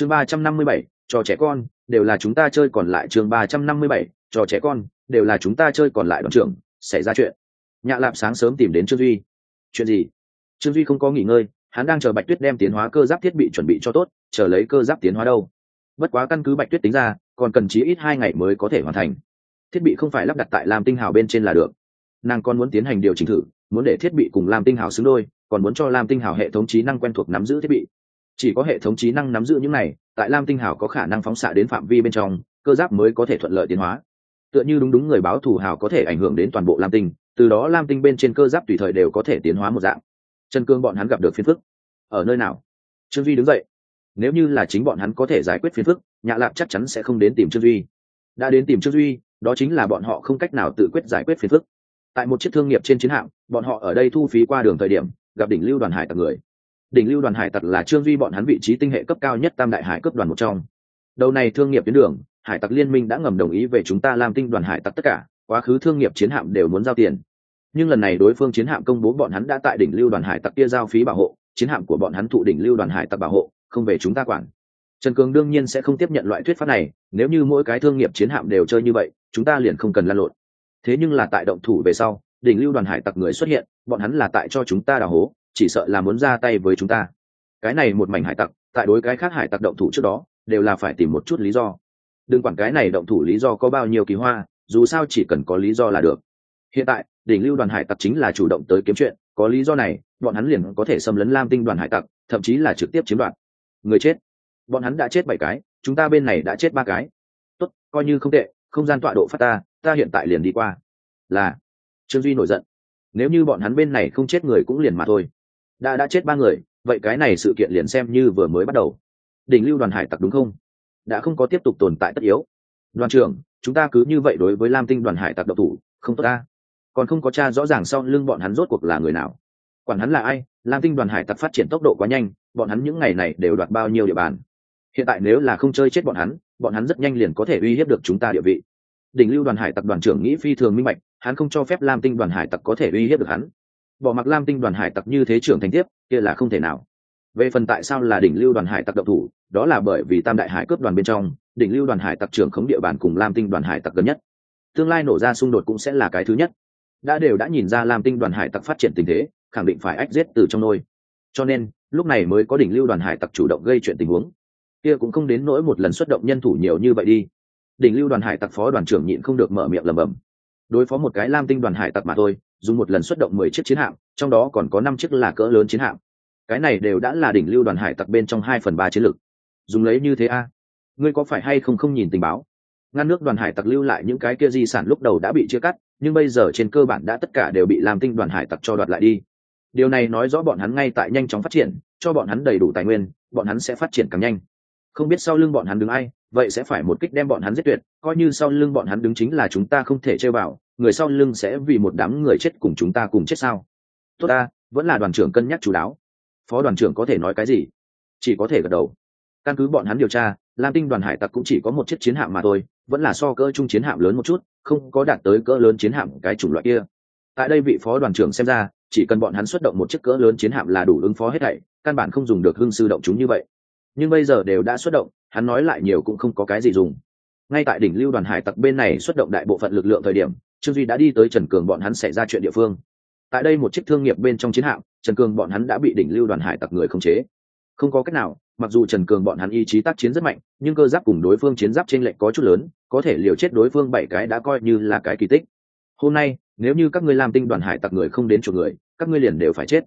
chương ba trăm năm mươi bảy trò trẻ con, đều là chúng ta chơi còn lại chương ba trăm năm mươi bảy trò trẻ con, đều là chúng ta chơi còn lại đoàn trưởng, xảy ra chuyện. Nhạ lạp sáng sớm tìm đến trương duy. Chuyện gì? Trương duy không có nghỉ ngơi, hắn đang chờ bạch tuyết đem tiến hóa cơ giáp thiết bị chuẩn bị cho tốt, chờ lấy cơ giáp tiến hóa đâu. Bất quá căn cứ bạch tuyết tính ra, còn cần chí ít hai ngày mới có thể hoàn thành. Thiết bị không phải lắp đặt tại lam tinh hào bên trên là được. Nàng còn muốn tiến hành điều chỉnh thử, muốn để thiết bị cùng lam tinh hào xứng đôi, còn muốn cho lam tinh hào hệ thống trí năng quen thuộc nắm giữ thiết bị chỉ có hệ thống trí năng nắm giữ những này, tại lam tinh hào có khả năng phóng xạ đến phạm vi bên trong, cơ giáp mới có thể thuận lợi tiến hóa. Tựa như đúng đúng người báo thù hào có thể ảnh hưởng đến toàn bộ lam tinh, từ đó lam tinh bên trên cơ giáp tùy thời đều có thể tiến hóa một dạng. Chân cương bọn hắn gặp được phiền phức. Ở nơi nào? Trương duy đứng dậy. Nếu như là chính bọn hắn có thể giải quyết phiền phức nhạ lạp chắc chắn sẽ không đến tìm trương duy. Đã đến tìm trương duy, đó chính là bọn họ không cách nào tự quyết giải quyết phiền phức. Tại một chiếc thương nghiệp trên chiến hạm, bọn họ ở đây thu phí qua đường thời điểm, gặp đỉnh lưu đoàn hải tặc người đỉnh lưu đoàn hải tặc là trương duy bọn hắn vị trí tinh hệ cấp cao nhất tam đại hải cấp đoàn một trong. Đầu này thương nghiệp tuyến đường, hải tặc liên minh đã ngầm đồng ý về chúng ta làm tinh đoàn hải tặc tất cả, quá khứ thương nghiệp chiến hạm đều muốn giao tiền. Nhưng lần này đối phương chiến hạm công bố bọn hắn đã tại đỉnh lưu đoàn hải tặc kia giao phí bảo hộ, chiến hạm của bọn hắn thụ đỉnh lưu đoàn hải tặc bảo hộ, không về chúng ta quản. Trần cường đương nhiên sẽ không tiếp nhận loại thuyết pháp này, nếu như mỗi cái thương nghiệp chiến hạm đều chơi như vậy, chúng ta liền không cần lan lộn. Thế nhưng là tại động thủ về sau, đỉnh lưu đoàn hải tặc người xuất hiện, bọn hắn là tại cho chúng ta đào hố chỉ sợ là muốn ra tay với chúng ta. Cái này một mảnh hải tặc, tại đối cái khác hải tặc động thủ trước đó, đều là phải tìm một chút lý do. Đừng quản cái này động thủ lý do có bao nhiêu kỳ hoa, dù sao chỉ cần có lý do là được. Hiện tại, đỉnh lưu đoàn hải tặc chính là chủ động tới kiếm chuyện, có lý do này, bọn hắn liền có thể xâm lấn lam tinh đoàn hải tặc, thậm chí là trực tiếp chiếm đoạt. Người chết. Bọn hắn đã chết bảy cái, chúng ta bên này đã chết ba cái. Tốt, coi như không tệ, không gian tọa độ phát ta ta hiện tại liền đi qua. Là, trương duy nổi giận. Nếu như bọn hắn bên này không chết người cũng liền mà thôi đã đã chết ba người, vậy cái này sự kiện liền xem như vừa mới bắt đầu. Đỉnh lưu đoàn hải tặc đúng không? Đã không có tiếp tục tồn tại tất yếu. Đoàn trưởng, chúng ta cứ như vậy đối với lam tinh đoàn hải tặc độc thủ, không tốt ta. Còn không có cha rõ ràng sau lưng bọn hắn rốt cuộc là người nào. Quản hắn là ai, lam tinh đoàn hải tặc phát triển tốc độ quá nhanh, bọn hắn những ngày này đều đoạt bao nhiêu địa bàn. Hiện tại nếu là không chơi chết bọn hắn bọn hắn rất nhanh liền có thể uy hiếp được chúng ta địa vị. Đỉnh lưu đoàn hải tặc đoàn trưởng nghĩ phi thường minh bạch, hắn không cho phép lam tinh đoàn hải tặc có thể uy hiếp được hắn bỏ mặc lam tinh đoàn hải tặc như thế trưởng thành tiếp, kia là không thể nào. Về phần tại sao là đỉnh lưu đoàn hải tặc độc thủ, đó là bởi vì tam đại hải cướp đoàn bên trong, đỉnh lưu đoàn hải tặc trưởng khống địa bàn cùng lam tinh đoàn hải tặc gần nhất. Tương lai nổ ra xung đột cũng sẽ là cái thứ nhất. Đã đều đã nhìn ra lam tinh đoàn hải tặc phát triển tình thế, khẳng định phải ách giết từ trong nôi. Cho nên, lúc này mới có đỉnh lưu đoàn hải tặc chủ động gây chuyện tình huống. Kia cũng không đến nỗi một lần xuất động nhân thủ nhiều như vậy đi. Đỉnh lưu đoàn hải tặc phó đoàn trưởng nhịn không được mở miệng lầm bầm đối phó một cái lam tinh đoàn hải tặc mà thôi dùng một lần xuất động mười chiếc chiến hạm, trong đó còn có năm chiếc là cỡ lớn chiến hạm. Cái này đều đã là đỉnh lưu đoàn hải tặc bên trong hai phần ba chiến lược. Dùng lấy như thế a? Ngươi có phải hay không không nhìn tình báo? Ngăn nước đoàn hải tặc lưu lại những cái kia di sản lúc đầu đã bị chia cắt, nhưng bây giờ trên cơ bản đã tất cả đều bị làm tinh đoàn hải tặc cho đoạt lại đi. Điều này nói rõ bọn hắn ngay tại nhanh chóng phát triển, cho bọn hắn đầy đủ tài nguyên, bọn hắn sẽ phát triển càng nhanh. Không biết sau lưng bọn hắn đứng ai, vậy sẽ phải một kích đem bọn hắn giết tuyệt, coi như sau lưng bọn hắn đứng chính là chúng ta không thể chơi vào người sau lưng sẽ vì một đám người chết cùng chúng ta cùng chết sao? Tốt ta, vẫn là đoàn trưởng cân nhắc chú đáo. Phó đoàn trưởng có thể nói cái gì? Chỉ có thể gật đầu. Căn cứ bọn hắn điều tra, lam tinh đoàn hải tặc cũng chỉ có một chiếc chiến hạm mà thôi, vẫn là so cỡ chung chiến hạm lớn một chút, không có đạt tới cỡ lớn chiến hạm cái chủng loại kia. Tại đây vị phó đoàn trưởng xem ra, chỉ cần bọn hắn xuất động một chiếc cỡ lớn chiến hạm là đủ ứng phó hết thảy, căn bản không dùng được hưng sư động chúng như vậy. Nhưng bây giờ đều đã xuất động, hắn nói lại nhiều cũng không có cái gì dùng. Ngay tại đỉnh lưu đoàn hải tặc bên này xuất động đại bộ phận lực lượng thời điểm trương duy đã đi tới trần cường bọn hắn xảy ra chuyện địa phương. Tại đây một chiếc thương nghiệp bên trong chiến hạm, trần cường bọn hắn đã bị đỉnh lưu đoàn hải tặc người khống chế. Không có cách nào, mặc dù trần cường bọn hắn ý chí tác chiến rất mạnh, nhưng cơ giáp cùng đối phương chiến giáp trên lệch có chút lớn, có thể liều chết đối phương bảy cái đã coi như là cái kỳ tích. Hôm nay, nếu như các ngươi làm tinh đoàn hải tặc người không đến chuộc người, các ngươi liền đều phải chết.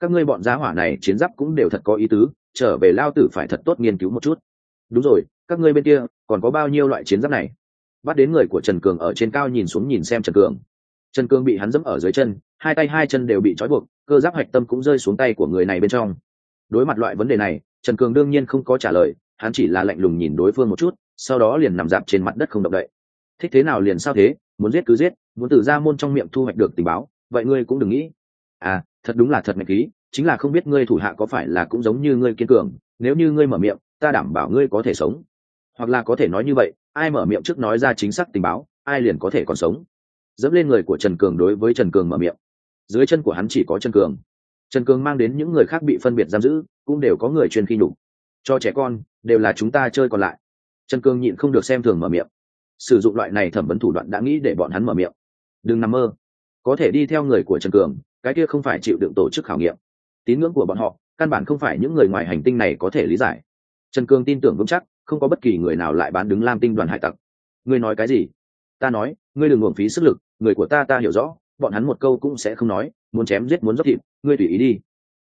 Các ngươi bọn giá hỏa này chiến giáp cũng đều thật có ý tứ, trở về lao tử phải thật tốt nghiên cứu một chút. Đúng rồi, các ngươi bên kia còn có bao nhiêu loại chiến giáp này? Bắt đến người của trần cường ở trên cao nhìn xuống nhìn xem trần cường. Trần cường bị hắn dẫm ở dưới chân, hai tay hai chân đều bị trói buộc, cơ giáp hạch tâm cũng rơi xuống tay của người này bên trong. Đối mặt loại vấn đề này, trần cường đương nhiên không có trả lời, hắn chỉ là lạnh lùng nhìn đối phương một chút, sau đó liền nằm dạp trên mặt đất không động đậy. Thích thế nào liền sao thế, muốn giết cứ giết, muốn từ ra môn trong miệng thu hoạch được tình báo, vậy ngươi cũng đừng nghĩ. À thật đúng là thật mạnh khí chính là không biết ngươi thủ hạ có phải là cũng giống như ngươi kiên cường, nếu như ngươi mở miệng, ta đảm bảo ngươi có thể sống. Hoặc là có thể nói như vậy ai mở miệng trước nói ra chính xác tình báo, ai liền có thể còn sống. Dẫm lên người của trần cường đối với trần cường mở miệng. Dưới chân của hắn chỉ có trần cường. Trần cường mang đến những người khác bị phân biệt giam giữ, cũng đều có người chuyên khi nhục. Cho trẻ con, đều là chúng ta chơi còn lại. Trần Cường nhịn không được xem thường mở miệng. Sử dụng loại này thẩm vấn thủ đoạn đã nghĩ để bọn hắn mở miệng. Đừng nằm mơ. Có thể đi theo người của trần cường, cái kia không phải chịu đựng tổ chức khảo nghiệm. Tín ngưỡng của bọn họ, căn bản không phải những người ngoài hành tinh này có thể lý giải. Trần cường tin tưởng vững chắc không có bất kỳ người nào lại bán đứng lam tinh đoàn hải tặc. Ngươi nói cái gì? Ta nói, ngươi đừng uổng phí sức lực, người của ta ta hiểu rõ, bọn hắn một câu cũng sẽ không nói, muốn chém giết muốn dốc thịt, ngươi tùy ý đi.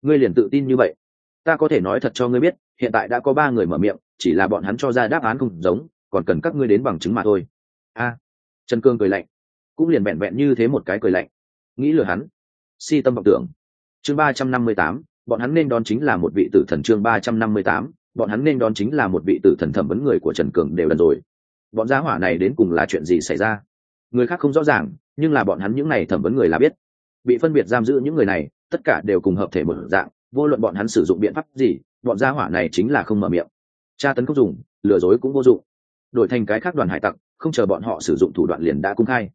Ngươi liền tự tin như vậy. Ta có thể nói thật cho ngươi biết, hiện tại đã có ba người mở miệng, chỉ là bọn hắn cho ra đáp án không giống, còn cần các ngươi đến bằng chứng mà thôi. A. Trần cương cười lạnh, cũng liền vẹn vẹn như thế một cái cười lạnh. Nghĩ lừa hắn. Si tâm vọng tưởng. Chương ba trăm năm mươi tám, bọn hắn nên đón chính là một vị tử thần chương ba trăm năm mươi tám bọn hắn nên đón chính là một vị tử thần thẩm vấn người của trần cường đều lần rồi. Bọn gia hỏa này đến cùng là chuyện gì xảy ra? Người khác không rõ ràng, nhưng là bọn hắn những này thẩm vấn người là biết. Bị phân biệt giam giữ những người này, tất cả đều cùng hợp thể một dạng, vô luận bọn hắn sử dụng biện pháp gì, bọn gia hỏa này chính là không mở miệng. Tra tấn không dùng, lừa dối cũng vô dụng. Đổi thành cái khác đoàn hải tặc, không chờ bọn họ sử dụng thủ đoạn liền đã cung khai.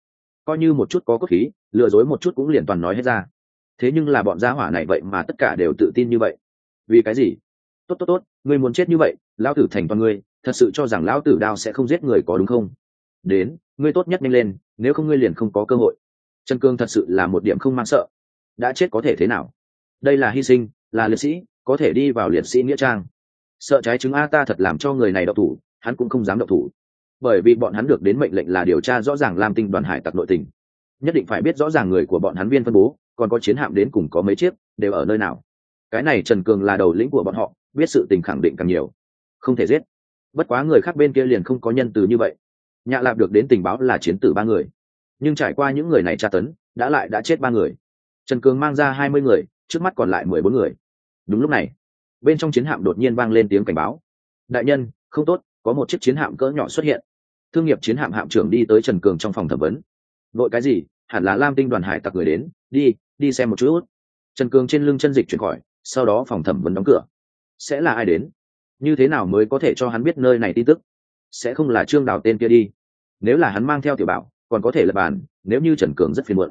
Coi như một chút có cốt khí, lừa dối một chút cũng liền toàn nói hết ra. Thế nhưng là bọn gia hỏa này vậy mà tất cả đều tự tin như vậy. Vì cái gì? Tốt tốt tốt, ngươi muốn chết như vậy, lão tử thành toàn ngươi, thật sự cho rằng lão tử đao sẽ không giết người có đúng không? Đến, ngươi tốt nhất nhanh lên, nếu không ngươi liền không có cơ hội. Trần cương thật sự là một điểm không mang sợ. Đã chết có thể thế nào? Đây là hy sinh, là liệt sĩ, có thể đi vào liệt sĩ nghĩa trang. Sợ trái chứng a ta thật làm cho người này đậu thủ, hắn cũng không dám đậu thủ. Bởi vì bọn hắn được đến mệnh lệnh là điều tra rõ ràng làm tinh đoàn hải tặc nội tình. Nhất định phải biết rõ ràng người của bọn hắn viên phân bố, còn có chiến hạm đến cùng có mấy chiếc, đều ở nơi nào. Cái này trần cường là đầu lĩnh của bọn họ biết sự tình khẳng định càng nhiều. Không thể giết. Bất quá người khác bên kia liền không có nhân từ như vậy. Nhạ lạp được đến tình báo là chiến tử ba người. Nhưng trải qua những người này tra tấn, đã lại đã chết ba người. Trần cường mang ra hai mươi người, trước mắt còn lại mười bốn người. Đúng lúc này, bên trong chiến hạm đột nhiên vang lên tiếng cảnh báo. Đại nhân, không tốt, có một chiếc chiến hạm cỡ nhỏ xuất hiện. Thương nghiệp chiến hạm hạm trưởng đi tới trần cường trong phòng thẩm vấn. Vội cái gì? Hẳn là lam tinh đoàn hải tặc người đến. Đi đi xem một chút. Trần cường trên lưng chân dịch chuyển khỏi, sau đó phòng thẩm vấn đóng cửa sẽ là ai đến? Như thế nào mới có thể cho hắn biết nơi này tin tức? Sẽ không là trương đào tên kia đi. Nếu là hắn mang theo tiểu bảo, còn có thể lập bàn, nếu như trần cường rất phiền muộn.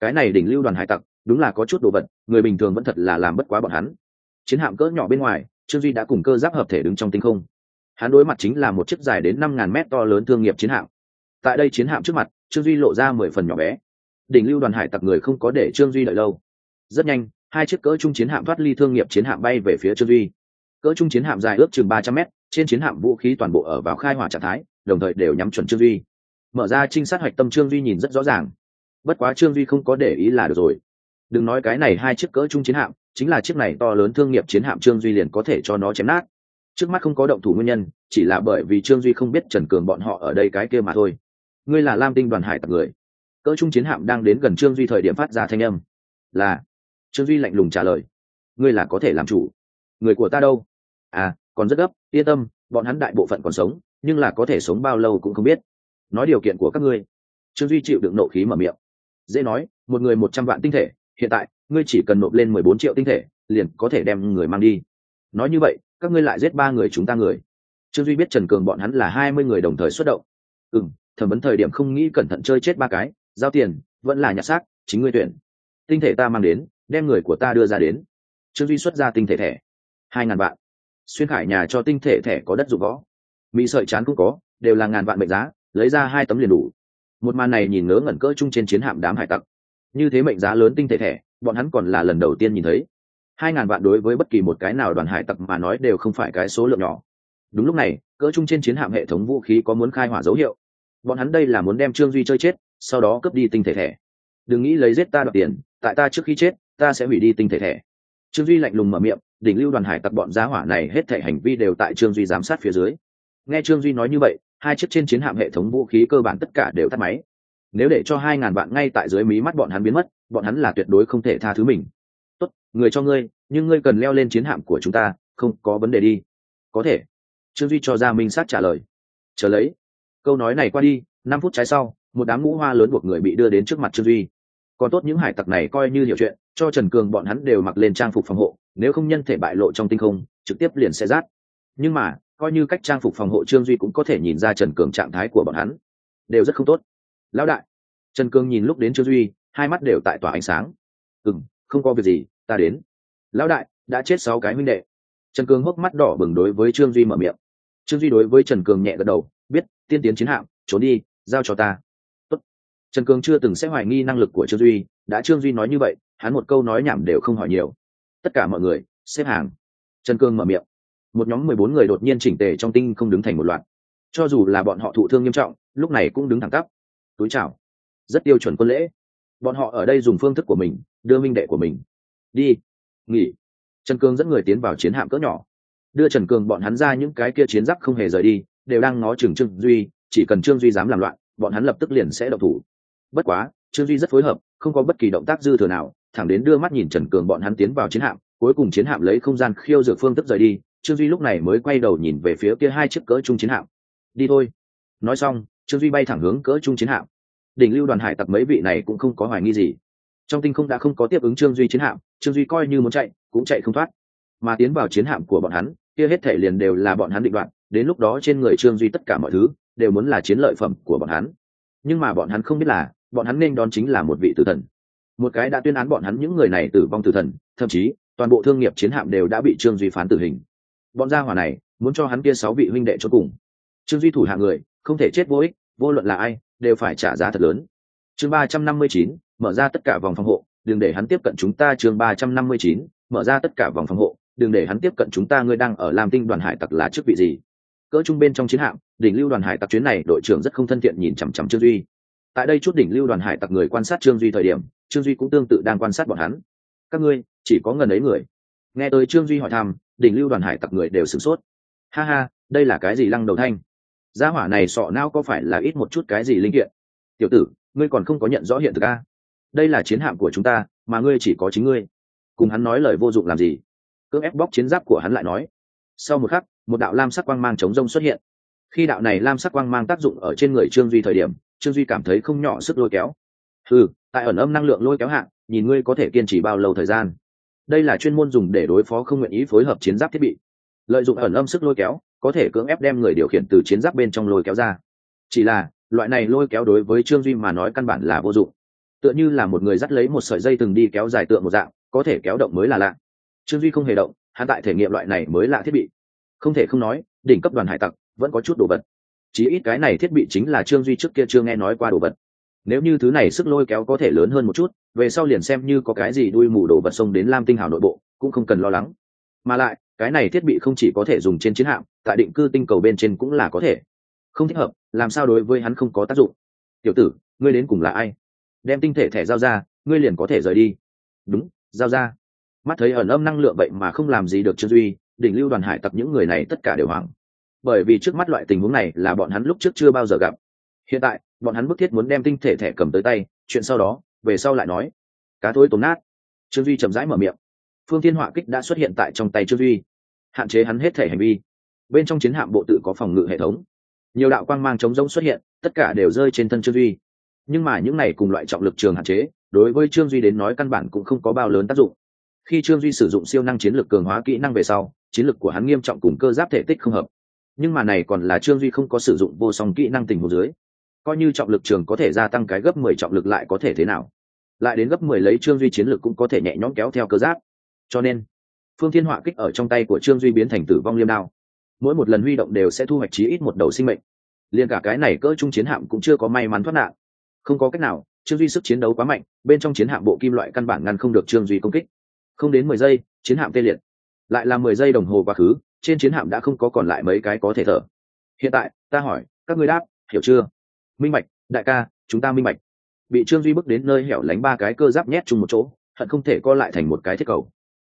Cái này đỉnh lưu đoàn hải tặc, đúng là có chút đồ vật, người bình thường vẫn thật là làm bất quá bọn hắn. Chiến hạm cỡ nhỏ bên ngoài, trương duy đã cùng cơ giáp hợp thể đứng trong tinh không. Hắn đối mặt chính là một chiếc dài đến năm ngàn mét to lớn thương nghiệp chiến hạm. Tại đây chiến hạm trước mặt, trương duy lộ ra mười phần nhỏ bé. Đỉnh lưu đoàn hải tặc người không có để trương duy đợi lâu. Rất nhanh, hai chiếc cỡ trung chiến hạm thoát ly thương nghiệp chiến hạm bay về phía trương duy cỡ trung chiến hạm dài ước chừng ba trăm mét, trên chiến hạm vũ khí toàn bộ ở vào khai hỏa trạng thái, đồng thời đều nhắm chuẩn trương duy. Mở ra trinh sát hoạch tâm trương duy nhìn rất rõ ràng. Bất quá trương duy không có để ý là được rồi. Đừng nói cái này hai chiếc cỡ trung chiến hạm, chính là chiếc này to lớn thương nghiệp chiến hạm trương duy liền có thể cho nó chém nát. Trước mắt không có động thủ nguyên nhân, chỉ là bởi vì trương duy không biết trần cường bọn họ ở đây cái kia mà thôi. Ngươi là lam tinh đoàn hải tặc người. Cỡ trung chiến hạm đang đến gần trương duy thời điểm phát ra thanh âm. Là. Trương duy lạnh lùng trả lời. Ngươi là có thể làm chủ người của ta đâu? À còn rất gấp, yên tâm, bọn hắn đại bộ phận còn sống, nhưng là có thể sống bao lâu cũng không biết. Nói điều kiện của các ngươi. Trương duy chịu đựng nộ khí mở miệng. Dễ nói, một người một trăm vạn tinh thể, hiện tại, ngươi chỉ cần nộp lên mười bốn triệu tinh thể, liền có thể đem người mang đi. Nói như vậy, các ngươi lại giết ba người chúng ta người. Trương duy biết trần cường bọn hắn là hai mươi người đồng thời xuất động. Ừ m thẩm vấn thời điểm không nghĩ cẩn thận chơi chết ba cái, giao tiền, vẫn là nhặt xác, chính ngươi tuyển. Tinh thể ta mang đến, đem người của ta đưa ra đến. Trương duy xuất ra tinh thể thẻ hai ngàn vạn. Xuyên khải nhà cho tinh thể thẻ có đất dụng võ mỹ sợi chán cũng có, đều là ngàn vạn mệnh giá, lấy ra hai tấm liền đủ. Một màn này nhìn ngớ ngẩn cỡ chung trên chiến hạm đám hải tặc. Như thế mệnh giá lớn tinh thể thẻ, bọn hắn còn là lần đầu tiên nhìn thấy. Hai ngàn vạn đối với bất kỳ một cái nào đoàn hải tặc mà nói đều không phải cái số lượng nhỏ. Đúng lúc này, cỡ chung trên chiến hạm hệ thống vũ khí có muốn khai hỏa dấu hiệu. Bọn hắn đây là muốn đem trương duy chơi chết, sau đó cướp đi tinh thể thẻ. Đừng nghĩ lấy giết ta đoạt tiền, tại ta trước khi chết, ta sẽ hủy đi tinh thể thẻ trương duy lạnh lùng mở miệng, đỉnh lưu đoàn hải tặc bọn giá hỏa này hết thể hành vi đều tại trương duy giám sát phía dưới. Nghe trương duy nói như vậy, hai chiếc trên chiến hạm hệ thống vũ khí cơ bản tất cả đều tắt máy. Nếu để cho hai ngàn bạn ngay tại dưới mí mắt bọn hắn biến mất, bọn hắn là tuyệt đối không thể tha thứ mình. Tốt, người cho ngươi, nhưng ngươi cần leo lên chiến hạm của chúng ta, không có vấn đề đi. Có thể. Trương duy cho ra minh sát trả lời. Chờ lấy. Câu nói này qua đi, năm phút trái sau, một đám ngũ hoa lớn buộc người bị đưa đến trước mặt trương duy. Còn tốt những hải tặc này coi như hiểu chuyện cho trần cường bọn hắn đều mặc lên trang phục phòng hộ, nếu không nhân thể bại lộ trong tinh không, trực tiếp liền sẽ rát. Nhưng mà, coi như cách trang phục phòng hộ trương duy cũng có thể nhìn ra trần cường trạng thái của bọn hắn. Đều rất không tốt. Lão đại, trần cường nhìn lúc đến trương duy, hai mắt đều tại tỏa ánh sáng. Ừ m không có việc gì, ta đến. Lão đại, đã chết sáu cái huynh đệ. Trần cường hốc mắt đỏ bừng đối với trương duy mở miệng. Trương duy đối với trần cường nhẹ gật đầu, biết, tiên tiến chiến hạm, trốn đi, giao cho ta. Tốt. trần cường chưa từng sẽ hoài nghi năng lực của trương duy, đã trương duy nói như vậy hắn một câu nói nhảm đều không hỏi nhiều. Tất cả mọi người, xếp hàng. Trần Cương mở miệng. Một nhóm mười bốn người đột nhiên chỉnh tề trong tinh không đứng thành một loạt. Cho dù là bọn họ thụ thương nghiêm trọng, lúc này cũng đứng thẳng tắp. Túi chào. Rất tiêu chuẩn quân lễ. Bọn họ ở đây dùng phương thức của mình, đưa minh đệ của mình. Đi. Nghỉ. Trần Cương dẫn người tiến vào chiến hạm cỡ nhỏ. Đưa trần Cương bọn hắn ra những cái kia chiến giáp không hề rời đi, đều đang ngó chừng trương duy, chỉ cần trương duy dám làm loạn, bọn hắn lập tức liền sẽ độc thủ. Bất quá, trương duy rất phối hợp không có bất kỳ động tác dư thừa nào, thẳng đến đưa mắt nhìn trần cường bọn hắn tiến vào chiến hạm, cuối cùng chiến hạm lấy không gian khiêu dược phương tức rời đi, trương duy lúc này mới quay đầu nhìn về phía kia hai chiếc cỡ trung chiến hạm. Đi thôi. Nói xong, trương duy bay thẳng hướng cỡ trung chiến hạm. Đỉnh lưu đoàn hải tặc mấy vị này cũng không có hoài nghi gì. Trong tinh không đã không có tiếp ứng trương duy chiến hạm, trương duy coi như muốn chạy, cũng chạy không thoát. Mà tiến vào chiến hạm của bọn hắn, kia hết thể liền đều là bọn hắn định đoạn đến lúc đó trên người trương duy tất cả mọi thứ đều muốn là chiến lợi phẩm của bọn hắn. Nhưng mà bọn hắn không biết là bọn hắn nên đón chính là một vị tử thần. Một cái đã tuyên án bọn hắn những người này tử vong tử thần, thậm chí, toàn bộ thương nghiệp chiến hạm đều đã bị trương duy phán tử hình. Bọn gia hỏa này, muốn cho hắn kia sáu vị huynh đệ cho cùng. Trương duy thủ hạ người, không thể chết vô ích, vô luận là ai, đều phải trả giá thật lớn. Chương ba trăm năm mươi chín, mở ra tất cả vòng phòng hộ, đừng để hắn tiếp cận chúng ta. Chương ba trăm năm mươi chín, mở ra tất cả vòng phòng hộ, đừng để hắn tiếp cận chúng ta. Ngươi đang ở lam tinh đoàn hải tặc là chức vị gì? Cỡ trung bên trong chiến hạm, đỉnh lưu đoàn hải tặc chuyến này đội trưởng rất không thân thiện nhìn chằm chằm trương duy tại đây chút đỉnh lưu đoàn hải tặc người quan sát trương duy thời điểm, trương duy cũng tương tự đang quan sát bọn hắn. Các ngươi, chỉ có ngần ấy người. Nghe tới trương duy hỏi thăm, đỉnh lưu đoàn hải tặc người đều sửng sốt. Ha ha, đây là cái gì lăng đầu thanh? Gia hỏa này sọ não có phải là ít một chút cái gì linh kiện? Tiểu tử, ngươi còn không có nhận rõ hiện thực a. Đây là chiến hạm của chúng ta, mà ngươi chỉ có chính ngươi. Cùng hắn nói lời vô dụng làm gì? Cưỡng ép bóc chiến giáp của hắn lại nói. Sau một khắc, một đạo lam sắc quang mang chống rông xuất hiện. Khi đạo này lam sắc quang mang tác dụng ở trên người trương duy thời điểm trương duy cảm thấy không nhỏ sức lôi kéo. Ừ tại ẩn âm năng lượng lôi kéo hạng nhìn ngươi có thể kiên trì bao lâu thời gian? Đây là chuyên môn dùng để đối phó không nguyện ý phối hợp chiến giáp thiết bị. Lợi dụng ẩn âm sức lôi kéo, có thể cưỡng ép đem người điều khiển từ chiến giáp bên trong lôi kéo ra. Chỉ là, loại này lôi kéo đối với trương duy mà nói căn bản là vô dụng. Tựa như là một người dắt lấy một sợi dây từng đi kéo dài tượng một dạng, có thể kéo động mới là lạ. Trương duy không hề động, hắn tại thể nghiệm loại này mới lạ thiết bị. Không thể không nói, đỉnh cấp đoàn hải tặc vẫn có chút đồ vật chí ít cái này thiết bị chính là trương duy trước kia chưa nghe nói qua đồ vật. Nếu như thứ này sức lôi kéo có thể lớn hơn một chút, về sau liền xem như có cái gì đuôi mù đồ vật xông đến lam tinh hào nội bộ, cũng không cần lo lắng. Mà lại, cái này thiết bị không chỉ có thể dùng trên chiến hạm, tại định cư tinh cầu bên trên cũng là có thể. Không thích hợp, làm sao đối với hắn không có tác dụng? Tiểu tử, ngươi đến cùng là ai? Đem tinh thể thẻ giao ra, ngươi liền có thể rời đi. Đúng, giao ra. Mắt thấy ẩn âm năng lượng vậy mà không làm gì được trương duy, đỉnh lưu đoàn hải tập những người này tất cả đều hoảng bởi vì trước mắt loại tình huống này là bọn hắn lúc trước chưa bao giờ gặp. Hiện tại, bọn hắn bức thiết muốn đem tinh thể thẻ cầm tới tay, chuyện sau đó, về sau lại nói. Cá thối tổn nát. Trương duy chậm rãi mở miệng. Phương thiên họa kích đã xuất hiện tại trong tay trương duy. Hạn chế hắn hết thể hành vi. Bên trong chiến hạm bộ tự có phòng ngự hệ thống. Nhiều đạo quang mang chống rông xuất hiện, tất cả đều rơi trên thân trương duy. Nhưng mà những này cùng loại trọng lực trường hạn chế, đối với trương duy đến nói căn bản cũng không có bao lớn tác dụng. Khi trương duy sử dụng siêu năng chiến lược cường hóa kỹ năng về sau, chiến lược của hắn nghiêm trọng cùng cơ giáp thể tích không hợp nhưng mà này còn là trương duy không có sử dụng vô song kỹ năng tình hồ dưới. Coi như trọng lực trường có thể gia tăng cái gấp mười trọng lực lại có thể thế nào? Lại đến gấp mười lấy trương duy chiến lược cũng có thể nhẹ nhõm kéo theo cơ giáp. Cho nên, phương thiên họa kích ở trong tay của trương duy biến thành tử vong liêm đao. Mỗi một lần huy động đều sẽ thu hoạch chí ít một đầu sinh mệnh. Liền cả cái này cỡ trung chiến hạm cũng chưa có may mắn thoát nạn. Không có cách nào, trương duy sức chiến đấu quá mạnh, bên trong chiến hạm bộ kim loại căn bản ngăn không được trương duy công kích. Không đến mười giây, chiến hạm tê liệt. Lại là mười giây đồng hồ quá khứ trên chiến hạm đã không có còn lại mấy cái có thể thở. Hiện tại, ta hỏi, các ngươi đáp, hiểu chưa? Minh mạch đại ca, chúng ta minh mạch bị trương duy bước đến nơi hẻo lánh ba cái cơ giáp nhét chung một chỗ, hận không thể co lại thành một cái thiết cầu.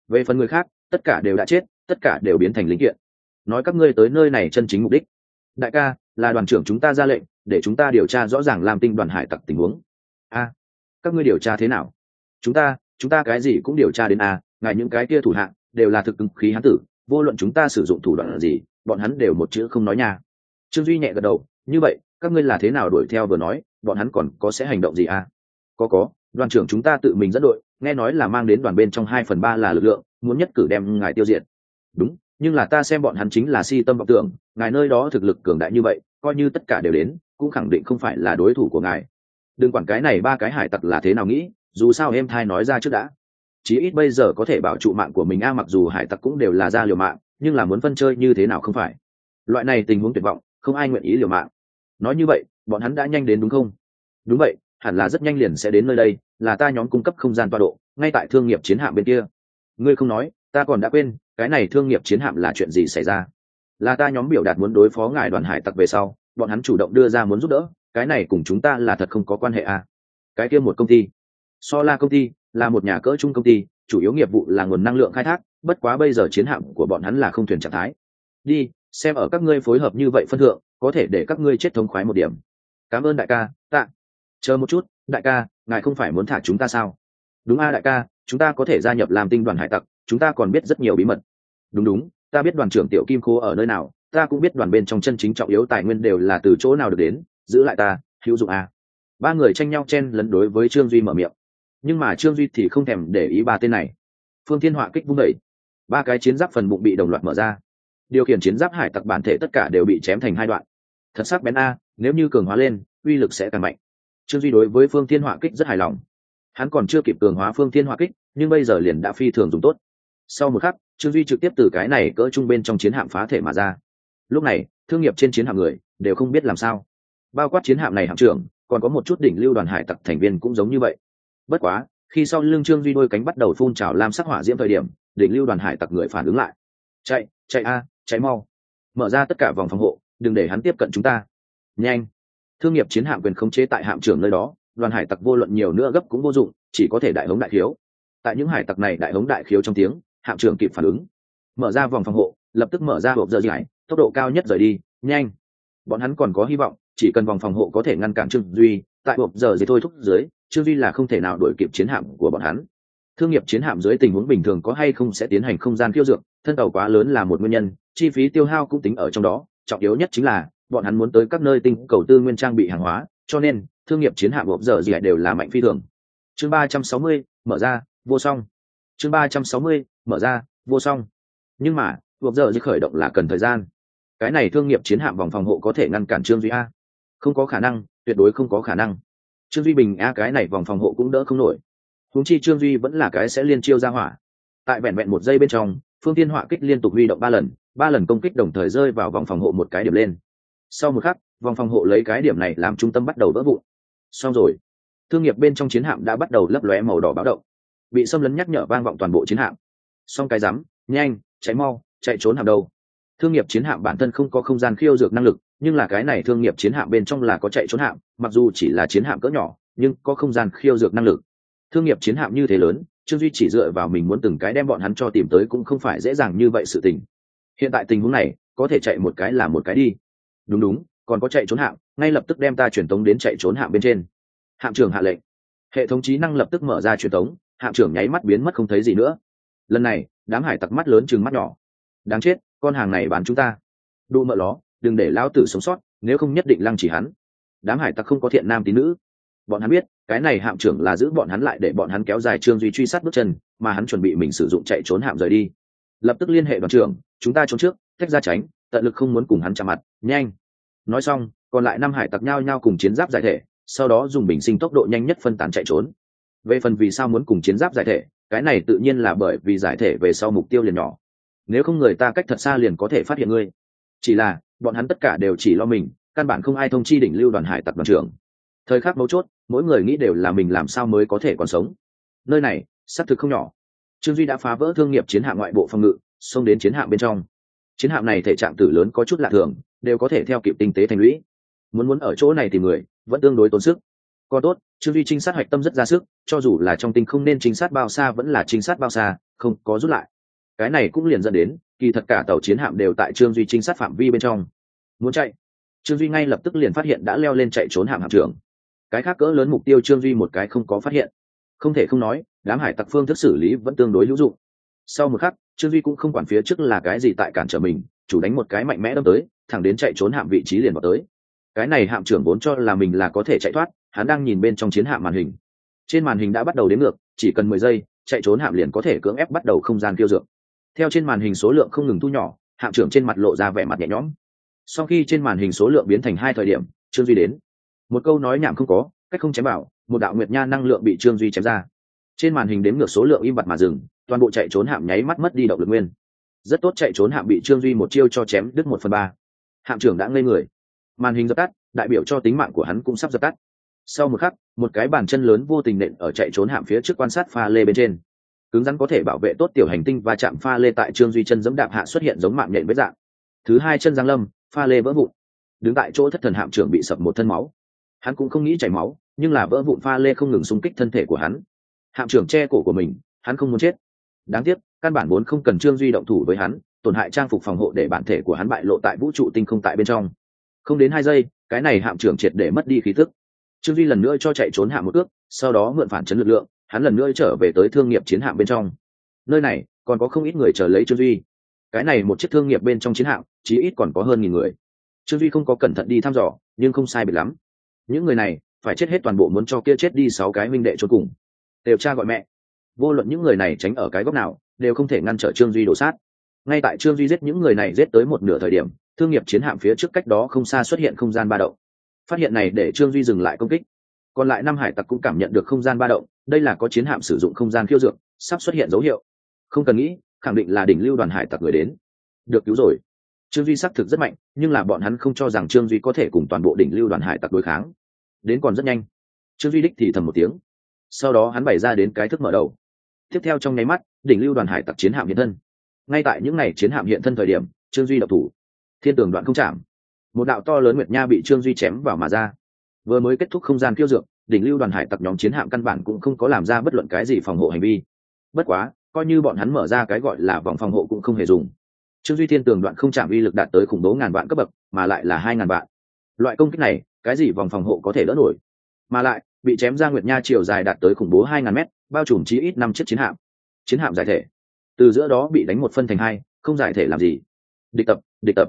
Về phần người khác, tất cả đều đã chết, tất cả đều biến thành linh kiện. Nói các ngươi tới nơi này chân chính mục đích. Đại ca, là đoàn trưởng chúng ta ra lệnh, để chúng ta điều tra rõ ràng làm tinh đoàn hải tặc tình huống. A, các ngươi điều tra thế nào? Chúng ta chúng ta cái gì cũng điều tra đến a, ngài những cái kia thủ hạng đều là thực ứng khí hán tử vô luận chúng ta sử dụng thủ đoạn gì, bọn hắn đều một chữ không nói nha. Trương duy nhẹ gật đầu, như vậy, các ngươi là thế nào đuổi theo vừa nói, bọn hắn còn có sẽ hành động gì à? Có có, đoàn trưởng chúng ta tự mình dẫn đội, nghe nói là mang đến đoàn bên trong hai phần ba là lực lượng, muốn nhất cử đem ngài tiêu diệt. Đúng, nhưng là ta xem bọn hắn chính là si tâm vọng tưởng, ngài nơi đó thực lực cường đại như vậy, coi như tất cả đều đến, cũng khẳng định không phải là đối thủ của ngài. Đừng quản cái này ba cái hải tặc là thế nào nghĩ, dù sao em thai nói ra trước đã chí ít bây giờ có thể bảo trụ mạng của mình. A, mặc dù hải tặc cũng đều là ra liều mạng, nhưng là muốn phân chơi như thế nào không phải. Loại này tình huống tuyệt vọng, không ai nguyện ý liều mạng. Nói như vậy, bọn hắn đã nhanh đến đúng không? Đúng vậy, hẳn là rất nhanh liền sẽ đến nơi đây, là ta nhóm cung cấp không gian toa độ, ngay tại thương nghiệp chiến hạm bên kia. Ngươi không nói, ta còn đã quên, cái này thương nghiệp chiến hạm là chuyện gì xảy ra? Là ta nhóm biểu đạt muốn đối phó ngài đoàn hải tặc về sau, bọn hắn chủ động đưa ra muốn giúp đỡ, cái này cùng chúng ta là thật không có quan hệ à. cái kia một công ty. So la công ty là một nhà cỡ chung công ty, chủ yếu nghiệp vụ là nguồn năng lượng khai thác, bất quá bây giờ chiến hạm của bọn hắn là không thuyền trạng thái. Đi, xem ở các ngươi phối hợp như vậy phân thượng, có thể để các ngươi chết thống khoái một điểm. Cảm ơn đại ca, tạ. Chờ một chút, đại ca, ngài không phải muốn thả chúng ta sao? Đúng a đại ca, chúng ta có thể gia nhập làm tinh đoàn hải tặc, chúng ta còn biết rất nhiều bí mật. Đúng đúng, ta biết đoàn trưởng tiểu kim khô ở nơi nào, ta cũng biết đoàn bên trong chân chính trọng yếu tài nguyên đều là từ chỗ nào được đến, giữ lại ta, hữu dụng a. Ba người tranh nhau chen lấn đối với trương duy mở miệng nhưng mà trương duy thì không thèm để ý ba tên này. Phương thiên họa kích vung đẩy. Ba cái chiến giáp phần bụng bị đồng loạt mở ra. Điều khiển chiến giáp hải tặc bản thể tất cả đều bị chém thành hai đoạn. Thật sắc bén a, nếu như cường hóa lên, uy lực sẽ càng mạnh. Trương duy đối với phương thiên họa kích rất hài lòng. Hắn còn chưa kịp cường hóa phương thiên họa kích, nhưng bây giờ liền đã phi thường dùng tốt. Sau một khắc, trương duy trực tiếp từ cái này cỡ trung bên trong chiến hạm phá thể mà ra. Lúc này, thương nghiệp trên chiến hạm người đều không biết làm sao. Bao quát chiến hạm này hạm trưởng, còn có một chút đỉnh lưu đoàn hải tặc thành viên cũng giống như vậy bất quá, khi sau lưng trương duy đôi cánh bắt đầu phun trào lam sắc hỏa diễm thời điểm, đỉnh lưu đoàn hải tặc người phản ứng lại. Chạy chạy a, chạy mau. Mở ra tất cả vòng phòng hộ, đừng để hắn tiếp cận chúng ta. Nhanh. Thương nghiệp chiến hạm quyền khống chế tại hạm trưởng nơi đó, đoàn hải tặc vô luận nhiều nữa gấp cũng vô dụng, chỉ có thể đại hống đại khiếu. Tại những hải tặc này đại hống đại khiếu trong tiếng, hạm trưởng kịp phản ứng. Mở ra vòng phòng hộ, lập tức mở ra hộp giờ giải, tốc độ cao nhất rời đi, nhanh. Bọn hắn còn có hy vọng, chỉ cần vòng phòng hộ có thể ngăn cản trương duy, tại hộp giờ gì thôi thúc dưới trương duy là không thể nào đuổi kịp chiến hạm của bọn hắn. Thương nghiệp chiến hạm dưới tình huống bình thường có hay không sẽ tiến hành không gian khiêu dược, thân tàu quá lớn là một nguyên nhân, chi phí tiêu hao cũng tính ở trong đó. Trọng yếu nhất chính là, bọn hắn muốn tới các nơi tinh cầu tư nguyên trang bị hàng hóa, cho nên, thương nghiệp chiến hạm gộp giờ gì đều là mạnh phi thường. Chương ba trăm sáu mươi, mở ra, vô song. Chương ba trăm sáu mươi, mở ra, vô song. Nhưng mà gộp giờ gì khởi động là cần thời gian. Cái này thương nghiệp chiến hạm vòng phòng hộ có thể ngăn cản trương duy a. Không có khả năng, tuyệt đối không có khả năng trương duy bình, a, cái này vòng phòng hộ cũng đỡ không nổi. Húng chi trương duy vẫn là cái sẽ liên chiêu ra hỏa. Tại vẹn vẹn một giây bên trong, phương tiên họa kích liên tục huy động ba lần ba lần công kích đồng thời rơi vào vòng phòng hộ một cái điểm lên. Sau một khắc, vòng phòng hộ lấy cái điểm này làm trung tâm bắt đầu vỡ vụn. Xong rồi, thương nghiệp bên trong chiến hạm đã bắt đầu lấp lóe màu đỏ báo động. Bị xâm lấn nhắc nhở vang vọng toàn bộ chiến hạm. Xong cái rắm, nhanh cháy mau, chạy trốn hạm đâu thương nghiệp chiến hạm bản thân không có không gian khiêu dược năng lực, nhưng là cái này thương nghiệp chiến hạm bên trong là có chạy trốn hạm, mặc dù chỉ là chiến hạm cỡ nhỏ, nhưng có không gian khiêu dược năng lực. Thương nghiệp chiến hạm như thế lớn, trương duy chỉ dựa vào mình muốn từng cái đem bọn hắn cho tìm tới cũng không phải dễ dàng như vậy sự tình. Hiện tại tình huống này, có thể chạy một cái là một cái đi. Đúng đúng, còn có chạy trốn hạm, ngay lập tức đem ta truyền tống đến chạy trốn hạm bên trên. Hạm trưởng hạ lệnh. Hệ thống trí năng lập tức mở ra truyền tống, hạm trưởng nháy mắt biến mất không thấy gì nữa. Lần này, đám hải tặc mắt lớn chừng mắt nhỏ. Đáng chết con hàng này bán chúng ta. Đụ mợ ló, đừng để lão tử sống sót, nếu không nhất định lăng chỉ hắn. Đám hải tặc không có thiện nam tín nữ. Bọn hắn biết, cái này hạm trưởng là giữ bọn hắn lại để bọn hắn kéo dài trương duy truy sát bước chân, mà hắn chuẩn bị mình sử dụng chạy trốn hạm rời đi. Lập tức liên hệ đoàn trưởng, chúng ta trốn trước, tách ra tránh, tận lực không muốn cùng hắn chạm mặt, nhanh. Nói xong, còn lại năm hải tặc nhau nhau cùng chiến giáp giải thể, sau đó dùng bình sinh tốc độ nhanh nhất phân tán chạy trốn. Về phần vì sao muốn cùng chiến giáp giải thể, cái này tự nhiên là bởi vì giải thể về sau mục tiêu liền nhỏ nếu không người ta cách thật xa liền có thể phát hiện ngươi. Chỉ là, bọn hắn tất cả đều chỉ lo mình, căn bản không ai thông chi đỉnh lưu đoàn hải tặc đoàn trưởng. Thời khắc mấu chốt, mỗi người nghĩ đều là mình làm sao mới có thể còn sống. Nơi này, xác thực không nhỏ. Trương duy đã phá vỡ thương nghiệp chiến hạm ngoại bộ phòng ngự, xông đến chiến hạm bên trong. Chiến hạm này thể trạng tử lớn có chút lạ thường, đều có thể theo kịp tinh tế thành lũy. Muốn muốn ở chỗ này tìm người, vẫn tương đối tốn sức. Còn tốt, trương duy trinh sát hạch tâm rất ra sức, cho dù là trong tinh không nên trinh sát bao xa vẫn là trinh sát bao xa, không có rút lại cái này cũng liền dẫn đến, kỳ thật cả tàu chiến hạm đều tại trương duy trinh sát phạm vi bên trong. Muốn chạy, trương duy ngay lập tức liền phát hiện đã leo lên chạy trốn hạm hạm trưởng. Cái khác cỡ lớn mục tiêu trương duy một cái không có phát hiện. Không thể không nói, đám hải tặc phương thức xử lý vẫn tương đối hữu dụng. Sau một khắc, trương duy cũng không quản phía trước là cái gì tại cản trở mình, chủ đánh một cái mạnh mẽ đâm tới, thẳng đến chạy trốn hạm vị trí liền vào tới. Cái này hạm trưởng vốn cho là mình là có thể chạy thoát, hắn đang nhìn bên trong chiến hạm màn hình. Trên màn hình đã bắt đầu đến ngược, chỉ cần mười giây, chạy trốn hạm liền có thể cưỡng ép bắt đầu không gian kiêu dược theo trên màn hình số lượng không ngừng thu nhỏ, hạm trưởng trên mặt lộ ra vẻ mặt nhẹ nhõm. Sau khi trên màn hình số lượng biến thành hai thời điểm, trương duy đến. Một câu nói nhảm không có, cách không chém bảo một đạo nguyệt nha năng lượng bị trương duy chém ra. Trên màn hình đếm ngược số lượng im bặt mà dừng, toàn bộ chạy trốn hạm nháy mắt mất đi động lực nguyên. Rất tốt chạy trốn hạm bị trương duy một chiêu cho chém đứt một phần ba. Hạm trưởng đã ngây người. Màn hình dập tắt, đại biểu cho tính mạng của hắn cũng sắp dập tắt. Sau một khắc, một cái bàn chân lớn vô tình nện ở chạy trốn hạm phía trước quan sát pha lê bên trên cứng rắn có thể bảo vệ tốt tiểu hành tinh và chạm pha lê tại trương duy chân dẫm đạp hạ xuất hiện giống mạng nhện với dạng. Thứ hai chân giang lâm, pha lê vỡ vụn. Đứng tại chỗ thất thần hạm trưởng bị sập một thân máu. Hắn cũng không nghĩ chảy máu, nhưng là vỡ vụn pha lê không ngừng xung kích thân thể của hắn. Hạm trưởng che cổ của mình, hắn không muốn chết. Đáng tiếc, căn bản vốn không cần trương duy động thủ với hắn, tổn hại trang phục phòng hộ để bản thể của hắn bại lộ tại vũ trụ tinh không tại bên trong. Không đến hai giây, cái này hạm trưởng triệt để mất đi khí thức trương duy lần nữa cho chạy trốn hạ một ước, sau đó mượn phản chấn lực lượng hắn lần nữa trở về tới thương nghiệp chiến hạm bên trong. Nơi này, còn có không ít người chờ lấy trương duy. Cái này một chiếc thương nghiệp bên trong chiến hạm, chí ít còn có hơn nghìn người. Trương duy không có cẩn thận đi thăm dò, nhưng không sai biệt lắm. Những người này, phải chết hết toàn bộ muốn cho kia chết đi sáu cái minh đệ cho cùng. Đều cha gọi mẹ. Vô luận những người này tránh ở cái góc nào, đều không thể ngăn trở trương duy đổ sát. Ngay tại trương duy giết những người này giết tới một nửa thời điểm, thương nghiệp chiến hạm phía trước cách đó không xa xuất hiện không gian ba động. Phát hiện này để trương duy dừng lại công kích còn lại năm hải tặc cũng cảm nhận được không gian ba động, đây là có chiến hạm sử dụng không gian khiêu dược, sắp xuất hiện dấu hiệu. Không cần nghĩ, khẳng định là đỉnh lưu đoàn hải tặc người đến. Được cứu rồi. Trương duy xác thực rất mạnh, nhưng là bọn hắn không cho rằng trương duy có thể cùng toàn bộ đỉnh lưu đoàn hải tặc đối kháng. Đến còn rất nhanh. Trương duy đích thì thầm một tiếng. Sau đó hắn bày ra đến cái thức mở đầu. Tiếp theo trong nháy mắt, đỉnh lưu đoàn hải tặc chiến hạm hiện thân. Ngay tại những ngày chiến hạm hiện thân thời điểm, trương duy độc thủ. Thiên tường đoạn không chạm. Một đạo to lớn nguyệt nha bị trương duy chém vào mà ra vừa mới kết thúc không gian kiêu dược, đỉnh lưu đoàn hải tặc nhóm chiến hạm căn bản cũng không có làm ra bất luận cái gì phòng hộ hành vi. Bất quá, coi như bọn hắn mở ra cái gọi là vòng phòng hộ cũng không hề dùng. Trương duy thiên tường đoạn không chạm uy lực đạt tới khủng bố ngàn vạn cấp bậc, mà lại là hai ngàn vạn. Loại công kích này, cái gì vòng phòng hộ có thể đỡ nổi? Mà lại, bị chém ra nguyệt nha chiều dài đạt tới khủng bố hai ngàn mét, bao trùm chí ít năm chiếc chiến hạm. Chiến hạm giải thể. Từ giữa đó bị đánh một phân thành hai, không giải thể làm gì. Địch tập địch tập.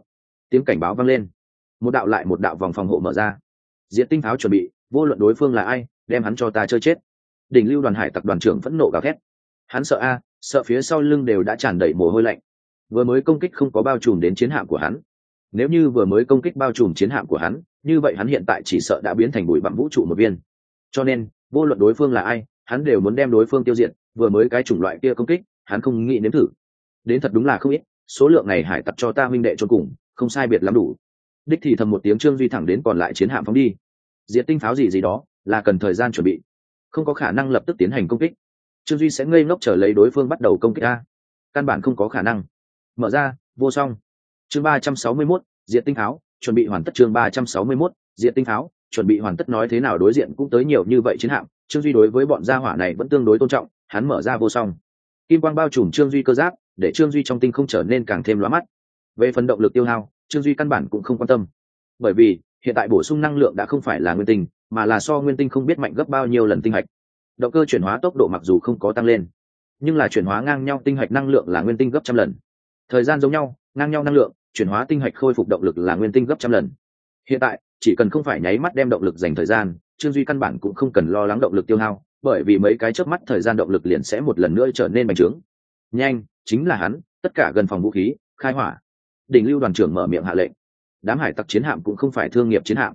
Tiếng cảnh báo vang lên. Một đạo lại một đạo vòng phòng hộ mở ra diện tinh pháo chuẩn bị, vô luận đối phương là ai, đem hắn cho ta chơi chết. Đỉnh lưu đoàn hải tặc đoàn trưởng phẫn nộ gào thét. Hắn sợ a, sợ phía sau lưng đều đã tràn đầy mồ hôi lạnh. Vừa mới công kích không có bao trùm đến chiến hạm của hắn. Nếu như vừa mới công kích bao trùm chiến hạm của hắn, như vậy hắn hiện tại chỉ sợ đã biến thành bụi bặm vũ trụ một viên. Cho nên, vô luận đối phương là ai, hắn đều muốn đem đối phương tiêu diệt, vừa mới cái chủng loại kia công kích, hắn không nghĩ nếm thử. Đến thật đúng là không ít, số lượng này hải tặc cho ta huynh đệ cho cùng, không sai biệt lắm đủ đích thì thầm một tiếng trương duy thẳng đến còn lại chiến hạm phóng đi. Diệt tinh pháo gì gì đó, là cần thời gian chuẩn bị. Không có khả năng lập tức tiến hành công kích. Trương duy sẽ ngây ngốc chờ lấy đối phương bắt đầu công kích a. Căn bản không có khả năng. Mở ra, vô song. Chương ba trăm sáu mươi mốt diện tinh pháo, chuẩn bị hoàn tất chương ba trăm sáu mươi mốt diện tinh pháo, chuẩn bị hoàn tất nói thế nào đối diện cũng tới nhiều như vậy chiến hạm. Trương duy đối với bọn gia hỏa này vẫn tương đối tôn trọng, hắn mở ra vô song. Kim quang bao trùm trương duy cơ giáp, để trương duy trong tinh không trở nên càng thêm loa mắt. Về phần động lực tiêu hao trương duy căn bản cũng không quan tâm. Bởi vì, hiện tại bổ sung năng lượng đã không phải là nguyên tinh, mà là so nguyên tinh không biết mạnh gấp bao nhiêu lần tinh hạch. Động cơ chuyển hóa tốc độ mặc dù không có tăng lên, nhưng là chuyển hóa ngang nhau tinh hạch năng lượng là nguyên tinh gấp trăm lần. Thời gian giống nhau, ngang nhau năng lượng, chuyển hóa tinh hạch khôi phục động lực là nguyên tinh gấp trăm lần. Hiện tại, chỉ cần không phải nháy mắt đem động lực dành thời gian, trương duy căn bản cũng không cần lo lắng động lực tiêu hao, bởi vì mấy cái chớp mắt thời gian động lực liền sẽ một lần nữa trở nên bành trướng. Nhanh, chính là hắn, tất cả gần phòng vũ khí, khai hỏa đỉnh lưu đoàn trưởng mở miệng hạ lệnh. Đám hải tặc chiến hạm cũng không phải thương nghiệp chiến hạm.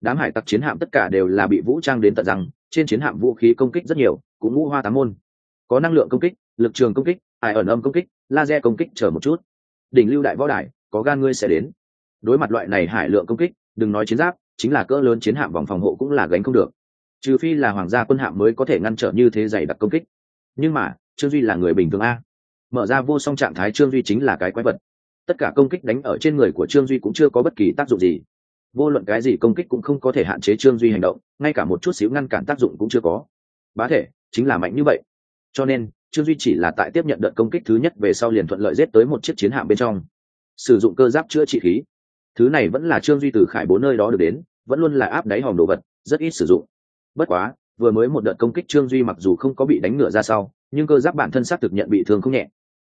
Đám hải tặc chiến hạm tất cả đều là bị vũ trang đến tận rằng trên chiến hạm vũ khí công kích rất nhiều, cũng ngũ hoa tám môn. Có năng lượng công kích, lực trường công kích, ải ẩn âm công kích, laser công kích chờ một chút. Đỉnh lưu đại võ đài, có gan ngươi sẽ đến. Đối mặt loại này hải lượng công kích, đừng nói chiến giáp, chính là cỡ lớn chiến hạm vòng phòng hộ cũng là gánh không được. Trừ phi là hoàng gia quân hạm mới có thể ngăn trở như thế dày đặc công kích. Nhưng mà, trương duy là người bình thường a. Mở ra vô song trạng thái trương duy chính là cái quái vật tất cả công kích đánh ở trên người của trương duy cũng chưa có bất kỳ tác dụng gì. Vô luận cái gì công kích cũng không có thể hạn chế trương duy hành động, ngay cả một chút xíu ngăn cản tác dụng cũng chưa có. Bá thể, chính là mạnh như vậy. Cho nên, trương duy chỉ là tại tiếp nhận đợt công kích thứ nhất về sau liền thuận lợi giết tới một chiếc chiến hạm bên trong. Sử dụng cơ giáp chữa trị khí. Thứ này vẫn là trương duy từ khải bốn nơi đó được đến, vẫn luôn là áp đáy hòm đồ vật, rất ít sử dụng. Bất quá, vừa mới một đợt công kích trương duy mặc dù không có bị đánh ngựa ra sau, nhưng cơ giáp bản thân xác thực nhận bị thương không nhẹ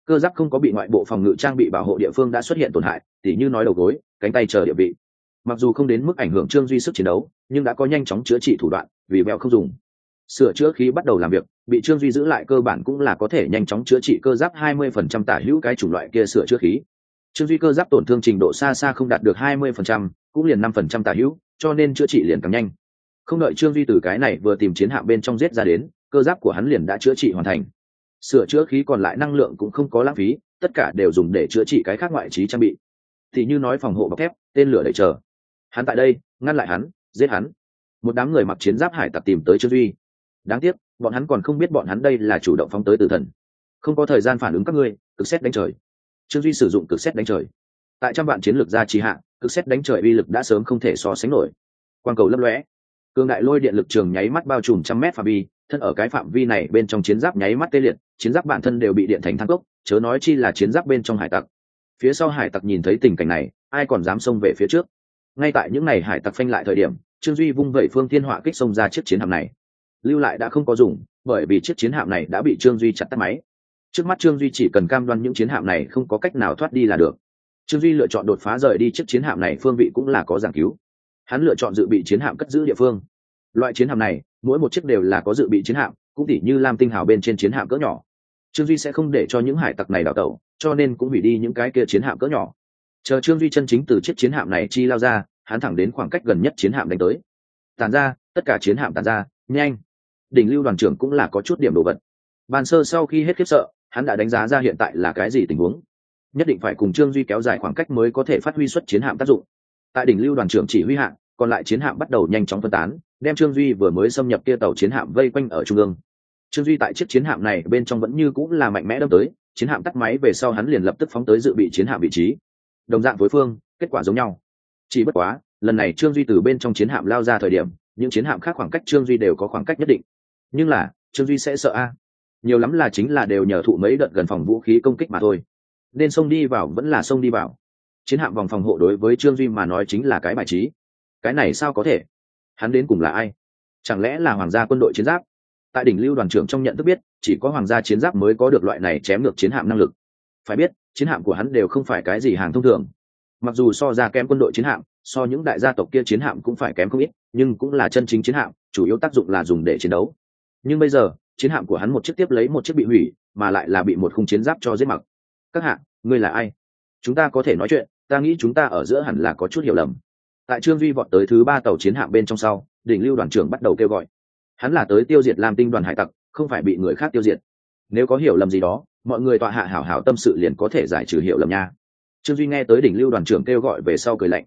cơ giáp không có bị ngoại bộ phòng ngự trang bị bảo hộ địa phương đã xuất hiện tổn hại tỉ như nói đầu gối cánh tay chờ địa vị. Mặc dù không đến mức ảnh hưởng trương duy sức chiến đấu nhưng đã có nhanh chóng chữa trị thủ đoạn vì vẹo không dùng. Sửa chữa khí bắt đầu làm việc bị trương duy giữ lại cơ bản cũng là có thể nhanh chóng chữa trị cơ giáp 20% tả hữu cái chủng loại kia sửa chữa khí. Trương duy cơ giáp tổn thương trình độ xa xa không đạt được 20%, cũng liền 5% tả hữu cho nên chữa trị liền càng nhanh. Không đợi trương duy từ cái này vừa tìm chiến hạm bên trong giết ra đến cơ giáp của hắn liền đã chữa trị hoàn thành sửa chữa khí còn lại năng lượng cũng không có lãng phí, tất cả đều dùng để chữa trị cái khác ngoại trí trang bị. Thì như nói phòng hộ bọc thép, tên lửa đẩy chờ. Hắn tại đây, ngăn lại hắn, giết hắn. Một đám người mặc chiến giáp hải tặc tìm tới trương duy. Đáng tiếc, bọn hắn còn không biết bọn hắn đây là chủ động phóng tới tử thần. Không có thời gian phản ứng các ngươi, cực xét đánh trời. Trương duy sử dụng cực xét đánh trời. Tại trăm vạn chiến lược gia trì hạ, cực xét đánh trời uy lực đã sớm không thể so sánh nổi. Quang cầu lấp lõe cương đại lôi điện lực trường nháy mắt bao trùm trăm mét phạm vi thân ở cái phạm vi này bên trong chiến giáp nháy mắt tê liệt, chiến giáp bản thân đều bị điện thành thang cốc, chớ nói chi là chiến giáp bên trong hải tặc. Phía sau hải tặc nhìn thấy tình cảnh này, ai còn dám xông về phía trước? Ngay tại những ngày hải tặc phanh lại thời điểm, trương duy vung vẩy phương thiên họa kích xông ra chiếc chiến hạm này. Lưu lại đã không có dùng, bởi vì chiếc chiến hạm này đã bị trương duy chặt tắt máy. Trước mắt trương duy chỉ cần cam đoan những chiến hạm này không có cách nào thoát đi là được. Trương duy lựa chọn đột phá rời đi chiếc chiến hạm này, phương vị cũng là có giảng cứu. Hắn lựa chọn dự bị chiến hạm cất giữ địa phương. Loại chiến hạm này mỗi một chiếc đều là có dự bị chiến hạm, cũng tỉ như lam tinh hào bên trên chiến hạm cỡ nhỏ. Trương duy sẽ không để cho những hải tặc này đào tẩu, cho nên cũng hủy đi những cái kia chiến hạm cỡ nhỏ. Chờ trương duy chân chính từ chiếc chiến hạm này chi lao ra, hắn thẳng đến khoảng cách gần nhất chiến hạm đánh tới. Tàn ra, tất cả chiến hạm tàn ra, nhanh. Đỉnh lưu đoàn trưởng cũng là có chút điểm đồ vật. Bàn sơ sau khi hết khiếp sợ, hắn đã đánh giá ra hiện tại là cái gì tình huống. Nhất định phải cùng trương duy kéo dài khoảng cách mới có thể phát huy xuất chiến hạm tác dụng. Tại đỉnh lưu đoàn trưởng chỉ huy hạng còn lại chiến hạm bắt đầu nhanh chóng phân tán đem trương duy vừa mới xâm nhập kia tàu chiến hạm vây quanh ở trung ương. Trương duy tại chiếc chiến hạm này bên trong vẫn như cũng là mạnh mẽ đâm tới, chiến hạm tắt máy về sau hắn liền lập tức phóng tới dự bị chiến hạm vị trí. Đồng dạng với phương, kết quả giống nhau. Chỉ bất quá, lần này trương duy từ bên trong chiến hạm lao ra thời điểm, những chiến hạm khác khoảng cách trương duy đều có khoảng cách nhất định. Nhưng là, trương duy sẽ sợ a? Nhiều lắm là chính là đều nhờ thụ mấy đợt gần phòng vũ khí công kích mà thôi. Nên xông đi vào vẫn là xông đi vào. Chiến hạm vòng phòng hộ đối với trương duy mà nói chính là cái bài trí. Cái này sao có thể? Hắn đến cùng là ai? Chẳng lẽ là hoàng gia quân đội chiến giáp? Tại đỉnh lưu đoàn trưởng trong nhận thức biết, chỉ có hoàng gia chiến giáp mới có được loại này chém ngược chiến hạm năng lực. Phải biết, chiến hạm của hắn đều không phải cái gì hàng thông thường. Mặc dù so ra kém quân đội chiến hạm, so những đại gia tộc kia chiến hạm cũng phải kém không ít, nhưng cũng là chân chính chiến hạm, chủ yếu tác dụng là dùng để chiến đấu. Nhưng bây giờ, chiến hạm của hắn một chiếc tiếp lấy một chiếc bị hủy, mà lại là bị một khung chiến giáp cho giết mặc. Các hạng ngươi là ai? Chúng ta có thể nói chuyện, ta nghĩ chúng ta ở giữa hẳn là có chút hiểu lầm tại trương duy vọt tới thứ ba tàu chiến hạm bên trong sau, đỉnh lưu đoàn trưởng bắt đầu kêu gọi. Hắn là tới tiêu diệt lam tinh đoàn hải tặc, không phải bị người khác tiêu diệt. Nếu có hiểu lầm gì đó, mọi người tọa hạ hảo hảo tâm sự liền có thể giải trừ hiểu lầm nha. Trương duy nghe tới đỉnh lưu đoàn trưởng kêu gọi về sau cười lạnh.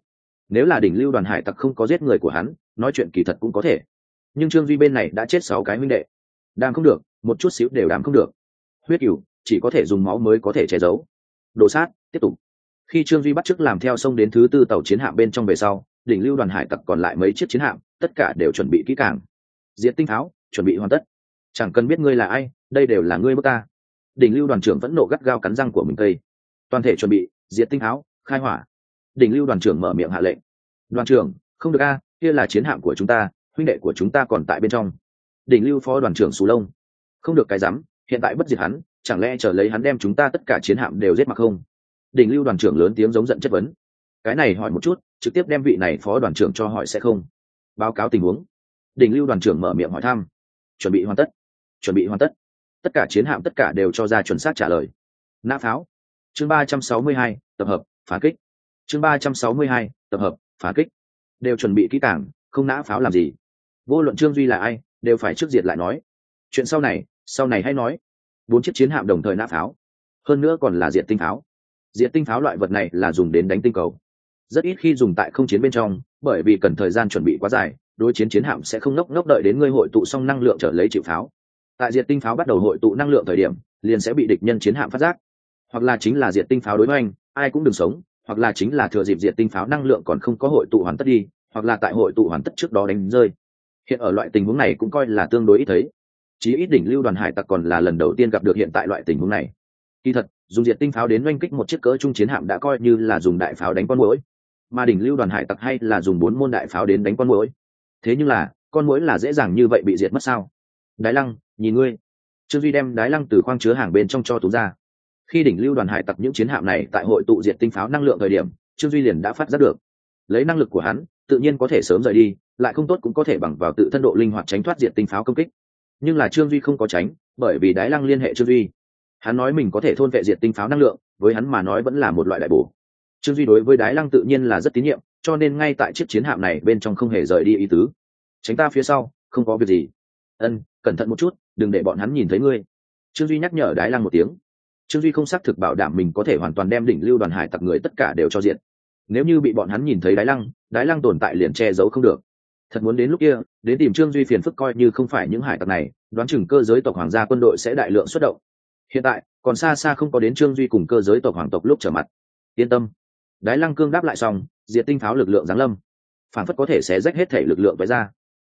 Nếu là đỉnh lưu đoàn hải tặc không có giết người của hắn, nói chuyện kỳ thật cũng có thể. Nhưng trương duy bên này đã chết sáu cái minh đệ. Đang không được, một chút xíu đều đám không được. Huyết cửu chỉ có thể dùng máu mới có thể che giấu. Đồ sát, tiếp tục. Khi trương duy bắt chức làm theo sông đến thứ tư tàu chiến hạm bên trong về sau đỉnh lưu đoàn hải tặc còn lại mấy chiếc chiến hạm, tất cả đều chuẩn bị kỹ càng. Diệt tinh tháo, chuẩn bị hoàn tất. Chẳng cần biết ngươi là ai, đây đều là ngươi bước ta. Đỉnh lưu đoàn trưởng vẫn nộ gắt gao cắn răng của mình tây. Toàn thể chuẩn bị, diệt tinh tháo, khai hỏa. Đỉnh lưu đoàn trưởng mở miệng hạ lệnh. Đoàn trưởng, không được a, kia là chiến hạm của chúng ta, huynh đệ của chúng ta còn tại bên trong. Đỉnh lưu phó đoàn trưởng sù lông. Không được cái rắm, hiện tại bất diệt hắn, chẳng lẽ chờ lấy hắn đem chúng ta tất cả chiến hạm đều giết mặc không? Đỉnh lưu đoàn trưởng lớn tiếng giống giận chất vấn cái này hỏi một chút, trực tiếp đem vị này phó đoàn trưởng cho hỏi sẽ không? Báo cáo tình huống. Đỉnh lưu đoàn trưởng mở miệng hỏi thăm. Chuẩn bị hoàn tất. Chuẩn bị hoàn tất. Tất cả chiến hạm tất cả đều cho ra chuẩn xác trả lời. Nã pháo. Chương ba trăm sáu mươi hai, tập hợp, phá kích. Chương ba trăm sáu mươi hai, tập hợp, phá kích. Đều chuẩn bị kỹ càng, không nã pháo làm gì. Vô luận trương duy là ai, đều phải trước diệt lại nói. Chuyện sau này sau này hay nói. Bốn chiếc chiến hạm đồng thời nã pháo. Hơn nữa còn là diệt tinh pháo. Diệt tinh pháo loại vật này là dùng đến đánh tinh cầu rất ít khi dùng tại không chiến bên trong, bởi vì cần thời gian chuẩn bị quá dài, đối chiến chiến hạm sẽ không ngốc ngốc đợi đến ngươi hội tụ xong năng lượng trở lấy chịu pháo. Tại diệt tinh pháo bắt đầu hội tụ năng lượng thời điểm, liền sẽ bị địch nhân chiến hạm phát giác. Hoặc là chính là diệt tinh pháo đối với anh, ai cũng đừng sống, hoặc là chính là thừa dịp diệt tinh pháo năng lượng còn không có hội tụ hoàn tất đi, hoặc là tại hội tụ hoàn tất trước đó đánh rơi. Hiện ở loại tình huống này cũng coi là tương đối ít thấy. Chí ít đỉnh lưu đoàn hải tặc còn là lần đầu tiên gặp được hiện tại loại tình huống này. Kỳ thật, dùng diệt tinh pháo đến oanh kích một chiếc cỡ trung chiến hạm đã coi như là dùng đại pháo đánh con mũi mà đỉnh lưu đoàn hải tặc hay là dùng bốn môn đại pháo đến đánh con mũi thế nhưng là, con mũi là dễ dàng như vậy bị diệt mất sao? Đái lăng, nhìn ngươi. Trương duy đem đái lăng từ khoang chứa hàng bên trong cho tú ra. Khi đỉnh lưu đoàn hải tặc những chiến hạm này tại hội tụ diệt tinh pháo năng lượng thời điểm, trương duy liền đã phát giác được. Lấy năng lực của hắn, tự nhiên có thể sớm rời đi, lại không tốt cũng có thể bằng vào tự thân độ linh hoạt tránh thoát diệt tinh pháo công kích. Nhưng là trương duy không có tránh, bởi vì đái lăng liên hệ trương duy. Hắn nói mình có thể thôn vệ diệt tinh pháo năng lượng, với hắn mà nói vẫn là một loại đại bổ trương duy đối với đái lăng tự nhiên là rất tín nhiệm, cho nên ngay tại chiếc chiến hạm này bên trong không hề rời đi ý tứ. Tránh ta phía sau, không có việc gì. Ân, cẩn thận một chút, đừng để bọn hắn nhìn thấy ngươi. Trương duy nhắc nhở đái lăng một tiếng. Trương duy không xác thực bảo đảm mình có thể hoàn toàn đem đỉnh lưu đoàn hải tặc người tất cả đều cho diện. Nếu như bị bọn hắn nhìn thấy đái lăng đái lăng tồn tại liền che giấu không được. Thật muốn đến lúc kia, đến tìm trương duy phiền phức coi như không phải những hải tặc này, đoán chừng cơ giới tộc hoàng gia quân đội sẽ đại lượng xuất động. Hiện tại, còn xa xa không có đến trương duy cùng cơ giới tộc hoàng tộc lúc trở mặt. Yên tâm đái lăng cương đáp lại xong, diệt tinh pháo lực lượng giáng lâm. Phản phất có thể sẽ rách hết thể lực lượng với ra.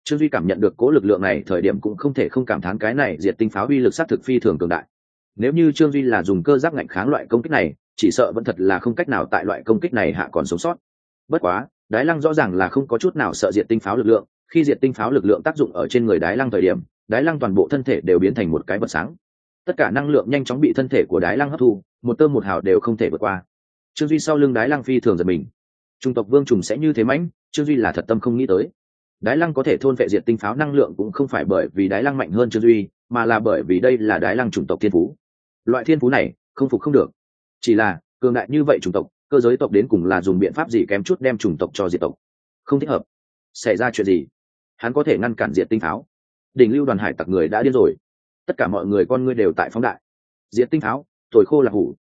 Trương duy cảm nhận được cố lực lượng này thời điểm cũng không thể không cảm thán cái này diệt tinh pháo uy lực s á t thực phi thường cường đại. Nếu như trương duy là dùng cơ giác ngạnh kháng loại công kích này, chỉ sợ vẫn thật là không cách nào tại loại công kích này hạ còn sống sót. Bất quá, đái lăng rõ ràng là không có chút nào sợ diệt tinh pháo lực lượng, khi diệt tinh pháo lực lượng tác dụng ở trên người đái lăng thời điểm, đái lăng toàn bộ thân thể đều biến thành một cái vật sáng. Tất cả năng lượng nhanh chóng bị thân thể của đái lăng hấp thu, một tơm một hào đều không thể vượt qua trương duy sau lưng đái lăng phi thường giật mình. Trung tộc vương trùng sẽ như thế mãnh, trương duy là thật tâm không nghĩ tới. Đái lăng có thể thôn vệ diệt tinh pháo năng lượng cũng không phải bởi vì đái lăng mạnh hơn trương duy, mà là bởi vì đây là đái lăng chủng tộc thiên phú. Loại thiên phú này, không phục không được. Chỉ là, cường đại như vậy chủng tộc, cơ giới tộc đến cùng là dùng biện pháp gì kém chút đem chủng tộc cho diệt tộc? Không thích hợp. Xảy ra chuyện gì? Hắn có thể ngăn cản diệt tinh pháo. Đỉnh lưu đoàn hải tặc người đã điên rồi. Tất cả mọi người con ngươi đều tại phóng đại. Diệt tinh pháo thổi khô là hủ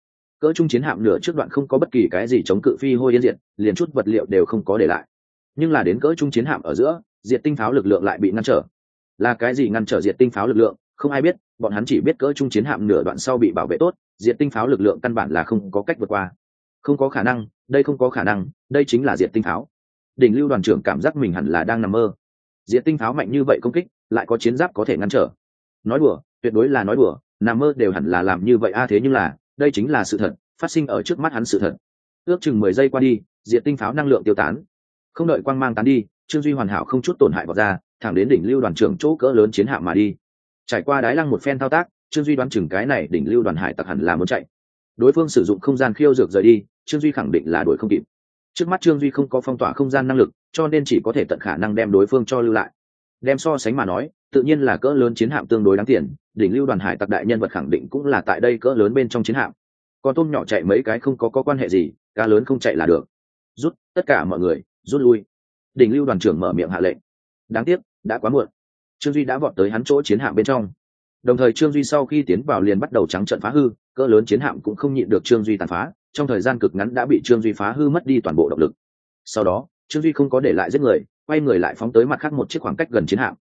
cỡ trung chiến hạm nửa trước đoạn không có bất kỳ cái gì chống cự phi hôi yên diệt, liền chút vật liệu đều không có để lại. Nhưng là đến cỡ trung chiến hạm ở giữa, diệt tinh pháo lực lượng lại bị ngăn trở. Là cái gì ngăn trở diệt tinh pháo lực lượng, không ai biết, bọn hắn chỉ biết cỡ trung chiến hạm nửa đoạn sau bị bảo vệ tốt, diệt tinh pháo lực lượng căn bản là không có cách vượt qua. Không có khả năng, đây không có khả năng, đây chính là diệt tinh pháo. Đỉnh lưu đoàn trưởng cảm giác mình hẳn là đang nằm mơ. Diệt tinh pháo mạnh như vậy công kích, lại có chiến giáp có thể ngăn trở. Nói đùa, tuyệt đối là nói đùa, nằm mơ đều hẳn là làm như vậy, a, thế nhưng là đây chính là sự thật, phát sinh ở trước mắt hắn sự thật. Ước chừng mười giây qua đi, diệt tinh pháo năng lượng tiêu tán. Không đợi quang mang tán đi, trương duy hoàn hảo không chút tổn hại vào ra, thẳng đến đỉnh lưu đoàn trưởng chỗ cỡ lớn chiến hạm mà đi. Trải qua đái lăng một phen thao tác, trương duy đoán chừng cái này đỉnh lưu đoàn hải tặc hẳn là muốn chạy. Đối phương sử dụng không gian khiêu dược rời đi, trương duy khẳng định là đuổi không kịp. Trước mắt trương duy không có phong tỏa không gian năng lực, cho nên chỉ có thể tận khả năng đem đối phương cho lưu lại. Đem so sánh mà nói, tự nhiên là cỡ lớn chiến hạm tương đối đáng tiền đỉnh lưu đoàn hải tặc đại nhân vật khẳng định cũng là tại đây cỡ lớn bên trong chiến hạm. Còn tôm nhỏ chạy mấy cái không có, có quan hệ gì cá lớn không chạy là được. Rút tất cả mọi người rút lui. Đỉnh lưu đoàn trưởng mở miệng hạ lệnh. Đáng tiếc đã quá muộn. Trương duy đã vọt tới hắn chỗ chiến hạm bên trong. Đồng thời trương duy sau khi tiến vào liền bắt đầu trắng trận phá hư cỡ lớn chiến hạm cũng không nhịn được trương duy tàn phá trong thời gian cực ngắn đã bị trương duy phá hư mất đi toàn bộ động lực. Sau đó trương duy không có để lại giết người quay người lại phóng tới mặt khác một chiếc khoảng cách gần chiến hạm.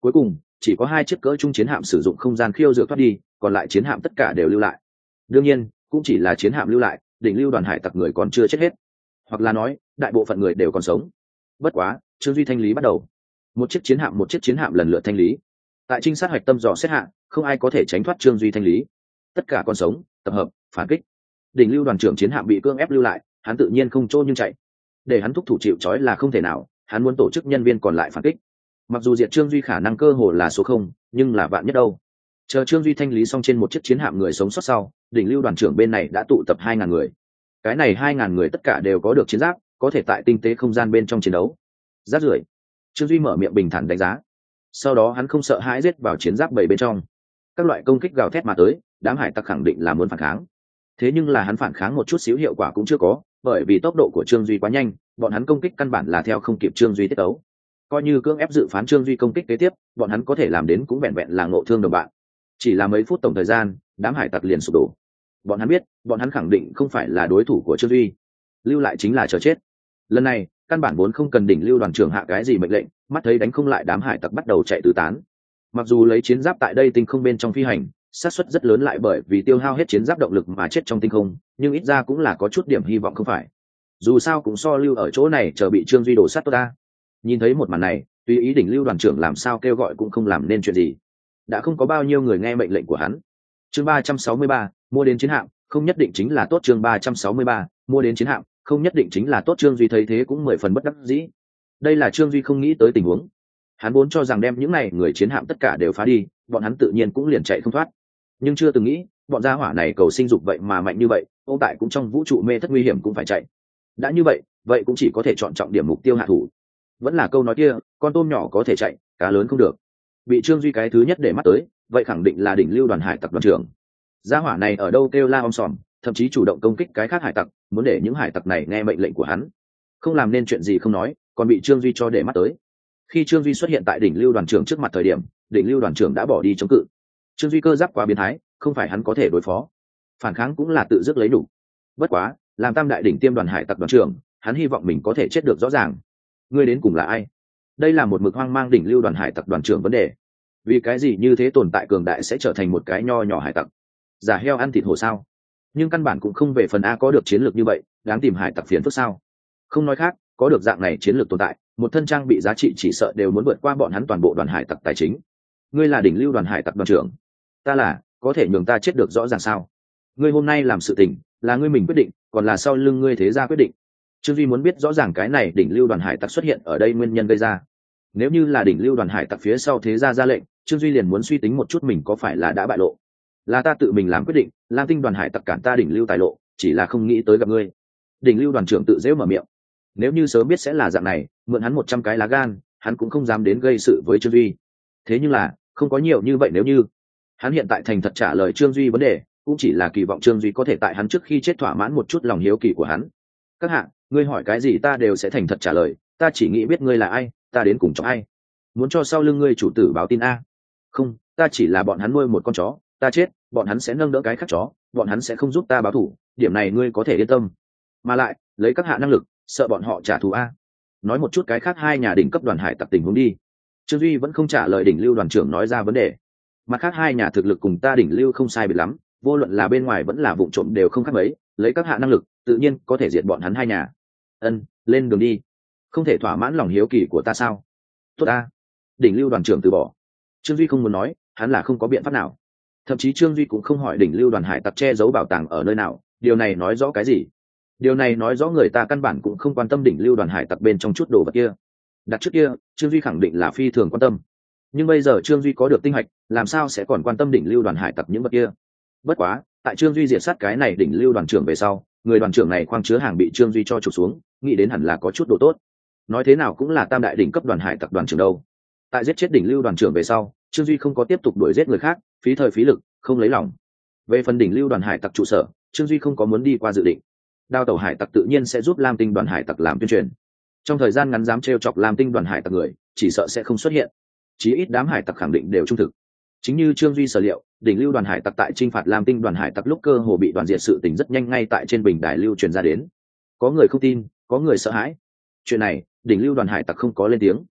Cuối cùng chỉ có hai chiếc cỡ trung chiến hạm sử dụng không gian khiêu dược thoát đi, còn lại chiến hạm tất cả đều lưu lại. Đương nhiên, cũng chỉ là chiến hạm lưu lại, đỉnh lưu đoàn hải tặc người còn chưa chết hết. Hoặc là nói, đại bộ phận người đều còn sống. Bất quá, trương duy thanh lý bắt đầu. Một chiếc chiến hạm, một chiếc chiến hạm lần lượt thanh lý. Tại trinh sát hoạch tâm dò xét hạng không ai có thể tránh thoát trương duy thanh lý. Tất cả còn sống, tập hợp, phản kích. Đỉnh lưu đoàn trưởng chiến hạm bị cương ép lưu lại, hắn tự nhiên không trôn nhưng chạy. Để hắn thúc thủ chịu trói là không thể nào, hắn muốn tổ chức nhân viên còn lại phản kích mặc dù diệt trương duy khả năng cơ hồ là số không, nhưng là vạn nhất đâu. Chờ trương duy thanh lý xong trên một chiếc chiến hạm người sống sót sau, đỉnh lưu đoàn trưởng bên này đã tụ tập hai ngàn người. Cái này hai ngàn người tất cả đều có được chiến giáp, có thể tại tinh tế không gian bên trong chiến đấu. Rát rưởi. Trương duy mở miệng bình thản đánh giá. Sau đó hắn không sợ hãi giết vào chiến giáp bảy bên trong. Các loại công kích gào thét mà tới, đám hải tặc khẳng định là muốn phản kháng. Thế nhưng là hắn phản kháng một chút xíu hiệu quả cũng chưa có, bởi vì tốc độ của trương duy quá nhanh, bọn hắn công kích căn bản là theo không kịp trương duy tiết tấu coi như cưỡng ép dự phán trương duy công kích kế tiếp, bọn hắn có thể làm đến cũng vẹn vẹn là ngộ thương đồng bạn. Chỉ là mấy phút tổng thời gian, đám hải tặc liền sụp đổ. Bọn hắn biết, bọn hắn khẳng định không phải là đối thủ của trương duy. Lưu lại chính là chờ chết. Lần này, căn bản vốn không cần đỉnh lưu đoàn trưởng hạ cái gì mệnh lệnh, mắt thấy đánh không lại đám hải tặc bắt đầu chạy tứ tán. Mặc dù lấy chiến giáp tại đây tinh không bên trong phi hành sát suất rất lớn lại bởi vì tiêu hao hết chiến giáp động lực mà chết trong tinh không, nhưng ít ra cũng là có chút điểm hy vọng không phải. Dù sao cũng so lưu ở chỗ này chờ bị trương duy đổ sát tốt ta nhìn thấy một màn này tuy ý đỉnh lưu đoàn trưởng làm sao kêu gọi cũng không làm nên chuyện gì. Đã không có bao nhiêu người nghe mệnh lệnh của hắn. Chương ba trăm sáu mươi ba, mua đến chiến hạm, không nhất định chính là tốt. Chương ba trăm sáu mươi ba, mua đến chiến hạm, không nhất định chính là tốt. Trương duy thấy thế cũng mười phần bất đắc dĩ. Đây là trương duy không nghĩ tới tình huống. Hắn vốn cho rằng đem những này người chiến hạm tất cả đều phá đi, bọn hắn tự nhiên cũng liền chạy không thoát. Nhưng chưa từng nghĩ, bọn gia hỏa này cầu sinh dục vậy mà mạnh như vậy ô tại cũng trong vũ trụ mê thất nguy hiểm cũng phải chạy. Đã như vậy vậy cũng chỉ có thể chọn trọng điểm mục tiêu hạ thủ vẫn là câu nói kia, con tôm nhỏ có thể chạy, cá lớn không được. Bị trương duy cái thứ nhất để mắt tới, vậy khẳng định là đỉnh lưu đoàn hải tặc đoàn trưởng. Gia hỏa này ở đâu kêu la om sòm, thậm chí chủ động công kích cái khác hải tặc, muốn để những hải tặc này nghe mệnh lệnh của hắn. Không làm nên chuyện gì không nói, còn bị trương duy cho để mắt tới. Khi trương duy xuất hiện tại đỉnh lưu đoàn trưởng trước mặt thời điểm, đỉnh lưu đoàn trưởng đã bỏ đi chống cự. Trương duy cơ giáp quá biến thái, không phải hắn có thể đối phó. Phản kháng cũng là tự dứt lấy đủ. Bất quá, làm tam đại đỉnh tiêm đoàn hải tặc đoàn trưởng, hắn hy vọng mình có thể chết được rõ ràng ngươi đến cùng là ai? Đây là một mực hoang mang đỉnh lưu đoàn hải tặc đoàn trưởng vấn đề. Vì cái gì như thế tồn tại cường đại sẽ trở thành một cái nho nhỏ hải tặc? Giả heo ăn thịt hồ sao? Nhưng căn bản cũng không về phần a có được chiến lược như vậy, đáng tìm hải tặc phiền phức sao? Không nói khác, có được dạng này chiến lược tồn tại, một thân trang bị giá trị chỉ sợ đều muốn vượt qua bọn hắn toàn bộ đoàn hải tặc tài chính. Ngươi là đỉnh lưu đoàn hải tặc đoàn trưởng. Ta là, có thể nhường ta chết được rõ ràng sao? Ngươi hôm nay làm sự tình, là ngươi mình quyết định, còn là sau lưng ngươi thế ra quyết định trương duy muốn biết rõ ràng cái này đỉnh lưu đoàn hải tặc xuất hiện ở đây nguyên nhân gây ra. Nếu như là đỉnh lưu đoàn hải tặc phía sau thế ra ra lệnh, trương duy liền muốn suy tính một chút mình có phải là đã bại lộ. Là ta tự mình làm quyết định, lam tinh đoàn hải tặc cản ta đỉnh lưu tài lộ, chỉ là không nghĩ tới gặp ngươi. Đỉnh lưu đoàn trưởng tự dễ mở miệng. Nếu như sớm biết sẽ là dạng này, mượn hắn một trăm cái lá gan, hắn cũng không dám đến gây sự với trương duy. Thế nhưng là, không có nhiều như vậy nếu như. Hắn hiện tại thành thật trả lời trương duy vấn đề, cũng chỉ là kỳ vọng trương duy có thể tại hắn trước khi chết thỏa mãn một chút lòng hiếu kỳ của hắn. Các hạng ngươi hỏi cái gì ta đều sẽ thành thật trả lời, ta chỉ nghĩ biết ngươi là ai, ta đến cùng cho ai. Muốn cho sau lưng ngươi chủ tử báo tin a. Không, ta chỉ là bọn hắn nuôi một con chó, ta chết, bọn hắn sẽ nâng đỡ cái khác chó, bọn hắn sẽ không giúp ta báo thủ, điểm này ngươi có thể yên tâm. Mà lại, lấy các hạ năng lực, sợ bọn họ trả thù a. Nói một chút cái khác hai nhà đỉnh cấp đoàn hải tặc tình huống đi. Trương duy vẫn không trả lời đỉnh lưu đoàn trưởng nói ra vấn đề. Mặt khác hai nhà thực lực cùng ta đỉnh lưu không sai biệt lắm, vô luận là bên ngoài vẫn là vụ trộm đều không khác mấy, lấy các hạ năng lực, tự nhiên có thể diệt bọn hắn hai nhà ân, lên đường đi. Không thể thỏa mãn lòng hiếu kỳ của ta sao? Tốt ta. Đỉnh lưu đoàn trưởng từ bỏ. Trương duy không muốn nói, hắn là không có biện pháp nào. Thậm chí trương duy cũng không hỏi đỉnh lưu đoàn hải tặc che giấu bảo tàng ở nơi nào, điều này nói rõ cái gì? Điều này nói rõ người ta căn bản cũng không quan tâm đỉnh lưu đoàn hải tặc bên trong chút đồ vật kia. Đặt trước kia, trương duy khẳng định là phi thường quan tâm. Nhưng bây giờ trương duy có được tinh hạch, làm sao sẽ còn quan tâm đỉnh lưu đoàn hải tặc những vật kia? Bất quá, tại trương duy diệt sát cái này đỉnh lưu đoàn trưởng về sau, người đoàn trưởng này khoang chứa hàng bị trương duy cho trục xuống nghĩ đến hẳn là có chút độ tốt. Nói thế nào cũng là tam đại đỉnh cấp đoàn hải tập đoàn trưởng đâu. Tại giết chết đỉnh lưu đoàn trưởng về sau, trương duy không có tiếp tục đuổi giết người khác, phí thời phí lực, không lấy lòng. Về phần đỉnh lưu đoàn hải tặc trụ sở, trương duy không có muốn đi qua dự định. Đào tàu hải tặc tự nhiên sẽ giúp lam tinh đoàn hải tặc làm tuyên truyền. Trong thời gian ngắn dám t r e o chọc lam tinh đoàn hải tặc người, chỉ sợ sẽ không xuất hiện. Chí ít đám hải tặc khẳng định đều trung thực. Chính như trương duy sở liệu, đỉnh lưu đoàn hải tặc tại t r i n h phạt lam tinh đoàn hải tặc lúc cơ hồ bị đoàn diệt sự tỉnh rất nhanh ngay tại trên bình đài lưu truyền ra đến. Có người không tin có người sợ hãi. Chuyện này, đỉnh lưu đoàn hải tặc không có lên tiếng.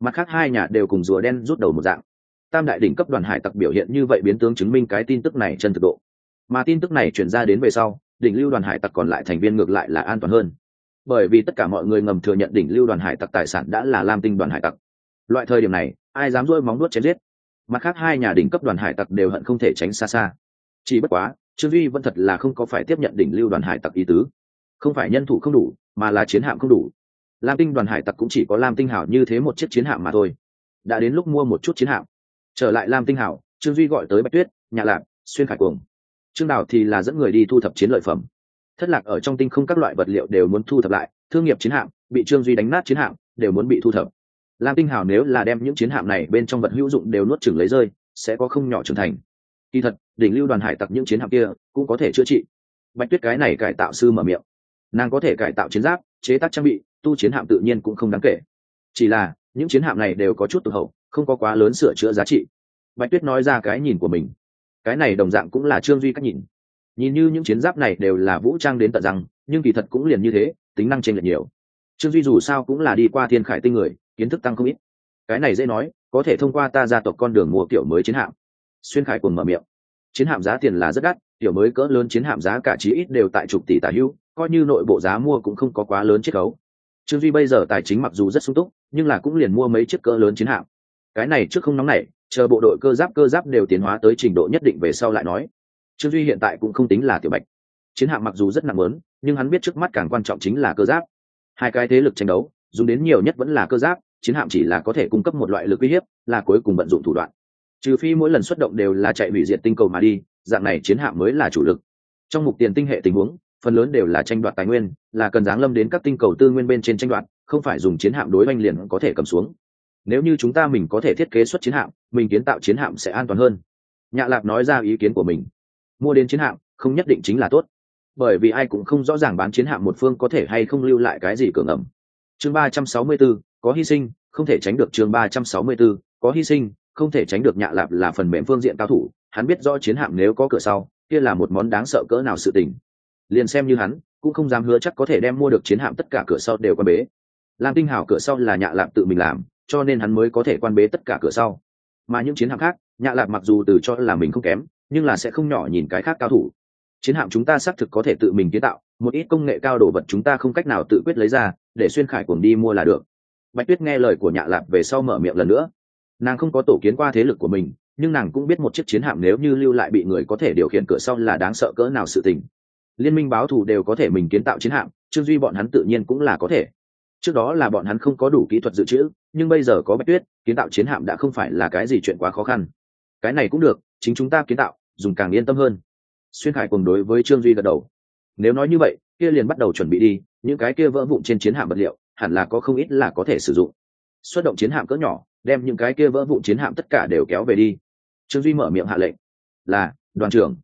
Mặt khác hai nhà đều cùng rùa đen rút đầu một dạng. Tam đại đỉnh cấp đoàn hải tặc biểu hiện như vậy biến tướng chứng minh cái tin tức này chân thực độ. Mà tin tức này chuyển ra đến về sau, đỉnh lưu đoàn hải tặc còn lại thành viên ngược lại là an toàn hơn. Bởi vì tất cả mọi người ngầm thừa nhận đỉnh lưu đoàn hải tặc tài sản đã là lam tinh đoàn hải tặc. Loại thời điểm này, ai dám dôi móng đuốt chém giết? Mặt khác hai nhà đỉnh cấp đoàn hải tặc đều hận không thể tránh xa xa. Chỉ bất quá, trương duy vẫn thật là không có phải tiếp nhận đỉnh lưu đoàn hải tặc ý tứ không phải nhân thủ không đủ, mà là chiến hạm không đủ. Lam tinh đoàn hải tặc cũng chỉ có lam tinh hảo như thế một chiếc chiến hạm mà thôi. Đã đến lúc mua một chút chiến hạm. Trở lại lam tinh hảo, trương duy gọi tới bạch tuyết nhà lạc xuyên khải cuồng. Trương đào thì là dẫn người đi thu thập chiến lợi phẩm. Thất lạc ở trong tinh không các loại vật liệu đều muốn thu thập lại, thương nghiệp chiến hạm, bị trương duy đánh nát chiến hạm, đều muốn bị thu thập. Lam tinh Hảo nếu là đem những chiến hạm này bên trong vật hữu dụng đều nuốt chừng lấy rơi, sẽ có không nhỏ trưởng thành. Kỳ thật, đỉnh lưu đoàn hải tặc những chiến hạm kia cũng có thể chữa trị. Bạch tuyết cái này cải tạo sư mở miệng nàng có thể cải tạo chiến giáp, chế tác trang bị, tu chiến hạm tự nhiên cũng không đáng kể. Chỉ là, những chiến hạm này đều có chút tụt hậu, không có quá lớn sửa chữa giá trị. Bạch tuyết nói ra cái nhìn của mình. Cái này đồng dạng cũng là trương duy cách nhìn. Nhìn như những chiến giáp này đều là vũ trang đến tận rằng, nhưng kỳ thật cũng liền như thế, tính năng trên lệch nhiều. Trương duy dù sao cũng là đi qua thiên khải tinh người, kiến thức tăng không ít. Cái này dễ nói, có thể thông qua ta gia tộc con đường mua kiểu mới chiến hạm. Xuyên khải cùng mở miệng. Chiến hạm giá tiền là rất đắt, kiểu mới cỡ lớn chiến hạm giá cả chí ít đều tại chục tỷ tả hưu coi như nội bộ giá mua cũng không có quá lớn chiết khấu. Trương duy bây giờ tài chính mặc dù rất sung túc, nhưng là cũng liền mua mấy chiếc cỡ lớn chiến hạm. Cái này trước không nóng này chờ bộ đội cơ giáp cơ giáp đều tiến hóa tới trình độ nhất định về sau lại nói. Trương duy hiện tại cũng không tính là tiểu bạch. Chiến hạm mặc dù rất nặng lớn, nhưng hắn biết trước mắt càng quan trọng chính là cơ giáp. Hai cái thế lực tranh đấu, dùng đến nhiều nhất vẫn là cơ giáp, chiến hạm chỉ là có thể cung cấp một loại lực uy hiếp, là cuối cùng vận dụng thủ đoạn. Trừ phi mỗi lần xuất động đều là chạy hủy diệt tinh cầu mà đi, dạng này chiến hạm mới là chủ lực. Trong mục tiền tinh hệ tình huống phần lớn đều là tranh đoạt tài nguyên là cần giáng lâm đến các tinh cầu tư nguyên bên trên tranh đoạt không phải dùng chiến hạm đối oanh liền có thể cầm xuống. Nếu như chúng ta mình có thể thiết kế xuất chiến hạm mình kiến tạo chiến hạm sẽ an toàn hơn. Nhạ lạc nói ra ý kiến của mình. Mua đến chiến hạm không nhất định chính là tốt. Bởi vì ai cũng không rõ ràng bán chiến hạm một phương có thể hay không lưu lại cái gì cường ẩm chương ba trăm sáu mươi 364, có hy sinh không thể tránh được chương ba trăm sáu mươi 364, có hy sinh không thể tránh được nhạ lạp là phần mềm phương diện cao thủ. Hắn biết rõ chiến hạm nếu có cửa sau kia là một món đáng sợ cỡ nào sự tình liền xem như hắn, cũng không dám hứa chắc có thể đem mua được chiến hạm tất cả cửa sau đều quan bế. Lam tinh hào cửa sau là nhạ lạp tự mình làm, cho nên hắn mới có thể quan bế tất cả cửa sau. Mà những chiến hạm khác, nhạ lạp mặc dù từ cho là mình không kém, nhưng là sẽ không nhỏ nhìn cái khác cao thủ. Chiến hạm chúng ta xác thực có thể tự mình kiến tạo, một ít công nghệ cao đồ vật chúng ta không cách nào tự quyết lấy ra, để xuyên khải cùng đi mua là được. Bạch tuyết nghe lời của nhạ lạp về sau mở miệng lần nữa. Nàng không có tổ kiến qua thế lực của mình, nhưng nàng cũng biết một chiếc chiến hạm nếu như lưu lại bị người có thể điều khiển cửa sau là đáng sợ cỡ nào sự tình liên minh báo thù đều có thể mình kiến tạo chiến hạm, trương duy bọn hắn tự nhiên cũng là có thể. Trước đó là bọn hắn không có đủ kỹ thuật dự trữ, nhưng bây giờ có bạch tuyết, kiến tạo chiến hạm đã không phải là cái gì chuyện quá khó khăn. Cái này cũng được, chính chúng ta kiến tạo, dùng càng yên tâm hơn. Xuyên khải cùng đối với trương duy gật đầu. Nếu nói như vậy, kia liền bắt đầu chuẩn bị đi, những cái kia vỡ vụn trên chiến hạm vật liệu, hẳn là có không ít là có thể sử dụng. Xuất động chiến hạm cỡ nhỏ, đem những cái kia vỡ vụn chiến hạm tất cả đều kéo về đi. Trương duy mở miệng hạ lệnh, là, đoàn trưởng.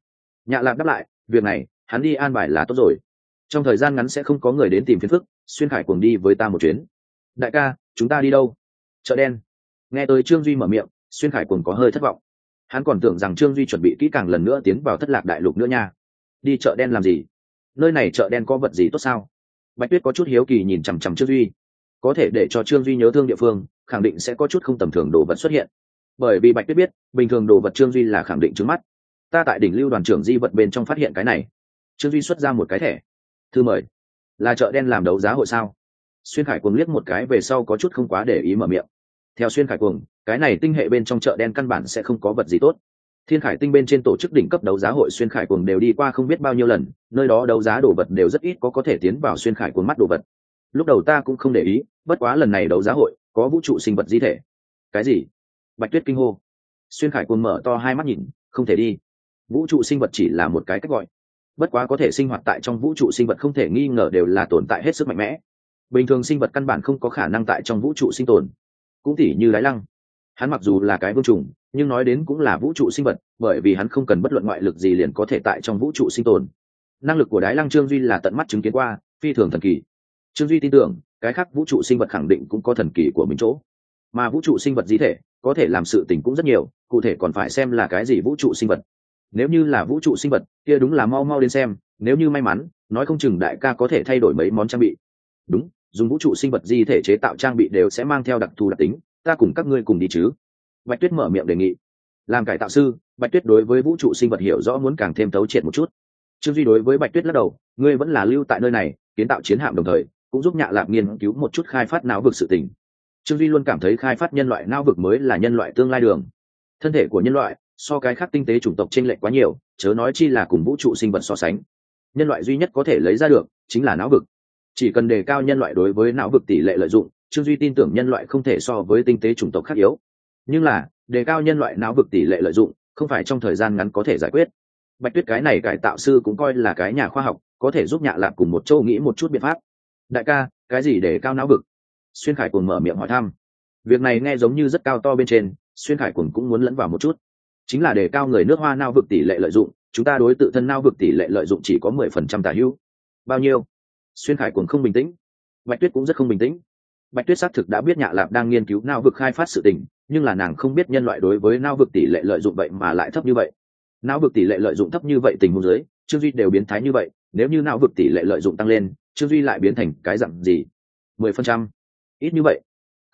Nhạ lạc đáp lại, việc này hắn đi an bài là tốt rồi. Trong thời gian ngắn sẽ không có người đến tìm phiền phức, xuyên khải cùng đi với ta một chuyến. Đại ca, chúng ta đi đâu? Chợ đen. Nghe tới trương duy mở miệng, xuyên khải cùng có hơi thất vọng. Hắn còn tưởng rằng trương duy chuẩn bị kỹ càng lần nữa tiến vào thất lạc đại lục nữa nha. Đi chợ đen làm gì? Nơi này chợ đen có vật gì tốt sao? Bạch tuyết có chút hiếu kỳ nhìn chằm chằm trương duy. Có thể để cho trương duy nhớ thương địa phương, khẳng định sẽ có chút không tầm thường đồ vật xuất hiện. Bởi vì bạch tuyết biết, bình thường đồ vật trương duy là khẳng định trước mắt. Ta tại đỉnh lưu đoàn trưởng di vật bên trong phát hiện cái này trương duy xuất ra một cái thẻ thư mời là chợ đen làm đấu giá hội sao xuyên khải cuồng liếc một cái về sau có chút không quá để ý mở miệng theo xuyên khải cuồng cái này tinh hệ bên trong chợ đen căn bản sẽ không có vật gì tốt thiên khải tinh bên trên tổ chức đỉnh cấp đấu giá hội xuyên khải cuồng đều đi qua không biết bao nhiêu lần nơi đó đấu giá đồ vật đều rất ít có có thể tiến vào xuyên khải cuồng mắt đồ vật lúc đầu ta cũng không để ý bất quá lần này đấu giá hội có vũ trụ sinh vật di thể cái gì bạch tuyết kinh hô xuyên khải cuồng mở to hai mắt nhìn không thể đi vũ trụ sinh vật chỉ là một cái cách gọi bất quá có thể sinh hoạt tại trong vũ trụ sinh vật không thể nghi ngờ đều là tồn tại hết sức mạnh mẽ. Bình thường sinh vật căn bản không có khả năng tại trong vũ trụ sinh tồn. Cũng tỉ như đái lăng. Hắn mặc dù là cái vương trùng nhưng nói đến cũng là vũ trụ sinh vật, bởi vì hắn không cần bất luận ngoại lực gì liền có thể tại trong vũ trụ sinh tồn. Năng lực của đái lăng trương duy là tận mắt chứng kiến qua, phi thường thần kỳ. Trương duy tin tưởng, cái khác vũ trụ sinh vật khẳng định cũng có thần kỳ của mình chỗ. Mà vũ trụ sinh vật di thể, có thể làm sự tình cũng rất nhiều, cụ thể còn phải xem là cái gì vũ trụ sinh vật nếu như là vũ trụ sinh vật, kia đúng là mau mau đến xem, nếu như may mắn, nói không chừng đại ca có thể thay đổi mấy món trang bị. Đúng, dùng vũ trụ sinh vật di thể chế tạo trang bị đều sẽ mang theo đặc thù đặc tính, ta cùng các ngươi cùng đi chứ. Bạch tuyết mở miệng đề nghị. Làm cải tạo sư, bạch tuyết đối với vũ trụ sinh vật hiểu rõ muốn càng thêm tấu triệt một chút. Trương duy đối với bạch tuyết lắc đầu, ngươi vẫn là lưu tại nơi này, kiến tạo chiến hạm đồng thời, cũng giúp nhạ lạc nghiên cứu một chút khai phát não vực sự tình. Trương duy luôn cảm thấy khai phát nhân loại não vực mới là nhân loại tương lai đường. Thân thể của nhân loại so cái khác tinh tế chủng tộc chênh lệch quá nhiều, chớ nói chi là cùng vũ trụ sinh vật so sánh. Nhân loại duy nhất có thể lấy ra được chính là não vực. Chỉ cần đề cao nhân loại đối với não vực tỷ lệ lợi dụng, trương duy tin tưởng nhân loại không thể so với tinh tế chủng tộc khác yếu. Nhưng là, đề cao nhân loại não vực tỷ lệ lợi dụng, không phải trong thời gian ngắn có thể giải quyết. Bạch tuyết cái này cải tạo sư cũng coi là cái nhà khoa học, có thể giúp nhạ lạp cùng một châu nghĩ một chút biện pháp. Đại ca, cái gì để cao não vực? Xuyên khải cuồng mở miệng hỏi thăm. Việc này nghe giống như rất cao to bên trên, xuyên khải cuồng cũng muốn lẫn vào một chút chính là để cao người nước hoa nao vực tỷ lệ lợi dụng, chúng ta đối tự thân nao vực tỷ lệ lợi dụng chỉ có mười phần trăm tả hữu. Bao nhiêu? Xuyên khải cũng không bình tĩnh. Bạch tuyết cũng rất không bình tĩnh. Bạch tuyết xác thực đã biết nhạ lạp đang nghiên cứu nao vực khai phát sự tình, nhưng là nàng không biết nhân loại đối với nao vực tỷ lệ lợi dụng vậy mà lại thấp như vậy. Não vực tỷ lệ lợi dụng thấp như vậy tình huống dưới, trương duy đều biến thái như vậy, nếu như não vực tỷ lệ lợi dụng tăng lên, trương duy lại biến thành cái dặn gì? mười phần trăm. Ít như vậy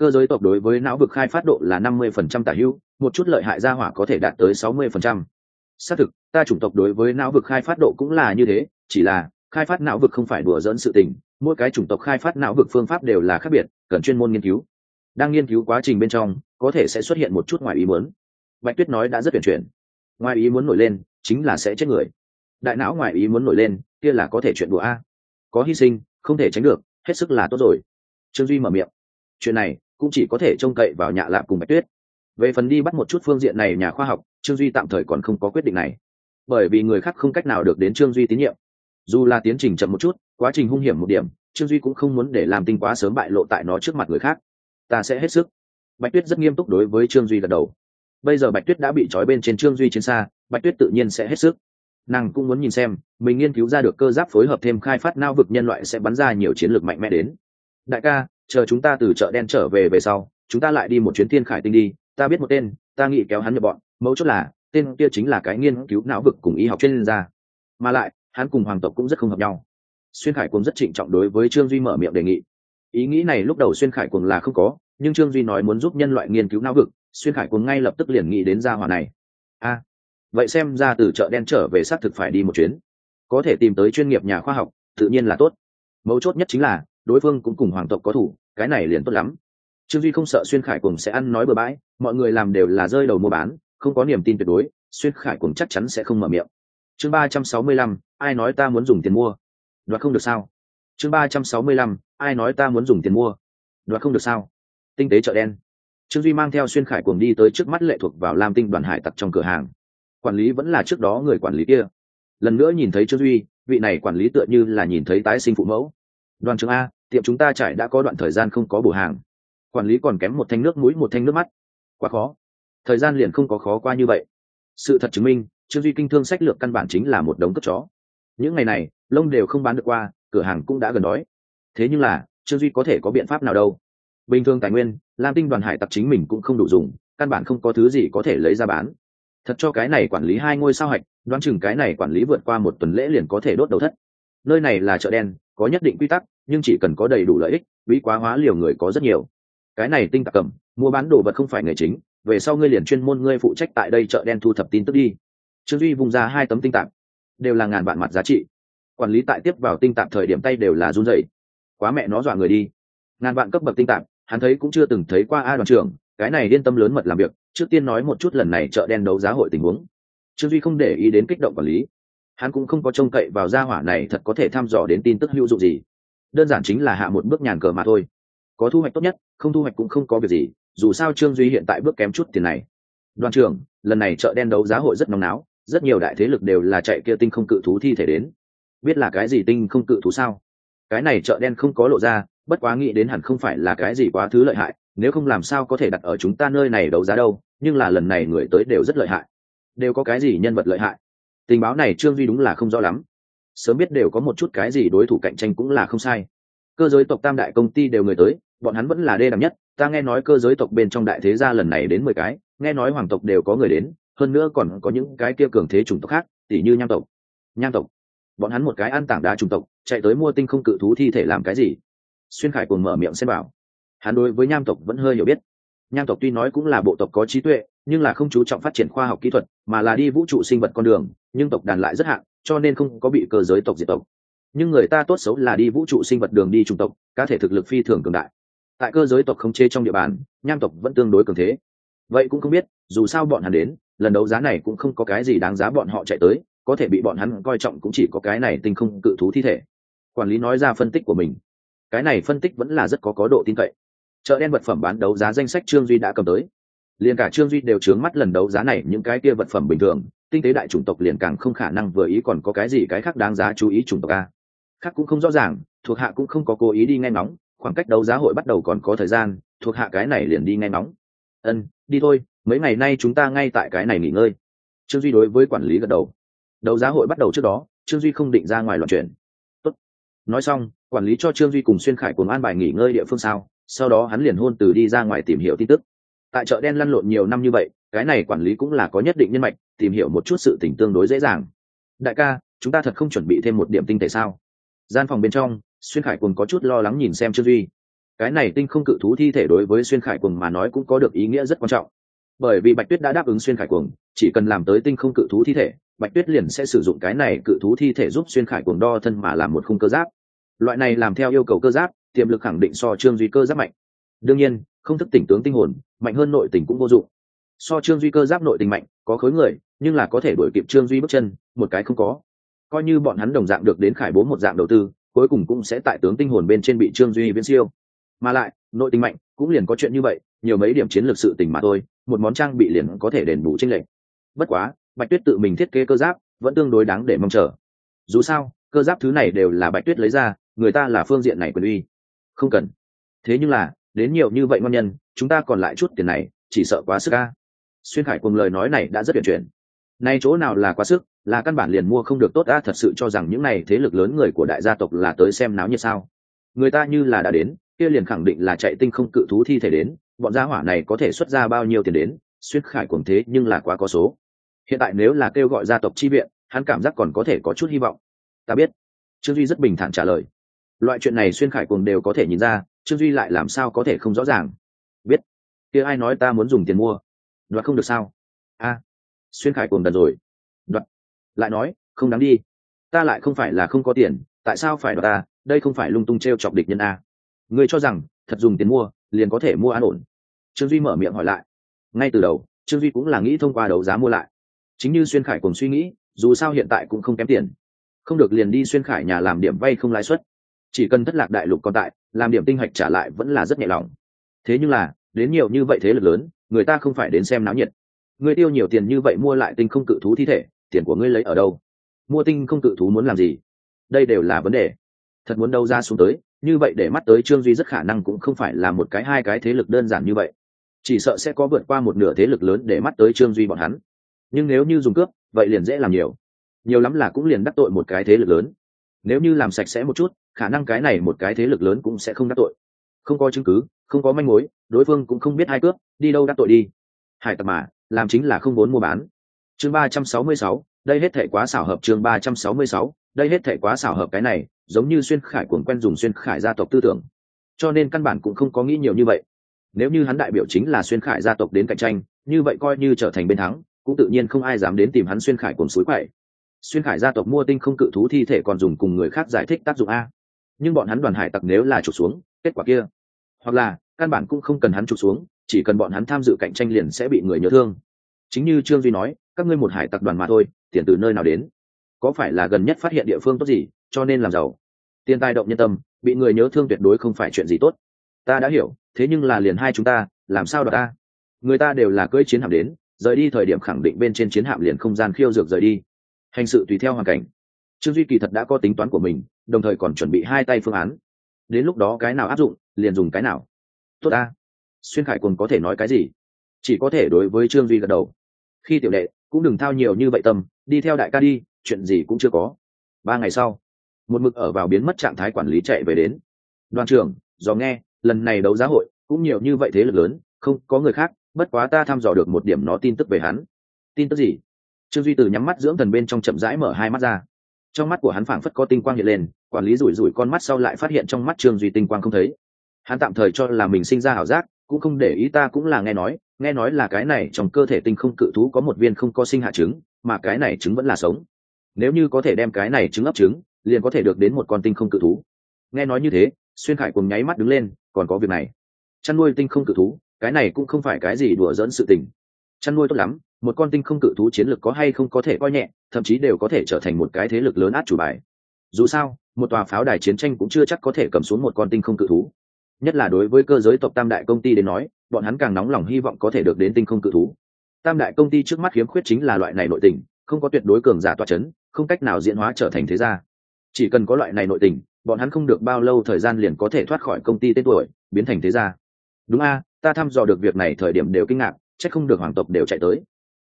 cơ giới tộc đối với não vực khai phát độ là năm mươi phần trăm tả hữu, một chút lợi hại gia hỏa có thể đạt tới sáu mươi phần trăm. Xác thực, ta chủng tộc đối với não vực khai phát độ cũng là như thế, chỉ là khai phát não vực không phải đùa dẫn sự tình, mỗi cái chủng tộc khai phát não vực phương pháp đều là khác biệt, cần chuyên môn nghiên cứu. Đang nghiên cứu quá trình bên trong, có thể sẽ xuất hiện một chút ngoài ý muốn. Bạch tuyết nói đã rất tuyển chuyển. Ngoài ý muốn nổi lên, chính là sẽ chết người. Đại não ngoài ý muốn nổi lên, kia là có thể chuyện đùa a. Có hy sinh, không thể tránh được, hết sức là tốt rồi. Trương duy mở miệng. Chuyện này cũng chỉ có thể trông cậy vào nhạ lạp cùng bạch tuyết. Về phần đi bắt một chút phương diện này nhà khoa học, trương duy tạm thời còn không có quyết định này. Bởi vì người khác không cách nào được đến trương duy tín nhiệm. Dù là tiến trình chậm một chút, quá trình hung hiểm một điểm, trương duy cũng không muốn để làm tinh quá sớm bại lộ tại nó trước mặt người khác. Ta sẽ hết sức. Bạch tuyết rất nghiêm túc đối với trương duy gật đầu. Bây giờ bạch tuyết đã bị trói bên trên trương duy trên xa, bạch tuyết tự nhiên sẽ hết sức. Nàng cũng muốn nhìn xem, mình nghiên cứu ra được cơ giáp phối hợp thêm khai phát nao vực nhân loại sẽ bắn ra nhiều chiến lược mạnh mẽ đến. Đại ca chờ chúng ta từ chợ đen trở về về sau, chúng ta lại đi một chuyến thiên khải tinh đi. Ta biết một tên, ta nghĩ kéo hắn nhập bọn. Mấu chốt là, tên kia chính là cái nghiên cứu não vực cùng y học chuyên gia. Mà lại, hắn cùng hoàng tộc cũng rất không hợp nhau. Xuyên khải cùng rất trịnh trọng đối với trương duy mở miệng đề nghị. Ý nghĩ này lúc đầu xuyên khải cùng là không có, nhưng trương duy nói muốn giúp nhân loại nghiên cứu não vực, xuyên khải cùng ngay lập tức liền nghĩ đến gia hỏa này. A vậy xem ra từ chợ đen trở về xác thực phải đi một chuyến. Có thể tìm tới chuyên nghiệp nhà khoa học, tự nhiên là tốt. Mấu chốt nhất chính là đối phương cũng cùng hoàng tộc có thủ, cái này liền tốt lắm. Trương duy không sợ xuyên khải cùng sẽ ăn nói bừa bãi, mọi người làm đều là rơi đầu mua bán, không có niềm tin tuyệt đối, xuyên khải cùng chắc chắn sẽ không mở miệng. Chương ba trăm sáu mươi lăm, ai nói ta muốn dùng tiền mua? Đoạt không được sao? Chương ba trăm sáu mươi lăm, ai nói ta muốn dùng tiền mua? Đoạt không được sao? Tinh tế chợ đen. Trương duy mang theo xuyên khải cuồng đi tới trước mắt lệ thuộc vào lam tinh đoàn hải tặc trong cửa hàng. Quản lý vẫn là trước đó người quản lý kia. Lần nữa nhìn thấy trương duy, vị này quản lý tựa như là nhìn thấy tái sinh phụ mẫu đoàn trưởng a, tiệm chúng ta trải đã có đoạn thời gian không có bổ hàng. Quản lý còn kém một thanh nước mũi, một thanh nước mắt. Quá khó. Thời gian liền không có khó qua như vậy. Sự thật chứng minh, trương duy kinh thương sách lược căn bản chính là một đống cất chó. Những ngày này, lông đều không bán được qua, cửa hàng cũng đã gần đói. Thế nhưng là, trương duy có thể có biện pháp nào đâu? Bình thường tài nguyên, lam tinh đoàn hải tặc chính mình cũng không đủ dùng, căn bản không có thứ gì có thể lấy ra bán. Thật cho cái này quản lý hai ngôi sao hạch, đoán chừng cái này quản lý vượt qua một tuần lễ liền có thể đốt đầu thất. Nơi này là chợ đen, có nhất định quy tắc nhưng chỉ cần có đầy đủ lợi ích, bí quá hóa liều người có rất nhiều. Cái này tinh tạc cầm, mua bán đồ vật không phải nghề chính, về sau ngươi liền chuyên môn ngươi phụ trách tại đây chợ đen thu thập tin tức đi. Trương duy vung ra hai tấm tinh tạp đều là ngàn vạn mặt giá trị. Quản lý tại tiếp vào tinh tạp thời điểm tay đều là run rẩy. Quá mẹ nó dọa người đi. Ngàn vạn cấp bậc tinh tạp hắn thấy cũng chưa từng thấy qua a đoàn trưởng, cái này yên tâm lớn mật làm việc, trước tiên nói một chút lần này chợ đen đấu giá hội tình huống. Trương duy không để ý đến kích động quản lý. Hắn cũng không có trông cậy vào gia hỏa này thật có thể thăm dò đến tin tức hữu dụng gì đơn giản chính là hạ một bước nhàn cờ mà thôi. Có thu hoạch tốt nhất, không thu hoạch cũng không có việc gì, dù sao trương duy hiện tại bước kém chút tiền này. Đoàn trưởng, lần này chợ đen đấu giá hội rất nóng náo, rất nhiều đại thế lực đều là chạy kia tinh không cự thú thi thể đến. Biết là cái gì tinh không cự thú sao? Cái này chợ đen không có lộ ra, bất quá nghĩ đến hẳn không phải là cái gì quá thứ lợi hại, nếu không làm sao có thể đặt ở chúng ta nơi này đấu giá đâu, nhưng là lần này người tới đều rất lợi hại. Đều có cái gì nhân vật lợi hại? Tình báo này trương duy đúng là không rõ lắm sớm biết đều có một chút cái gì đối thủ cạnh tranh cũng là không sai. Cơ giới tộc tam đại công ty đều người tới, bọn hắn vẫn là đê đẳng nhất, ta nghe nói cơ giới tộc bên trong đại thế gia lần này đến mười cái, nghe nói hoàng tộc đều có người đến, hơn nữa còn có những cái kia cường thế chủng tộc khác, tỉ như nham tộc. Nham tộc. Bọn hắn một cái ăn tảng đá chủng tộc, chạy tới mua tinh không cự thú thi thể làm cái gì? Xuyên khải cùng mở miệng xem bảo. Hắn đối với nham tộc vẫn hơi hiểu biết. Nham tộc tuy nói cũng là bộ tộc có trí tuệ, nhưng là không chú trọng phát triển khoa học kỹ thuật, mà là đi vũ trụ sinh vật con đường, nhưng tộc đàn lại rất hạn cho nên không có bị cơ giới tộc diệt tộc. Nhưng người ta tốt xấu là đi vũ trụ sinh vật đường đi trung tộc, cá thể thực lực phi thường cường đại. Tại cơ giới tộc không chê trong địa bàn, nham tộc vẫn tương đối cường thế. Vậy cũng không biết, dù sao bọn hắn đến, lần đấu giá này cũng không có cái gì đáng giá bọn họ chạy tới, có thể bị bọn hắn coi trọng cũng chỉ có cái này tinh không cự thú thi thể. Quản lý nói ra phân tích của mình. Cái này phân tích vẫn là rất có có độ tin cậy. Chợ đen vật phẩm bán đấu giá danh sách trương duy đã cầm tới. Liền cả trương duy đều trướng mắt lần đấu giá này, những cái kia vật phẩm bình thường tinh tế đại chủng tộc liền càng không khả năng vừa ý còn có cái gì cái khác đáng giá chú ý chủng tộc a. Khác cũng không rõ ràng, thuộc hạ cũng không có cố ý đi nghe ngóng, khoảng cách đấu giá hội bắt đầu còn có thời gian, thuộc hạ cái này liền đi nghe ngóng. Ân, đi thôi, mấy ngày nay chúng ta ngay tại cái này nghỉ ngơi. Trương duy đối với quản lý gật đầu. Đấu giá hội bắt đầu trước đó, trương duy không định ra ngoài loạn chuyển Tốt. nói xong, quản lý cho trương duy cùng xuyên khải cùng an bài nghỉ ngơi địa phương sao, sau đó hắn liền hôn từ đi ra ngoài tìm hiểu tin tức tại chợ đen lăn lộn nhiều năm như vậy, cái này quản lý cũng là có nhất định nhân mạch, tìm hiểu một chút sự tỉnh tương đối dễ dàng. Đại ca, chúng ta thật không chuẩn bị thêm một điểm tinh thể sao? Gian phòng bên trong, xuyên khải cùng có chút lo lắng nhìn xem trương duy. Cái này tinh không cự thú thi thể đối với xuyên khải cùng mà nói cũng có được ý nghĩa rất quan trọng. Bởi vì bạch tuyết đã đáp ứng xuyên khải cuồng, chỉ cần làm tới tinh không cự thú thi thể, bạch tuyết liền sẽ sử dụng cái này cự thú thi thể giúp xuyên khải cuồng đo thân mà làm một khung cơ giáp. Loại này làm theo yêu cầu cơ giáp, tiềm lực khẳng định so trương duy cơ giáp mạnh. Đương nhiên không thức tỉnh tướng tinh hồn, mạnh hơn nội tình cũng vô dụng. So trương duy cơ giáp nội tình mạnh, có khối người, nhưng là có thể đuổi kịp trương duy bước chân, một cái không có. Coi như bọn hắn đồng dạng được đến khải bố một dạng đầu tư, cuối cùng cũng sẽ tại tướng tinh hồn bên trên bị trương duy viễn siêu. Mà lại, nội tình mạnh, cũng liền có chuyện như vậy, nhiều mấy điểm chiến lược sự tình mà thôi, một món trang bị liền có thể đền bù tranh lệch. Bất quá, bạch tuyết tự mình thiết kế cơ giáp, vẫn tương đối đáng để mong chờ. Dù sao, cơ giáp thứ này đều là bạch tuyết lấy ra, người ta là phương diện này quyền uy. Không cần. Thế nhưng là đến nhiều như vậy ngon nhân, chúng ta còn lại chút tiền này, chỉ sợ quá sức ca xuyên khải cùng lời nói này đã rất tuyển chuyển. Nay chỗ nào là quá sức, là căn bản liền mua không được tốt a, thật sự cho rằng những này thế lực lớn người của đại gia tộc là tới xem náo như sao. Người ta như là đã đến, kia liền khẳng định là chạy tinh không cự thú thi thể đến, bọn gia hỏa này có thể xuất ra bao nhiêu tiền đến, xuyên khải cùng thế nhưng là quá có số. Hiện tại nếu là kêu gọi gia tộc chi viện, hắn cảm giác còn có thể có chút hy vọng. Ta biết. Trương duy rất bình thản trả lời. Loại chuyện này xuyên khải cùng đều có thể nhìn ra trương duy lại làm sao có thể không rõ ràng biết kia ai nói ta muốn dùng tiền mua đoạt không được sao a xuyên khải cùng đần rồi đoạt lại nói không đáng đi ta lại không phải là không có tiền tại sao phải đoạt ta đây không phải lung tung t r e o chọc địch nhân a ngươi cho rằng thật dùng tiền mua liền có thể mua an ổn trương duy mở miệng hỏi lại ngay từ đầu trương duy cũng là nghĩ thông qua đấu giá mua lại chính như xuyên khải cùng suy nghĩ dù sao hiện tại cũng không kém tiền không được liền đi xuyên khải nhà làm điểm vay không lãi suất chỉ cần thất lạc đại lục còn tại, làm điểm tinh hạch trả lại vẫn là rất nhẹ lòng. Thế nhưng là, đến nhiều như vậy thế lực lớn, người ta không phải đến xem náo nhiệt. Người tiêu nhiều tiền như vậy mua lại tinh không cự thú thi thể, tiền của ngươi lấy ở đâu? Mua tinh không cự thú muốn làm gì? Đây đều là vấn đề. Thật muốn đâu ra xuống tới, như vậy để mắt tới trương duy rất khả năng cũng không phải là một cái hai cái thế lực đơn giản như vậy. Chỉ sợ sẽ có vượt qua một nửa thế lực lớn để mắt tới trương duy bọn hắn. Nhưng nếu như dùng cướp, vậy liền dễ làm nhiều. Nhiều lắm là cũng liền đắc tội một cái thế lực lớn nếu như làm sạch sẽ một chút, khả năng cái này một cái thế lực lớn cũng sẽ không đắc tội. Không có chứng cứ, không có manh mối, đối phương cũng không biết hai cướp, đi đâu đắc tội đi. Hải tặc mà, làm chính là không vốn mua bán. Chương ba trăm sáu mươi sáu, đây hết thể quá xảo hợp chương ba trăm sáu mươi sáu, đây hết thể quá xảo hợp cái này, giống như xuyên khải cuồng quen dùng xuyên khải gia tộc tư tưởng. Cho nên căn bản cũng không có nghĩ nhiều như vậy. Nếu như hắn đại biểu chính là xuyên khải gia tộc đến cạnh tranh, như vậy coi như trở thành bên thắng, cũng tự nhiên không ai dám đến tìm hắn xuyên khải cuồng suối quậy xuyên khải gia tộc mua tinh không cự thú thi thể còn dùng cùng người khác giải thích tác dụng a. Nhưng bọn hắn đoàn hải tặc nếu là trục xuống, kết quả kia, hoặc là, căn bản cũng không cần hắn trục xuống, chỉ cần bọn hắn tham dự cạnh tranh liền sẽ bị người nhớ thương. Chính như trương duy nói, các ngươi một hải tặc đoàn mà thôi, tiền từ nơi nào đến? Có phải là gần nhất phát hiện địa phương tốt gì, cho nên làm giàu? Tiền tài động nhân tâm, bị người nhớ thương tuyệt đối không phải chuyện gì tốt. Ta đã hiểu, thế nhưng là liền hai chúng ta, làm sao đọc ta? Người ta đều là cưỡi chiến hạm đến, rời đi thời điểm khẳng định bên trên chiến hạm liền không gian khiêu dược rời đi hành sự tùy theo hoàn cảnh. Trương duy kỳ thật đã có tính toán của mình, đồng thời còn chuẩn bị hai tay phương án. Đến lúc đó cái nào áp dụng, liền dùng cái nào. Tốt ta. Xuyên khải còn có thể nói cái gì? Chỉ có thể đối với trương duy gật đầu. Khi tiểu đệ, cũng đừng thao nhiều như vậy tâm, đi theo đại ca đi, chuyện gì cũng chưa có. Ba ngày sau, một mực ở vào biến mất trạng thái quản lý chạy về đến. Đoàn trưởng do nghe, lần này đấu giá hội, cũng nhiều như vậy thế lực lớn, không có người khác, bất quá ta thăm dò được một điểm nó tin tức về hắn. Tin tức gì? Trương duy từ nhắm mắt dưỡng thần bên trong chậm rãi mở hai mắt ra. Trong mắt của hắn phảng phất có tinh quang hiện lên, quản lý rủi rủi con mắt sau lại phát hiện trong mắt trương duy tinh quang không thấy. Hắn tạm thời cho là mình sinh ra ảo giác, cũng không để ý ta cũng là nghe nói nghe nói là cái này trong cơ thể tinh không cự thú có một viên không có sinh hạ trứng, mà cái này trứng vẫn là sống. Nếu như có thể đem cái này trứng ấp trứng, liền có thể được đến một con tinh không cự thú. Nghe nói như thế, xuyên khải cùng nháy mắt đứng lên, còn có việc này. Chăn nuôi tinh không cự thú, cái này cũng không phải cái gì đùa dẫn sự tình chăn nuôi tốt lắm, một con tinh không cự thú chiến lược có hay không có thể coi nhẹ, thậm chí đều có thể trở thành một cái thế lực lớn át chủ bài. Dù sao, một tòa pháo đài chiến tranh cũng chưa chắc có thể cầm xuống một con tinh không cự thú. Nhất là đối với cơ giới tộc tam đại công ty đến nói, bọn hắn càng nóng lòng hy vọng có thể được đến tinh không cự thú. Tam đại công ty trước mắt khiếm khuyết chính là loại này nội tình, không có tuyệt đối cường giả toa c h ấ n không cách nào diễn hóa trở thành thế gia. Chỉ cần có loại này nội tình, bọn hắn không được bao lâu thời gian liền có thể thoát khỏi công ty tên tuổi, biến thành thế gia. Đúng a, ta thăm dò được việc này thời điểm đều kinh ngạc chắc không được hoàng tộc đều chạy tới.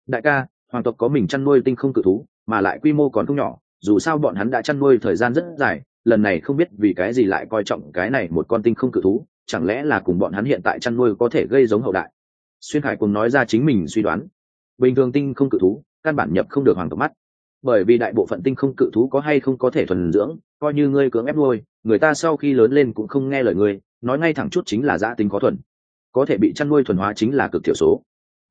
Đại ca, hoàng tộc có mình chăn nuôi tinh không cự thú, mà lại quy mô còn không nhỏ, dù sao bọn hắn đã chăn nuôi thời gian rất dài, lần này không biết vì cái gì lại coi trọng cái này một con tinh không cự thú, chẳng lẽ là cùng bọn hắn hiện tại chăn nuôi có thể gây giống hậu đại? Xuyên khải cùng nói ra chính mình suy đoán. Bình thường tinh không cự thú, căn bản nhập không được hoàng tộc mắt. Bởi vì đại bộ phận tinh không cự thú có hay không có thể thuần dưỡng, coi như ngươi cưỡng ép nuôi, người ta sau khi lớn lên cũng không nghe lời ngươi, nói ngay thẳng chút chính là giã tính có thuần. Có thể bị chăn nuôi thuần hóa chính là cực thiểu số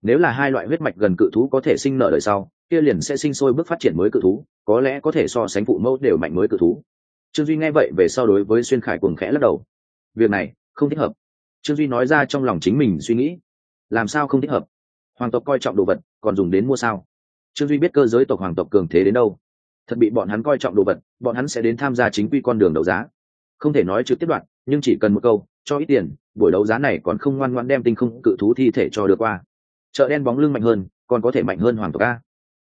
nếu là hai loại huyết mạch gần cự thú có thể sinh nở đời sau, kia liền sẽ sinh sôi bước phát triển mới cự thú, có lẽ có thể so sánh phụ mẫu đều mạnh mới cự thú. Trương duy nghe vậy về sau đối với xuyên khải cuồng khẽ lắc đầu. Việc này không thích hợp. Trương duy nói ra trong lòng chính mình suy nghĩ. Làm sao không thích hợp? Hoàng tộc coi trọng đồ vật, còn dùng đến mua sao? Trương duy biết cơ giới tộc hoàng tộc cường thế đến đâu. Thật bị bọn hắn coi trọng đồ vật, bọn hắn sẽ đến tham gia chính quy con đường đấu giá. Không thể nói trực tiếp đoạn, nhưng chỉ cần một câu, cho ít tiền, buổi đấu giá này còn không ngoan ngoan đem tinh không cự thú thi thể cho được qua chợ đen bóng lưng mạnh hơn, còn có thể mạnh hơn hoàng tộc a.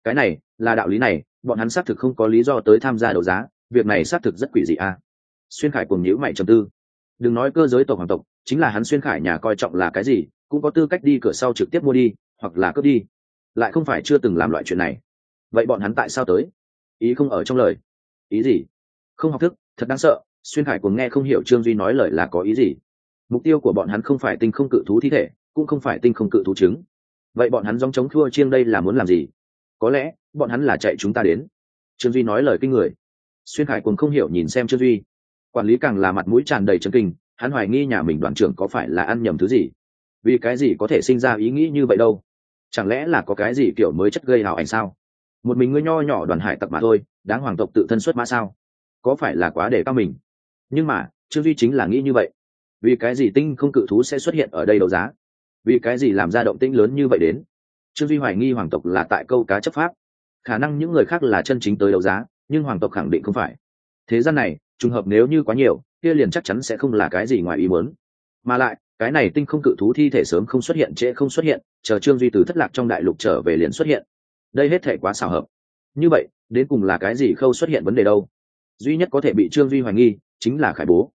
Cái này, là đạo lý này, bọn hắn xác thực không có lý do tới tham gia đấu giá, việc này xác thực rất quỷ dị a. Xuyên khải cùng nhữ mày trầm tư. Đừng nói cơ giới tộc hoàng tộc, chính là hắn xuyên khải nhà coi trọng là cái gì, cũng có tư cách đi cửa sau trực tiếp mua đi, hoặc là cướp đi. Lại không phải chưa từng làm loại chuyện này. Vậy bọn hắn tại sao tới? Ý không ở trong lời. Ý gì? Không học thức, thật đáng sợ, xuyên khải cùng nghe không hiểu trương duy nói lời là có ý gì. Mục tiêu của bọn hắn không phải tinh không cự thú thi thể, cũng không phải tinh không cự thú chứng vậy bọn hắn dòng chống thua chiêng đây là muốn làm gì? Có lẽ, bọn hắn là chạy chúng ta đến. Trương duy nói lời kinh người. Xuyên khải cùng không hiểu nhìn xem trương duy. Quản lý càng là mặt mũi tràn đầy chân kinh, hắn hoài nghi nhà mình đoàn trưởng có phải là ăn nhầm thứ gì? Vì cái gì có thể sinh ra ý nghĩ như vậy đâu? Chẳng lẽ là có cái gì kiểu mới chất gây hào ảnh sao? Một mình ngươi nho nhỏ đoàn hải tặc mà thôi, đáng hoàng tộc tự thân xuất mã sao? Có phải là quá để cao mình? Nhưng mà, trương duy chính là nghĩ như vậy. Vì cái gì tinh không cự thú sẽ xuất hiện ở đây đấu giá? Vì cái gì làm ra động tĩnh lớn như vậy đến? Trương duy hoài nghi hoàng tộc là tại câu cá chấp pháp. Khả năng những người khác là chân chính tới đấu giá, nhưng hoàng tộc khẳng định không phải. Thế gian này, trùng hợp nếu như quá nhiều, kia liền chắc chắn sẽ không là cái gì ngoài ý muốn. Mà lại, cái này tinh không cự thú thi thể sớm không xuất hiện, trễ không xuất hiện, chờ trương duy từ thất lạc trong đại lục trở về liền xuất hiện. Đây hết thể quá xảo hợp. Như vậy, đến cùng là cái gì khâu xuất hiện vấn đề đâu? Duy nhất có thể bị trương duy hoài nghi, chính là khải bố.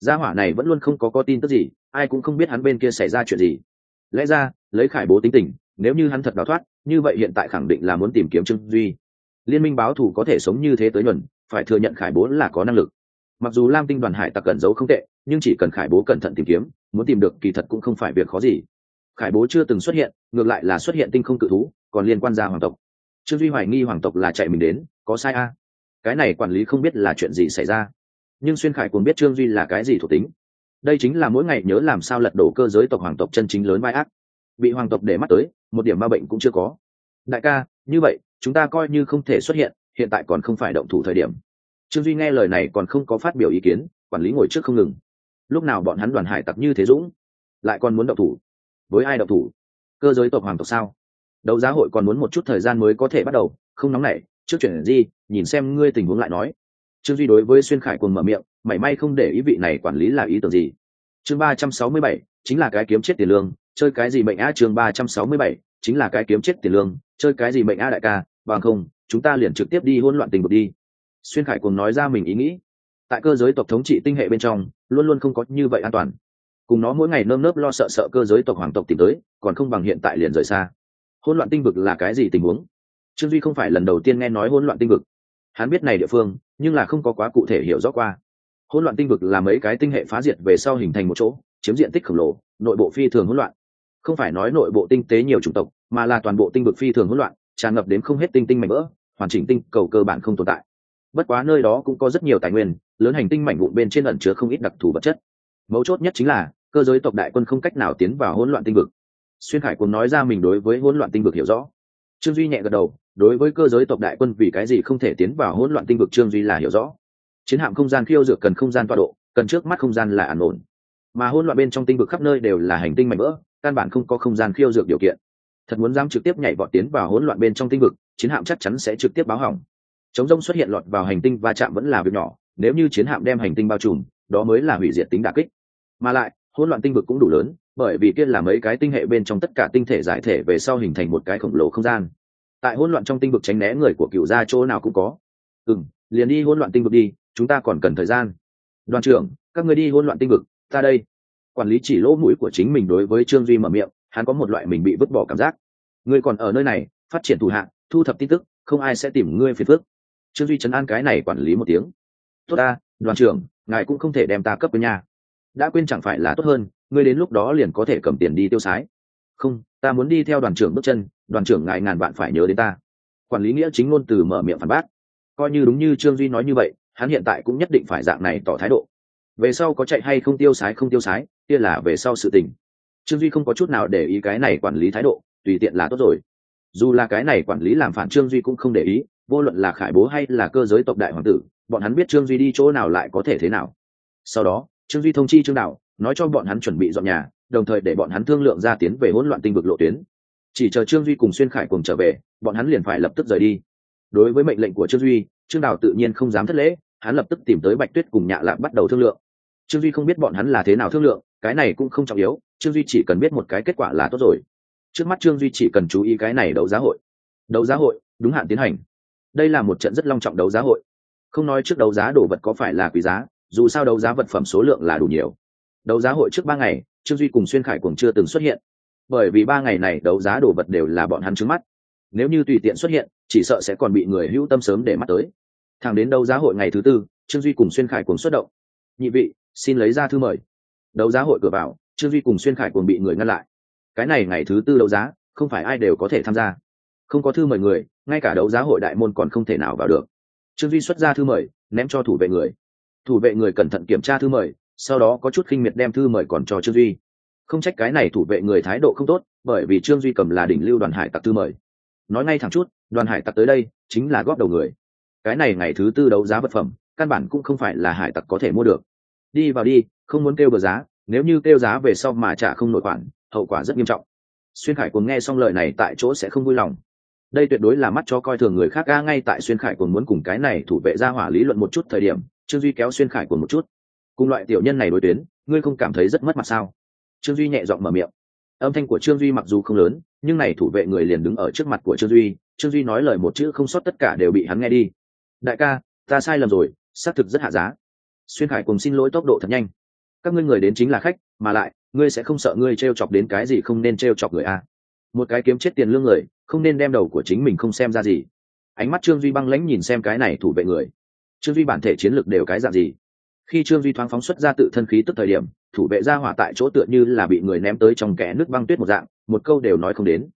Gia hỏa này vẫn luôn không có có tin tức gì, ai cũng không biết hắn bên kia xảy ra chuyện gì lẽ ra, lấy khải bố tính tình, nếu như hắn thật đào thoát, như vậy hiện tại khẳng định là muốn tìm kiếm trương duy. Liên minh báo thù có thể sống như thế tới nhuần, phải thừa nhận khải bố là có năng lực. Mặc dù lam tinh đoàn hải tặc cẩn giấu không tệ, nhưng chỉ cần khải bố cẩn thận tìm kiếm, muốn tìm được kỳ thật cũng không phải việc khó gì. Khải bố chưa từng xuất hiện, ngược lại là xuất hiện tinh không cự thú, còn liên quan ra hoàng tộc. Trương duy hoài nghi hoàng tộc là chạy mình đến, có sai a? Cái này quản lý không biết là chuyện gì xảy ra. Nhưng xuyên khải cũng biết trương duy là cái gì thuộc tính đây chính là mỗi ngày nhớ làm sao lật đổ cơ giới tộc hoàng tộc chân chính lớn vai ác. Bị hoàng tộc để mắt tới, một điểm ma bệnh cũng chưa có. Đại ca, như vậy, chúng ta coi như không thể xuất hiện hiện tại còn không phải động thủ thời điểm. Trương duy nghe lời này còn không có phát biểu ý kiến, quản lý ngồi trước không ngừng. Lúc nào bọn hắn đoàn hải tặc như thế dũng, lại còn muốn động thủ? Với ai động thủ? Cơ giới tộc hoàng tộc sao? Đấu giá hội còn muốn một chút thời gian mới có thể bắt đầu, không nóng nảy. Trước chuyển gì, nhìn xem ngươi tình huống lại nói. Trương duy đối với xuyên khải cùng mở miệng mảy may không để ý vị này quản lý là ý tưởng gì? Chương ba trăm sáu mươi bảy, chính là cái kiếm chết tiền lương, chơi cái gì mệnh a chương ba trăm sáu mươi bảy, chính là cái kiếm chết tiền lương, chơi cái gì mệnh a đại ca? Bằng không, chúng ta liền trực tiếp đi hỗn loạn tình bực đi. Xuyên khải cùng nói ra mình ý nghĩ. Tại cơ giới tộc thống trị tinh hệ bên trong, luôn luôn không có như vậy an toàn. Cùng nó mỗi ngày nơm nớp lo sợ sợ cơ giới tộc hoàng tộc tìm tới, còn không bằng hiện tại liền rời xa. Hỗn loạn tinh vực là cái gì tình huống? Trương duy không phải lần đầu tiên nghe nói hỗn loạn tinh vực. Hắn biết này địa phương, nhưng là không có quá cụ thể hiểu rõ qua hỗn loạn tinh vực là mấy cái tinh hệ phá diệt về sau hình thành một chỗ, chiếm diện tích khổng lồ, nội bộ phi thường hỗn loạn. Không phải nói nội bộ tinh tế nhiều chủng tộc, mà là toàn bộ tinh vực phi thường hỗn loạn, tràn ngập đến không hết tinh tinh mảnh vỡ, hoàn chỉnh tinh cầu cơ bản không tồn tại. Bất quá nơi đó cũng có rất nhiều tài nguyên, lớn hành tinh mảnh vụn bên trên ẩn chứa không ít đặc thù vật chất. Mấu chốt nhất chính là, cơ giới tộc đại quân không cách nào tiến vào hỗn loạn tinh vực. Xuyên khải cũng nói ra mình đối với hỗn loạn tinh vực hiểu rõ. Trương duy nhẹ gật đầu, đối với cơ giới tộc đại quân vì cái gì không thể tiến vào hỗn loạn tinh vực trương duy là hiểu rõ chiến hạm không gian khiêu dược cần không gian tọa độ, cần trước mắt không gian là an ổn. Mà hỗn loạn bên trong tinh vực khắp nơi đều là hành tinh mạnh vỡ, căn bản không có không gian khiêu dược điều kiện. Thật muốn dám trực tiếp nhảy vọt tiến vào hỗn loạn bên trong tinh vực, chiến hạm chắc chắn sẽ trực tiếp báo hỏng. Chống rông xuất hiện lọt vào hành tinh va chạm vẫn là việc nhỏ, nếu như chiến hạm đem hành tinh bao trùm, đó mới là hủy diệt tính đà kích. Mà lại, hỗn loạn tinh vực cũng đủ lớn, bởi vì kia là mấy cái tinh hệ bên trong tất cả tinh thể giải thể về sau hình thành một cái khổng lồ không gian. Tại hỗn loạn trong tinh vực tránh né người của cựu gia chỗ nào cũng có. Ừ liền đi hỗn loạn tinh vực đi chúng ta còn cần thời gian. Đoàn trưởng, các người đi hỗn loạn tinh vực, ta đây. Quản lý chỉ lỗ mũi của chính mình đối với trương duy mở miệng, hắn có một loại mình bị vứt bỏ cảm giác. Ngươi còn ở nơi này, phát triển thủ hạng, thu thập tin tức, không ai sẽ tìm ngươi phiền phước trương duy chấn an cái này quản lý một tiếng. Tốt ta, đoàn trưởng, ngài cũng không thể đem ta cấp với nhà. Đã quên chẳng phải là tốt hơn, ngươi đến lúc đó liền có thể cầm tiền đi tiêu sái. Không, ta muốn đi theo đoàn trưởng bước chân, đoàn trưởng ngài ngàn bạn phải nhớ đến ta. Quản lý nghĩa chính ngôn từ mở miệng phản bác. Coi như đúng như trương duy nói như vậy hắn hiện tại cũng nhất định phải dạng này tỏ thái độ. Về sau có chạy hay không tiêu sái không tiêu sái, kia là về sau sự tình. Trương duy không có chút nào để ý cái này quản lý thái độ, tùy tiện là tốt rồi. Dù là cái này quản lý làm phản trương duy cũng không để ý, vô luận là khải bố hay là cơ giới tộc đại hoàng tử, bọn hắn biết trương duy đi chỗ nào lại có thể thế nào. Sau đó, trương duy thông chi trương đạo, nói cho bọn hắn chuẩn bị dọn nhà, đồng thời để bọn hắn thương lượng ra tiến về hỗn loạn tinh vực lộ tuyến. Chỉ chờ trương duy cùng xuyên khải cùng trở về, bọn hắn liền phải lập tức rời đi. Đối với mệnh lệnh của trương duy, trương đào tự nhiên không dám thất lễ hắn lập tức tìm tới bạch tuyết cùng nhạ lạc bắt đầu thương lượng. Trương duy không biết bọn hắn là thế nào thương lượng, cái này cũng không trọng yếu, trương duy chỉ cần biết một cái kết quả là tốt rồi. Trước mắt trương duy chỉ cần chú ý cái này đấu giá hội. Đấu giá hội, đúng hạn tiến hành. Đây là một trận rất long trọng đấu giá hội. Không nói trước đấu giá đồ vật có phải là quý giá, dù sao đấu giá vật phẩm số lượng là đủ nhiều. Đấu giá hội trước ba ngày, trương duy cùng xuyên khải cùng chưa từng xuất hiện. Bởi vì ba ngày này đấu giá đồ vật đều là bọn hắn trước mắt. Nếu như tùy tiện xuất hiện, chỉ sợ sẽ còn bị người hữu tâm sớm để mắt tới thẳng đến đấu giá hội ngày thứ tư, trương duy cùng xuyên khải cùng xuất động. Nhị vị, xin lấy ra thư mời. Đấu giá hội cửa vào, trương duy cùng xuyên khải cùng bị người ngăn lại. Cái này ngày thứ tư đấu giá, không phải ai đều có thể tham gia. Không có thư mời người, ngay cả đấu giá hội đại môn còn không thể nào vào được. Trương duy xuất ra thư mời, ném cho thủ vệ người. Thủ vệ người cẩn thận kiểm tra thư mời, sau đó có chút khinh miệt đem thư mời còn cho trương duy. Không trách cái này thủ vệ người thái độ không tốt, bởi vì trương duy cầm là đỉnh lưu đoàn hải tặc thư mời. Nói ngay thẳng chút, đoàn hải tặc tới đây chính là góp đầu người cái này ngày thứ tư đấu giá vật phẩm, căn bản cũng không phải là hải tặc có thể mua được. Đi vào đi, không muốn kêu bờ giá, nếu như kêu giá về sau mà trả không nổi khoản, hậu quả rất nghiêm trọng. Xuyên khải cùng nghe xong lời này tại chỗ sẽ không vui lòng. Đây tuyệt đối là mắt cho coi thường người khác ga ngay tại xuyên khải cùng muốn cùng cái này thủ vệ ra hỏa lý luận một chút thời điểm, trương duy kéo xuyên khải cùng một chút. Cùng loại tiểu nhân này đối tuyến, ngươi không cảm thấy rất mất mặt sao? Trương duy nhẹ giọng mở miệng. Âm thanh của trương duy mặc dù không lớn, nhưng này thủ vệ người liền đứng ở trước mặt của trương duy. Trương duy nói lời một chữ không sót tất cả đều bị hắn nghe đi đại ca, ta sai lầm rồi, xác thực rất hạ giá. Xuyên khải cùng xin lỗi tốc độ thật nhanh. Các ngươi người đến chính là khách, mà lại, ngươi sẽ không sợ ngươi t r e o chọc đến cái gì không nên t r e o chọc người a. Một cái kiếm chết tiền lương người, không nên đem đầu của chính mình không xem ra gì. Ánh mắt trương duy băng lãnh nhìn xem cái này thủ vệ người. Trương duy bản thể chiến lược đều cái dạng gì? Khi trương duy thoáng phóng xuất ra tự thân khí tức thời điểm, thủ vệ ra hỏa tại chỗ tựa như là bị người ném tới trong kẽ nước băng tuyết một dạng, một câu đều nói không đến.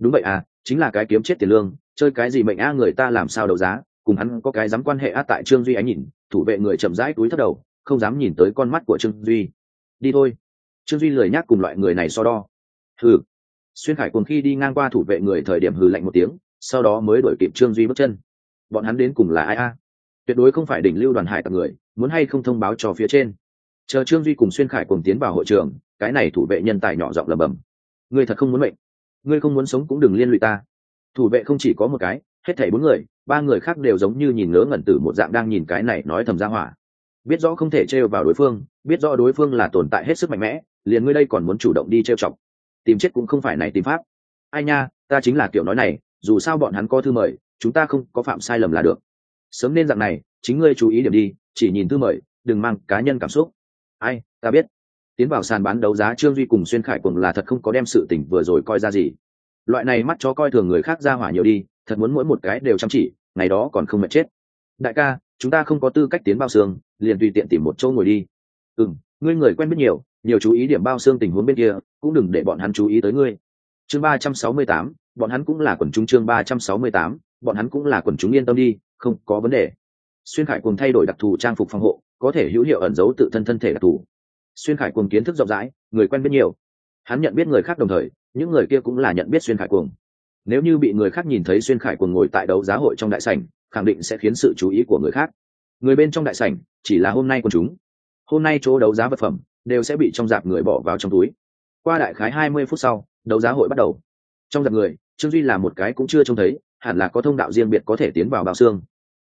Đúng vậy à chính là cái kiếm chết tiền lương, chơi cái gì mệnh a người ta làm sao đấu giá? Cùng hắn có cái dám quan hệ át tại trương duy ánh nhìn, thủ vệ người chậm rãi túi thất đầu, không dám nhìn tới con mắt của trương duy. Đi thôi. Trương duy lười nhác cùng loại người này so đo. Hừ. Xuyên khải cùng khi đi ngang qua thủ vệ người thời điểm hừ lạnh một tiếng, sau đó mới đuổi kịp trương duy bước chân. Bọn hắn đến cùng là ai a? Tuyệt đối không phải đỉnh lưu đoàn hải tặc người, muốn hay không thông báo cho phía trên. Chờ trương duy cùng xuyên khải cùng tiến vào hội trường, cái này thủ vệ nhân tài nhỏ giọng lầm bầm ngươi thật không muốn mệnh. Ngươi không muốn sống cũng đừng liên lụy ta. Thủ vệ không chỉ có một cái, hết thảy bốn người ba người khác đều giống như nhìn ngớ ngẩn tử một dạng đang nhìn cái này nói thầm ra hỏa. Biết rõ không thể trêu vào đối phương, biết rõ đối phương là tồn tại hết sức mạnh mẽ, liền ngươi đây còn muốn chủ động đi trêu chọc. Tìm chết cũng không phải này tìm pháp. Ai nha, ta chính là kiểu nói này, dù sao bọn hắn có thư mời, chúng ta không có phạm sai lầm là được. Sớm nên dạng này, chính ngươi chú ý điểm đi, chỉ nhìn thư mời, đừng mang cá nhân cảm xúc. Ai, ta biết. Tiến vào sàn bán đấu giá trương duy cùng xuyên khải cùng là thật không có đem sự tình vừa rồi coi ra gì loại này mắt chó coi thường người khác ra hỏa nhiều đi, thật muốn mỗi một cái đều chăm chỉ, ngày đó còn không mệt chết. Đại ca, chúng ta không có tư cách tiến bao xương, liền tùy tiện tìm một chỗ ngồi đi. Ừ ngươi người quen biết nhiều nhiều chú ý điểm bao xương tình huống bên kia, cũng đừng để bọn hắn chú ý tới ngươi. Chương ba trăm sáu mươi tám, bọn hắn cũng là quần chúng chương ba trăm sáu mươi tám, bọn hắn cũng là quần chúng yên tâm đi, không có vấn đề. Xuyên khải cùng thay đổi đặc thù trang phục phòng hộ, có thể hữu hiệu ẩn giấu tự thân thân thể đặc thù. Xuyên khải cùng kiến thức rộng rãi, người quen biết nhiều. Hắn nhận biết người khác đồng thời những người kia cũng là nhận biết xuyên khải cuồng. Nếu như bị người khác nhìn thấy xuyên khải cuồng ngồi tại đấu giá hội trong đại sảnh, khẳng định sẽ khiến sự chú ý của người khác. Người bên trong đại sảnh, chỉ là hôm nay của chúng. Hôm nay chỗ đấu giá vật phẩm đều sẽ bị trong dạp người bỏ vào trong túi. Qua đại khái hai mươi phút sau, đấu giá hội bắt đầu. Trong dạp người, trương duy là một cái cũng chưa trông thấy, hẳn là có thông đạo riêng biệt có thể tiến vào bao xương.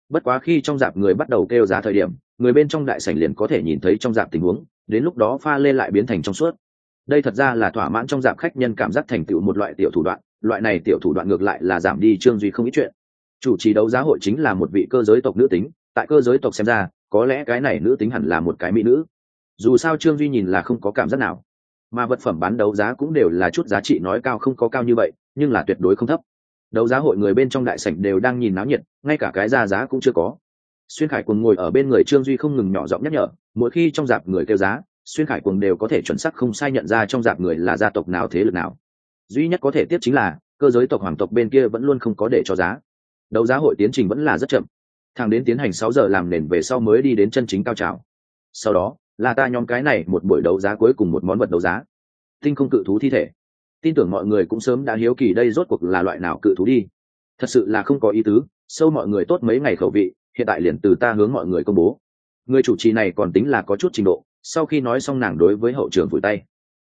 Bất quá khi trong dạp người bắt đầu kêu giá thời điểm, người bên trong đại sảnh liền có thể nhìn thấy trong dạp tình huống, đến lúc đó pha lên lại biến thành trong suốt đây thật ra là thỏa mãn trong dạp khách nhân cảm giác thành tựu một loại tiểu thủ đoạn, loại này tiểu thủ đoạn ngược lại là giảm đi trương duy không ít chuyện. Chủ trì đấu giá hội chính là một vị cơ giới tộc nữ tính, tại cơ giới tộc xem ra, có lẽ cái này nữ tính hẳn là một cái mỹ nữ. Dù sao trương duy nhìn là không có cảm giác nào. Mà vật phẩm bán đấu giá cũng đều là chút giá trị nói cao không có cao như vậy, nhưng là tuyệt đối không thấp. Đấu giá hội người bên trong đại sảnh đều đang nhìn náo nhiệt, ngay cả cái ra giá cũng chưa có. Xuyên khải cùng ngồi ở bên người trương duy không ngừng nhỏ giọng nhắc nhở, mỗi khi trong dạp người kêu giá xuyên khải cuồng đều có thể chuẩn xác không sai nhận ra trong dạp người là gia tộc nào thế lực nào. Duy nhất có thể tiếp chính là, cơ giới tộc hoàng tộc bên kia vẫn luôn không có để cho giá. Đấu giá hội tiến trình vẫn là rất chậm. Thằng đến tiến hành sáu giờ làm nền về sau mới đi đến chân chính cao trào. Sau đó, là ta nhóm cái này một buổi đấu giá cuối cùng một món vật đấu giá. Tinh không cự thú thi thể. Tin tưởng mọi người cũng sớm đã hiếu kỳ đây rốt cuộc là loại nào cự thú đi. Thật sự là không có ý tứ, sâu mọi người tốt mấy ngày khẩu vị, hiện tại liền từ ta hướng mọi người công bố. Người chủ trì này còn tính là có chút trình độ sau khi nói xong nàng đối với hậu trường vùi tay.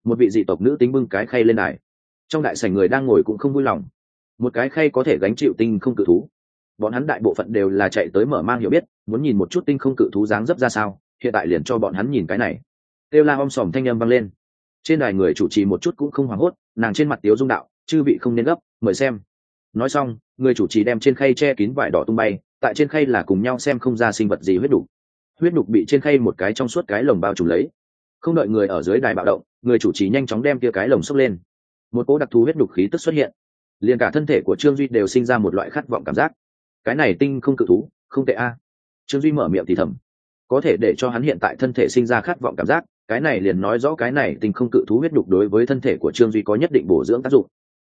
Một vị dị tộc nữ tính bưng cái khay lên đài. Trong đại sảnh người đang ngồi cũng không vui lòng. Một cái khay có thể gánh chịu tinh không cự thú. Bọn hắn đại bộ phận đều là chạy tới mở mang hiểu biết, muốn nhìn một chút tinh không cự thú dáng dấp ra sao, hiện tại liền cho bọn hắn nhìn cái này. Têu la om sòm thanh â m vang lên. Trên đài người chủ trì một chút cũng không hoảng hốt, nàng trên mặt tiếu dung đạo, chư vị không nên gấp, mời xem. Nói xong, người chủ trì đem trên khay che kín vải đỏ tung bay, tại trên khay là cùng nhau xem không ra sinh vật gì huyết đủ huyết đục bị trên khay một cái trong suốt cái lồng bao trùm lấy. Không đợi người ở dưới đài bạo động, người chủ trì nhanh chóng đem kia cái lồng xốc lên. Một cỗ đặc thù huyết đục khí tức xuất hiện. Liền cả thân thể của trương duy đều sinh ra một loại khát vọng cảm giác. Cái này tinh không cự thú, không tệ a. Trương duy mở miệng thì thầm. Có thể để cho hắn hiện tại thân thể sinh ra khát vọng cảm giác, cái này liền nói rõ cái này tinh không cự thú huyết đục đối với thân thể của trương duy có nhất định bổ dưỡng tác dụng.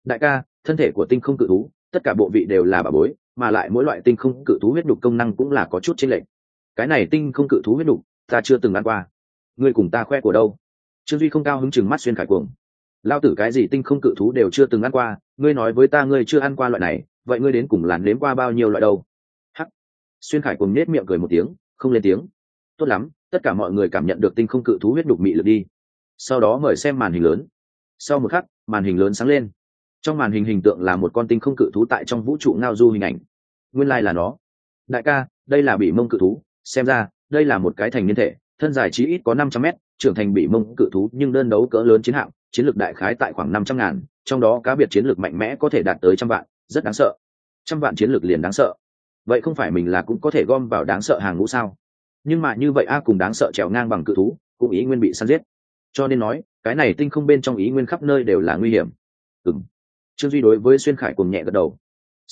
Đại ca, thân thể của tinh không cự thú, tất cả bộ vị đều là bà bối, mà lại mỗi loại tinh không cự thú huyết đục công năng cũng là có chút chênh lệch cái này tinh không cự thú huyết đục, ta chưa từng ăn qua. Ngươi cùng ta khoe của đâu? Trương duy không cao hứng chừng mắt xuyên khải cuồng. Lao tử cái gì tinh không cự thú đều chưa từng ăn qua, ngươi nói với ta ngươi chưa ăn qua loại này, vậy ngươi đến cùng làn nếm qua bao nhiêu loại đâu? Hắc. Xuyên khải cuồng nết miệng cười một tiếng, không lên tiếng. Tốt lắm, tất cả mọi người cảm nhận được tinh không cự thú huyết đục mị lực đi. Sau đó mời xem màn hình lớn. Sau một khắc, màn hình lớn sáng lên. Trong màn hình hình tượng là một con tinh không cự thú tại trong vũ trụ ngao du hình ảnh. Nguyên lai、like、là nó. Đại ca, đây là bị mông cự thú xem ra, đây là một cái thành niên thể, thân dài chí ít có năm trăm mét, trưởng thành bị mông cự thú nhưng đơn đấu cỡ lớn chiến hạm, chiến lược đại khái tại khoảng năm trăm ngàn, trong đó cá biệt chiến lược mạnh mẽ có thể đạt tới trăm vạn, rất đáng sợ. Trăm vạn chiến lược liền đáng sợ. Vậy không phải mình là cũng có thể gom vào đáng sợ hàng ngũ sao? Nhưng mà như vậy a cùng đáng sợ trèo ngang bằng cự thú, cũng ý nguyên bị săn giết. Cho nên nói, cái này tinh không bên trong ý nguyên khắp nơi đều là nguy hiểm. Ừ m trương duy đối với xuyên khải cùng nhẹ gật đầu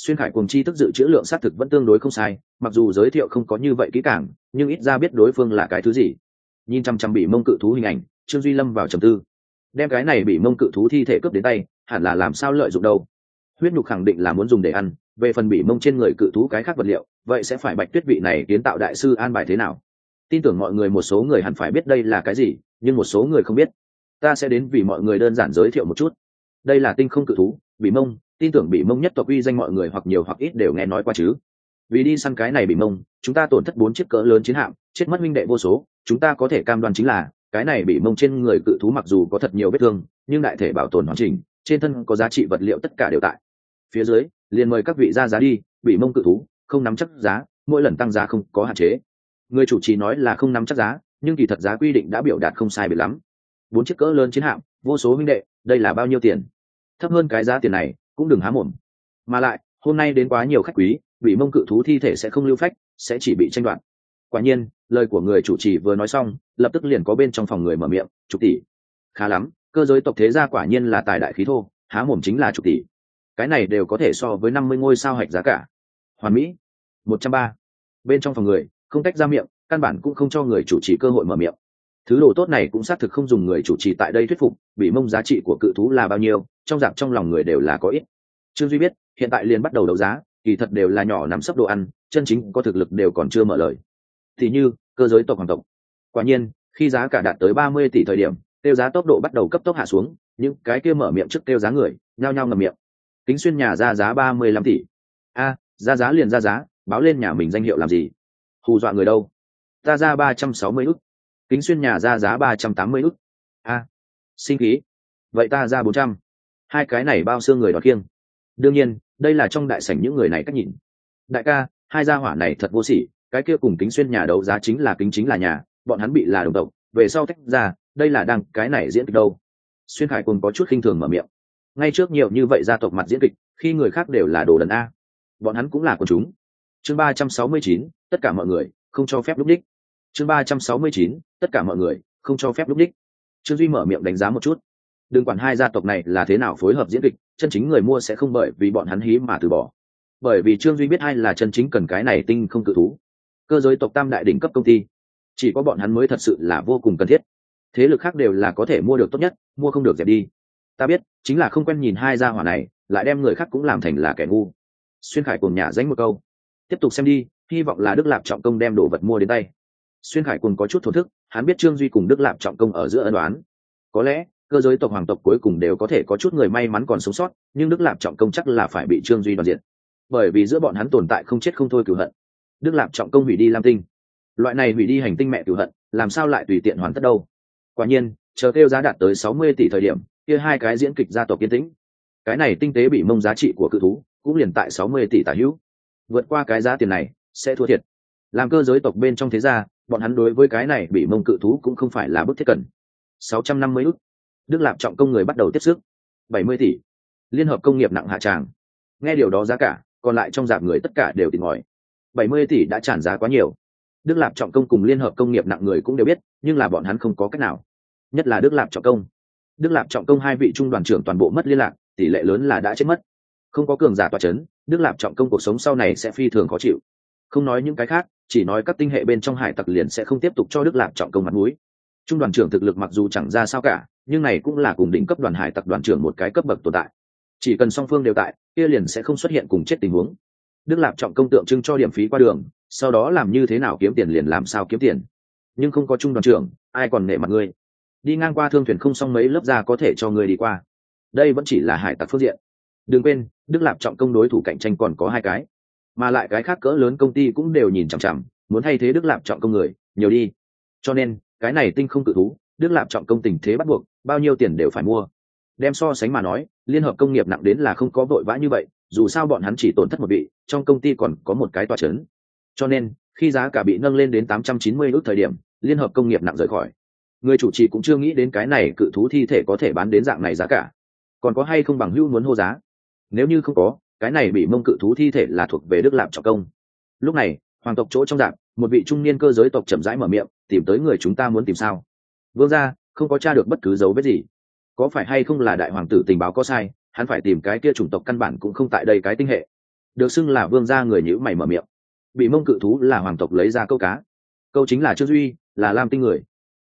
xuyên khải cùng chi thức dự trữ lượng xác thực vẫn tương đối không sai, mặc dù giới thiệu không có như vậy kỹ càng, nhưng ít ra biết đối phương là cái thứ gì. Nhìn chăm chăm bị mông cự thú hình ảnh, trương duy lâm vào trầm tư. Đem cái này bị mông cự thú thi thể cướp đến tay, hẳn là làm sao lợi dụng đâu? Huyết nhục khẳng định là muốn dùng để ăn, về phần bị mông trên người cự thú cái khác vật liệu, vậy sẽ phải bạch tuyết vị này kiến tạo đại sư an bài thế nào? Tin tưởng mọi người một số người hẳn phải biết đây là cái gì, nhưng một số người không biết. Ta sẽ đến vì mọi người đơn giản giới thiệu một chút. Đây là tinh không cự thú bị mông, tin tưởng bị mông nhất tộc uy danh mọi người hoặc nhiều hoặc ít đều nghe nói qua chứ. Vì đi săn cái này bị mông, chúng ta tổn thất bốn chiếc cỡ lớn chiến hạm, chết mất minh đệ vô số, chúng ta có thể cam đoan chính là, cái này bị mông trên người cự thú mặc dù có thật nhiều vết thương, nhưng đại thể bảo tồn hoàn chỉnh, trên thân có giá trị vật liệu tất cả đều tại. Phía dưới, liền mời các vị ra giá đi bị mông cự thú, không nắm chắc giá, mỗi lần tăng giá không có hạn chế. Người chủ trì nói là không nắm chắc giá, nhưng kỳ thật giá quy định đã biểu đạt không sai biệt lắm. Bốn chiếc cỡ lớn chiến hạm, vô số minh đệ, đây là bao nhiêu tiền? Thấp hơn cái giá tiền này, cũng đừng há mồm. Mà lại, hôm nay đến quá nhiều khách quý bị mông cự thú thi thể sẽ không lưu phách, sẽ chỉ bị tranh đoạt. Quả nhiên, lời của người chủ trì vừa nói xong, lập tức liền có bên trong phòng người mở miệng chục tỷ. Khá lắm, cơ giới tộc thế gia quả nhiên là tài đại khí thô, há mồm chính là chục tỷ. Cái này đều có thể so với năm mươi ngôi sao hạch giá cả. Hoàn mỹ. Một trăm ba. Bên trong phòng người, không tách ra miệng, căn bản cũng không cho người chủ trì cơ hội mở miệng thứ đồ tốt này cũng xác thực không dùng người chủ trì tại đây thuyết phục, bị mông giá trị của cự thú là bao nhiêu, trong dạp trong lòng người đều là có ít. Trương duy biết, hiện tại liền bắt đầu đấu giá, kỳ thật đều là nhỏ nằm sấp đồ ăn, chân chính có thực lực đều còn chưa mở lời. Thì như, cơ giới tộc hoàng tộc. Quả nhiên, khi giá cả đạt tới ba mươi tỷ thời điểm, tiêu giá tốc độ bắt đầu cấp tốc hạ xuống, những cái kia mở miệng trước tiêu giá người, nhao nhao ngầm miệng. Kính xuyên nhà ra giá ba mươi lăm tỷ. A, ra giá liền ra giá, báo lên nhà mình danh hiệu làm gì? Hù dọa người đâu? Ta ra ba trăm sáu mươi ức kính xuyên nhà ra giá ba trăm tám mươi ức. A sinh khí. Vậy ta ra bốn trăm. Hai cái này bao xương người đọt kiêng. Đương nhiên, đây là trong đại sảnh những người này cách nhìn. Đại ca, hai gia hỏa này thật vô sỉ, cái kia cùng kính xuyên nhà đấu giá chính là kính chính là nhà, bọn hắn bị là đồng tộc, về sau tách ra, đây là đang, cái này diễn kịch đâu? Xuyên khải cùng có chút khinh thường mở miệng. Ngay trước nhiều như vậy gia tộc mặt diễn kịch, khi người khác đều là đồ đần a. Bọn hắn cũng là quần chúng. Chương ba trăm sáu mươi chín, tất cả mọi người, không cho phép lúc đích chương ba trăm sáu mươi chín, tất cả mọi người, không cho phép lúc đích. Trương duy mở miệng đánh giá một chút. Đừng quản hai gia tộc này là thế nào phối hợp diễn kịch, chân chính người mua sẽ không bởi vì bọn hắn hí mà từ bỏ. Bởi vì trương duy biết hai là chân chính cần cái này tinh không cự thú. Cơ giới tộc tam đại đỉnh cấp công ty, chỉ có bọn hắn mới thật sự là vô cùng cần thiết. Thế lực khác đều là có thể mua được tốt nhất, mua không được dẹp đi. Ta biết, chính là không quen nhìn hai gia hỏa này, lại đem người khác cũng làm thành là kẻ ngu. Xuyên khải cùng nhà dánh một câu. Tiếp tục xem đi, hy vọng là đức lạp trọng công đem đồ vật mua đến tay xuyên khải cùng có chút thổ thức, hắn biết trương duy cùng đức lạp trọng công ở giữa ân đoán có lẽ, cơ giới tộc hoàng tộc cuối cùng đều có thể có chút người may mắn còn sống sót, nhưng đức lạp trọng công chắc là phải bị trương duy đoạt diện. Bởi vì giữa bọn hắn tồn tại không chết không thôi cửu hận. Đức lạp trọng công hủy đi lam tinh. Loại này hủy đi hành tinh mẹ cửu hận, làm sao lại tùy tiện hoàn tất đâu? Quả nhiên, chờ kêu giá đạt tới sáu mươi tỷ thời điểm, kia hai cái diễn kịch gia tộc kiên tĩnh. Cái này tinh tế bị mông giá trị của cự thú, cũng liền tại sáu mươi tỷ tả hữu. Vượt qua cái giá tiền này, sẽ thua thiệt làm cơ giới tộc bên trong thế gia, bọn hắn đối với cái này bị mông cự thú cũng không phải là bức thiết cần. Sáu trăm năm mươi ức. Đức lạp trọng công người bắt đầu tiếp sức. Bảy mươi tỷ. Liên hợp công nghiệp nặng hạ tràng. Nghe điều đó giá cả, còn lại trong dạp người tất cả đều tìm ngòi. Bảy mươi tỷ đã tràn giá quá nhiều. Đức lạp trọng công cùng liên hợp công nghiệp nặng người cũng đều biết, nhưng là bọn hắn không có cách nào. Nhất là đức lạp trọng công. Đức lạp trọng công hai vị trung đoàn trưởng toàn bộ mất liên lạc, tỷ lệ lớn là đã chết mất. Không có cường giả tòa c h ấ n đức lạp trọng công cuộc sống sau này sẽ phi thường khó chịu. Không nói những cái khác chỉ nói các tinh hệ bên trong hải tặc liền sẽ không tiếp tục cho đức lạp trọng công mặt mũi. Trung đoàn trưởng thực lực mặc dù chẳng ra sao cả, nhưng này cũng là cùng đỉnh cấp đoàn hải tặc đoàn trưởng một cái cấp bậc tồn tại. Chỉ cần song phương đều tại, kia liền sẽ không xuất hiện cùng chết tình huống. Đức lạp trọng công tượng trưng cho điểm phí qua đường, sau đó làm như thế nào kiếm tiền liền làm sao kiếm tiền. Nhưng không có trung đoàn trưởng, ai còn nể mặt ngươi? Đi ngang qua thương thuyền không xong mấy lớp ra có thể cho ngươi đi qua. Đây vẫn chỉ là hải tặc phương diện. Đừng quên, đức lạp trọng công đối thủ cạnh tranh còn có hai cái mà lại cái khác cỡ lớn công ty cũng đều nhìn chằm chằm, muốn thay thế đức lạp trọng công người, nhiều đi. Cho nên, cái này tinh không cự thú, đức lạp trọng công tình thế bắt buộc, bao nhiêu tiền đều phải mua. Đem so sánh mà nói, liên hợp công nghiệp nặng đến là không có vội vã như vậy, dù sao bọn hắn chỉ tổn thất một vị, trong công ty còn có một cái tòa c h ấ n cho nên, khi giá cả bị nâng lên đến tám trăm chín mươi ước thời điểm, liên hợp công nghiệp nặng rời khỏi. Người chủ trì cũng chưa nghĩ đến cái này cự thú thi thể có thể bán đến dạng này giá cả. Còn có hay không bằng hữu muốn hô giá? Nếu như không có cái này bị mông cự thú thi thể là thuộc về đức lạp trọng công. Lúc này, hoàng tộc chỗ trong dạng, một vị trung niên cơ giới tộc chậm rãi mở miệng, tìm tới người chúng ta muốn tìm sao? Vương ra không có t r a được bất cứ dấu vết gì. Có phải hay không là đại hoàng tử tình báo có sai, hắn phải tìm cái kia chủng tộc căn bản cũng không tại đây cái tinh hệ. Được xưng là vương gia người nhữ mày mở miệng. Bị mông cự thú là hoàng tộc lấy ra câu cá. Câu chính là trương duy, là lam tinh người.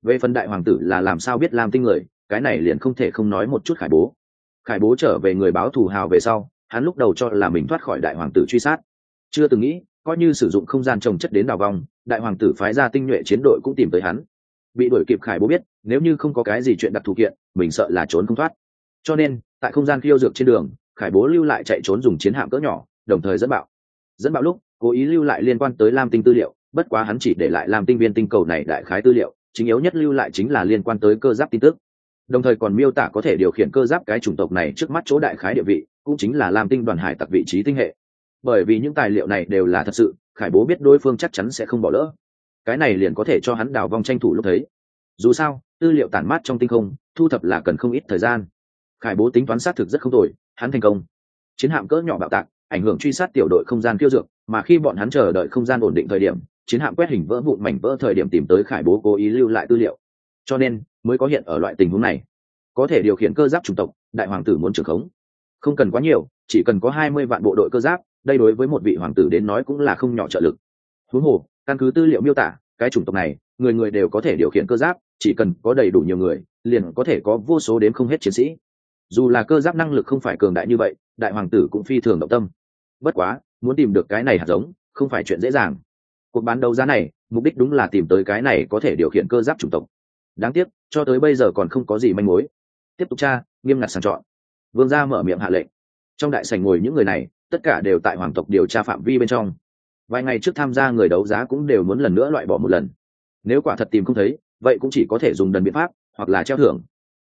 Về phần đại hoàng tử là làm sao biết lam tinh người, cái này liền không thể không nói một chút khải bố. Khải bố trở về người báo thù hào về sau hắn lúc đầu cho là mình thoát khỏi đại hoàng tử truy sát. Chưa từng nghĩ coi như sử dụng không gian trồng chất đến đào vong, đại hoàng tử phái ra tinh nhuệ chiến đội cũng tìm tới hắn. Bị đuổi kịp khải bố biết nếu như không có cái gì chuyện đặc thù kiện mình sợ là trốn không thoát. Cho nên tại không gian khiêu dược trên đường khải bố lưu lại chạy trốn dùng chiến hạm cỡ nhỏ đồng thời dẫn bạo. Dẫn bạo lúc cố ý lưu lại liên quan tới lam tinh tư liệu bất quá hắn chỉ để lại lam tinh viên tinh cầu này đại khái tư liệu chính yếu nhất lưu lại chính là liên quan tới cơ giáp tin tức. Đồng thời còn miêu tả có thể điều khiển cơ giáp cái chủng tộc này trước mắt chỗ đại khái địa vị cũng chính là lam tinh đoàn hải tặc vị trí tinh hệ. Bởi vì những tài liệu này đều là thật sự, khải bố biết đối phương chắc chắn sẽ không bỏ lỡ. Cái này liền có thể cho hắn đào vong tranh thủ lúc thấy. Dù sao, tư liệu tản mát trong tinh không, thu thập là cần không ít thời gian. Khải bố tính toán xác thực rất không tồi, hắn thành công. Chiến hạm cỡ nhỏ bạo tạc, ảnh hưởng truy sát tiểu đội không gian kiêu dược, mà khi bọn hắn chờ đợi không gian ổn định thời điểm, chiến hạm quét hình vỡ vụn mảnh vỡ thời điểm tìm tới khải bố cố ý lưu lại tư liệu. Cho nên, mới có hiện ở loại tình huống này. Có thể điều khiển cơ giáp chủng tộc, đại hoàng tử muốn trưởng khống không cần quá nhiều, chỉ cần có hai mươi vạn bộ đội cơ giáp, đây đối với một vị hoàng tử đến nói cũng là không nhỏ trợ lực. Huống hồ, căn cứ tư liệu miêu tả, cái chủng tộc này, người người đều có thể điều khiển cơ giáp, chỉ cần có đầy đủ nhiều người, liền có thể có vô số đến không hết chiến sĩ. Dù là cơ giáp năng lực không phải cường đại như vậy, đại hoàng tử cũng phi thường động tâm. Bất quá, muốn tìm được cái này hạt giống, không phải chuyện dễ dàng. Cuộc bán đấu giá này, mục đích đúng là tìm tới cái này có thể điều khiển cơ giáp chủng tộc. Đáng tiếc, cho tới bây giờ còn không có gì manh mối. Tiếp tục tra, nghiêm ngặt sàng chọn vương gia mở miệng hạ lệnh. Trong đại sảnh ngồi những người này, tất cả đều tại hoàng tộc điều tra phạm vi bên trong. Vài ngày trước tham gia người đấu giá cũng đều muốn lần nữa loại bỏ một lần. Nếu quả thật tìm không thấy, vậy cũng chỉ có thể dùng đần biện pháp, hoặc là treo thưởng.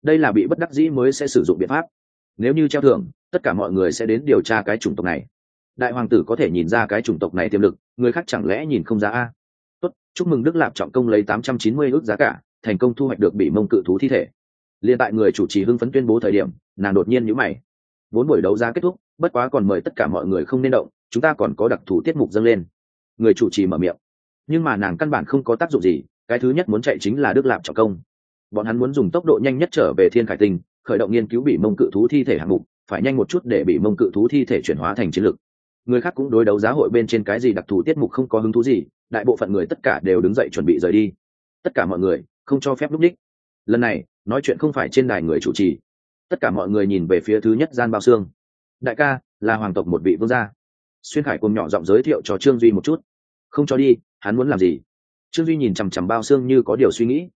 Đây là bị bất đắc dĩ mới sẽ sử dụng biện pháp. Nếu như treo thưởng, tất cả mọi người sẽ đến điều tra cái chủng tộc này. Đại hoàng tử có thể nhìn ra cái chủng tộc này tiềm lực, người khác chẳng lẽ nhìn không ra a? Tốt, chúc mừng đức lạp trọng công lấy tám trăm chín mươi ước giá cả, thành công thu hoạch được bị mông cự thú thi thể. Liên tại người chủ trì hưng phấn tuyên bố thời điểm nàng đột nhiên nhíu mày. Vốn buổi đấu giá kết thúc, bất quá còn mời tất cả mọi người không nên động, chúng ta còn có đặc thù tiết mục dâng lên. Người chủ trì mở miệng. Nhưng mà nàng căn bản không có tác dụng gì, cái thứ nhất muốn chạy chính là đức lạp trọng công. Bọn hắn muốn dùng tốc độ nhanh nhất trở về thiên khải tinh, khởi động nghiên cứu bị mông cự thú thi thể hạng mục, phải nhanh một chút để bị mông cự thú thi thể chuyển hóa thành chiến lược người khác cũng đối đấu giá hội bên trên cái gì đặc thù tiết mục không có hứng thú gì, đại bộ phận người tất cả đều đứng dậy chuẩn bị rời đi. Tất cả mọi người, không cho phép lúc đích. Lần này, nói chuyện không phải trên đài người chủ trì tất cả mọi người nhìn về phía thứ nhất gian bao xương. Đại ca, là hoàng tộc một vị vương gia. Xuyên khải cùng nhỏ giọng giới thiệu cho trương duy một chút. Không cho đi, hắn muốn làm gì? Trương duy nhìn chằm chằm bao xương như có điều suy nghĩ.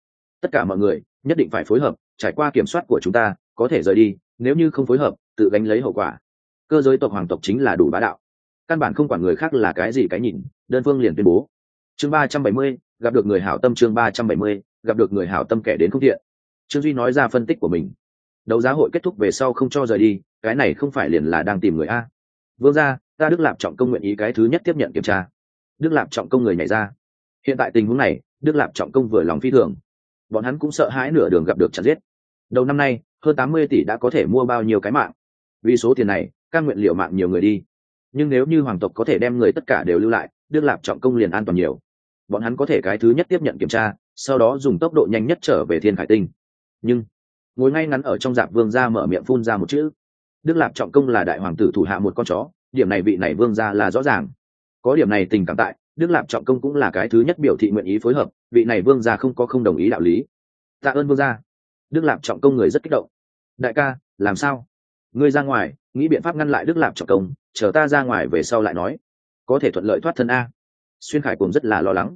Tất cả mọi người, nhất định phải phối hợp, trải qua kiểm soát của chúng ta, có thể rời đi, nếu như không phối hợp, tự gánh lấy hậu quả. Cơ giới tộc hoàng tộc chính là đủ bá đạo. Căn bản không quản người khác là cái gì cái nhìn, đơn phương liền tuyên bố. Chương ba trăm bảy mươi, gặp được người hảo tâm chương ba trăm bảy mươi, gặp được người hảo tâm kẻ đến không thiện. Trương duy nói ra phân tích của mình đấu giá hội kết thúc về sau không cho rời đi, cái này không phải liền là đang tìm người a. Vương ra ta đức lạp trọng công nguyện ý cái thứ nhất tiếp nhận kiểm tra. Đức lạp trọng công người nhảy ra. Hiện tại tình huống này, đức lạp trọng công vừa lòng phi thường. Bọn hắn cũng sợ hãi nửa đường gặp được chặt giết. Đầu năm nay, hơn tám mươi tỷ đã có thể mua bao nhiêu cái mạng. Vì số tiền này các nguyện liệu mạng nhiều người đi. Nhưng nếu như hoàng tộc có thể đem người tất cả đều lưu lại, đức lạp trọng công liền an toàn nhiều. Bọn hắn có thể cái thứ nhất tiếp nhận kiểm tra, sau đó dùng tốc độ nhanh nhất trở về thiên khải tinh. Nhưng ngồi ngay ngắn ở trong dạp vương gia mở miệng phun ra một chữ. Đức lạp trọng công là đại hoàng tử thủ hạ một con chó, điểm này vị này vương gia là rõ ràng. Có điểm này tình cảm tại, đức lạp trọng công cũng là cái thứ nhất biểu thị nguyện ý phối hợp, vị này vương gia không có không đồng ý đạo lý. Tạ ơn vương gia. Đức lạp trọng công người rất kích động. Đại ca, làm sao? Ngươi ra ngoài, nghĩ biện pháp ngăn lại đức lạp trọng công, chờ ta ra ngoài về sau lại nói. Có thể thuận lợi thoát thân a. Xuyên khải cùng rất là lo lắng.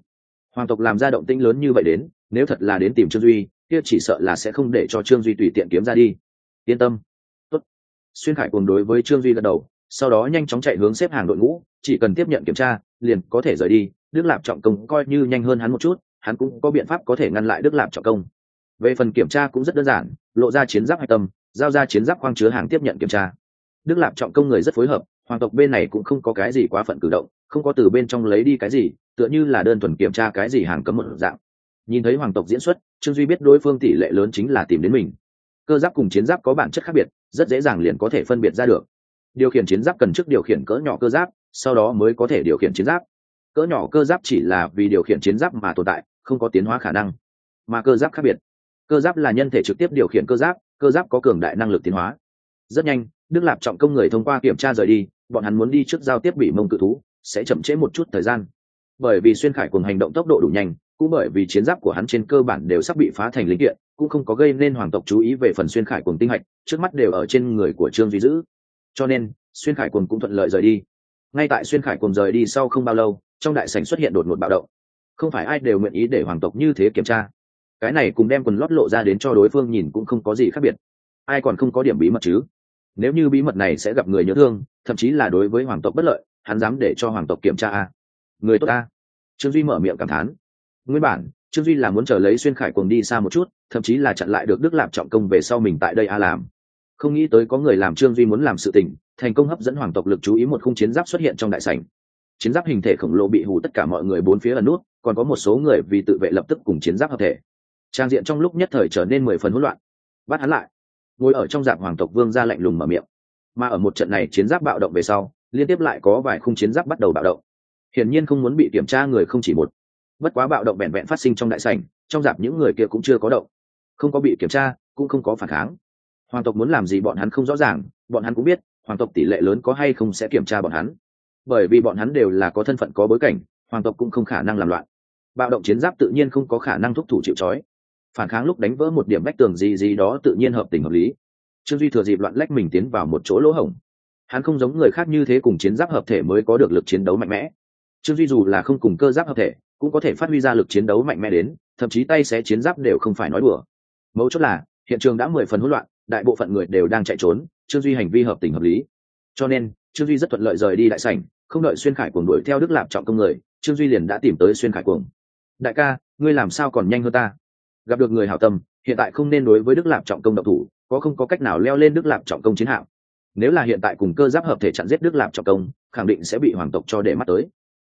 Hoàng tộc làm ra động tĩnh lớn như vậy đến, nếu thật là đến tìm trương duy kia chỉ sợ là sẽ không để cho trương duy tùy tiện kiếm ra đi. Yên tâm. Tốt. xuyên khải cùng đối với trương duy gật đầu, sau đó nhanh chóng chạy hướng xếp hàng đội ngũ, chỉ cần tiếp nhận kiểm tra, liền có thể rời đi. Đức lạp trọng công coi như nhanh hơn hắn một chút, hắn cũng có biện pháp có thể ngăn lại đức lạp trọng công. Về phần kiểm tra cũng rất đơn giản, lộ ra chiến giáp hạch tâm, giao ra chiến giáp khoang chứa hàng tiếp nhận kiểm tra. Đức lạp trọng công người rất phối hợp, hoàng tộc bên này cũng không có cái gì quá phận cử động, không có từ bên trong lấy đi cái gì, tựa như là đơn thuần kiểm tra cái gì hàng cấm một dạng nhìn thấy hoàng tộc diễn xuất, trương duy biết đối phương tỷ lệ lớn chính là tìm đến mình. Cơ giáp cùng chiến giáp có bản chất khác biệt, rất dễ dàng liền có thể phân biệt ra được. Điều khiển chiến giáp cần trước điều khiển cỡ nhỏ cơ giáp, sau đó mới có thể điều khiển chiến giáp. Cỡ nhỏ cơ giáp chỉ là vì điều khiển chiến giáp mà tồn tại, không có tiến hóa khả năng. Mà cơ giáp khác biệt. Cơ giáp là nhân thể trực tiếp điều khiển cơ giáp cơ giáp có cường đại năng lực tiến hóa. Rất nhanh, đức lạp trọng công người thông qua kiểm tra rời đi, bọn hắn muốn đi trước giao tiếp bị mông cự thú, sẽ chậm trễ một chút thời gian. Bởi vì xuyên khải cùng hành động tốc độ đủ nhanh cũng bởi vì chiến giáp của hắn trên cơ bản đều sắp bị phá thành linh kiện, cũng không có gây nên hoàng tộc chú ý về phần xuyên khải cùng tinh hạch, trước mắt đều ở trên người của trương duy dữ. Cho nên, xuyên khải cùng cũng thuận lợi rời đi. Ngay tại xuyên khải cùng rời đi sau không bao lâu, trong đại sảnh xuất hiện đột ngột bạo động. Không phải ai đều nguyện ý để hoàng tộc như thế kiểm tra. Cái này cùng đem quần lót lộ ra đến cho đối phương nhìn cũng không có gì khác biệt. Ai còn không có điểm bí mật chứ? Nếu như bí mật này sẽ gặp người nhớ thương, thậm chí là đối với hoàng tộc bất lợi, hắn dám để cho hoàng tộc kiểm tra a người tốt a trương duy mở miệng cảm thán nguyên bản, trương duy là muốn chờ lấy xuyên khải cuồng đi xa một chút, thậm chí là chặn lại được đức lạp trọng công về sau mình tại đây a làm. Không nghĩ tới có người làm trương duy muốn làm sự tình, thành công hấp dẫn hoàng tộc lực chú ý một khung chiến giáp xuất hiện trong đại sảnh. Chiến giáp hình thể khổng lồ bị hù tất cả mọi người bốn phía ẩn nút, còn có một số người vì tự vệ lập tức cùng chiến giáp hợp thể. Trang diện trong lúc nhất thời trở nên mười phần hỗn loạn. Bắt hắn lại. Ngồi ở trong dạng hoàng tộc vương ra lạnh lùng mở miệng. Mà ở một trận này chiến giáp bạo động về sau, liên tiếp lại có vài khung chiến giáp bắt đầu bạo động. Hiển nhiên không muốn bị kiểm tra người không chỉ một bất quá bạo động vẹn vẹn phát sinh trong đại sảnh, trong dạp những người kia cũng chưa có động. Không có bị kiểm tra, cũng không có phản kháng. Hoàng tộc muốn làm gì bọn hắn không rõ ràng, bọn hắn cũng biết, hoàng tộc tỷ lệ lớn có hay không sẽ kiểm tra bọn hắn. Bởi vì bọn hắn đều là có thân phận có bối cảnh, hoàng tộc cũng không khả năng làm loạn. Bạo động chiến giáp tự nhiên không có khả năng thúc thủ chịu trói. Phản kháng lúc đánh vỡ một điểm bách tường gì gì đó tự nhiên hợp tình hợp lý. Trương duy thừa dịp loạn lách mình tiến vào một chỗ lỗ hổng. Hắn không giống người khác như thế cùng chiến giáp hợp thể mới có được lực chiến đấu mạnh mẽ. Trương duy dù là không cùng cơ giáp hợp thể cũng có thể phát huy ra lực chiến đấu mạnh mẽ đến, thậm chí tay sẽ chiến giáp đều không phải nói đùa. Mấu chốt là, hiện trường đã mười phần hỗn loạn, đại bộ phận người đều đang chạy trốn, trương duy hành vi hợp tình hợp lý. Cho nên, trương duy rất thuận lợi rời đi đại sảnh, không đợi xuyên khải cuồng đuổi theo đức lạp trọng công người, trương duy liền đã tìm tới xuyên khải cuồng. Đại ca, ngươi làm sao còn nhanh hơn ta? Gặp được người hảo tâm, hiện tại không nên đối với đức lạp trọng công độc thủ, có không có cách nào leo lên đức lạp trọng công chiến hạm. Nếu là hiện tại cùng cơ giáp hợp thể chặn giết đức lạp trọng công, khẳng định sẽ bị hoàng tộc cho để mắt tới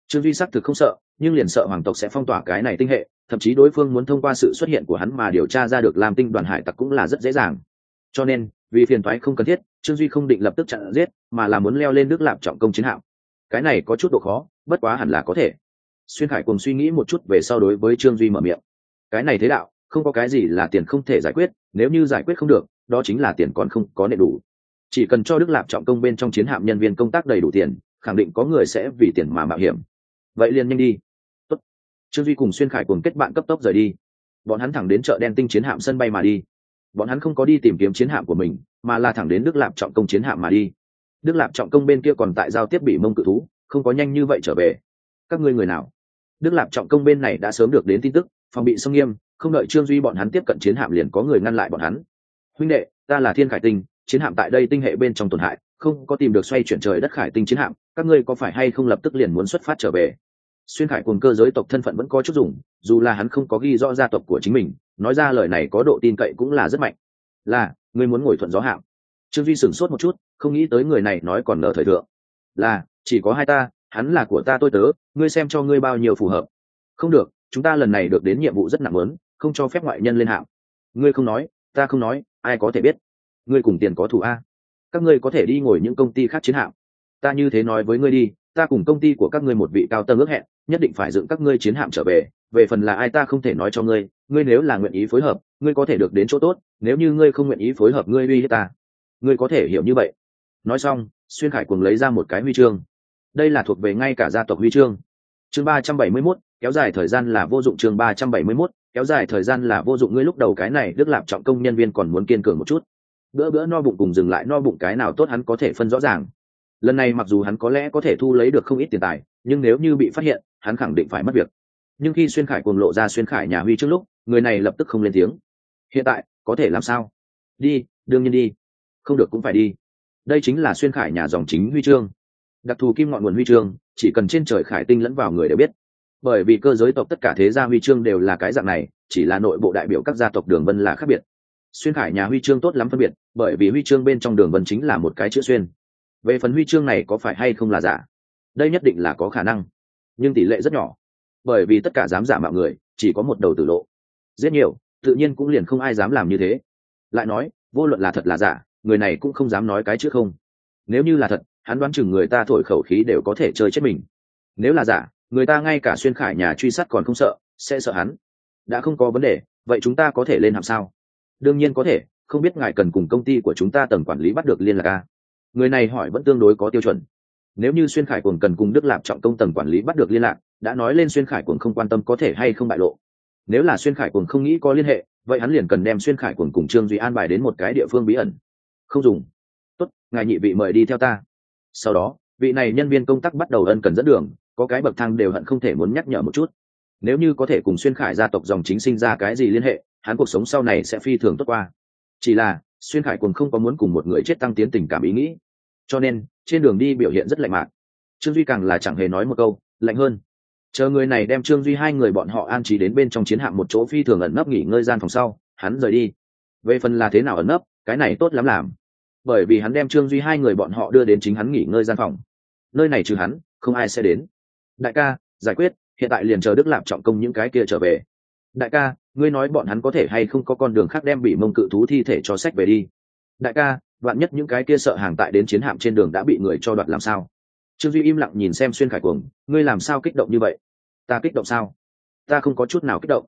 trương duy xác thực không sợ, nhưng liền sợ hoàng tộc sẽ phong tỏa cái này tinh hệ, thậm chí đối phương muốn thông qua sự xuất hiện của hắn mà điều tra ra được làm tinh đoàn hải tặc cũng là rất dễ dàng. Cho nên, vì phiền thoái không cần thiết, trương duy không định lập tức chặn giết, mà là muốn leo lên đức lạp trọng công chiến hạm. Cái này có chút độ khó, bất quá hẳn là có thể. Xuyên khải cùng suy nghĩ một chút về sau đối với trương duy mở miệng. Cái này thế đạo, không có cái gì là tiền không thể giải quyết, nếu như giải quyết không được, đó chính là tiền còn không có nệ đủ. Chỉ cần cho đức lạp trọng công bên trong chiến hạm nhân viên công tác đầy đủ tiền, khẳng định có người sẽ vì tiền mà mạo hiểm vậy liền nhanh đi. Tốt. trương duy cùng xuyên khải cùng kết bạn cấp tốc rời đi. Bọn hắn thẳng đến chợ đen tinh chiến hạm sân bay mà đi. Bọn hắn không có đi tìm kiếm chiến hạm của mình, mà là thẳng đến đức lạp trọng công chiến hạm mà đi. Đức lạp trọng công bên kia còn tại giao tiếp bị mông cự thú, không có nhanh như vậy trở về. Các ngươi người nào? Đức lạp trọng công bên này đã sớm được đến tin tức, phòng bị sông nghiêm, không đợi trương duy bọn hắn tiếp cận chiến hạm liền có người ngăn lại bọn hắn. Huynh đệ, ta là thiên khải tinh, chiến hạm tại đây tinh hệ bên trong tổn hại, không có tìm được xoay chuyển trời đất khải tinh chiến hạm, các ngươi có phải hay không lập tức liền muốn xuất phát trở về? Xuyên khải cùng cơ giới tộc thân phận vẫn có chút dùng, dù là hắn không có ghi rõ gia tộc của chính mình, nói ra lời này có độ tin cậy cũng là rất mạnh. Là, ngươi muốn ngồi thuận gió hạm trương duy sửng sốt một chút, không nghĩ tới người này nói còn nở thời thượng. Là, chỉ có hai ta, hắn là của ta tôi tớ, ngươi xem cho ngươi bao nhiêu phù hợp. Không được, chúng ta lần này được đến nhiệm vụ rất nặng lớn, không cho phép ngoại nhân lên hạm ngươi không nói, ta không nói, ai có thể biết? Ngươi cùng tiền có thủ a? Các ngươi có thể đi ngồi những công ty khác chiến hạm. Ta như thế nói với ngươi đi, ta cùng công ty của các ngươi một vị cao tầng ước hẹn nhất định phải dựng các ngươi chiến hạm trở về về phần là ai ta không thể nói cho ngươi ngươi nếu là nguyện ý phối hợp, ngươi có thể được đến chỗ tốt, nếu như ngươi không nguyện ý phối hợp ngươi uy hiếp ta, ngươi có thể hiểu như vậy. Nói xong, xuyên khải cùng lấy ra một cái huy chương. Đây là thuộc về ngay cả gia tộc huy chương. Chương ba trăm bảy mươi mốt, kéo dài thời gian là vô dụng chương ba trăm bảy mươi mốt, kéo dài thời gian là vô dụng. Ngươi lúc đầu cái này đức lạp trọng công nhân viên còn muốn kiên cường một chút. Bữa bữa no bụng cùng dừng lại no bụng cái nào tốt hắn có thể phân rõ ràng. Lần này mặc dù hắn có lẽ có thể thu lấy được không ít tiền tài, nhưng nếu như bị phát hiện hắn khẳng định phải mất việc. Nhưng khi xuyên khải cuồng lộ ra xuyên khải nhà huy trước lúc, người này lập tức không lên tiếng. Hiện tại, có thể làm sao? Đi, đương nhiên đi. Không được cũng phải đi. Đây chính là xuyên khải nhà dòng chính huy chương đặc thù kim ngọn nguồn huy chương chỉ cần trên trời khải tinh lẫn vào người đều biết. Bởi vì cơ giới tộc tất cả thế gia huy chương đều là cái dạng này, chỉ là nội bộ đại biểu các gia tộc đường vân là khác biệt. Xuyên khải nhà huy chương tốt lắm phân biệt, bởi vì huy chương bên trong đường vân chính là một cái chữ xuyên. Về phần huy chương này có phải hay không là giả? Đây nhất định là có khả năng nhưng tỷ lệ rất nhỏ. Bởi vì tất cả dám giả mạo người, chỉ có một đầu tử lộ. Rất nhiều, tự nhiên cũng liền không ai dám làm như thế. Lại nói, vô luận là thật là giả, người này cũng không dám nói cái trước không. Nếu như là thật, hắn đoán chừng người ta thổi khẩu khí đều có thể chơi chết mình. Nếu là giả, người ta ngay cả xuyên khải nhà truy sát còn không sợ, sẽ sợ hắn. Đã không có vấn đề, vậy chúng ta có thể lên làm sao? Đương nhiên có thể, không biết ngài cần cùng công ty của chúng ta tầng quản lý bắt được liên lạc a. Người này hỏi vẫn tương đối có tiêu chuẩn nếu như xuyên khải cuồng cần cùng đức lạp trọng công tầng quản lý bắt được liên lạc, đã nói lên xuyên khải cuồng không quan tâm có thể hay không bại lộ. Nếu là xuyên khải cuồng không nghĩ có liên hệ, vậy hắn liền cần đem xuyên khải cuồng cùng trương duy an bài đến một cái địa phương bí ẩn. Không dùng. Tốt, ngài nhị vị mời đi theo ta. Sau đó, vị này nhân viên công tác bắt đầu ân cần dẫn đường, có cái bậc thang đều hận không thể muốn nhắc nhở một chút. Nếu như có thể cùng xuyên khải gia tộc dòng chính sinh ra cái gì liên hệ, hắn cuộc sống sau này sẽ phi thường tốt qua. Chỉ là, xuyên khải quần không có muốn cùng một người chết tăng tiến tình cảm ý nghĩ cho nên trên đường đi biểu hiện rất lạnh mạc. Trương duy càng là chẳng hề nói một câu, lạnh hơn. Chờ người này đem trương duy hai người bọn họ an trí đến bên trong chiến hạm một chỗ phi thường ẩn nấp nghỉ ngơi gian phòng sau, hắn rời đi. Về phần là thế nào ẩn nấp, cái này tốt lắm làm. Bởi vì hắn đem trương duy hai người bọn họ đưa đến chính hắn nghỉ ngơi gian phòng. Nơi này trừ hắn, không ai sẽ đến. Đại ca, giải quyết, hiện tại liền chờ đức lạp trọng công những cái kia trở về. Đại ca, ngươi nói bọn hắn có thể hay không có con đường khác đem bị mông cự thú thi thể cho sách về đi. Đại ca vạn nhất những cái kia sợ hàng tại đến chiến hạm trên đường đã bị người cho đoạt làm sao? Trương duy im lặng nhìn xem xuyên khải cuồng, ngươi làm sao kích động như vậy? Ta kích động sao? Ta không có chút nào kích động.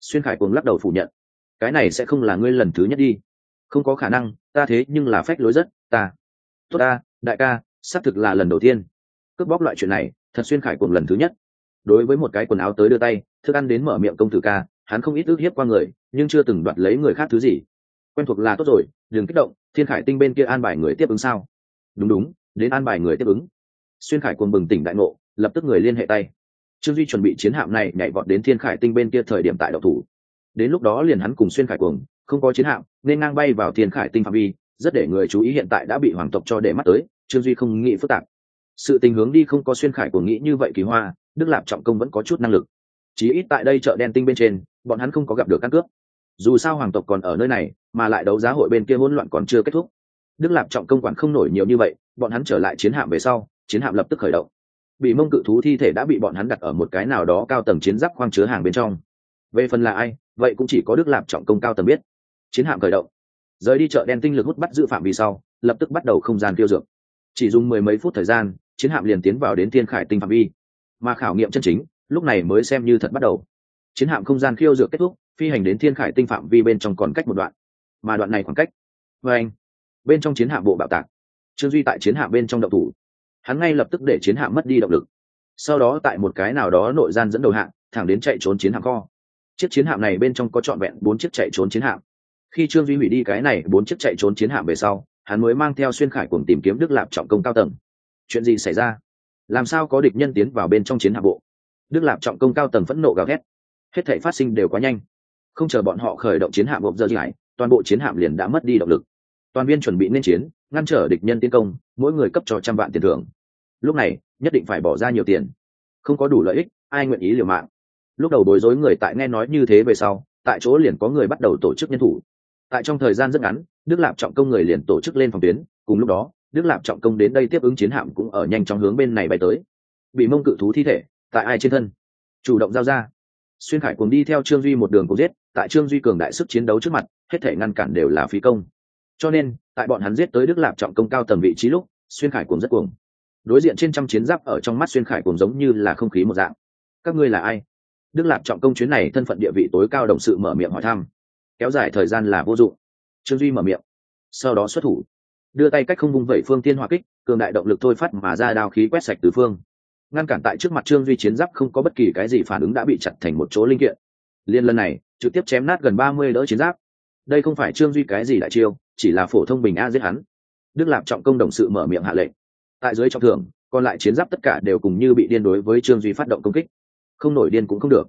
Xuyên khải cuồng lắc đầu phủ nhận. Cái này sẽ không là ngươi lần thứ nhất đi. Không có khả năng, ta thế nhưng là phách lối rất, ta. Tốt ta, đại ca, xác thực là lần đầu tiên. Cướp bóc loại chuyện này, thật xuyên khải cuồng lần thứ nhất. Đối với một cái quần áo tới đưa tay, thức ăn đến mở miệng công tử ca, hắn không ít ước hiếp qua người, nhưng chưa từng đoạt lấy người khác thứ gì. Quen thuộc là tốt rồi, đừng kích động thiên khải tinh bên kia an bài người tiếp ứng sao? Đúng đúng, đến an bài người tiếp ứng. Xuyên khải quân bừng tỉnh đại ngộ, lập tức người liên hệ tay. Trương duy chuẩn bị chiến hạm này nhảy vọt đến thiên khải tinh bên kia thời điểm tại đậu thủ. Đến lúc đó liền hắn cùng xuyên khải cuồng không có chiến hạm, nên ngang bay vào thiên khải tinh phạm vi, rất để người chú ý hiện tại đã bị hoàng tộc cho để mắt tới, trương duy không nghĩ phức tạp. Sự tình hướng đi không có xuyên khải cuồng nghĩ như vậy kỳ hoa, đức lạp trọng công vẫn có chút năng lực. Chí ít tại đây chợ đen tinh bên trên, bọn hắn không có gặp được căn cướp dù sao hoàng tộc còn ở nơi này, mà lại đấu giá hội bên kia hỗn loạn còn chưa kết thúc. Đức lạp trọng công quản không nổi nhiều như vậy, bọn hắn trở lại chiến hạm về sau, chiến hạm lập tức khởi động. Bị mông cự thú thi thể đã bị bọn hắn đặt ở một cái nào đó cao tầng chiến giáp khoang chứa hàng bên trong. Về phần là ai, vậy cũng chỉ có đức lạp trọng công cao tầng biết. Chiến hạm khởi động. Rời đi chợ đen tinh lực hút bắt giữ phạm vi sau, lập tức bắt đầu không gian tiêu dược. Chỉ dùng mười mấy phút thời gian, chiến hạm liền tiến vào đến thiên khải tinh phạm vi. Mà khảo nghiệm chân chính, lúc này mới xem như thật bắt đầu. Chiến hạm không gian khiêu dược kết thúc phi hành đến thiên khải tinh phạm vi bên trong còn cách một đoạn. Mà đoạn này khoảng cách. Vê anh, bên trong chiến hạm bộ bạo tạc. Trương duy tại chiến hạm bên trong động thủ. Hắn ngay lập tức để chiến hạm mất đi động lực. Sau đó tại một cái nào đó nội gian dẫn đầu hạng, thẳng đến chạy trốn chiến hạm kho. Chiếc chiến hạm này bên trong có trọn vẹn bốn chiếc chạy trốn chiến hạm. Khi trương duy hủy đi cái này bốn chiếc chạy trốn chiến hạm về sau, hắn mới mang theo xuyên khải cùng tìm kiếm đức lạp trọng công cao tầng. Chuyện gì xảy ra? Làm sao có địch nhân tiến vào bên trong chiến hạm bộ? Đức lạp trọng công cao tầng phẫn nộ gào ghét hết thể phát sinh đều quá nhanh không chờ bọn họ khởi động chiến hạm gộp giờ lại toàn bộ chiến hạm liền đã mất đi động lực. Toàn viên chuẩn bị nên chiến, ngăn trở địch nhân tiến công, mỗi người cấp cho trăm vạn tiền thưởng. Lúc này, nhất định phải bỏ ra nhiều tiền. Không có đủ lợi ích, ai nguyện ý liều mạng? Lúc đầu bối rối người tại nghe nói như thế về sau, tại chỗ liền có người bắt đầu tổ chức nhân thủ. Tại trong thời gian rất ngắn, đức lạp trọng công người liền tổ chức lên phòng tuyến, cùng lúc đó, đức lạp trọng công đến đây tiếp ứng chiến hạm cũng ở nhanh trong hướng bên này bay tới. Bị mông cự thú thi thể, tại ai trên thân? Chủ động giao ra. Xuyên khải cùng đi theo trương duy một đường cùng giết tại trương duy cường đại sức chiến đấu trước mặt, hết thể ngăn cản đều là phí công. Cho nên, tại bọn hắn giết tới đức lạp trọng công cao tầm vị trí lúc, xuyên khải cùng rất cuồng. Đối diện trên trăm chiến giáp ở trong mắt xuyên khải cùng giống như là không khí một dạng. Các ngươi là ai? Đức lạp trọng công chuyến này thân phận địa vị tối cao đồng sự mở miệng hỏi thăm. Kéo dài thời gian là vô dụng. Trương duy mở miệng. Sau đó xuất thủ. Đưa tay cách không vung vẩy phương tiên hỏa kích, cường đại động lực thôi phát mà ra đao khí quét sạch từ phương. Ngăn cản tại trước mặt trương duy chiến giáp không có bất kỳ cái gì phản ứng đã bị chặt thành một chỗ linh kiện liên lần này, trực tiếp chém nát gần ba mươi đỡ chiến giáp. Đây không phải trương duy cái gì đại chiêu, chỉ là phổ thông bình a giết hắn. Đức lạp trọng công đồng sự mở miệng hạ lệnh. Tại dưới trọng thưởng, còn lại chiến giáp tất cả đều cùng như bị điên đối với trương duy phát động công kích. Không nổi điên cũng không được.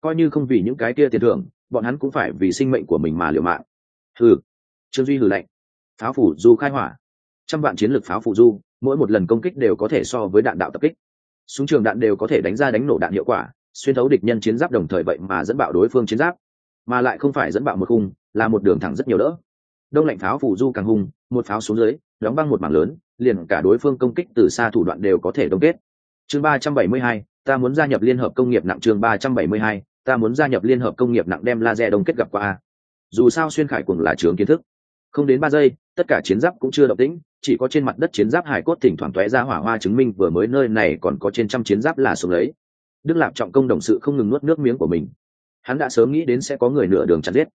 Coi như không vì những cái kia tiền thưởng, bọn hắn cũng phải vì sinh mệnh của mình mà liều mạng. Hừ. Trương duy hừ lạnh. Pháo phủ du khai hỏa. Trăm vạn chiến lược pháo phủ du, mỗi một lần công kích đều có thể so với đạn đạo tập kích. Súng trường đạn đều có thể đánh ra đánh nổ đạn hiệu quả xuyên thấu địch nhân chiến giáp đồng thời vậy mà dẫn bạo đối phương chiến giáp, mà lại không phải dẫn bạo một khung, là một đường thẳng rất nhiều đỡ. Đông lạnh pháo phủ du càng hung, một pháo xuống dưới, đóng băng một mảng lớn, liền cả đối phương công kích từ xa thủ đoạn đều có thể đông kết. Chương ba trăm bảy mươi hai, ta muốn gia nhập liên hợp công nghiệp nặng chương ba trăm bảy mươi hai, ta muốn gia nhập liên hợp công nghiệp nặng đem laser đông kết gặp qua. Dù sao xuyên khải cùng là trường kiến thức. Không đến ba giây, tất cả chiến giáp cũng chưa động tĩnh, chỉ có trên mặt đất chiến giáp hải cốt thỉnh thoảng tóe ra hỏa hoa chứng minh vừa mới nơi này còn có trên trăm chiến giáp là xuống lấy đức lạp trọng công đồng sự không ngừng nuốt nước miếng của mình. Hắn đã sớm nghĩ đến sẽ có người nửa đường chặn giết.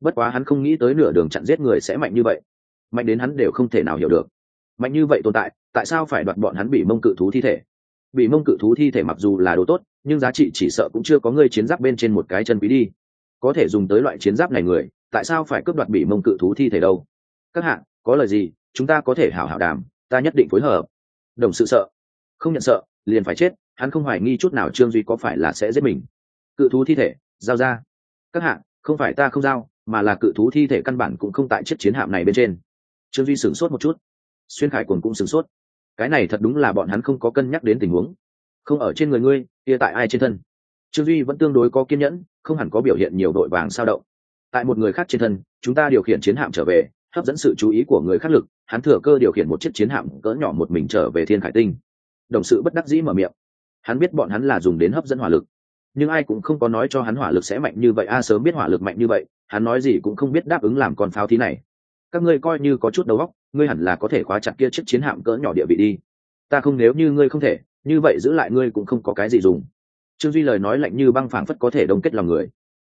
Bất quá hắn không nghĩ tới nửa đường chặn giết người sẽ mạnh như vậy. Mạnh đến hắn đều không thể nào hiểu được. Mạnh như vậy tồn tại tại sao phải đoạt bọn hắn bị mông cự thú thi thể? Bị mông cự thú thi thể mặc dù là đồ tốt, nhưng giá trị chỉ sợ cũng chưa có người chiến giáp bên trên một cái chân bí đi. Có thể dùng tới loại chiến giáp này người, tại sao phải cướp đoạt bị mông cự thú thi thể đâu? Các hạng có lời gì, chúng ta có thể hảo hảo đàm, ta nhất định phối hợp. Đồng sự sợ. Không nhận sợ, liền phải chết hắn không hoài nghi chút nào trương duy có phải là sẽ giết mình. Cự thú thi thể, giao ra. Các hạng không phải ta không giao, mà là cự thú thi thể căn bản cũng không tại chiếc chiến hạm này bên trên. Trương duy sửng sốt một chút. Xuyên khải quần cũng sửng sốt. Cái này thật đúng là bọn hắn không có cân nhắc đến tình huống. Không ở trên người ngươi, kia tại ai trên thân? Trương duy vẫn tương đối có kiên nhẫn, không hẳn có biểu hiện nhiều đội vàng sao động. Tại một người khác trên thân, chúng ta điều khiển chiến hạm trở về, hấp dẫn sự chú ý của người khác lực, hắn thừa cơ điều khiển một chiếc chiến hạm cỡ nhỏ một mình trở về thiên khải tinh. Đồng sự bất đắc dĩ mở miệng hắn biết bọn hắn là dùng đến hấp dẫn hỏa lực. Nhưng ai cũng không có nói cho hắn hỏa lực sẽ mạnh như vậy, a à, sớm biết hỏa lực mạnh như vậy, hắn nói gì cũng không biết đáp ứng làm con pháo thí này. Các ngươi coi như có chút đầu óc, ngươi hẳn là có thể khóa chặt kia chiếc chiến hạm cỡ nhỏ địa vị đi. Ta không nếu như ngươi không thể, như vậy giữ lại ngươi cũng không có cái gì dùng. Trương duy lời nói lạnh như băng phảng phất có thể đông kết lòng người.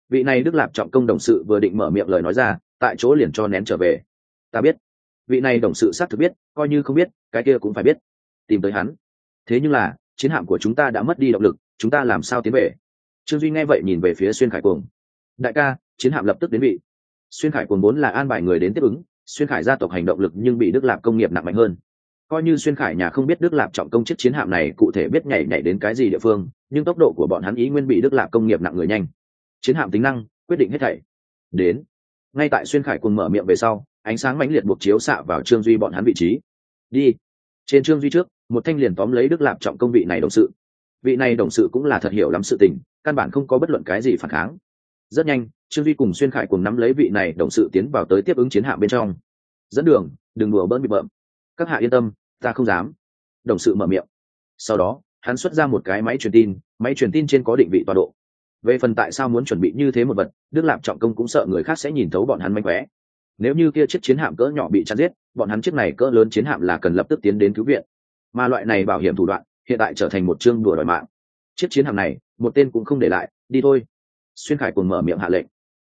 Vị này đức lạp trọng công đồng sự vừa định mở miệng lời nói ra, tại chỗ liền cho nén trở về. Ta biết. Vị này đồng sự xác thực biết, coi như không biết, cái kia cũng phải biết. Tìm tới hắn. Thế nhưng là chiến hạm của chúng ta đã mất đi động lực, chúng ta làm sao tiến về? Trương duy nghe vậy nhìn về phía xuyên khải cuồng. Đại ca, chiến hạm lập tức đến vị. Xuyên khải cuồng vốn là an bài người đến tiếp ứng, xuyên khải gia tộc hành động lực nhưng bị đức lạp công nghiệp nặng mạnh hơn. Coi như xuyên khải nhà không biết đức lạp trọng công chiếc chiến hạm này cụ thể biết nhảy nhảy đến cái gì địa phương, nhưng tốc độ của bọn hắn ý nguyên bị đức lạp công nghiệp nặng người nhanh. Chiến hạm tính năng, quyết định hết thảy. Đến. Ngay tại xuyên khải cuồng mở miệng về sau, ánh sáng mãnh liệt buộc chiếu xạ vào trương duy bọn hắn vị trí. Đi. Trên trương duy trước một thanh liền tóm lấy đức lạp trọng công vị này đồng sự. Vị này đồng sự cũng là thật hiểu lắm sự tình, căn bản không có bất luận cái gì phản kháng. Rất nhanh, trương duy cùng xuyên khải cùng nắm lấy vị này đồng sự tiến vào tới tiếp ứng chiến hạm bên trong. Dẫn đường, đừng đùa bỡn bị bợm. Các hạ yên tâm, ta không dám. Đồng sự mở miệng. Sau đó, hắn xuất ra một cái máy truyền tin, máy truyền tin trên có định vị tọa độ. Về phần tại sao muốn chuẩn bị như thế một vật, đức lạp trọng công cũng sợ người khác sẽ nhìn thấu bọn hắn manh khóe. Nếu như kia chiếc chiến hạm cỡ nhỏ bị chặt giết, bọn hắn chiếc này cỡ lớn chiến hạm là cần lập tức tiến đến cứu viện mà loại này bảo hiểm thủ đoạn hiện tại trở thành một chương đùa đòi mạng. Chiếc chiến hạm này, một tên cũng không để lại, đi thôi. Xuyên khải cùng mở miệng hạ lệnh,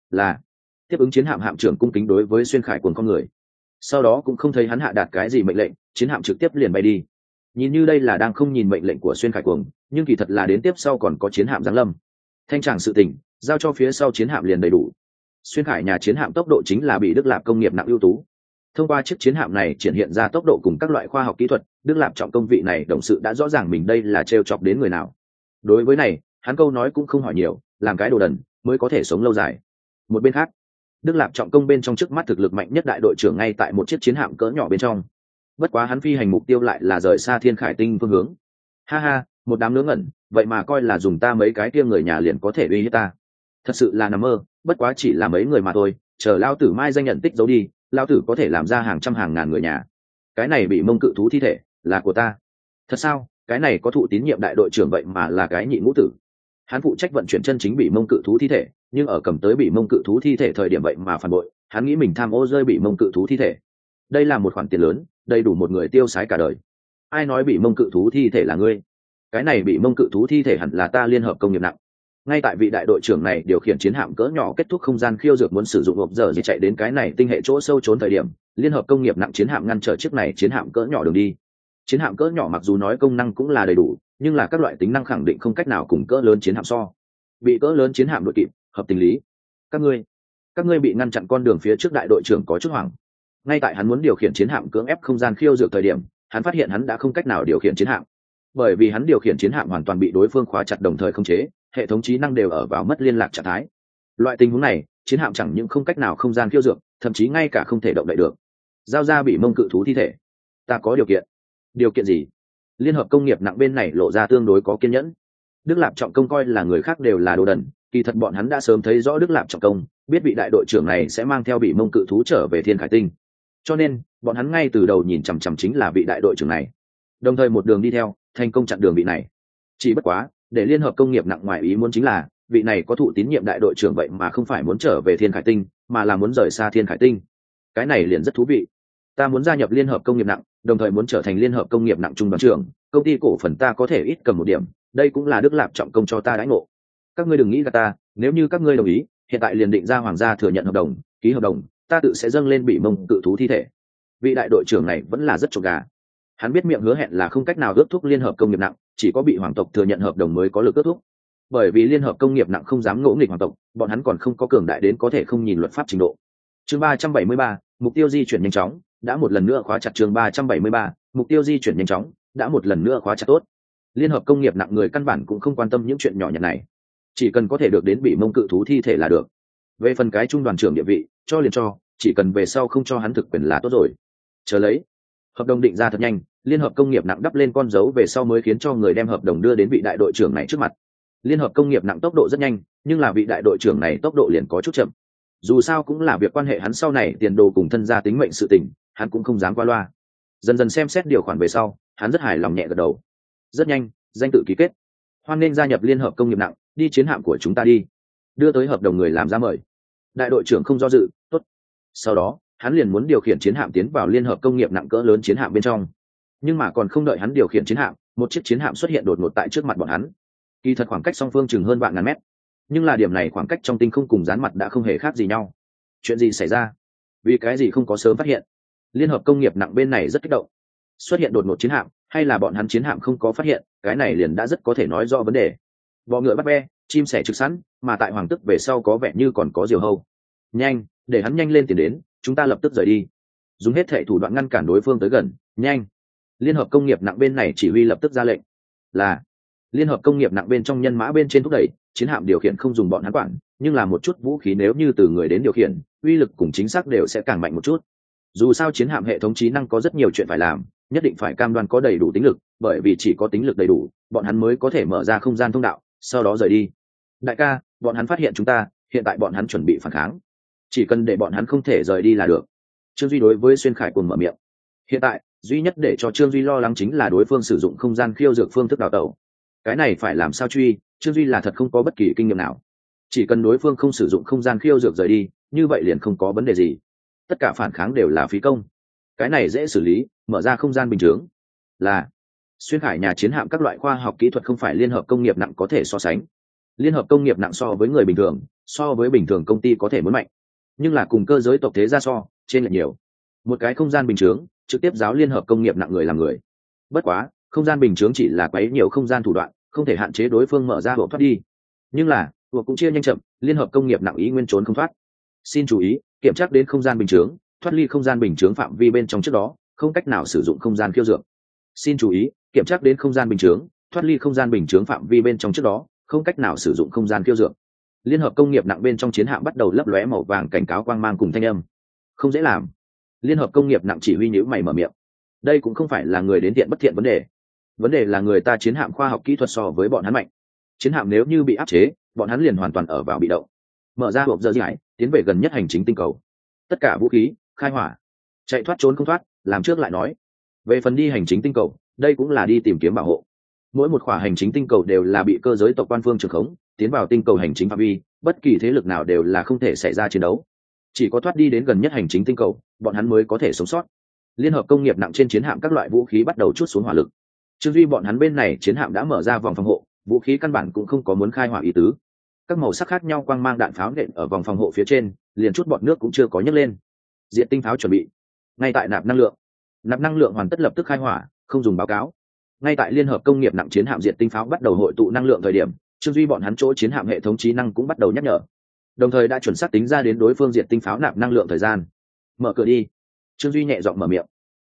là, tiếp ứng chiến hạm hạm trưởng cung kính đối với xuyên khải cùng con người. Sau đó cũng không thấy hắn hạ đạt cái gì mệnh lệnh, chiến hạm trực tiếp liền bay đi. Nhìn như đây là đang không nhìn mệnh lệnh của xuyên khải cuồng, nhưng kỳ thật là đến tiếp sau còn có chiến hạm giáng lâm. Thanh tràng sự tỉnh giao cho phía sau chiến hạm liền đầy đủ. Xuyên khải nhà chiến hạm tốc độ chính là bị đức lạp công nghiệp nặng ưu tú thông qua chiếc chiến hạm này triển hiện ra tốc độ cùng các loại khoa học kỹ thuật, đức lạp trọng công vị này đồng sự đã rõ ràng mình đây là t chọc đến người nào. Đối với này, hắn câu nói cũng không hỏi nhiều, làm cái đồ đần, mới có thể sống lâu dài. Một bên khác, đức lạp trọng công bên trong trước mắt thực lực mạnh nhất đại đội trưởng ngay tại một chiếc chiến hạm cỡ nhỏ bên trong. Bất quá hắn phi hành mục tiêu lại là rời xa thiên khải tinh phương hướng. Ha ha, một đám nướng ngẩn, vậy mà coi là dùng ta mấy cái kia người nhà liền có thể uy hiếp ta. Thật sự là nằm mơ, bất quá chỉ là mấy người mà thôi, chờ lao tử mai danh nhận tích giấu đi lao tử có thể làm ra hàng trăm hàng ngàn người nhà. Cái này bị mông cự thú thi thể, là của ta. Thật sao? Cái này có thụ tín nhiệm đại đội trưởng vậy mà là cái nhị ngũ tử. Hắn phụ trách vận chuyển chân chính bị mông cự thú thi thể, nhưng ở cầm tới bị mông cự thú thi thể thời điểm vậy mà phản bội, hắn nghĩ mình tham ô rơi bị mông cự thú thi thể. Đây là một khoản tiền lớn, đầy đủ một người tiêu sái cả đời. Ai nói bị mông cự thú thi thể là ngươi? Cái này bị mông cự thú thi thể hẳn là ta liên hợp công nghiệp nặng ngay tại vị đại đội trưởng này điều khiển chiến hạm cỡ nhỏ kết thúc không gian khiêu dược muốn sử dụng hộp giờ gì chạy đến cái này tinh hệ chỗ sâu trốn thời điểm, liên hợp công nghiệp nặng chiến hạm ngăn trở chiếc này chiến hạm cỡ nhỏ đường đi. Chiến hạm cỡ nhỏ mặc dù nói công năng cũng là đầy đủ, nhưng là các loại tính năng khẳng định không cách nào cùng cỡ lớn chiến hạm so. Bị cỡ lớn chiến hạm đội kịp, hợp tình lý. Các ngươi các ngươi bị ngăn chặn con đường phía trước đại đội trưởng có chút hoảng. Ngay tại hắn muốn điều khiển chiến hạm cưỡng ép không gian khiêu dược thời điểm, hắn phát hiện hắn đã không cách nào điều khiển chiến hạm. Bởi vì hắn điều khiển chiến hạm hoàn toàn bị đối phương khóa chặt đồng thời không chế hệ thống trí năng đều ở vào mất liên lạc trạng thái. Loại tình huống này, chiến hạm chẳng những không cách nào không gian khiêu dược, thậm chí ngay cả không thể động đậy được. Giao ra bị mông cự thú thi thể. Ta có điều kiện. Điều kiện gì? Liên hợp công nghiệp nặng bên này lộ ra tương đối có kiên nhẫn. Đức lạp trọng công coi là người khác đều là đồ đần, kỳ thật bọn hắn đã sớm thấy rõ đức lạp trọng công, biết vị đại đội trưởng này sẽ mang theo bị mông cự thú trở về thiên khải tinh. Cho nên, bọn hắn ngay từ đầu nhìn chằm chằm chính là vị đại đội trưởng này. Đồng thời một đường đi theo, thành công chặn đường vị này. Chỉ bất quá để liên hợp công nghiệp nặng ngoài ý muốn chính là, vị này có thụ tín nhiệm đại đội trưởng vậy mà không phải muốn trở về thiên khải tinh, mà là muốn rời xa thiên khải tinh. Cái này liền rất thú vị. Ta muốn gia nhập liên hợp công nghiệp nặng, đồng thời muốn trở thành liên hợp công nghiệp nặng trung đoàn trưởng, công ty cổ phần ta có thể ít cầm một điểm, đây cũng là đức lạp trọng công cho ta đãi ngộ. Các ngươi đừng nghĩ cả ta, nếu như các ngươi đồng ý, hiện tại liền định ra hoàng gia thừa nhận hợp đồng, ký hợp đồng, ta tự sẽ dâng lên bị mông cự thú thi thể. Vị đại đội trưởng này vẫn là rất trộm gà. Hắn biết miệng hứa hẹn là không cách nào ước thúc liên hợp công nghiệp nặng chỉ có bị hoàng tộc thừa nhận hợp đồng mới có lực kết thúc. Bởi vì liên hợp công nghiệp nặng không dám ngỗ nghịch hoàng tộc, bọn hắn còn không có cường đại đến có thể không nhìn luật pháp trình độ. Chương ba trăm bảy mươi ba, mục tiêu di chuyển nhanh chóng, đã một lần nữa khóa chặt chương ba trăm bảy mươi ba, mục tiêu di chuyển nhanh chóng, đã một lần nữa khóa chặt tốt. Liên hợp công nghiệp nặng người căn bản cũng không quan tâm những chuyện nhỏ nhặt này. Chỉ cần có thể được đến bị mông cự thú thi thể là được. Về phần cái trung đoàn trưởng địa vị, cho liền cho, chỉ cần về sau không cho hắn thực quyền là tốt rồi. Chờ lấy hợp đồng định ra thật nhanh, liên hợp công nghiệp nặng đắp lên con dấu về sau mới khiến cho người đem hợp đồng đưa đến vị đại đội trưởng này trước mặt. Liên hợp công nghiệp nặng tốc độ rất nhanh, nhưng là vị đại đội trưởng này tốc độ liền có chút chậm. Dù sao cũng là việc quan hệ hắn sau này tiền đồ cùng thân gia tính mệnh sự tình, hắn cũng không dám qua loa. Dần dần xem xét điều khoản về sau, hắn rất hài lòng nhẹ gật đầu. Rất nhanh, danh tự ký kết. Hoan nên gia nhập liên hợp công nghiệp nặng, đi chiến hạm của chúng ta đi. Đưa tới hợp đồng người làm ra mời. Đại đội trưởng không do dự, tốt. Sau đó hắn liền muốn điều khiển chiến hạm tiến vào liên hợp công nghiệp nặng cỡ lớn chiến hạm bên trong. Nhưng mà còn không đợi hắn điều khiển chiến hạm, một chiếc chiến hạm xuất hiện đột ngột tại trước mặt bọn hắn. Kỳ thật khoảng cách song phương chừng hơn vạn ngàn mét. Nhưng là điểm này khoảng cách trong tinh không cùng dán mặt đã không hề khác gì nhau. Chuyện gì xảy ra? Vì cái gì không có sớm phát hiện? Liên hợp công nghiệp nặng bên này rất kích động. Xuất hiện đột ngột chiến hạm, hay là bọn hắn chiến hạm không có phát hiện, cái này liền đã rất có thể nói rõ vấn đề. Bọ ngựa bắt ve, chim sẻ trực sẵn, mà tại hoàng tức về sau có vẻ như còn có diều hâu. Nhanh, để hắn nhanh lên tiền đến chúng ta lập tức rời đi. Dùng hết thệ thủ đoạn ngăn cản đối phương tới gần, nhanh. Liên hợp công nghiệp nặng bên này chỉ huy lập tức ra lệnh. Là, liên hợp công nghiệp nặng bên trong nhân mã bên trên thúc đẩy, chiến hạm điều khiển không dùng bọn hắn quản, nhưng là một chút vũ khí nếu như từ người đến điều khiển, uy lực cùng chính xác đều sẽ càng mạnh một chút. Dù sao chiến hạm hệ thống trí năng có rất nhiều chuyện phải làm, nhất định phải cam đoan có đầy đủ tính lực, bởi vì chỉ có tính lực đầy đủ, bọn hắn mới có thể mở ra không gian thông đạo, sau đó rời đi. Đại ca, bọn hắn phát hiện chúng ta, hiện tại bọn hắn chuẩn bị phản kháng chỉ cần để bọn hắn không thể rời đi là được. Trương duy đối với xuyên khải cùng mở miệng. Hiện tại, duy nhất để cho trương duy lo lắng chính là đối phương sử dụng không gian khiêu dược phương thức đào tẩu. Cái này phải làm sao truy, trương duy là thật không có bất kỳ kinh nghiệm nào. Chỉ cần đối phương không sử dụng không gian khiêu dược rời đi, như vậy liền không có vấn đề gì. Tất cả phản kháng đều là phí công. Cái này dễ xử lý, mở ra không gian bình chướng. Là, xuyên khải nhà chiến hạm các loại khoa học kỹ thuật không phải liên hợp công nghiệp nặng có thể so sánh. Liên hợp công nghiệp nặng so với người bình thường, so với bình thường công ty có thể muốn mạnh nhưng là cùng cơ giới tộc thế ra so, trên lệch nhiều. Một cái không gian bình chướng, trực tiếp giáo liên hợp công nghiệp nặng người làm người. Bất quá, không gian bình chướng chỉ là quấy nhiều không gian thủ đoạn, không thể hạn chế đối phương mở ra hộ thoát đi. Nhưng là, hộ cũng chia nhanh chậm, liên hợp công nghiệp nặng ý nguyên trốn không thoát. Xin chú ý, kiểm tra đến không gian bình chướng, thoát ly không gian bình chướng phạm vi bên trong trước đó, không cách nào sử dụng không gian khiêu dược. Xin chú ý, kiểm tra đến không gian bình chướng, thoát ly không gian bình chướng phạm vi bên trong trước đó, không cách nào sử dụng không gian khiêu dược liên hợp công nghiệp nặng bên trong chiến hạm bắt đầu lấp lóe màu vàng cảnh cáo quang mang cùng thanh âm. Không dễ làm. Liên hợp công nghiệp nặng chỉ huy nhữ mày mở miệng. Đây cũng không phải là người đến thiện bất thiện vấn đề. Vấn đề là người ta chiến hạm khoa học kỹ thuật so với bọn hắn mạnh. Chiến hạm nếu như bị áp chế, bọn hắn liền hoàn toàn ở vào bị động. Mở ra hộp giờ giải, tiến về gần nhất hành chính tinh cầu. Tất cả vũ khí, khai hỏa. Chạy thoát trốn không thoát, làm trước lại nói. Về phần đi hành chính tinh cầu, đây cũng là đi tìm kiếm bảo hộ. Mỗi một khỏa hành chính tinh cầu đều là bị cơ giới tộc quan phương trường khống tiến vào tinh cầu hành chính phạm vi, bất kỳ thế lực nào đều là không thể xảy ra chiến đấu. Chỉ có thoát đi đến gần nhất hành chính tinh cầu, bọn hắn mới có thể sống sót. Liên hợp công nghiệp nặng trên chiến hạm các loại vũ khí bắt đầu chút xuống hỏa lực. Trương duy bọn hắn bên này chiến hạm đã mở ra vòng phòng hộ, vũ khí căn bản cũng không có muốn khai hỏa ý tứ. Các màu sắc khác nhau quang mang đạn pháo nện ở vòng phòng hộ phía trên, liền chút bọn nước cũng chưa có nhấc lên. Diện tinh pháo chuẩn bị. Ngay tại nạp năng lượng. Nạp năng lượng hoàn tất lập tức khai hỏa, không dùng báo cáo. Ngay tại liên hợp công nghiệp nặng chiến hạm diện tinh pháo bắt đầu hội tụ năng lượng thời điểm trương duy bọn hắn chỗ chiến hạm hệ thống trí năng cũng bắt đầu nhắc nhở đồng thời đã chuẩn xác tính ra đến đối phương diện tinh pháo nạp năng lượng thời gian mở cửa đi trương duy nhẹ giọng mở miệng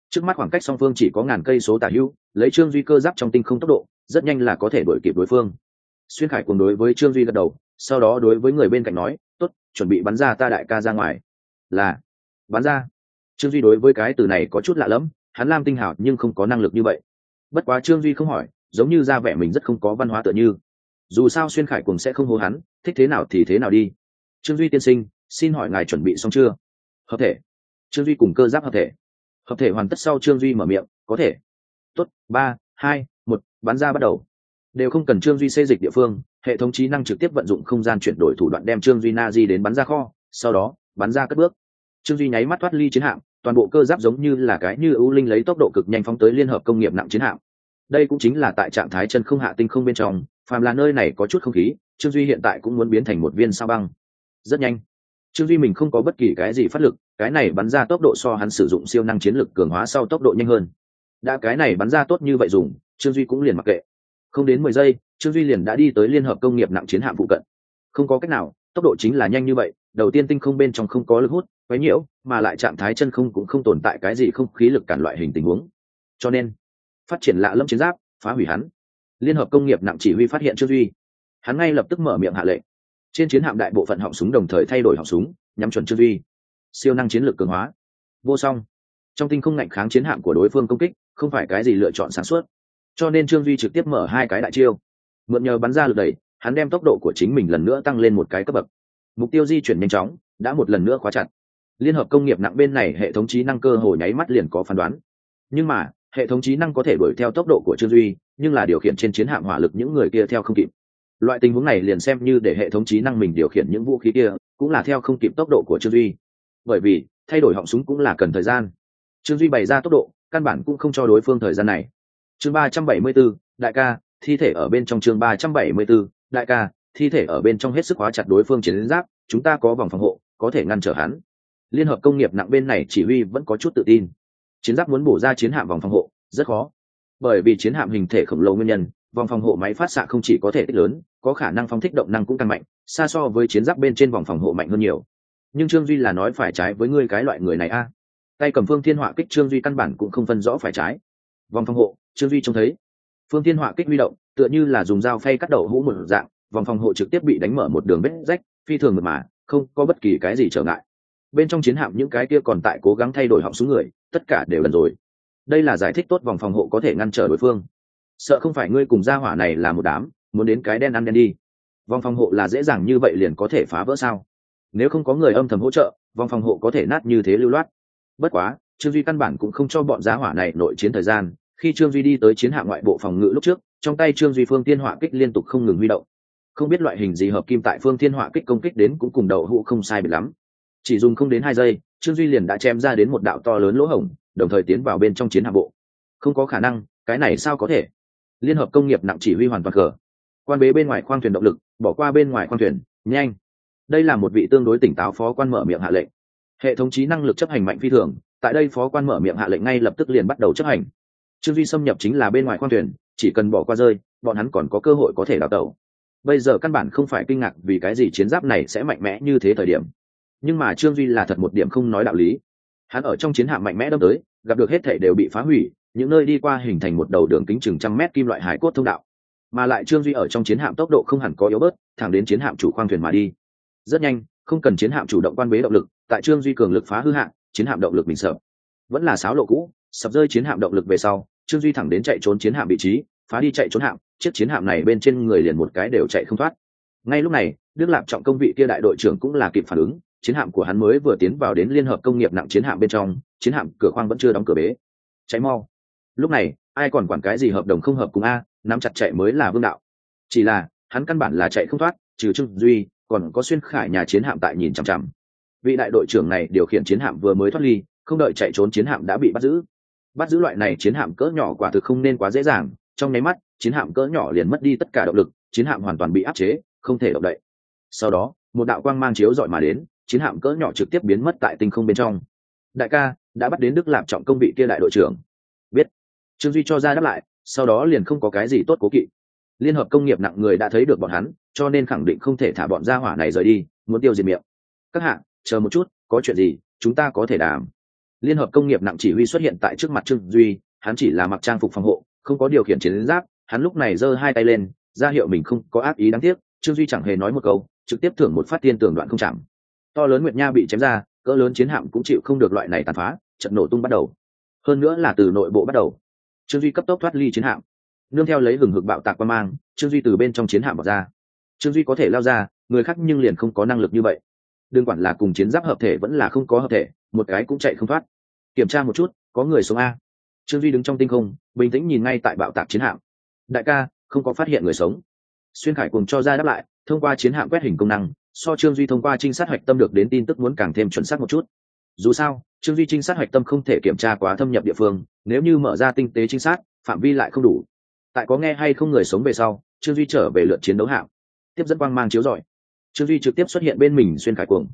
trước mắt khoảng cách song phương chỉ có ngàn cây số tả hữu lấy trương duy cơ giáp trong tinh không tốc độ rất nhanh là có thể đổi kịp đối phương xuyên khải cùng đối với trương duy gật đầu sau đó đối với người bên cạnh nói t ố t chuẩn bị bắn ra ta đại ca ra ngoài là bắn ra trương duy đối với cái từ này có chút lạ lẫm hắn lam tinh hảo nhưng không có năng lực như vậy bất quá trương duy không hỏi giống như ra vẻ mình rất không có văn hóa tựa như dù sao xuyên khải cùng sẽ không hô hắn, thích thế nào thì thế nào đi. Trương duy tiên sinh, xin hỏi ngài chuẩn bị xong chưa? Hợp thể. Trương duy cùng cơ giáp hợp thể. Hợp thể hoàn tất sau trương duy mở miệng, có thể. Tốt, ba, hai, một, bắn ra bắt đầu. Đều không cần trương duy xây dịch địa phương, hệ thống trí năng trực tiếp vận dụng không gian chuyển đổi thủ đoạn đem trương duy na di đến bắn ra kho, sau đó, bắn ra cất bước. Trương duy nháy mắt thoát ly chiến hạm, toàn bộ cơ giáp giống như là cái như ưu linh lấy tốc độ cực nhanh phóng tới liên hợp công nghiệp nặng chiến hạm. Đây cũng chính là tại trạng thái chân không hạ tinh không bên trong phàm là nơi này có chút không khí, trương duy hiện tại cũng muốn biến thành một viên sao băng. Rất nhanh, trương duy mình không có bất kỳ cái gì phát lực, cái này bắn ra tốc độ so hắn sử dụng siêu năng chiến lực cường hóa sau tốc độ nhanh hơn. Đã cái này bắn ra tốt như vậy dùng, trương duy cũng liền mặc kệ. Không đến mười giây, trương duy liền đã đi tới liên hợp công nghiệp nặng chiến hạm phụ cận. Không có cách nào, tốc độ chính là nhanh như vậy, đầu tiên tinh không bên trong không có lực hút, quấy nhiễu, mà lại trạng thái chân không cũng không tồn tại cái gì không khí lực cản loại hình tình huống. Cho nên, phát triển lạ lâm chiến giáp, phá hủy hắn liên hợp công nghiệp nặng chỉ huy phát hiện trương duy. Hắn ngay lập tức mở miệng hạ lệnh. Trên chiến hạm đại bộ phận họng súng đồng thời thay đổi họng súng, nhắm chuẩn trương duy. Siêu năng chiến lược cường hóa. Vô song. Trong tinh không ngạnh kháng chiến hạm của đối phương công kích, không phải cái gì lựa chọn sản xuất cho nên trương duy trực tiếp mở hai cái đại chiêu. Mượn nhờ bắn ra lực đẩy, hắn đem tốc độ của chính mình lần nữa tăng lên một cái cấp bậc. Mục tiêu di chuyển nhanh chóng, đã một lần nữa khóa chặt. Liên hợp công nghiệp nặng bên này hệ thống trí năng cơ hồ nháy mắt liền có phán đoán. Nhưng mà, hệ thống trí năng có thể đuổi theo tốc độ của trương duy nhưng là điều khiển trên chiến hạm hỏa lực những người kia theo không kịp. Loại tình huống này liền xem như để hệ thống trí năng mình điều khiển những vũ khí kia, cũng là theo không kịp tốc độ của trương duy. Bởi vì, thay đổi họng súng cũng là cần thời gian. Trương duy bày ra tốc độ, căn bản cũng không cho đối phương thời gian này. Chương ba trăm bảy mươi b ố đại ca, thi thể ở bên trong chương ba trăm bảy mươi b ố đại ca, thi thể ở bên trong hết sức hóa chặt đối phương chiến giáp, chúng ta có vòng phòng hộ, có thể ngăn trở hắn. Liên hợp công nghiệp nặng bên này chỉ huy vẫn có chút tự tin. Chiến giáp muốn bổ ra chiến hạm vòng phòng hộ, rất khó bởi vì chiến hạm hình thể khổng lồ nguyên nhân, vòng phòng hộ máy phát xạ không chỉ có thể tích lớn, có khả năng phóng thích động năng cũng tăng mạnh, xa so với chiến giáp bên trên vòng phòng hộ mạnh hơn nhiều. Nhưng trương duy là nói phải trái với ngươi cái loại người này a. Tay cầm phương thiên họa kích trương duy căn bản cũng không phân rõ phải trái. Vòng phòng hộ, trương duy trông thấy. Phương thiên họa kích huy động, tựa như là dùng dao phay cắt đầu hũ một dạng, vòng phòng hộ trực tiếp bị đánh mở một đường vết rách, phi thường mật mà, không có bất kỳ cái gì trở ngại. Bên trong chiến hạm những cái kia còn tại cố gắng thay đổi họng xuống người, tất cả đều lần rồi đây là giải thích tốt vòng phòng hộ có thể ngăn trở đối phương. Sợ không phải ngươi cùng gia hỏa này là một đám, muốn đến cái đen ăn đen đi. Vòng phòng hộ là dễ dàng như vậy liền có thể phá vỡ sao? Nếu không có người âm thầm hỗ trợ, vòng phòng hộ có thể nát như thế lưu loát. Bất quá, trương duy căn bản cũng không cho bọn giá hỏa này nội chiến thời gian. Khi trương duy đi tới chiến hạ ngoại bộ phòng ngự lúc trước, trong tay trương duy phương tiên hỏa kích liên tục không ngừng huy động. Không biết loại hình gì hợp kim tại phương thiên hỏa kích công kích đến cũng cùng đầu hụ không sai bị lắm. Chỉ dùng không đến hai giây, trương duy liền đã chém ra đến một đạo to lớn lỗ hổng đồng thời tiến vào bên trong chiến hạm bộ. Không có khả năng, cái này sao có thể? Liên hợp công nghiệp nặng chỉ huy hoàn toàn cờ quan bế bên ngoài khoang thuyền động lực, bỏ qua bên ngoài khoang thuyền, nhanh. Đây là một vị tương đối tỉnh táo phó quan mở miệng hạ lệnh. Hệ thống trí năng lực chấp hành mạnh phi thường, tại đây phó quan mở miệng hạ lệnh ngay lập tức liền bắt đầu chấp hành. Trương duy xâm nhập chính là bên ngoài khoang thuyền, chỉ cần bỏ qua rơi, bọn hắn còn có cơ hội có thể đào tẩu. Bây giờ căn bản không phải kinh ngạc vì cái gì chiến giáp này sẽ mạnh mẽ như thế thời điểm. Nhưng mà trương duy là thật một điểm không nói đạo lý hắn ở trong chiến hạm mạnh mẽ đâm tới, gặp được hết thể đều bị phá hủy, những nơi đi qua hình thành một đầu đường kính chừng trăm mét kim loại hải cốt thông đạo. Mà lại trương duy ở trong chiến hạm tốc độ không hẳn có yếu bớt, thẳng đến chiến hạm chủ khoang thuyền mà đi. Rất nhanh, không cần chiến hạm chủ động quan bế động lực, tại trương duy cường lực phá hư hạng, chiến hạm động lực mình sợ. Vẫn là sáo lộ cũ, sập rơi chiến hạm động lực về sau, trương duy thẳng đến chạy trốn chiến hạm vị trí, phá đi chạy trốn hạm, chiếc chiến hạm này bên trên người liền một cái đều chạy không thoát. Ngay lúc này, đức lạp trọng công vị kia đại đội trưởng cũng là kịp phản ứng chiến hạm của hắn mới vừa tiến vào đến liên hợp công nghiệp nặng chiến hạm bên trong, chiến hạm cửa khoang vẫn chưa đóng cửa bế. Cháy mau. Lúc này, ai còn quản cái gì hợp đồng không hợp cùng a, nắm chặt chạy mới là vương đạo. Chỉ là, hắn căn bản là chạy không thoát, trừ trương duy, còn có xuyên khải nhà chiến hạm tại nhìn chằm chằm. Vị đại đội trưởng này điều khiển chiến hạm vừa mới thoát ly, không đợi chạy trốn chiến hạm đã bị bắt giữ. Bắt giữ loại này chiến hạm cỡ nhỏ quả thực không nên quá dễ dàng, trong nháy mắt, chiến hạm cỡ nhỏ liền mất đi tất cả động lực, chiến hạm hoàn toàn bị áp chế, không thể động đậy. Sau đó, một đạo quang mang chiếu dọi mà đến chiến hạm cỡ nhỏ trực tiếp biến mất tại tinh không bên trong. Đại ca, đã bắt đến đức lạp trọng công vị kia đại đội trưởng. Biết. Trương duy cho ra đáp lại, sau đó liền không có cái gì tốt cố kỵ. Liên hợp công nghiệp nặng người đã thấy được bọn hắn, cho nên khẳng định không thể thả bọn gia hỏa này rời đi, muốn tiêu diệt miệng. Các hạng chờ một chút, có chuyện gì, chúng ta có thể đảm liên hợp công nghiệp nặng chỉ huy xuất hiện tại trước mặt trương duy, hắn chỉ là mặc trang phục phòng hộ, không có điều khiển chiến giáp, hắn lúc này giơ hai tay lên, ra hiệu mình không có ác ý đáng tiếc, trương duy chẳng hề nói một câu, trực tiếp thưởng một phát tiên tường đoạn không chạm to lớn nguyệt nha bị chém ra, cỡ lớn chiến hạm cũng chịu không được loại này tàn phá, trận nổ tung bắt đầu. Hơn nữa là từ nội bộ bắt đầu. Trương duy cấp tốc thoát ly chiến hạm. Nương theo lấy hừng hực bạo tạc qua mang, trương duy từ bên trong chiến hạm bỏ ra. Trương duy có thể lao ra, người khác nhưng liền không có năng lực như vậy. Đương quản là cùng chiến giáp hợp thể vẫn là không có hợp thể, một cái cũng chạy không thoát. Kiểm tra một chút, có người sống a? Trương duy đứng trong tinh không, bình tĩnh nhìn ngay tại bạo tạc chiến hạm. Đại ca, không có phát hiện người sống. Xuyên khải cùng cho ra đáp lại, thông qua chiến hạm quét hình công năng so trương duy thông qua trinh sát hoạch tâm được đến tin tức muốn càng thêm chuẩn xác một chút. Dù sao, trương duy trinh sát hoạch tâm không thể kiểm tra quá thâm nhập địa phương, nếu như mở ra tinh tế trinh sát, phạm vi lại không đủ. Tại có nghe hay không người sống về sau, trương duy trở về lượt chiến đấu hạng. Tiếp dẫn quang mang chiếu rọi. Trương duy trực tiếp xuất hiện bên mình xuyên khải cuồng.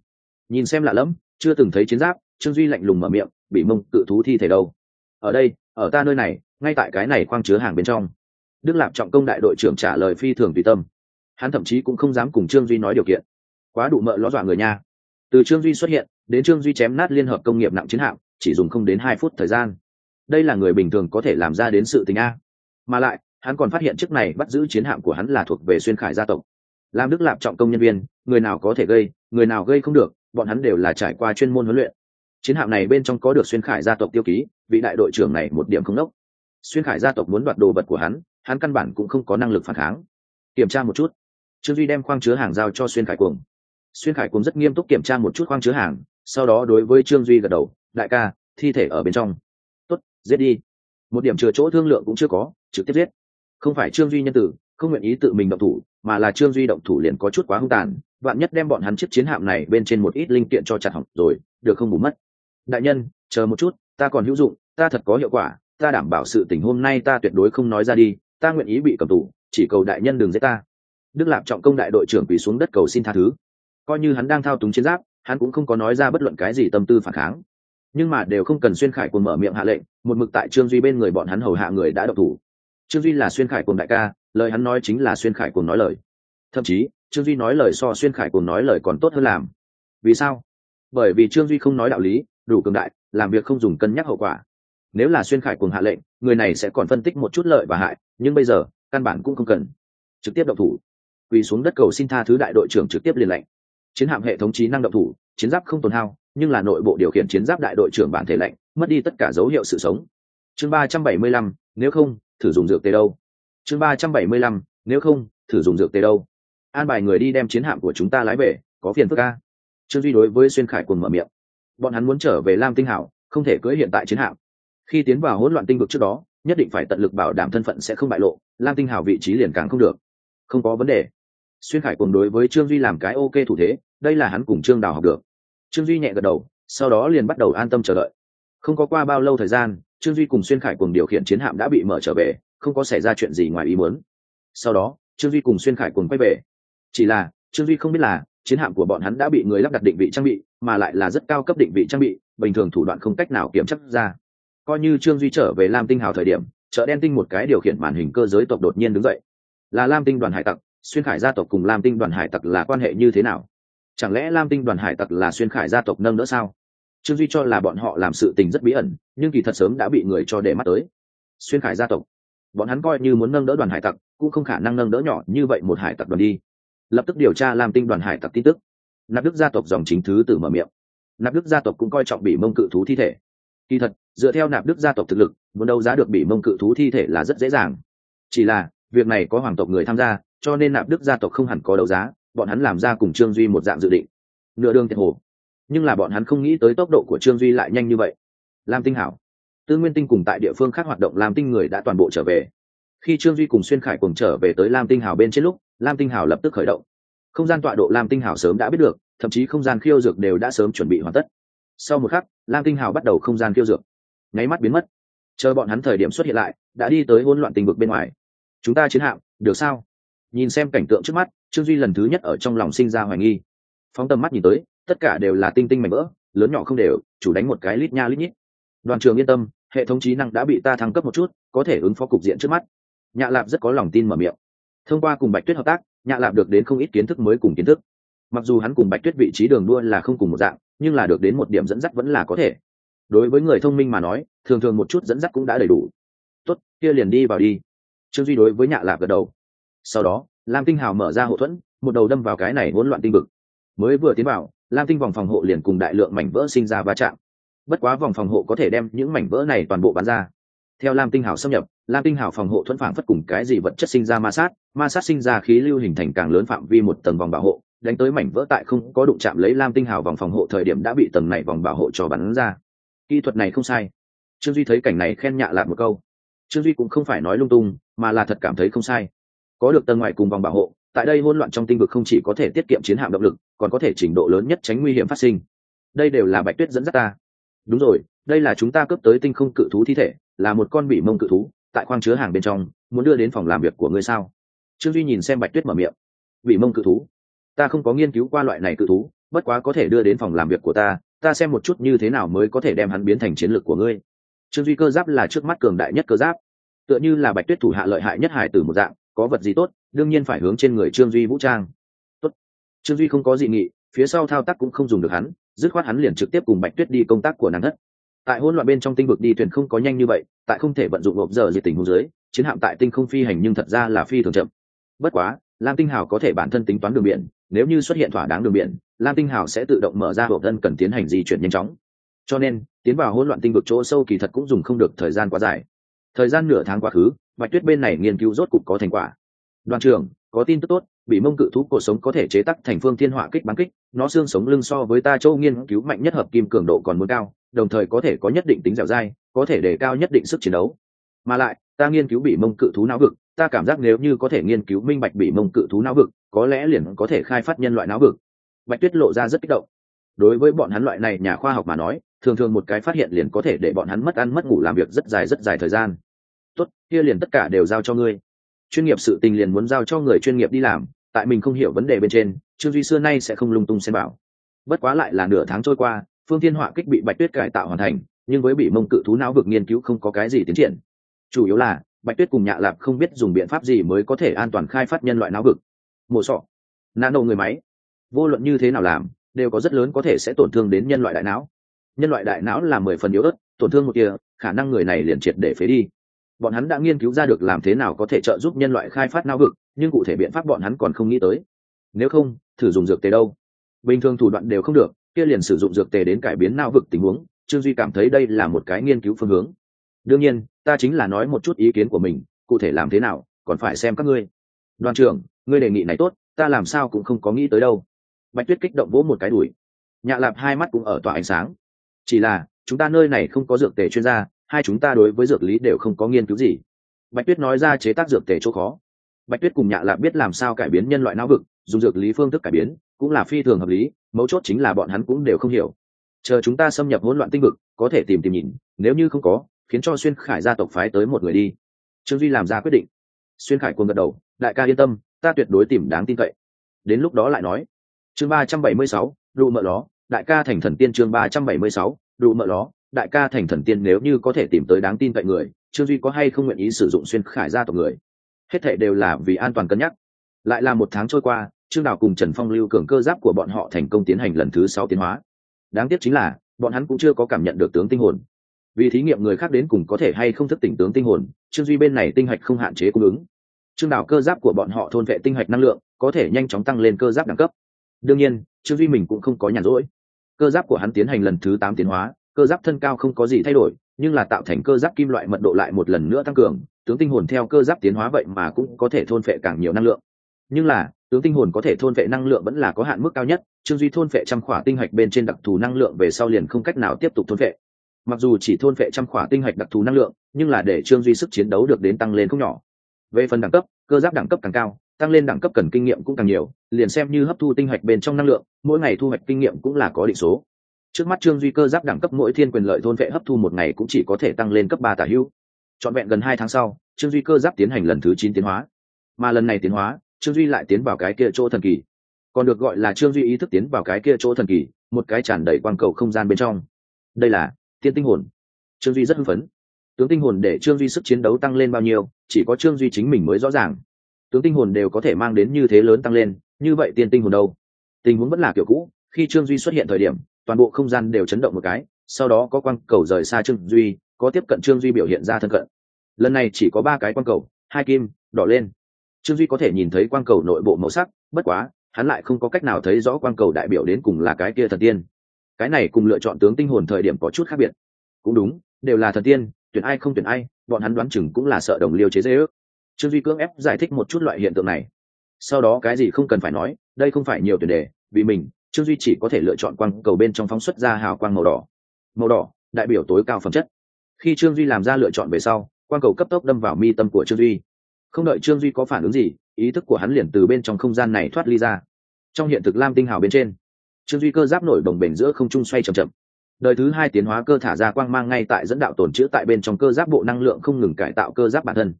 Nhìn xem lạ lẫm, chưa từng thấy chiến giáp, trương duy lạnh lùng mở miệng bị mông, cự thú thi thể đâu? Ở đây, ở ta nơi này, ngay tại cái này khoang chứa hàng bên trong. Đức lạp trọng công đại đội trưởng trả lời phi thường tùy tâm. Hắn thậm chí cũng không dám cùng trương duy nói điều kiện quá đủ mợ ló dọa người nha. Từ trương duy xuất hiện, đến trương duy chém nát liên hợp công nghiệp nặng chiến hạm, chỉ dùng không đến hai phút thời gian. Đây là người bình thường có thể làm ra đến sự tình a. Mà lại, hắn còn phát hiện trước này bắt giữ chiến hạm của hắn là thuộc về xuyên khải gia tộc. Làm đức lạp trọng công nhân viên, người nào có thể gây, người nào gây không được, bọn hắn đều là trải qua chuyên môn huấn luyện. Chiến hạm này bên trong có được xuyên khải gia tộc tiêu ký, vị đại đội trưởng này một điểm không đốc. Xuyên khải gia tộc muốn đoạt đồ vật của hắn hắn căn bản cũng không có năng lực phản kháng. Kiểm tra một chút. Trương duy đem khoang chứa hàng giao cho xuyên khải cuồng xuyên khải cũng rất nghiêm túc kiểm tra một chút khoang chứa hàng, sau đó đối với trương duy gật đầu, đại ca, thi thể ở bên trong. Tuất giết đi. Một điểm chừa chỗ thương lượng cũng chưa có, trực tiếp giết. Không phải trương duy nhân tử, không nguyện ý tự mình động thủ, mà là trương duy động thủ liền có chút quá hung tàn, vạn nhất đem bọn hắn chiếc chiến hạm này bên trên một ít linh kiện cho chặt hỏng rồi, được không bù mất. Đại nhân, chờ một chút, ta còn hữu dụng, ta thật có hiệu quả, ta đảm bảo sự tình hôm nay ta tuyệt đối không nói ra đi, ta nguyện ý bị cầm tù, chỉ cầu đại nhân đừng giết ta. Đức lạp trọng công đại đội trưởng quỳ xuống đất cầu xin tha thứ coi như hắn đang thao túng chiến giáp, hắn cũng không có nói ra bất luận cái gì tâm tư phản kháng. Nhưng mà đều không cần xuyên khải cùng mở miệng hạ lệnh, một mực tại trương duy bên người bọn hắn hầu hạ người đã độc thủ. Trương duy là xuyên khải cùng đại ca, lời hắn nói chính là xuyên khải cùng nói lời. Thậm chí, trương duy nói lời so xuyên khải cùng nói lời còn tốt hơn làm. Vì sao? Bởi vì trương duy không nói đạo lý, đủ cường đại, làm việc không dùng cân nhắc hậu quả. Nếu là xuyên khải cùng hạ lệnh, người này sẽ còn phân tích một chút lợi và hại, nhưng bây giờ, căn bản cũng không cần. Trực tiếp động thủ. Quỳ xuống đất cầu xin tha thứ đại đội trưởng trực tiếp liên lệnh chiến hạm hệ thống trí năng động thủ, chiến giáp không tồn hao, nhưng là nội bộ điều khiển chiến giáp đại đội trưởng bản thể lệnh mất đi tất cả dấu hiệu sự sống. Chương ba trăm bảy mươi lăm, nếu không, thử dùng dược tê đâu. Chương ba trăm bảy mươi lăm, nếu không, thử dùng dược tê đâu. An bài người đi đem chiến hạm của chúng ta lái về, có phiền phức ca trương duy đối với xuyên khải cùng mở miệng. Bọn hắn muốn trở về lam tinh hảo, không thể cưỡi hiện tại chiến hạm. Khi tiến vào hỗn loạn tinh vực trước đó, nhất định phải tận lực bảo đảm thân phận sẽ không bại lộ, lam tinh hảo vị trí liền càng không được. Không có vấn đề xuyên khải cùng đối với trương duy làm cái ok thủ thế, đây là hắn cùng trương đào học được. Trương duy nhẹ gật đầu, sau đó liền bắt đầu an tâm chờ đợi. Không có qua bao lâu thời gian, trương duy cùng xuyên khải cùng điều khiển chiến hạm đã bị mở trở về, không có xảy ra chuyện gì ngoài ý muốn. Sau đó, trương duy cùng xuyên khải cùng quay về. Chỉ là, trương duy không biết là, chiến hạm của bọn hắn đã bị người lắp đặt định vị trang bị, mà lại là rất cao cấp định vị trang bị, bình thường thủ đoạn không cách nào kiểm chắc ra. Coi như trương duy trở về lam tinh hào thời điểm, chợ đen tinh một cái điều khiển màn hình cơ giới tộc đột nhiên đứng dậy. Là lam tinh đoàn hải tặc xuyên khải gia tộc cùng lam tinh đoàn hải tặc là quan hệ như thế nào? Chẳng lẽ lam tinh đoàn hải tặc là xuyên khải gia tộc nâng đỡ sao? Trương duy cho là bọn họ làm sự tình rất bí ẩn, nhưng kỳ thật sớm đã bị người cho để mắt tới. Xuyên khải gia tộc. Bọn hắn coi như muốn nâng đỡ đoàn hải tặc, cũng không khả năng nâng đỡ nhỏ như vậy một hải tặc đoàn đi. Lập tức điều tra lam tinh đoàn hải tặc tin tức. Nạp đức gia tộc dòng chính thứ tử mở miệng. Nạp đức gia tộc cũng coi trọng bị mông cự thú thi thể. Kỳ thật, dựa theo nạp đức gia tộc thực lực, muốn đấu giá được bị mông cự thú thi thể là rất dễ dàng. Chỉ là, việc này có hoàng tộc người tham gia cho nên nạp đức gia tộc không hẳn có đấu giá, bọn hắn làm ra cùng trương duy một dạng dự định. Nửa đường thiệt hồ. Nhưng là bọn hắn không nghĩ tới tốc độ của trương duy lại nhanh như vậy. Lam tinh hảo. Tư nguyên tinh cùng tại địa phương khác hoạt động lam tinh người đã toàn bộ trở về. Khi trương duy cùng xuyên khải cùng trở về tới lam tinh hảo bên trên lúc, lam tinh hảo lập tức khởi động. Không gian tọa độ lam tinh hảo sớm đã biết được, thậm chí không gian khiêu dược đều đã sớm chuẩn bị hoàn tất. Sau một khắc, lam tinh hảo bắt đầu không gian khiêu dược. Nháy mắt biến mất. Chờ bọn hắn thời điểm xuất hiện lại, đã đi tới hỗn loạn tình vực bên ngoài. Chúng ta chiến hạm, được sao? Nhìn xem cảnh tượng trước mắt, trương duy lần thứ nhất ở trong lòng sinh ra hoài nghi. Phóng tầm mắt nhìn tới, tất cả đều là tinh tinh mảnh vỡ, lớn nhỏ không đều, chủ đánh một cái lít nha lít nhít. Đoàn trường yên tâm, hệ thống trí năng đã bị ta thăng cấp một chút, có thể ứng phó cục diện trước mắt. Nhạ lạp rất có lòng tin mở miệng. Thông qua cùng bạch tuyết hợp tác nhạ lạp được đến không ít kiến thức mới cùng kiến thức. Mặc dù hắn cùng bạch tuyết vị trí đường đua là không cùng một dạng, nhưng là được đến một điểm dẫn dắt vẫn là có thể. Đối với người thông minh mà nói, thường thường một chút dẫn dắt cũng đã đầy đủ. Tốt, kia liền đi vào đi. Trương duy đối với nhạ lạp gật đầu sau đó, lam tinh hào mở ra hậu thuẫn, một đầu đâm vào cái này hỗn loạn tinh vực. Mới vừa tiến vào, lam tinh vòng phòng hộ liền cùng đại lượng mảnh vỡ sinh ra va chạm. Bất quá vòng phòng hộ có thể đem những mảnh vỡ này toàn bộ bán ra. Theo lam tinh hào xâm nhập, lam tinh hào phòng hộ thuẫn phản phất cùng cái gì vật chất sinh ra ma sát ma sát sinh ra khí lưu hình thành càng lớn phạm vi một tầng vòng bảo hộ, đánh tới mảnh vỡ tại không có đụng chạm lấy lam tinh hào vòng phòng hộ thời điểm đã bị tầng này vòng bảo hộ cho bắn ra. Kỹ thuật này không sai. Trương duy thấy cảnh này khen nhạ lạc một câu. Trương duy cũng không phải nói lung tung, mà là thật cảm thấy không sai có được tầng ngoài cùng vòng bảo hộ, tại đây hỗn loạn trong tinh vực không chỉ có thể tiết kiệm chiến hạm động lực, còn có thể trình độ lớn nhất tránh nguy hiểm phát sinh. Đây đều là bạch tuyết dẫn dắt ta. Đúng rồi, đây là chúng ta cướp tới tinh không cự thú thi thể, là một con bị mông cự thú, tại khoang chứa hàng bên trong, muốn đưa đến phòng làm việc của ngươi sao? Trương duy nhìn xem bạch tuyết mở miệng. Bị mông cự thú? Ta không có nghiên cứu qua loại này cự thú, bất quá có thể đưa đến phòng làm việc của ta ta xem một chút như thế nào mới có thể đem hắn biến thành chiến lược của ngươi. Trương duy cơ giáp là trước mắt cường đại nhất cơ giáp. Tựa như là bạch tuyết thủ hạ lợi hại nhất hải từ một dạng có vật gì tốt, đương nhiên phải hướng trên người trương duy vũ trang. Tốt. trương duy không có dị nghị, phía sau thao tác cũng không dùng được hắn, dứt khoát hắn liền trực tiếp cùng bạch tuyết đi công tác của nàng thất. Tại hỗn loạn bên trong tinh vực đi thuyền không có nhanh như vậy, tại không thể vận dụng hộp giờ diệt tình huống dưới, chiến hạm tại tinh không phi hành nhưng thật ra là phi thường chậm. Bất quá, lam tinh hào có thể bản thân tính toán đường biển, nếu như xuất hiện thỏa đáng đường biển, lam tinh hào sẽ tự động mở ra hộp thân cần tiến hành di chuyển nhanh chóng. Cho nên, tiến vào hỗn loạn tinh vực chỗ sâu kỳ thật cũng dùng không được thời gian quá dài thời gian nửa tháng quá khứ, bạch tuyết bên này nghiên cứu rốt cục có thành quả. Đoàn trưởng, có tin tức tốt, bị mông cự thú cổ sống có thể chế tắc thành phương thiên hỏa kích bắn kích, nó xương sống lưng so với ta châu nghiên cứu mạnh nhất hợp kim cường độ còn muốn cao, đồng thời có thể có nhất định tính dẻo dai, có thể đề cao nhất định sức chiến đấu. Mà lại, ta nghiên cứu bị mông cự thú não vực, ta cảm giác nếu như có thể nghiên cứu minh bạch bị mông cự thú não vực, có lẽ liền có thể khai phát nhân loại não vực. Bạch tuyết lộ ra rất kích động. Đối với bọn hắn loại này nhà khoa học mà nói thường thường một cái phát hiện liền có thể để bọn hắn mất ăn mất ngủ làm việc rất dài rất dài thời gian. Tốt, kia liền tất cả đều giao cho ngươi. Chuyên nghiệp sự tình liền muốn giao cho người chuyên nghiệp đi làm, tại mình không hiểu vấn đề bên trên, trương duy xưa nay sẽ không lung tung xem bảo. Bất quá lại là nửa tháng trôi qua, phương thiên họa kích bị bạch tuyết cải tạo hoàn thành, nhưng với bị mông cự thú não vực nghiên cứu không có cái gì tiến triển. Chủ yếu là, bạch tuyết cùng nhạ lạp không biết dùng biện pháp gì mới có thể an toàn khai phát nhân loại não vực. Mổ sọ. Nano người máy. Vô luận như thế nào làm, đều có rất lớn có thể sẽ tổn thương đến nhân loại đại não nhân loại đại não là mười phần yếu ớt, tổn thương một kia, khả năng người này liền triệt để phế đi. Bọn hắn đã nghiên cứu ra được làm thế nào có thể trợ giúp nhân loại khai phát não vực, nhưng cụ thể biện pháp bọn hắn còn không nghĩ tới. Nếu không, thử dùng dược tề đâu? Bình thường thủ đoạn đều không được, kia liền sử dụng dược tề đến cải biến não vực tình huống, trương duy cảm thấy đây là một cái nghiên cứu phương hướng. Đương nhiên, ta chính là nói một chút ý kiến của mình, cụ thể làm thế nào, còn phải xem các ngươi. Đoàn trưởng, ngươi đề nghị này tốt, ta làm sao cũng không có nghĩ tới đâu. Bạch tuyết kích động vỗ một cái đùi. Nhạ lạp hai mắt cũng ở tỏa ánh sáng chỉ là, chúng ta nơi này không có dược tề chuyên gia, hai chúng ta đối với dược lý đều không có nghiên cứu gì. Bạch tuyết nói ra chế tác dược tề chỗ khó. Bạch tuyết cùng nhạ lạp biết làm sao cải biến nhân loại não vực, dùng dược lý phương thức cải biến, cũng là phi thường hợp lý, mấu chốt chính là bọn hắn cũng đều không hiểu. Chờ chúng ta xâm nhập hỗn loạn tinh vực, có thể tìm tìm nhìn, nếu như không có, khiến cho xuyên khải gia tộc phái tới một người đi. Trương duy làm ra quyết định. Xuyên khải cuồng gật đầu, đại ca yên tâm, ta tuyệt đối tìm đáng tin cậy. Đến lúc đó lại nói, chương ba trăm bảy mươi sáu đụ mợ ló đại ca thành thần tiên chương ba trăm bảy mươi sáu đủ mợ ló. Đại ca thành thần tiên nếu như có thể tìm tới đáng tin cậy người, trương duy có hay không nguyện ý sử dụng xuyên khải gia tộc người? Hết thệ đều là vì an toàn cân nhắc. Lại là một tháng trôi qua, trương đào cùng trần phong lưu cường cơ giáp của bọn họ thành công tiến hành lần thứ sáu tiến hóa. Đáng tiếc chính là, bọn hắn cũng chưa có cảm nhận được tướng tinh hồn. Vì thí nghiệm người khác đến cùng có thể hay không thức tỉnh tướng tinh hồn, trương duy bên này tinh hạch không hạn chế cung ứng. Trương đào cơ giáp của bọn họ thôn vệ tinh hạch năng lượng, có thể nhanh chóng tăng lên cơ giáp đẳng cấp. Đương nhiên, trương duy mình cũng không có nhàn rỗi cơ giáp của hắn tiến hành lần thứ tám tiến hóa, cơ giáp thân cao không có gì thay đổi, nhưng là tạo thành cơ giáp kim loại mật độ lại một lần nữa tăng cường, tướng tinh hồn theo cơ giáp tiến hóa vậy mà cũng có thể thôn phệ càng nhiều năng lượng. Nhưng là, tướng tinh hồn có thể thôn phệ năng lượng vẫn là có hạn mức cao nhất, trương duy thôn phệ trăm khỏa tinh hạch bên trên đặc thù năng lượng về sau liền không cách nào tiếp tục thôn phệ. Mặc dù chỉ thôn phệ trăm khỏa tinh hạch đặc thù năng lượng, nhưng là để trương duy sức chiến đấu được đến tăng lên không nhỏ. Về phần đẳng cấp, cơ giáp đẳng cấp càng cao tăng lên đẳng cấp cần kinh nghiệm cũng càng nhiều, liền xem như hấp thu tinh hạch bên trong năng lượng, mỗi ngày thu hoạch kinh nghiệm cũng là có định số. Trước mắt trương duy cơ giáp đẳng cấp mỗi thiên quyền lợi thôn vệ hấp thu một ngày cũng chỉ có thể tăng lên cấp ba tả hữu trọn vẹn gần hai tháng sau, trương duy cơ giáp tiến hành lần thứ chín tiến hóa. Mà lần này tiến hóa, trương duy lại tiến vào cái kia chỗ thần kỳ. Còn được gọi là trương duy ý thức tiến vào cái kia chỗ thần kỳ, một cái tràn đầy quang cầu không gian bên trong. Đây là tiên tinh hồn. Trương duy rất hưng phấn. Tướng tinh hồn để trương duy sức chiến đấu tăng lên bao nhiêu, chỉ có trương duy chính mình mới rõ ràng tướng tinh hồn đều có thể mang đến như thế lớn tăng lên, như vậy tiên tinh hồn đâu? Tình huống vẫn là kiểu cũ, khi trương duy xuất hiện thời điểm, toàn bộ không gian đều chấn động một cái, sau đó có quang cầu rời xa trương duy, có tiếp cận trương duy biểu hiện ra thân cận. Lần này chỉ có ba cái quang cầu, hai kim, đỏ lên. Trương duy có thể nhìn thấy quang cầu nội bộ màu sắc, bất quá, hắn lại không có cách nào thấy rõ quang cầu đại biểu đến cùng là cái kia thần tiên. Cái này cùng lựa chọn tướng tinh hồn thời điểm có chút khác biệt. Cũng đúng, đều là thần tiên, tuyển ai không tuyển ai, bọn hắn đoán chừng cũng là sợ đồng liêu chế dễ ước trương duy cưỡng ép giải thích một chút loại hiện tượng này. Sau đó cái gì không cần phải nói, đây không phải nhiều tiền đề, vì mình, trương duy chỉ có thể lựa chọn quang cầu bên trong phóng xuất ra hào quang màu đỏ. Màu đỏ, đại biểu tối cao phẩm chất. Khi trương duy làm ra lựa chọn về sau, quang cầu cấp tốc đâm vào mi tâm của trương duy. Không đợi trương duy có phản ứng gì, ý thức của hắn liền từ bên trong không gian này thoát ly ra. Trong hiện thực lam tinh hào bên trên, trương duy cơ giáp nổi bồng bềnh giữa không trung xoay chậm chậm. Đời thứ hai tiến hóa cơ thả ra quang mang ngay tại dẫn đạo tồn chữ tại bên trong cơ giáp bộ năng lượng không ngừng cải tạo cơ giáp bản thân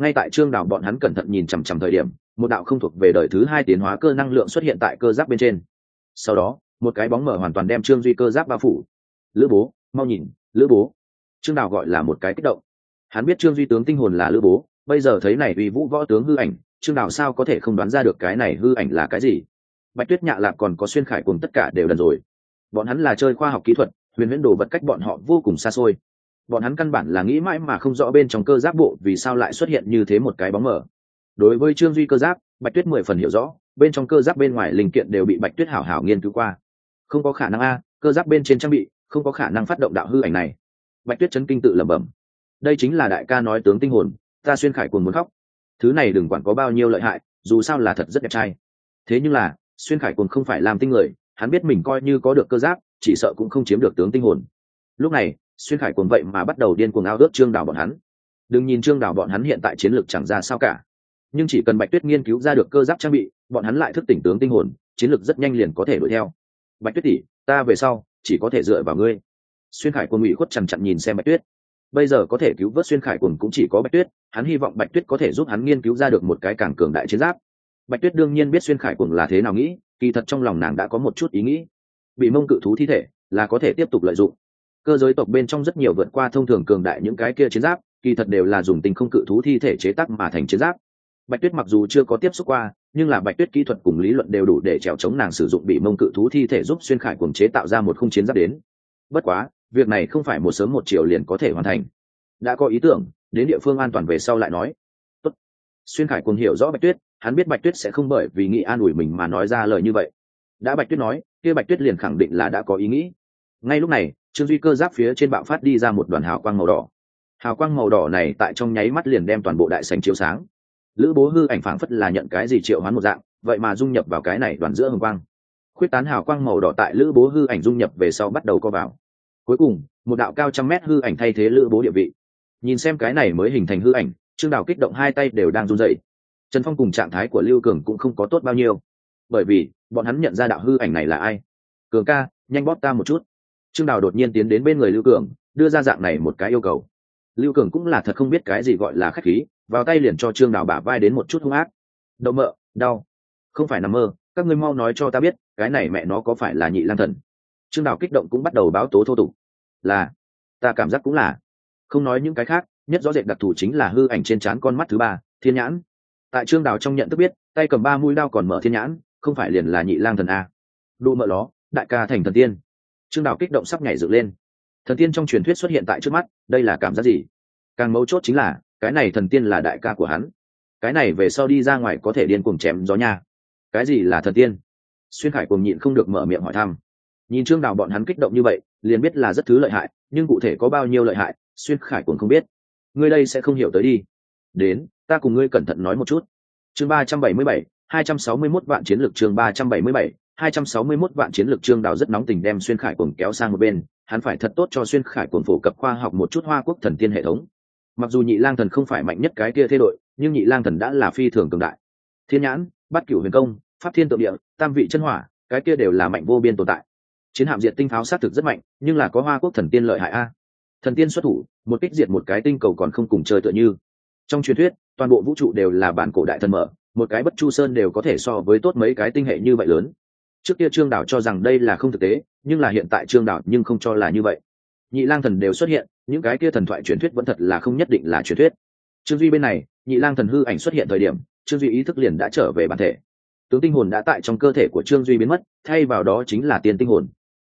ngay tại trương đảo bọn hắn cẩn thận nhìn chằm chằm thời điểm, một đạo không thuộc về đời thứ hai tiến hóa cơ năng lượng xuất hiện tại cơ giáp bên trên. Sau đó, một cái bóng mở hoàn toàn đem trương duy cơ giáp bao phủ. Lữ bố, mau nhìn, lữ bố. Trương đào gọi là một cái kích động. Hắn biết trương duy tướng tinh hồn là lữ bố, bây giờ thấy này uy vũ võ tướng hư ảnh, trương đào sao có thể không đoán ra được cái này hư ảnh là cái gì? Bạch tuyết nhạ lạp còn có xuyên khải cùng tất cả đều đần rồi. Bọn hắn là chơi khoa học kỹ thuật, huyền huyễn đồ vật cách bọn họ vô cùng xa xôi bọn hắn căn bản là nghĩ mãi mà không rõ bên trong cơ giáp bộ vì sao lại xuất hiện như thế một cái bóng mờ. Đối với trương duy cơ giáp, bạch tuyết mười phần hiểu rõ, bên trong cơ giáp bên ngoài linh kiện đều bị bạch tuyết hảo hảo nghiên cứu qua. Không có khả năng a, cơ giáp bên trên trang bị, không có khả năng phát động đạo hư ảnh này. Bạch tuyết chấn kinh tự lẩm bẩm. Đây chính là đại ca nói tướng tinh hồn, ta xuyên khải cuồng muốn khóc. Thứ này đừng quản có bao nhiêu lợi hại, dù sao là thật rất đẹp trai. Thế nhưng là, xuyên khải cuồng không phải làm tinh người, hắn biết mình coi như có được cơ giáp, chỉ sợ cũng không chiếm được tướng tinh hồn. Lúc này xuyên khải cuồng vậy mà bắt đầu điên cuồng ao ước trương đảo bọn hắn. Đừng nhìn trương đảo bọn hắn hiện tại chiến lược chẳng ra sao cả. Nhưng chỉ cần bạch tuyết nghiên cứu ra được cơ giáp trang bị, bọn hắn lại thức tỉnh tướng tinh hồn, chiến lược rất nhanh liền có thể đuổi theo. Bạch tuyết tỷ, ta về sau chỉ có thể dựa vào ngươi. Xuyên khải Cuồng ủy khuất chằm chặn nhìn xem bạch tuyết. Bây giờ có thể cứu vớt xuyên khải Cuồng cũng chỉ có bạch tuyết, hắn hy vọng bạch tuyết có thể giúp hắn nghiên cứu ra được một cái càng cường đại chiến giáp. Bạch tuyết đương nhiên biết xuyên khải Cuồng là thế nào nghĩ, kỳ thật trong lòng nàng đã có một chút ý nghĩ. Bị mông cự thú thi thể là có thể tiếp tục lợi dụng cơ giới tộc bên trong rất nhiều vượt qua thông thường cường đại những cái kia chiến giáp, kỳ thật đều là dùng tình không cự thú thi thể chế tác mà thành chiến giáp. Bạch tuyết mặc dù chưa có tiếp xúc qua, nhưng là bạch tuyết kỹ thuật cùng lý luận đều đủ để trèo chống nàng sử dụng bị mông cự thú thi thể giúp xuyên khải cuồng chế tạo ra một khung chiến giáp đến. Bất quá, việc này không phải một sớm một chiều liền có thể hoàn thành. Đã có ý tưởng, đến địa phương an toàn về sau lại nói. Tốt. xuyên khải cuồng hiểu rõ bạch tuyết, hắn biết bạch tuyết sẽ không bởi vì nghĩ an ủi mình mà nói ra lời như vậy. Đã bạch tuyết nói, kia bạch tuyết liền khẳng định là đã có ý nghĩ ngay lúc này, trương duy cơ giáp phía trên bạo phát đi ra một đoàn hào quang màu đỏ. Hào quang màu đỏ này tại trong nháy mắt liền đem toàn bộ đại sành chiếu sáng. Lữ bố hư ảnh phảng phất là nhận cái gì triệu hoán một dạng, vậy mà dung nhập vào cái này đoàn giữa hồng quang. Khuyết tán hào quang màu đỏ tại lữ bố hư ảnh dung nhập về sau bắt đầu co vào. Cuối cùng, một đạo cao trăm mét hư ảnh thay thế lữ bố địa vị. Nhìn xem cái này mới hình thành hư ảnh, trương đào kích động hai tay đều đang run dậy trần phong cùng trạng thái của lưu cường cũng không có tốt bao nhiêu. Bởi vì, bọn hắn nhận ra đạo hư ảnh này là ai. Cường ca, nhanh bóp ta một chút trương đào đột nhiên tiến đến bên người lưu cường đưa ra dạng này một cái yêu cầu. Lưu cường cũng là thật không biết cái gì gọi là khách khí vào tay liền cho trương đào bả vai đến một chút hung ác. Đậu mợ đau. Không phải nằm mơ các ngươi mau nói cho ta biết cái này mẹ nó có phải là nhị lang thần? Trương đào kích động cũng bắt đầu báo tố thô tục. Là ta cảm giác cũng là. Không nói những cái khác nhất rõ rệt đặc thù chính là hư ảnh trên trán con mắt thứ ba thiên nhãn. Tại trương đào trong nhận thức biết tay cầm ba mũi đao còn mở thiên nhãn không phải liền là nhị lang thần a. Đụ mợ đó, đại ca thành thần tiên trương đào kích động sắp nhảy dựng lên. Thần tiên trong truyền thuyết xuất hiện tại trước mắt, đây là cảm giác gì? Càng mấu chốt chính là, cái này thần tiên là đại ca của hắn. Cái này về sau đi ra ngoài có thể điên cuồng chém gió nha. Cái gì là thần tiên? Xuyên khải cùng nhịn không được mở miệng hỏi thăm. Nhìn trương đào bọn hắn kích động như vậy, liền biết là rất thứ lợi hại, nhưng cụ thể có bao nhiêu lợi hại, xuyên khải cùng không biết. Ngươi đây sẽ không hiểu tới đi. Đến, ta cùng ngươi cẩn thận nói một chút. Chương ba trăm bảy mươi bảy, hai trăm sáu mươi mốt vạn chiến lược chương ba trăm bảy mươi bảy hai trăm sáu mươi mốt vạn chiến lược trương đào rất nóng tình đem xuyên khải cuồng kéo sang một bên, hắn phải thật tốt cho xuyên khải cuồng phổ cập khoa học một chút hoa quốc thần tiên hệ thống. Mặc dù nhị lang thần không phải mạnh nhất cái kia thế đội, nhưng nhị lang thần đã là phi thường cường đại. Thiên nhãn, bát cửu huyền công, pháp thiên tượng địa, tam vị chân hỏa, cái kia đều là mạnh vô biên tồn tại. Chiến hạm diệt tinh pháo sát thực rất mạnh, nhưng là có hoa quốc thần tiên lợi hại a. Thần tiên xuất thủ, một kích diệt một cái tinh cầu còn không cùng chơi tựa như. Trong truyền thuyết, toàn bộ vũ trụ đều là bản cổ đại thần mở, một cái bất chu sơn đều có thể so với tốt mấy cái tinh hệ như vậy lớn trước kia trương đảo cho rằng đây là không thực tế, nhưng là hiện tại trương đảo nhưng không cho là như vậy. Nhị lang thần đều xuất hiện, những cái kia thần thoại truyền thuyết vẫn thật là không nhất định là truyền thuyết. Trương duy bên này, nhị lang thần hư ảnh xuất hiện thời điểm, trương duy ý thức liền đã trở về bản thể. Tướng tinh hồn đã tại trong cơ thể của trương duy biến mất, thay vào đó chính là tiên tinh hồn.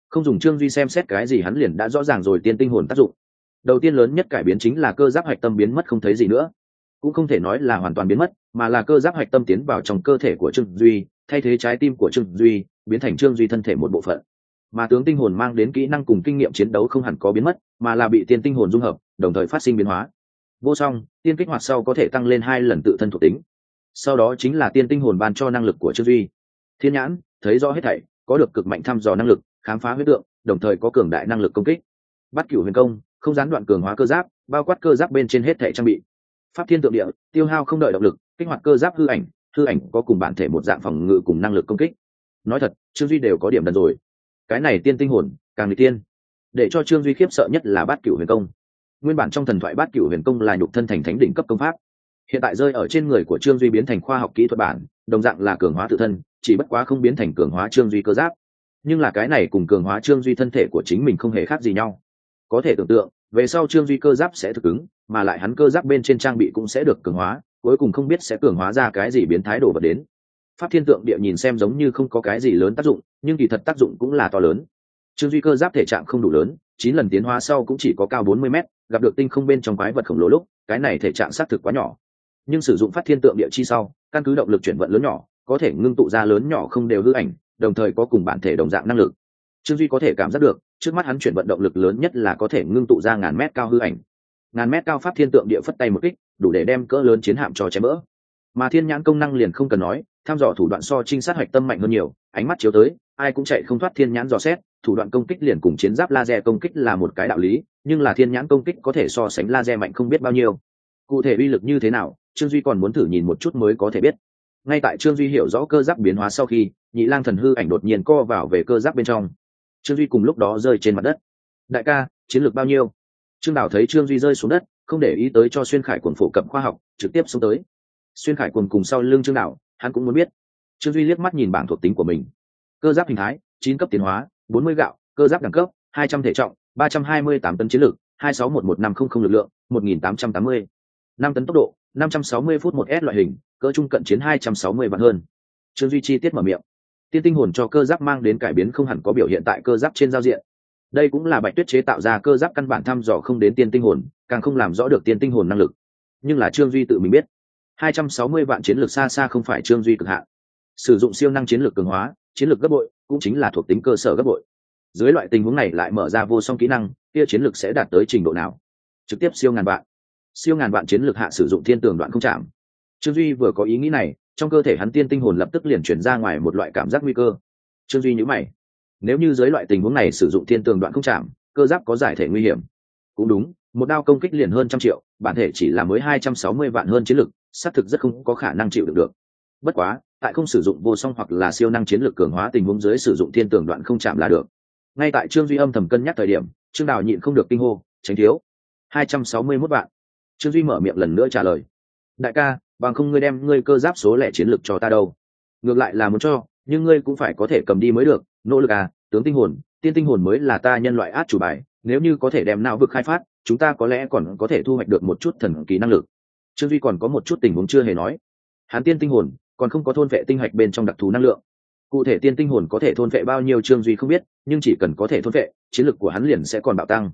Không dùng trương duy xem xét cái gì hắn liền đã rõ ràng rồi tiên tinh hồn tác dụng. Đầu tiên lớn nhất cải biến chính là cơ giáp hạch tâm biến mất không thấy gì nữa. Cũng không thể nói là hoàn toàn biến mất, mà là cơ giáp hạch tâm tiến vào trong cơ thể của trương duy thay thế trái tim của trương duy, biến thành trương duy thân thể một bộ phận. Mà tướng tinh hồn mang đến kỹ năng cùng kinh nghiệm chiến đấu không hẳn có biến mất, mà là bị tiên tinh hồn dung hợp, đồng thời phát sinh biến hóa. Vô song, tiên kích hoạt sau có thể tăng lên hai lần tự thân thuộc tính. Sau đó chính là tiên tinh hồn ban cho năng lực của trương duy. Thiên nhãn, thấy rõ hết thảy, có được cực mạnh thăm dò năng lực, khám phá huyết tượng, đồng thời có cường đại năng lực công kích. Bắt cửu huyền công, không gián đoạn cường hóa cơ giáp, bao quát cơ giáp bên trên hết thẻ trang bị. Pháp thiên tượng địa, tiêu hao không đợi động lực, kích hoạt cơ giáp hư ảnh hư ảnh có cùng bản thể một dạng phòng ngự cùng năng lực công kích. Nói thật, trương duy đều có điểm đần rồi. Cái này tiên tinh hồn, càng người tiên. Để cho trương duy khiếp sợ nhất là bát cửu huyền công. Nguyên bản trong thần thoại bát cửu huyền công là nhục thân thành thánh đỉnh cấp công pháp. Hiện tại rơi ở trên người của trương duy biến thành khoa học kỹ thuật bản, đồng dạng là cường hóa tự thân, chỉ bất quá không biến thành cường hóa trương duy cơ giáp. Nhưng là cái này cùng cường hóa trương duy thân thể của chính mình không hề khác gì nhau. Có thể tưởng tượng, về sau trương duy cơ giáp sẽ thực ứng, mà lại hắn cơ giáp bên trên trang bị cũng sẽ được cường hóa cuối cùng không biết sẽ cường hóa ra cái gì biến thái đồ vật đến. Pháp thiên tượng địa nhìn xem giống như không có cái gì lớn tác dụng, nhưng kỳ thật tác dụng cũng là to lớn. Trương duy cơ giáp thể trạng không đủ lớn, chín lần tiến hóa sau cũng chỉ có cao bốn mươi mét, gặp được tinh không bên trong quái vật khổng lồ lúc, cái này thể trạng xác thực quá nhỏ. Nhưng sử dụng phát thiên tượng địa chi sau, căn cứ động lực chuyển vận lớn nhỏ, có thể ngưng tụ ra lớn nhỏ không đều hư ảnh, đồng thời có cùng bản thể đồng dạng năng lực. Trương duy có thể cảm giác được, trước mắt hắn chuyển vận động lực lớn nhất là có thể ngưng tụ ra ngàn mét cao hư ảnh ngàn mét cao pháp thiên tượng địa phất tay một kích, đủ để đem cỡ lớn chiến hạm cho chém bỡ. Mà thiên nhãn công năng liền không cần nói, tham dò thủ đoạn so trinh sát hoạch tâm mạnh hơn nhiều, ánh mắt chiếu tới, ai cũng chạy không thoát thiên nhãn dò xét, thủ đoạn công kích liền cùng chiến giáp laser công kích là một cái đạo lý, nhưng là thiên nhãn công kích có thể so sánh laser mạnh không biết bao nhiêu. Cụ thể uy lực như thế nào, trương duy còn muốn thử nhìn một chút mới có thể biết. Ngay tại trương duy hiểu rõ cơ giáp biến hóa sau khi, nhị lang thần hư ảnh đột nhiên co vào về cơ giáp bên trong. Trương duy cùng lúc đó rơi trên mặt đất. Đại ca, chiến lược bao nhiêu? Trương đào thấy trương duy rơi xuống đất, không để ý tới cho xuyên khải quần phổ cập khoa học, trực tiếp xuống tới. Xuyên khải quần cùng sau lưng trương đào, hắn cũng muốn biết. Trương duy liếc mắt nhìn bảng thuộc tính của mình. Cơ giáp hình thái, chín cấp tiến hóa, bốn mươi gạo, cơ giáp đẳng cấp, hai trăm thể trọng, ba trăm hai mươi tám tấn chiến lược, hai sáu một một năm không không lực lượng, một nghìn tám trăm tám mươi. Năm tấn tốc độ, năm trăm sáu mươi phút một s loại hình, cỡ trung cận chiến hai trăm sáu mươi vạn hơn. Trương duy chi tiết mở miệng. Tiên tinh hồn cho cơ giáp mang đến cải biến không hẳn có biểu hiện tại cơ giáp trên giao diện đây cũng là bạch tuyết chế tạo ra cơ giáp căn bản thăm dò không đến tiên tinh hồn, càng không làm rõ được tiên tinh hồn năng lực. Nhưng là trương duy tự mình biết, hai trăm sáu mươi vạn chiến lược xa xa không phải trương duy cực hạn. Sử dụng siêu năng chiến lược cường hóa, chiến lược gấp bội, cũng chính là thuộc tính cơ sở gấp bội. Dưới loại tình huống này lại mở ra vô song kỹ năng, kia chiến lược sẽ đạt tới trình độ nào? Trực tiếp siêu ngàn vạn. Siêu ngàn vạn chiến lược hạ sử dụng thiên tường đoạn không chạm. Trương duy vừa có ý nghĩ này, trong cơ thể hắn tiên tinh hồn lập tức liền chuyển ra ngoài một loại cảm giác nguy cơ. Trương duy nhữ mày nếu như dưới loại tình huống này sử dụng thiên tường đoạn không chạm, cơ giáp có giải thể nguy hiểm. Cũng đúng, một đao công kích liền hơn trăm triệu, bản thể chỉ là mới hai trăm sáu mươi vạn hơn chiến lược xác thực rất không có khả năng chịu được được. Bất quá, tại không sử dụng vô song hoặc là siêu năng chiến lược cường hóa tình huống dưới sử dụng thiên tường đoạn không chạm là được. Ngay tại trương duy âm thầm cân nhắc thời điểm, trương đào nhịn không được kinh hô, tránh thiếu, hai trăm sáu mươi mốt vạn. Trương duy mở miệng lần nữa trả lời, đại ca, bằng không ngươi đem ngươi cơ giáp số lẻ chiến lược cho ta đâu. Ngược lại là muốn cho, nhưng ngươi cũng phải có thể cầm đi mới được nỗ lực à tướng tinh hồn, tiên tinh hồn mới là ta nhân loại át chủ bài, nếu như có thể đem não vực khai phát, chúng ta có lẽ còn có thể thu hoạch được một chút thần kỳ năng lực. Trương duy còn có một chút tình huống chưa hề nói. Hắn tiên tinh hồn, còn không có thôn vệ tinh hạch bên trong đặc thù năng lượng. Cụ thể tiên tinh hồn có thể thôn vệ bao nhiêu trương duy không biết, nhưng chỉ cần có thể thôn vệ, chiến lược của hắn liền sẽ còn bạo tăng.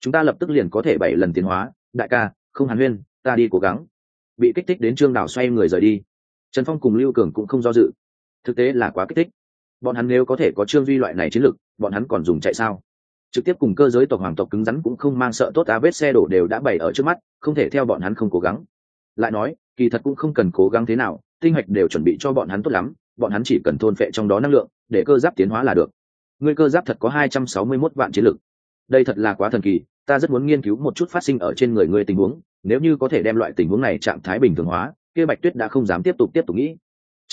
Chúng ta lập tức liền có thể bảy lần tiến hóa. Đại ca, không hàn huyên, ta đi cố gắng. Bị kích thích đến trương đảo xoay người rời đi. Trần phong cùng lưu cường cũng không do dự. Thực tế là quá kích thích bọn hắn nếu có thể có trương duy loại này chiến lược bọn hắn còn dùng chạy sao? Trực tiếp cùng cơ giới tộc hoàng tộc cứng rắn cũng không mang sợ tốt á vết xe đổ đều đã bày ở trước mắt, không thể theo bọn hắn không cố gắng. Lại nói, kỳ thật cũng không cần cố gắng thế nào, tinh hạch đều chuẩn bị cho bọn hắn tốt lắm, bọn hắn chỉ cần thôn phệ trong đó năng lượng, để cơ giáp tiến hóa là được. Người cơ giáp thật có hai trăm sáu mươi 261 vạn chiến lực. Đây thật là quá thần kỳ, ta rất muốn nghiên cứu một chút phát sinh ở trên người ngươi tình huống, nếu như có thể đem loại tình huống này trạng thái bình thường hóa, kia bạch tuyết đã không dám tiếp tục tiếp tục nghĩ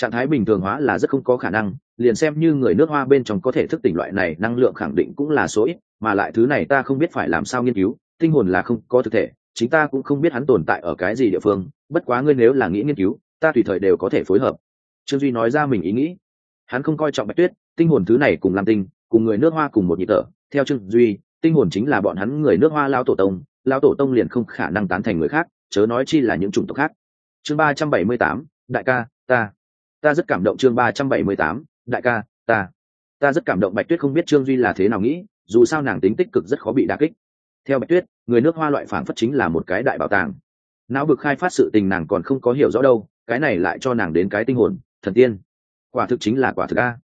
trạng thái bình thường hóa là rất không có khả năng, liền xem như người nước hoa bên trong có thể thức tỉnh loại này năng lượng khẳng định cũng là số ít, mà lại thứ này ta không biết phải làm sao nghiên cứu, tinh hồn là không có thực thể, chính ta cũng không biết hắn tồn tại ở cái gì địa phương, bất quá ngươi nếu là nghĩ nghiên cứu, ta tùy thời đều có thể phối hợp. Trương duy nói ra mình ý nghĩ. Hắn không coi trọng bạch tuyết, tinh hồn thứ này cùng làm tinh, cùng người nước hoa cùng một nhịp tở theo trương duy, tinh hồn chính là bọn hắn người nước hoa lao tổ tông, lao tổ tông liền không khả năng tán thành người khác, chớ nói chi là những chủng tộc khác. Chương ba trăm bảy mươi tám, đại ca, ta ta rất cảm động chương ba trăm bảy mươi tám, đại ca, ta. Ta rất cảm động bạch tuyết không biết trương duy là thế nào nghĩ, dù sao nàng tính tích cực rất khó bị đả kích. Theo bạch tuyết, người nước hoa loại phản phất chính là một cái đại bảo tàng. Não vực khai phát sự tình nàng còn không có hiểu rõ đâu, cái này lại cho nàng đến cái tinh hồn, thần tiên. Quả thực chính là quả thực a.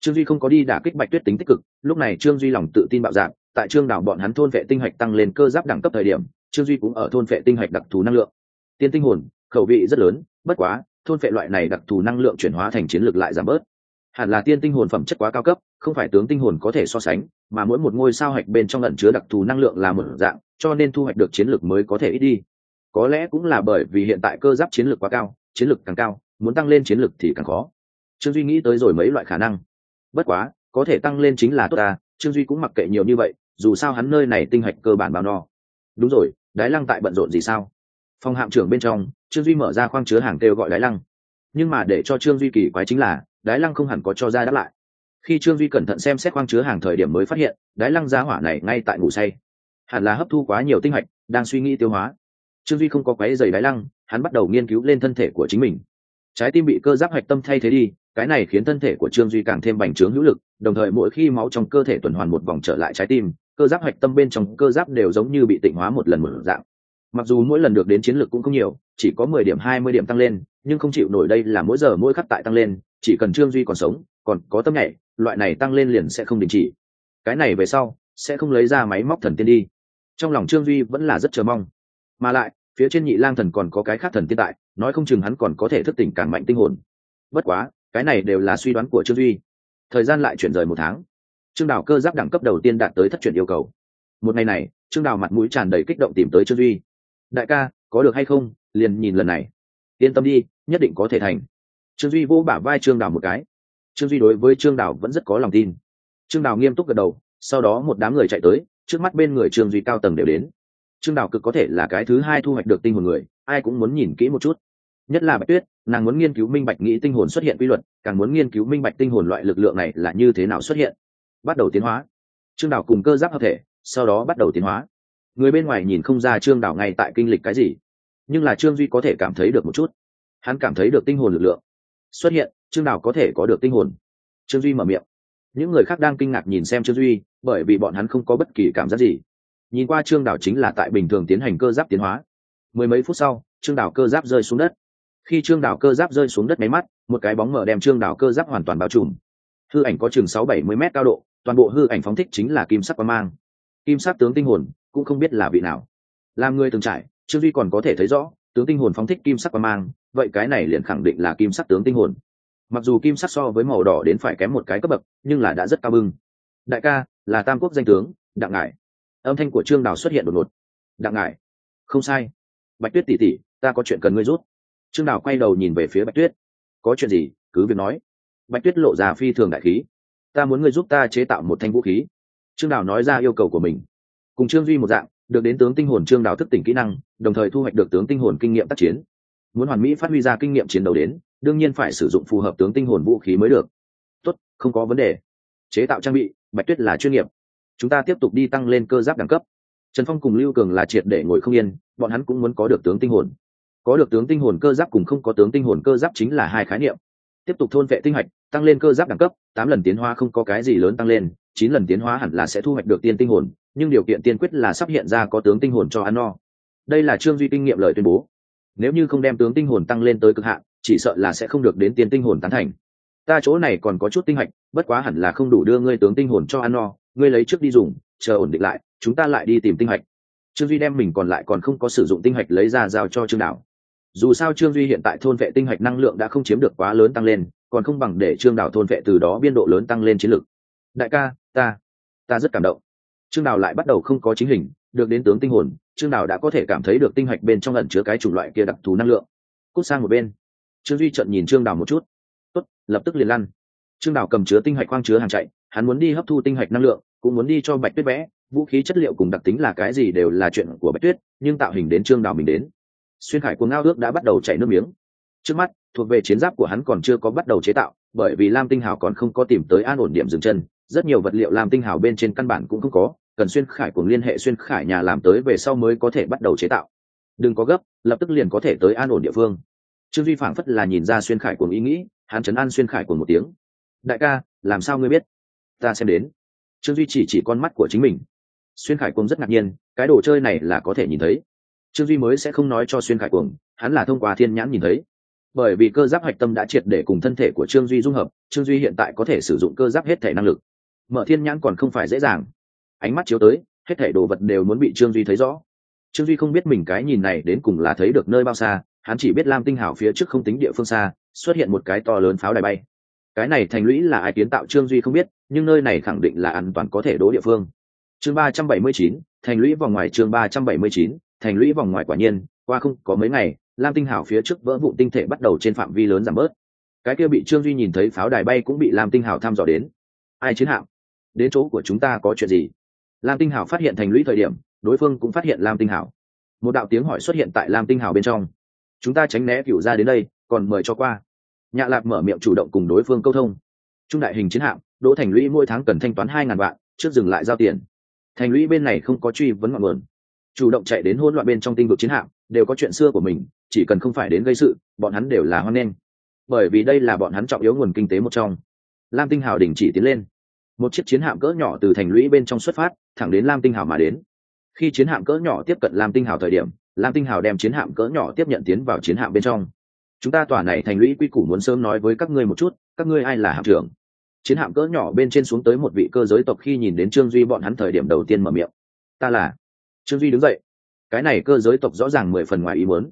Trương duy không có đi đả kích bạch tuyết tính tích cực, lúc này trương duy lòng tự tin bạo dạng, tại trương đảo bọn hắn thôn vệ tinh hạch tăng lên cơ giáp đẳng cấp thời điểm, trương duy cũng ở thôn vệ tinh hạch đặc thù năng lượng. Tiên tinh hồn, khẩu vị rất lớn, bất quá thôn vệ loại này đặc thù năng lượng chuyển hóa thành chiến lược lại giảm bớt. Hẳn là tiên tinh hồn phẩm chất quá cao cấp, không phải tướng tinh hồn có thể so sánh, mà mỗi một ngôi sao hạch bên trong lẫn chứa đặc thù năng lượng là một dạng, cho nên thu hoạch được chiến lược mới có thể ít đi. Có lẽ cũng là bởi vì hiện tại cơ giáp chiến lược quá cao, chiến lược càng cao, muốn tăng lên chiến lược thì càng khó. Trương duy nghĩ tới rồi mấy loại khả năng. Bất quá, có thể tăng lên chính là tốt ta, trương duy cũng mặc kệ nhiều như vậy, dù sao hắn nơi này tinh hạch cơ bản bao no. Đúng rồi, đái lăng tại bận rộn gì sao? Phòng hạm trưởng bên trong trương duy mở ra khoang chứa hàng kêu gọi đái lăng. Nhưng mà để cho trương duy kỳ quái chính là, đái lăng không hẳn có cho ra đáp lại. Khi trương duy cẩn thận xem xét khoang chứa hàng thời điểm mới phát hiện, đái lăng giá hỏa này ngay tại ngủ say. Hẳn là hấp thu quá nhiều tinh hạch, đang suy nghĩ tiêu hóa. Trương duy không có quái dày đái lăng, hắn bắt đầu nghiên cứu lên thân thể của chính mình. Trái tim bị cơ giáp hạch tâm thay thế đi, cái này khiến thân thể của trương duy càng thêm bành trướng hữu lực, đồng thời mỗi khi máu trong cơ thể tuần hoàn một vòng trở lại trái tim, cơ giáp hạch tâm bên trong cơ giáp đều giống như bị tịnh hóa một lần một dạng. Mặc dù mỗi lần được đến chiến lược cũng không nhiều chỉ có mười điểm, hai mươi điểm tăng lên, nhưng không chịu nổi đây là mỗi giờ mỗi khắc tại tăng lên, chỉ cần trương duy còn sống, còn có tâm nhảy, loại này tăng lên liền sẽ không đình chỉ. Cái này về sau, sẽ không lấy ra máy móc thần tiên đi. Trong lòng trương duy vẫn là rất chờ mong. Mà lại, phía trên nhị lang thần còn có cái khác thần tiên tại, nói không chừng hắn còn có thể thức tỉnh càng mạnh tinh hồn. Bất quá, cái này đều là suy đoán của trương duy. Thời gian lại chuyển rời một tháng. Trương đào cơ giáp đẳng cấp đầu tiên đạt tới thất chuyển yêu cầu. Một ngày này, trương đào mặt mũi tràn đầy kích động tìm tới trương duy. Đại ca, có được hay không? Liền nhìn lần này. Yên tâm đi, nhất định có thể thành. Trương duy vô bả vai trương đào một cái. Trương duy đối với trương đào vẫn rất có lòng tin. Trương đào nghiêm túc gật đầu, sau đó một đám người chạy tới, trước mắt bên người trương duy cao tầng đều đến. Trương đào cực có thể là cái thứ hai thu hoạch được tinh hồn người, ai cũng muốn nhìn kỹ một chút. Nhất là bạch tuyết, nàng muốn nghiên cứu minh bạch nghĩ tinh hồn xuất hiện quy luật, càng muốn nghiên cứu minh bạch tinh hồn loại lực lượng này là như thế nào xuất hiện. Bắt đầu tiến hóa. Trương đào cùng cơ giáp hợp thể, sau đó bắt đầu tiến hóa. Người bên ngoài nhìn không ra trương đào ngay tại kinh lịch cái gì nhưng là trương duy có thể cảm thấy được một chút. Hắn cảm thấy được tinh hồn lực lượng. Xuất hiện trương nào có thể có được tinh hồn? Trương duy mở miệng. Những người khác đang kinh ngạc nhìn xem trương duy, bởi vì bọn hắn không có bất kỳ cảm giác gì. Nhìn qua trương đảo chính là tại bình thường tiến hành cơ giáp tiến hóa. Mười mấy phút sau, trương đảo cơ giáp rơi xuống đất. Khi trương đảo cơ giáp rơi xuống đất máy mắt, một cái bóng mở đem trương đảo cơ giáp hoàn toàn bao trùm. Hư ảnh có chừng sáu bảy mươi m cao độ, toàn bộ hư ảnh phóng thích chính là kim sắc qua mang. Kim sắc tướng tinh hồn, cũng không biết là vị nào. Làm người từng trải trương duy còn có thể thấy rõ, tướng tinh hồn phóng thích kim sắc và mang, vậy cái này liền khẳng định là kim sắc tướng tinh hồn. Mặc dù kim sắc so với màu đỏ đến phải kém một cái cấp bậc, nhưng là đã rất cao bưng. Đại ca, là tam quốc danh tướng, đặng ngải. Âm thanh của trương đào xuất hiện đột ngột. Đặng ngải, không sai. Bạch tuyết tỉ tỉ ta có chuyện cần ngươi rút trương đào quay đầu nhìn về phía bạch tuyết. Có chuyện gì, cứ việc nói. Bạch tuyết lộ ra phi thường đại khí. Ta muốn ngươi giúp ta chế tạo một thanh vũ khí. Trương đào nói ra yêu cầu của mình. Cùng trương duy một dạng được đến tướng tinh hồn trương đào thức tỉnh kỹ năng, đồng thời thu hoạch được tướng tinh hồn kinh nghiệm tác chiến. Muốn hoàn mỹ phát huy ra kinh nghiệm chiến đấu đến, đương nhiên phải sử dụng phù hợp tướng tinh hồn vũ khí mới được. Tốt, không có vấn đề. Chế tạo trang bị, bạch tuyết là chuyên nghiệp. Chúng ta tiếp tục đi tăng lên cơ giáp đẳng cấp. Trần phong cùng lưu cường là triệt để ngồi không yên, bọn hắn cũng muốn có được tướng tinh hồn. Có được tướng tinh hồn cơ giáp cùng không có tướng tinh hồn cơ giáp chính là hai khái niệm. Tiếp tục thôn vệ tinh hạch tăng lên cơ giáp đẳng cấp, tám lần tiến hóa không có cái gì lớn tăng lên, chín lần tiến hóa hẳn là sẽ thu hoạch được tiên tinh hồn nhưng điều kiện tiên quyết là sắp hiện ra có tướng tinh hồn cho hắn no đây là trương duy kinh nghiệm lời tuyên bố. Nếu như không đem tướng tinh hồn tăng lên tới cực hạn, chỉ sợ là sẽ không được đến tiên tinh hồn tán thành. Ta chỗ này còn có chút tinh hạch, bất quá hẳn là không đủ đưa ngươi tướng tinh hồn cho ăn no ngươi lấy trước đi dùng, chờ ổn định lại, chúng ta lại đi tìm tinh hạch. Trương duy đem mình còn lại còn không có sử dụng tinh hạch lấy ra giao cho trương đảo. Dù sao trương duy hiện tại thôn vệ tinh hạch năng lượng đã không chiếm được quá lớn tăng lên, còn không bằng để trương đảo thôn vệ từ đó biên độ lớn tăng lên chiến lực. đại ca, ta ta rất cảm động trương Đào lại bắt đầu không có chính hình, được đến tướng tinh hồn, trương Đào đã có thể cảm thấy được tinh hạch bên trong ẩn chứa cái chủng loại kia đặc thù năng lượng. Cút sang một bên. Trương duy trận nhìn trương Đào một chút. Tốt, lập tức liền lăn. Trương Đào cầm chứa tinh hạch khoang chứa hàng chạy, hắn muốn đi hấp thu tinh hạch năng lượng, cũng muốn đi cho bạch tuyết vẽ, vũ khí chất liệu cùng đặc tính là cái gì đều là chuyện của bạch tuyết, nhưng tạo hình đến trương Đào mình đến. Xuyên khải cuồng ngao ước đã bắt đầu chảy nước miếng. Trước mắt, thuộc về chiến giáp của hắn còn chưa có bắt đầu chế tạo, bởi vì lam tinh hào còn không có tìm tới an ổn điểm dừng chân, rất nhiều vật liệu lam tinh hào bên trên căn bản cũng không có cần xuyên khải cùng liên hệ xuyên khải nhà làm tới về sau mới có thể bắt đầu chế tạo. Đừng có gấp, lập tức liền có thể tới an ổn địa phương. Trương duy phảng phất là nhìn ra xuyên khải cùng ý nghĩ, hắn chấn an xuyên khải cùng một tiếng. Đại ca, làm sao ngươi biết? Ta xem đến. Trương duy chỉ chỉ con mắt của chính mình. Xuyên khải cùng rất ngạc nhiên, cái đồ chơi này là có thể nhìn thấy. Trương duy mới sẽ không nói cho xuyên khải cùng, hắn là thông qua thiên nhãn nhìn thấy. Bởi vì cơ giáp hạch tâm đã triệt để cùng thân thể của trương duy dung hợp, trương duy hiện tại có thể sử dụng cơ giáp hết thể năng lực. Mở thiên nhãn còn không phải dễ dàng ánh mắt chiếu tới, hết thể đồ vật đều muốn bị trương duy thấy rõ. Trương duy không biết mình cái nhìn này đến cùng là thấy được nơi bao xa, hắn chỉ biết lam tinh hảo phía trước không tính địa phương xa, xuất hiện một cái to lớn pháo đài bay. Cái này thành lũy là ai kiến tạo trương duy không biết, nhưng nơi này khẳng định là an toàn có thể đỗ địa phương. Chương ba trăm bảy mươi chín, thành lũy vòng ngoài chương ba trăm bảy mươi chín, thành lũy vòng ngoài quả nhiên, qua không có mấy ngày, lam tinh hảo phía trước vỡ vụ tinh thể bắt đầu trên phạm vi lớn giảm bớt. Cái kia bị trương duy nhìn thấy pháo đài bay cũng bị lam tinh hảo thăm dò đến. Ai chiến hạm? Đến chỗ của chúng ta có chuyện gì? Lam tinh hảo phát hiện thành lũy thời điểm, đối phương cũng phát hiện lam tinh hảo một đạo tiếng hỏi xuất hiện tại lam tinh hảo bên trong. Chúng ta tránh né cựu ra đến đây, còn mời cho qua. Nhạ lạp mở miệng chủ động cùng đối phương câu thông. Trung đại hình chiến hạm, đỗ thành lũy mỗi tháng cần thanh toán hai ngàn vạn, trước dừng lại giao tiền. Thành lũy bên này không có truy vấn ngọn nguồn. Chủ động chạy đến hỗn loạn bên trong tinh vực chiến hạm, đều có chuyện xưa của mình, chỉ cần không phải đến gây sự, bọn hắn đều là hoan nghênh. Bởi vì đây là bọn hắn trọng yếu nguồn kinh tế một trong. Lam tinh hào đình chỉ tiến lên một chiếc chiến hạm cỡ nhỏ từ thành lũy bên trong xuất phát, thẳng đến lam tinh hào mà đến. Khi chiến hạm cỡ nhỏ tiếp cận lam tinh hào thời điểm, lam tinh hào đem chiến hạm cỡ nhỏ tiếp nhận tiến vào chiến hạm bên trong. Chúng ta tòa này thành lũy quy củ muốn sớm nói với các ngươi một chút, các ngươi ai là hạm trưởng? Chiến hạm cỡ nhỏ bên trên xuống tới một vị cơ giới tộc khi nhìn đến trương duy bọn hắn thời điểm đầu tiên mở miệng. Ta là trương duy đứng dậy. Cái này cơ giới tộc rõ ràng mười phần ngoài ý muốn.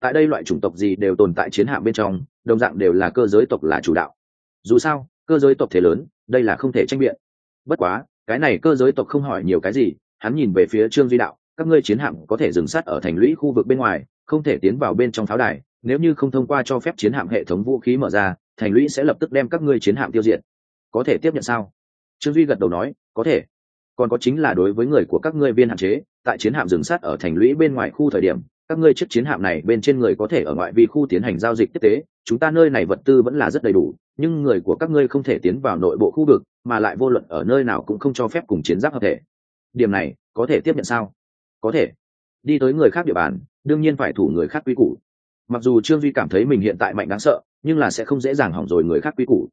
Tại đây loại chủng tộc gì đều tồn tại chiến hạm bên trong, đồng dạng đều là cơ giới tộc là chủ đạo. Dù sao, cơ giới tộc thế lớn đây là không thể tranh biện. Bất quá, cái này cơ giới tộc không hỏi nhiều cái gì, hắn nhìn về phía trương duy đạo, các ngươi chiến hạm có thể dừng sát ở thành lũy khu vực bên ngoài, không thể tiến vào bên trong pháo đài, nếu như không thông qua cho phép chiến hạm hệ thống vũ khí mở ra, thành lũy sẽ lập tức đem các ngươi chiến hạm tiêu diệt. Có thể tiếp nhận sao? Trương duy gật đầu nói, có thể. Còn có chính là đối với người của các ngươi viên hạn chế, tại chiến hạm dừng sát ở thành lũy bên ngoài khu thời điểm, các ngươi chiếc chiến hạm này bên trên người có thể ở ngoại vi khu tiến hành giao dịch tiếp tế, chúng ta nơi này vật tư vẫn là rất đầy đủ nhưng người của các ngươi không thể tiến vào nội bộ khu vực, mà lại vô luận ở nơi nào cũng không cho phép cùng chiến giáp hợp thể. Điểm này, có thể tiếp nhận sao? Có thể. Đi tới người khác địa bàn, đương nhiên phải thủ người khác quy củ. Mặc dù trương duy cảm thấy mình hiện tại mạnh đáng sợ, nhưng là sẽ không dễ dàng hỏng rồi người khác quy củ.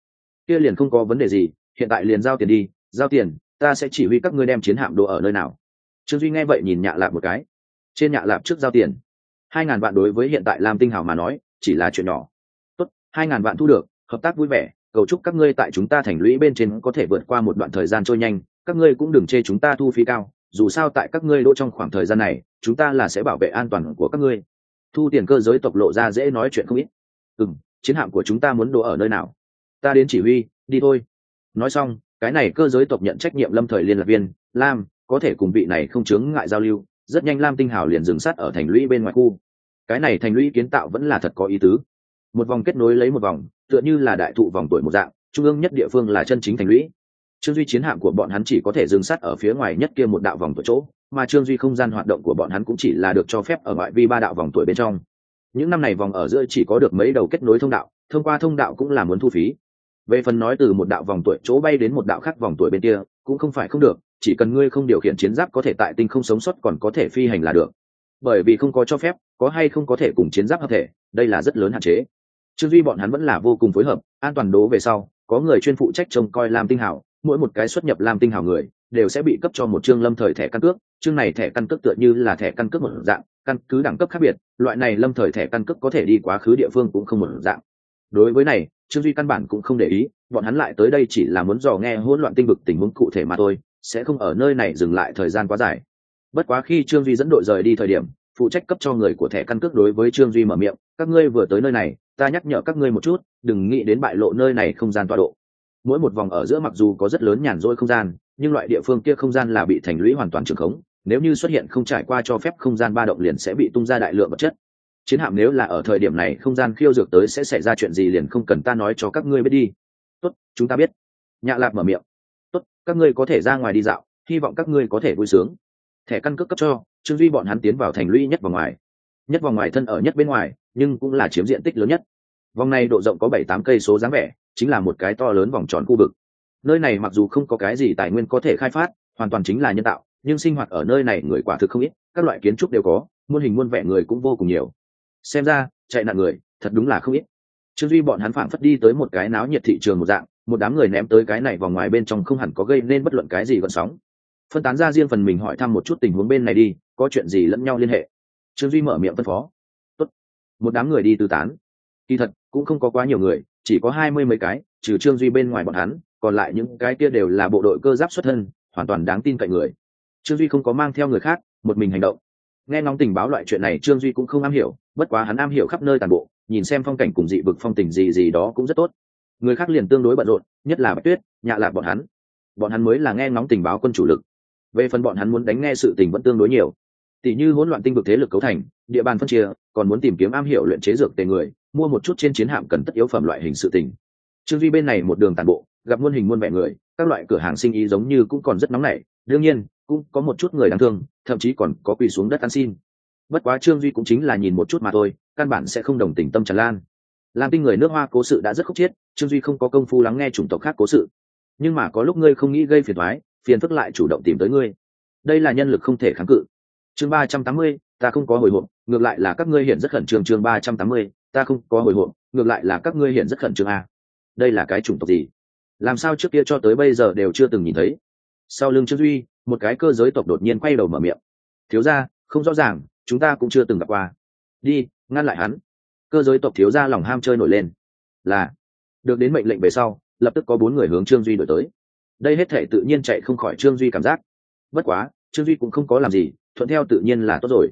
Kia liền không có vấn đề gì, hiện tại liền giao tiền đi, giao tiền, ta sẽ chỉ huy các ngươi đem chiến hạm đồ ở nơi nào. Trương duy nghe vậy nhìn nhạ lạp một cái. Trên nhạ lạp trước giao tiền. Hai ngàn vạn đối với hiện tại lam tinh hào mà nói, chỉ là chuyện nhỏ. Tốt, hai ngàn vạn thu được hợp tác vui vẻ, cầu chúc các ngươi tại chúng ta thành lũy bên trên có thể vượt qua một đoạn thời gian trôi nhanh, các ngươi cũng đừng chê chúng ta thu phí cao, dù sao tại các ngươi đỗ trong khoảng thời gian này, chúng ta là sẽ bảo vệ an toàn của các ngươi. Thu tiền cơ giới tộc lộ ra dễ nói chuyện không ít. Ừ m chiến hạm của chúng ta muốn đỗ ở nơi nào? Ta đến chỉ huy, đi thôi. Nói xong, cái này cơ giới tộc nhận trách nhiệm lâm thời liên lạc viên, lam, có thể cùng vị này không chướng ngại giao lưu, rất nhanh lam tinh hào liền dừng sát ở thành lũy bên ngoài khu. Cái này thành lũy kiến tạo vẫn là thật có ý tứ. Một vòng kết nối lấy một vòng tựa như là đại thụ vòng tuổi một dạng, trung ương nhất địa phương là chân chính thành lũy. Trương duy chiến hạm của bọn hắn chỉ có thể dừng sát ở phía ngoài nhất kia một đạo vòng tuổi chỗ, mà trương duy không gian hoạt động của bọn hắn cũng chỉ là được cho phép ở ngoại vi ba đạo vòng tuổi bên trong. Những năm này vòng ở giữa chỉ có được mấy đầu kết nối thông đạo, thông qua thông đạo cũng là muốn thu phí. Về phần nói từ một đạo vòng tuổi chỗ bay đến một đạo khác vòng tuổi bên kia, cũng không phải không được, chỉ cần ngươi không điều khiển chiến giáp có thể tại tinh không sống sót còn có thể phi hành là được. Bởi vì không có cho phép, có hay không có thể cùng chiến giáp hợp thể, đây là rất lớn hạn chế trương duy bọn hắn vẫn là vô cùng phối hợp, an toàn đố về sau, có người chuyên phụ trách trông coi lam tinh hảo mỗi một cái xuất nhập lam tinh hảo người, đều sẽ bị cấp cho một chương lâm thời thẻ căn cước, chương này thẻ căn cước tựa như là thẻ căn cước một dạng, căn cứ đẳng cấp khác biệt, loại này lâm thời thẻ căn cước có thể đi quá khứ địa phương cũng không một dạng. Đối với này, trương duy căn bản cũng không để ý, bọn hắn lại tới đây chỉ là muốn dò nghe hỗn loạn tinh vực tình huống cụ thể mà thôi, sẽ không ở nơi này dừng lại thời gian quá dài. Bất quá khi trương duy dẫn đội rời đi thời điểm, phụ trách cấp cho người của thẻ căn cước đối với trương duy mở miệng, các ngươi vừa tới nơi này ta nhắc nhở các ngươi một chút, đừng nghĩ đến bại lộ nơi này không gian tọa độ. Mỗi một vòng ở giữa mặc dù có rất lớn nhàn rỗi không gian, nhưng loại địa phương kia không gian là bị thành lũy hoàn toàn trường khống. Nếu như xuất hiện không trải qua cho phép không gian ba động liền sẽ bị tung ra đại lượng vật chất. Chiến hạm nếu là ở thời điểm này không gian khiêu dược tới sẽ xảy ra chuyện gì liền không cần ta nói cho các ngươi biết đi. Tốt, chúng ta biết. Nhạ lạp mở miệng. Tốt, các ngươi có thể ra ngoài đi dạo, hy vọng các ngươi có thể vui sướng. Thẻ căn cước cấp cho, trương duy bọn hắn tiến vào thành lũy nhất vòng ngoài nhất vòng ngoài thân ở nhất bên ngoài, nhưng cũng là chiếm diện tích lớn nhất. Vòng này độ rộng có bảy tám cây số dáng vẻ, chính là một cái to lớn vòng tròn khu vực. Nơi này mặc dù không có cái gì tài nguyên có thể khai phát, hoàn toàn chính là nhân tạo, nhưng sinh hoạt ở nơi này người quả thực không ít, các loại kiến trúc đều có, muôn hình muôn vẻ người cũng vô cùng nhiều. Xem ra, chạy nạn người, thật đúng là không ít. Trương duy bọn hắn phảng phất đi tới một cái náo nhiệt thị trường một dạng, một đám người ném tới cái này vào ngoài bên trong không hẳn có gây nên bất luận cái gì gọn sóng. Phân tán ra riêng phần mình hỏi thăm một chút tình huống bên này đi, có chuyện gì lẫn nhau liên hệ trương duy mở miệng phân phó. Tốt. một đám người đi tư tán. Kỳ thật, cũng không có quá nhiều người, chỉ có hai mươi mấy cái, trừ trương duy bên ngoài bọn hắn, còn lại những cái kia đều là bộ đội cơ giáp xuất thân, hoàn toàn đáng tin cậy người. Trương duy không có mang theo người khác, một mình hành động. Nghe ngóng tình báo loại chuyện này, trương duy cũng không am hiểu, bất quá hắn am hiểu khắp nơi toàn bộ, nhìn xem phong cảnh cùng dị vực phong tình gì gì đó cũng rất tốt. Người khác liền tương đối bận rộn, nhất là bạch tuyết, nhạ lạc bọn hắn. Bọn hắn mới là nghe ngóng tình báo quân chủ lực. Về phần bọn hắn muốn đánh nghe sự tình vẫn tương đối nhiều tỷ như hỗn loạn tinh vực thế lực cấu thành, địa bàn phân chia, còn muốn tìm kiếm am hiểu luyện chế dược tề người, mua một chút trên chiến hạm cần tất yếu phẩm loại hình sự tình. Trương duy bên này một đường tàn bộ, gặp muôn hình muôn vẻ người, các loại cửa hàng sinh ý giống như cũng còn rất nóng nảy, đương nhiên, cũng có một chút người đáng thương, thậm chí còn có quỳ xuống đất ăn xin. Bất quá trương duy cũng chính là nhìn một chút mà thôi, căn bản sẽ không đồng tình tâm tràn lan. Làm tinh người nước hoa cố sự đã rất khúc chiết, trương duy không có công phu lắng nghe chủng tộc khác cố sự. Nhưng mà có lúc ngươi không nghĩ gây phiền thoái phiền phức lại chủ động tìm tới ngươi. Đây là nhân lực không thể kháng cự chương ba trăm tám mươi, ta không có hồi hộp, ngược lại là các ngươi hiện rất khẩn trương chương ba trăm tám mươi, ta không có hồi hộp, ngược lại là các ngươi hiện rất khẩn trương a đây là cái chủng tộc gì? Làm sao trước kia cho tới bây giờ đều chưa từng nhìn thấy? Sau lưng trương duy, một cái cơ giới tộc đột nhiên quay đầu mở miệng. Thiếu ra không rõ ràng, chúng ta cũng chưa từng gặp qua. Đi, ngăn lại hắn. Cơ giới tộc thiếu ra lòng ham chơi nổi lên. Là, được đến mệnh lệnh về sau, lập tức có bốn người hướng trương duy đổi tới. Đây hết thể tự nhiên chạy không khỏi trương duy cảm giác. Bất quá trương duy cũng không có làm gì, thuận theo tự nhiên là tốt rồi.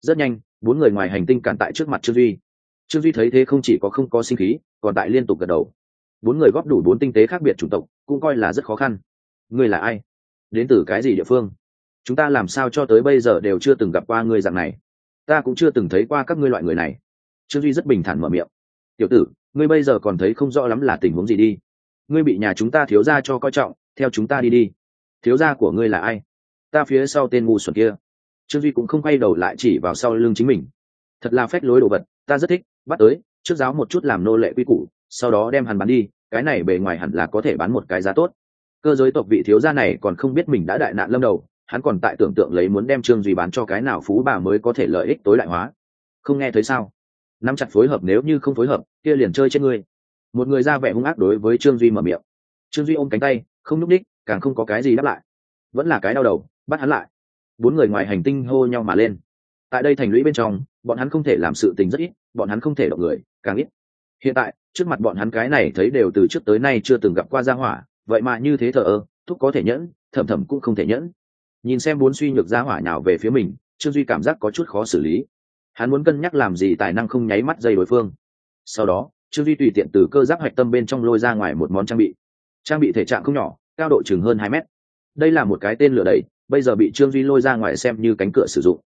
Rất nhanh, bốn người ngoài hành tinh cản tại trước mặt trương duy. Trương duy thấy thế không chỉ có không có sinh khí, còn tại liên tục gật đầu. Bốn người góp đủ bốn tinh tế khác biệt chủng tộc, cũng coi là rất khó khăn. Ngươi là ai? Đến từ cái gì địa phương? Chúng ta làm sao cho tới bây giờ đều chưa từng gặp qua ngươi dạng này. Ta cũng chưa từng thấy qua các ngươi loại người này. Trương duy rất bình thản mở miệng. Tiểu tử, ngươi bây giờ còn thấy không rõ lắm là tình huống gì đi. Ngươi bị nhà chúng ta thiếu ra cho coi trọng, theo chúng ta đi đi. Thiếu gia của ngươi là ai? Ta phía sau tên ngu xuẩn kia. Trương duy cũng không quay đầu lại chỉ vào sau lưng chính mình. Thật là phách lối đồ vật, ta rất thích, bắt tới, trước giáo một chút làm nô lệ quy củ, sau đó đem hắn bán đi, cái này bề ngoài hẳn là có thể bán một cái giá tốt. Cơ giới tộc vị thiếu gia này còn không biết mình đã đại nạn lâm đầu, hắn còn tại tưởng tượng lấy muốn đem trương duy bán cho cái nào phú bà mới có thể lợi ích tối đại hóa. Không nghe thấy sao? Nắm chặt phối hợp nếu như không phối hợp, kia liền chơi trên ngươi. Một người ra vẻ hung ác đối với trương duy mở miệng. Trương duy ôm cánh tay, không nhúc đích càng không có cái gì đáp lại. Vẫn là cái đau đầu bắt hắn lại. Bốn người ngoài hành tinh hô nhau mà lên. Tại đây thành lũy bên trong, bọn hắn không thể làm sự tình rất ít, bọn hắn không thể động người, càng ít. Hiện tại, trước mặt bọn hắn cái này thấy đều từ trước tới nay chưa từng gặp qua gia hỏa, vậy mà như thế thờ ơ, thúc có thể nhẫn thầm thầm cũng không thể nhẫn. Nhìn xem bốn suy nhược gia hỏa nào về phía mình, trương duy cảm giác có chút khó xử lý. Hắn muốn cân nhắc làm gì tài năng không nháy mắt dây đối phương. Sau đó, trương duy tùy tiện từ cơ giác hạch tâm bên trong lôi ra ngoài một món trang bị. Trang bị thể trạng không nhỏ, cao độ chừng hơn hai mét. Đây là một cái tên lửa đẩy bây giờ bị trương duy lôi ra ngoài xem như cánh cửa sử dụng.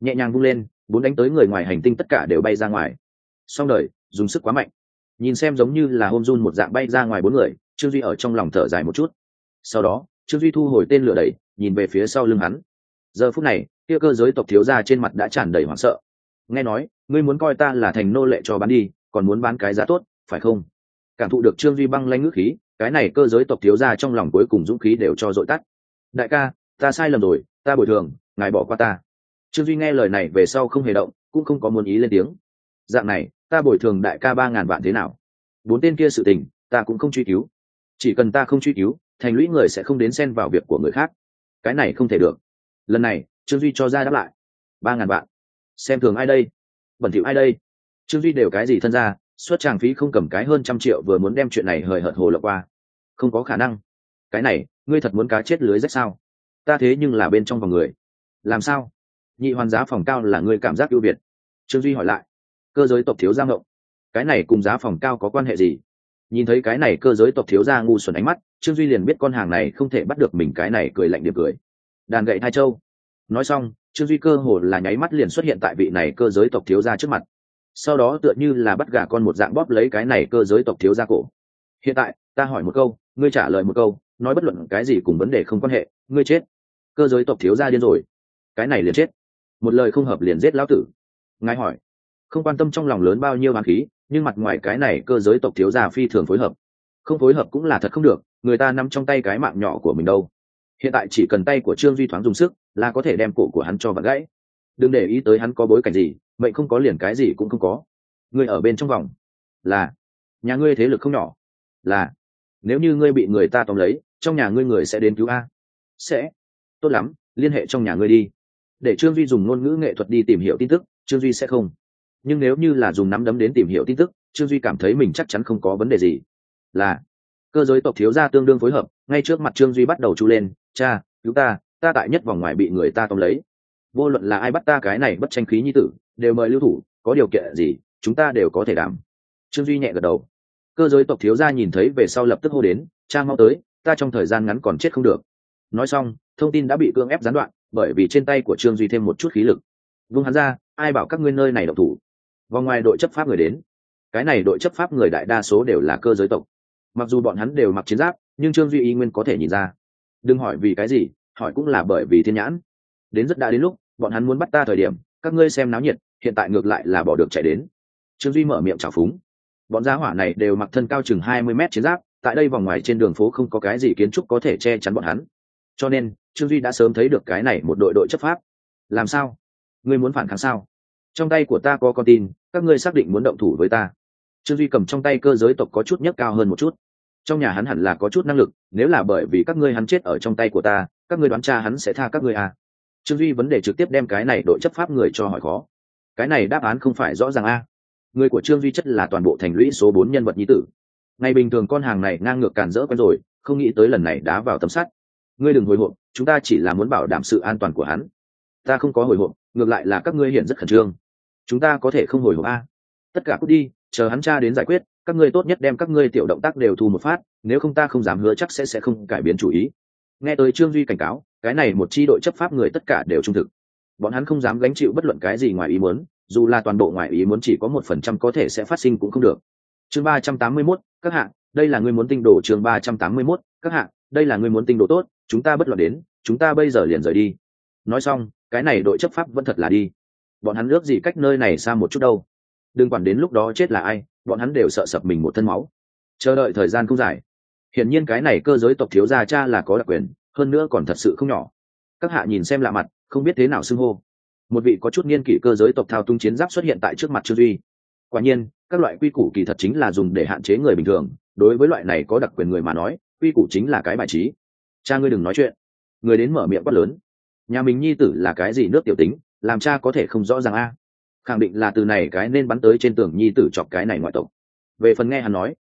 Nhẹ nhàng vung lên, bốn đánh tới người ngoài hành tinh tất cả đều bay ra ngoài. Xong đời, dùng sức quá mạnh. Nhìn xem giống như là hôm run một dạng bay ra ngoài bốn người, trương duy ở trong lòng thở dài một chút. Sau đó, trương duy thu hồi tên lửa đẩy, nhìn về phía sau lưng hắn. Giờ phút này, kia cơ giới tộc thiếu ra trên mặt đã tràn đầy hoảng sợ. Nghe nói, ngươi muốn coi ta là thành nô lệ cho bán đi, còn muốn bán cái giá tốt, phải không? Cảm thụ được trương duy băng lanh ngữ khí, cái này cơ giới tộc thiếu ra trong lòng cuối cùng dũng khí đều cho dội tắt. Đại ca ta sai lầm rồi, ta bồi thường, ngài bỏ qua ta. Trương duy nghe lời này về sau không hề động, cũng không có muốn ý lên tiếng. Dạng này, ta bồi thường đại ca ba ngàn vạn thế nào? Bốn tên kia sự tình, ta cũng không truy cứu. Chỉ cần ta không truy cứu, thành lũy người sẽ không đến xen vào việc của người khác. Cái này không thể được. Lần này, trương duy cho ra đáp lại. ba ngàn vạn. Xem thường ai đây? Bẩn thỉu ai đây? Trương duy đều cái gì thân ra, suất tràng phí không cầm cái hơn trăm triệu vừa muốn đem chuyện này hời hợt hồ lộng qua. Không có khả năng. Cái này, ngươi thật muốn cá chết lưới rách sao? Ta thế nhưng là bên trong vòng người. Làm sao? Nhị hoàn giá phòng cao là người cảm giác ưu việt. Trương duy hỏi lại. Cơ giới tộc thiếu gia ngộng. Cái này cùng giá phòng cao có quan hệ gì? Nhìn thấy cái này cơ giới tộc thiếu gia ngu xuẩn ánh mắt, trương duy liền biết con hàng này không thể bắt được mình cái này cười lạnh điệp cười. Đàn gậy hai châu. Nói xong, trương duy cơ hồ là nháy mắt liền xuất hiện tại vị này cơ giới tộc thiếu gia trước mặt. Sau đó tựa như là bắt gà con một dạng bóp lấy cái này cơ giới tộc thiếu gia cổ. Hiện tại, ta hỏi một câu, ngươi trả lời một câu, nói bất luận cái gì cùng vấn đề không quan hệ, ngươi chết cơ giới tộc thiếu gia điên rồi. Cái này liền chết. Một lời không hợp liền giết lão tử. Ngài hỏi, không quan tâm trong lòng lớn bao nhiêu hoàng khí, nhưng mặt ngoài cái này cơ giới tộc thiếu gia phi thường phối hợp. Không phối hợp cũng là thật không được, người ta nắm trong tay cái mạng nhỏ của mình đâu. Hiện tại chỉ cần tay của trương duy thoáng dùng sức là có thể đem cổ của hắn cho vặn gãy. Đừng để ý tới hắn có bối cảnh gì, mệnh không có liền cái gì cũng không có. Ngươi ở bên trong vòng là nhà ngươi thế lực không nhỏ, là nếu như ngươi bị người ta tóm lấy, trong nhà ngươi người sẽ đến cứu a? Sẽ tốt lắm, liên hệ trong nhà ngươi đi. Để trương duy dùng ngôn ngữ nghệ thuật đi tìm hiểu tin tức, trương duy sẽ không. Nhưng nếu như là dùng nắm đấm đến tìm hiểu tin tức, trương duy cảm thấy mình chắc chắn không có vấn đề gì. Là, cơ giới tộc thiếu gia tương đương phối hợp, ngay trước mặt trương duy bắt đầu chu lên, cha, cứu ta ta tại nhất vòng ngoài bị người ta tóm lấy. Vô luận là ai bắt ta cái này bất tranh khí như tử, đều mời lưu thủ, có điều kiện gì, chúng ta đều có thể đảm. Trương duy nhẹ gật đầu. Cơ giới tộc thiếu gia nhìn thấy về sau lập tức hô đến, cha mau tới, ta trong thời gian ngắn còn chết không được. Nói xong thông tin đã bị cưỡng ép gián đoạn, bởi vì trên tay của trương duy thêm một chút khí lực. Vung hắn ra, ai bảo các ngươi nơi này độc thủ? Vòng ngoài đội chấp pháp người đến. Cái này đội chấp pháp người đại đa số đều là cơ giới tộc. Mặc dù bọn hắn đều mặc chiến giáp, nhưng trương duy y nguyên có thể nhìn ra. Đừng hỏi vì cái gì, hỏi cũng là bởi vì thiên nhãn. Đến rất đã đến lúc, bọn hắn muốn bắt ta thời điểm, các ngươi xem náo nhiệt, hiện tại ngược lại là bỏ được chạy đến. Trương duy mở miệng trào phúng. Bọn gia hỏa này đều mặc thân cao chừng hai mươi mét chiến giáp, tại đây vòng ngoài trên đường phố không có cái gì kiến trúc có thể che chắn bọn hắn cho nên, trương duy đã sớm thấy được cái này một đội đội chấp pháp. Làm sao? Ngươi muốn phản kháng sao? Trong tay của ta có con tin, các ngươi xác định muốn động thủ với ta. Trương duy cầm trong tay cơ giới tộc có chút nhấc cao hơn một chút. Trong nhà hắn hẳn là có chút năng lực, nếu là bởi vì các ngươi hắn chết ở trong tay của ta, các ngươi đoán cha hắn sẽ tha các ngươi à. trương duy vấn đề trực tiếp đem cái này đội chấp pháp người cho hỏi khó. Cái này đáp án không phải rõ ràng a. À. người của trương duy chất là toàn bộ thành lũy số bốn nhân vật nhí tử. Ngày bình thường con hàng này ngang ngược càn rỡ quen rồi, không nghĩ tới lần này đá vào tấm sắt ngươi đừng hồi hộp, chúng ta chỉ là muốn bảo đảm sự an toàn của hắn. Ta không có hồi hộp, ngược lại là các ngươi hiện rất khẩn trương. Chúng ta có thể không hồi hộp a. Tất cả cút đi, chờ hắn cha đến giải quyết, các ngươi tốt nhất đem các ngươi tiểu động tác đều thu một phát, nếu không ta không dám hứa chắc sẽ sẽ không cải biến chủ ý. Nghe tới trương duy cảnh cáo, cái này một chi đội chấp pháp người tất cả đều trung thực. Bọn hắn không dám gánh chịu bất luận cái gì ngoài ý muốn, dù là toàn bộ ngoài ý muốn chỉ có một phần trăm có thể sẽ phát sinh cũng không được. Chương ba trăm tám mươi mốt, các hạng đây là người muốn tinh đồ chương ba trăm tám mươi mốt, các hạng đây là người muốn tinh đồ tốt chúng ta bất luận đến, chúng ta bây giờ liền rời đi. Nói xong, cái này đội chấp pháp vẫn thật là đi. Bọn hắn ước gì cách nơi này xa một chút đâu. Đừng quản đến lúc đó chết là ai, bọn hắn đều sợ sập mình một thân máu. Chờ đợi thời gian không dài. Hiển nhiên cái này cơ giới tộc thiếu gia cha là có đặc quyền, hơn nữa còn thật sự không nhỏ. Các hạ nhìn xem lạ mặt, không biết thế nào xưng hô. Một vị có chút niên kỷ cơ giới tộc thao tung chiến giáp xuất hiện tại trước mặt trương duy. Quả nhiên, các loại quy củ kỳ thật chính là dùng để hạn chế người bình thường, đối với loại này có đặc quyền người mà nói, quy củ chính là cái bài trí cha ngươi đừng nói chuyện. Người đến mở miệng quát lớn. Nhà mình nhi tử là cái gì nước tiểu tính, làm cha có thể không rõ ràng a? Khẳng định là từ này cái nên bắn tới trên tường nhi tử chọc cái này ngoại tộc. Về phần nghe hắn nói,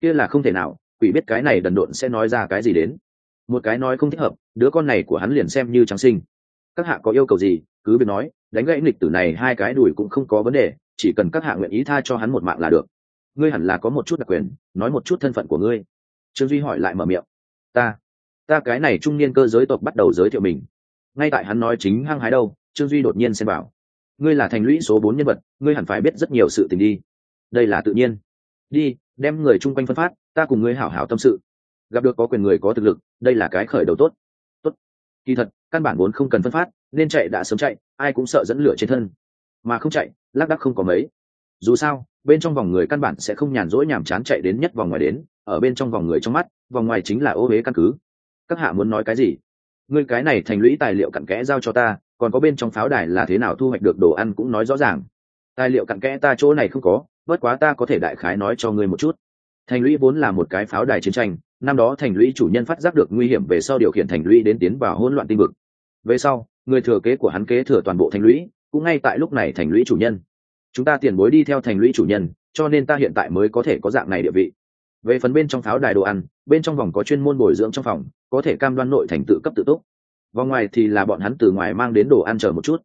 kia là không thể nào, quỷ biết cái này đần độn sẽ nói ra cái gì đến. Một cái nói không thích hợp, đứa con này của hắn liền xem như trắng sinh. Các hạ có yêu cầu gì, cứ việc nói, đánh gãy lịch tử này hai cái đùi cũng không có vấn đề, chỉ cần các hạ nguyện ý tha cho hắn một mạng là được. Ngươi hẳn là có một chút đặc quyền, nói một chút thân phận của ngươi. Trương duy hỏi lại mở miệng. Ta ta cái này trung niên cơ giới tộc bắt đầu giới thiệu mình. Ngay tại hắn nói chính hăng hái đâu, trương duy đột nhiên xem bảo. Ngươi là thành lũy số bốn nhân vật, ngươi hẳn phải biết rất nhiều sự tình đi. Đây là tự nhiên. Đi, đem người chung quanh phân phát, ta cùng ngươi hảo hảo tâm sự. Gặp được có quyền người có thực lực, đây là cái khởi đầu tốt. Tốt. Kỳ thật, căn bản vốn không cần phân phát, nên chạy đã sớm chạy, ai cũng sợ dẫn lửa trên thân. Mà không chạy, lác đắc không có mấy. Dù sao, bên trong vòng người căn bản sẽ không nhàn rỗi nhàm chán chạy đến nhất vòng ngoài đến, ở bên trong vòng người trong mắt, vòng ngoài chính là ô huế căn cứ các hạ muốn nói cái gì? Ngươi cái này thành lũy tài liệu cặn kẽ giao cho ta, còn có bên trong pháo đài là thế nào thu hoạch được đồ ăn cũng nói rõ ràng. Tài liệu cặn kẽ ta chỗ này không có, bất quá ta có thể đại khái nói cho ngươi một chút. Thành lũy vốn là một cái pháo đài chiến tranh, năm đó thành lũy chủ nhân phát giác được nguy hiểm về sau điều khiển thành lũy đến tiến vào hỗn loạn tinh vực. Về sau, người thừa kế của hắn kế thừa toàn bộ thành lũy, cũng ngay tại lúc này thành lũy chủ nhân. Chúng ta tiền bối đi theo thành lũy chủ nhân, cho nên ta hiện tại mới có thể có dạng này địa vị về phần bên trong pháo đài đồ ăn, bên trong vòng có chuyên môn bồi dưỡng trong phòng, có thể cam đoan nội thành tự cấp tự túc. Vòng ngoài thì là bọn hắn từ ngoài mang đến đồ ăn chờ một chút.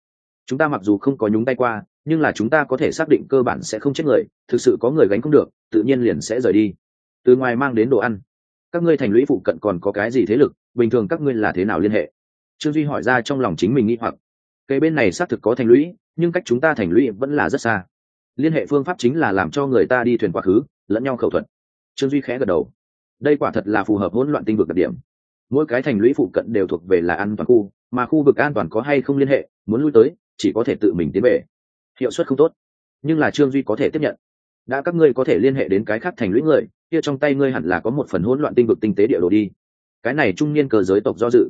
Chúng ta mặc dù không có nhúng tay qua, nhưng là chúng ta có thể xác định cơ bản sẽ không chết người, thực sự có người gánh không được, tự nhiên liền sẽ rời đi. Từ ngoài mang đến đồ ăn. Các ngươi thành lũy phụ cận còn có cái gì thế lực, bình thường các ngươi là thế nào liên hệ? Trương duy hỏi ra trong lòng chính mình nghĩ hoặc. Cây bên này xác thực có thành lũy, nhưng cách chúng ta thành lũy vẫn là rất xa. Liên hệ phương pháp chính là làm cho người ta đi thuyền quá khứ, lẫn nhau khẩu thuận trương duy khẽ gật đầu. Đây quả thật là phù hợp hỗn loạn tinh vực đặc điểm. Mỗi cái thành lũy phụ cận đều thuộc về là an toàn khu, mà khu vực an toàn có hay không liên hệ, muốn lui tới, chỉ có thể tự mình tiến về. Hiệu suất không tốt, nhưng là trương duy có thể tiếp nhận. Đã các ngươi có thể liên hệ đến cái khác thành lũy người, kia trong tay ngươi hẳn là có một phần hỗn loạn tinh vực tinh tế địa đồ đi. Cái này trung niên cờ giới tộc do dự.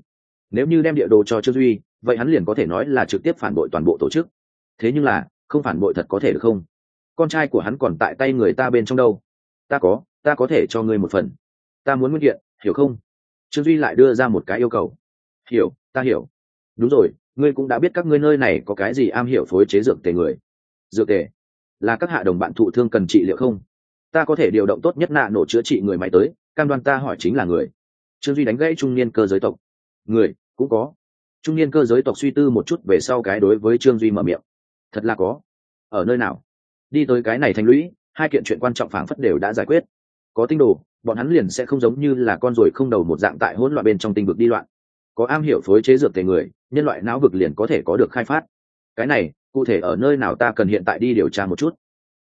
Nếu như đem địa đồ cho trương duy, vậy hắn liền có thể nói là trực tiếp phản bội toàn bộ tổ chức. Thế nhưng là, không phản bội thật có thể được không? Con trai của hắn còn tại tay người ta bên trong đâu? Ta có ta có thể cho ngươi một phần. Ta muốn nguyên kiện, hiểu không? Trương duy lại đưa ra một cái yêu cầu. Hiểu, ta hiểu. Đúng rồi, ngươi cũng đã biết các ngươi nơi này có cái gì am hiểu phối chế dược tề người. Dược tề? Là các hạ đồng bạn thụ thương cần trị liệu không? Ta có thể điều động tốt nhất nạ nổ chữa trị người mày tới, cam đoan ta hỏi chính là người. Trương duy đánh gãy trung niên cơ giới tộc. Người, cũng có. Trung niên cơ giới tộc suy tư một chút về sau cái đối với trương duy mở miệng. Thật là có. Ở nơi nào? Đi tới cái này thành lũy, hai kiện chuyện quan trọng phảng phất đều đã giải quyết có tinh đồ, bọn hắn liền sẽ không giống như là con ruồi không đầu một dạng tại hỗn loạn bên trong tinh vực đi loạn. Có am hiểu phối chế dược tề người, nhân loại não vực liền có thể có được khai phát. Cái này, cụ thể ở nơi nào ta cần hiện tại đi điều tra một chút.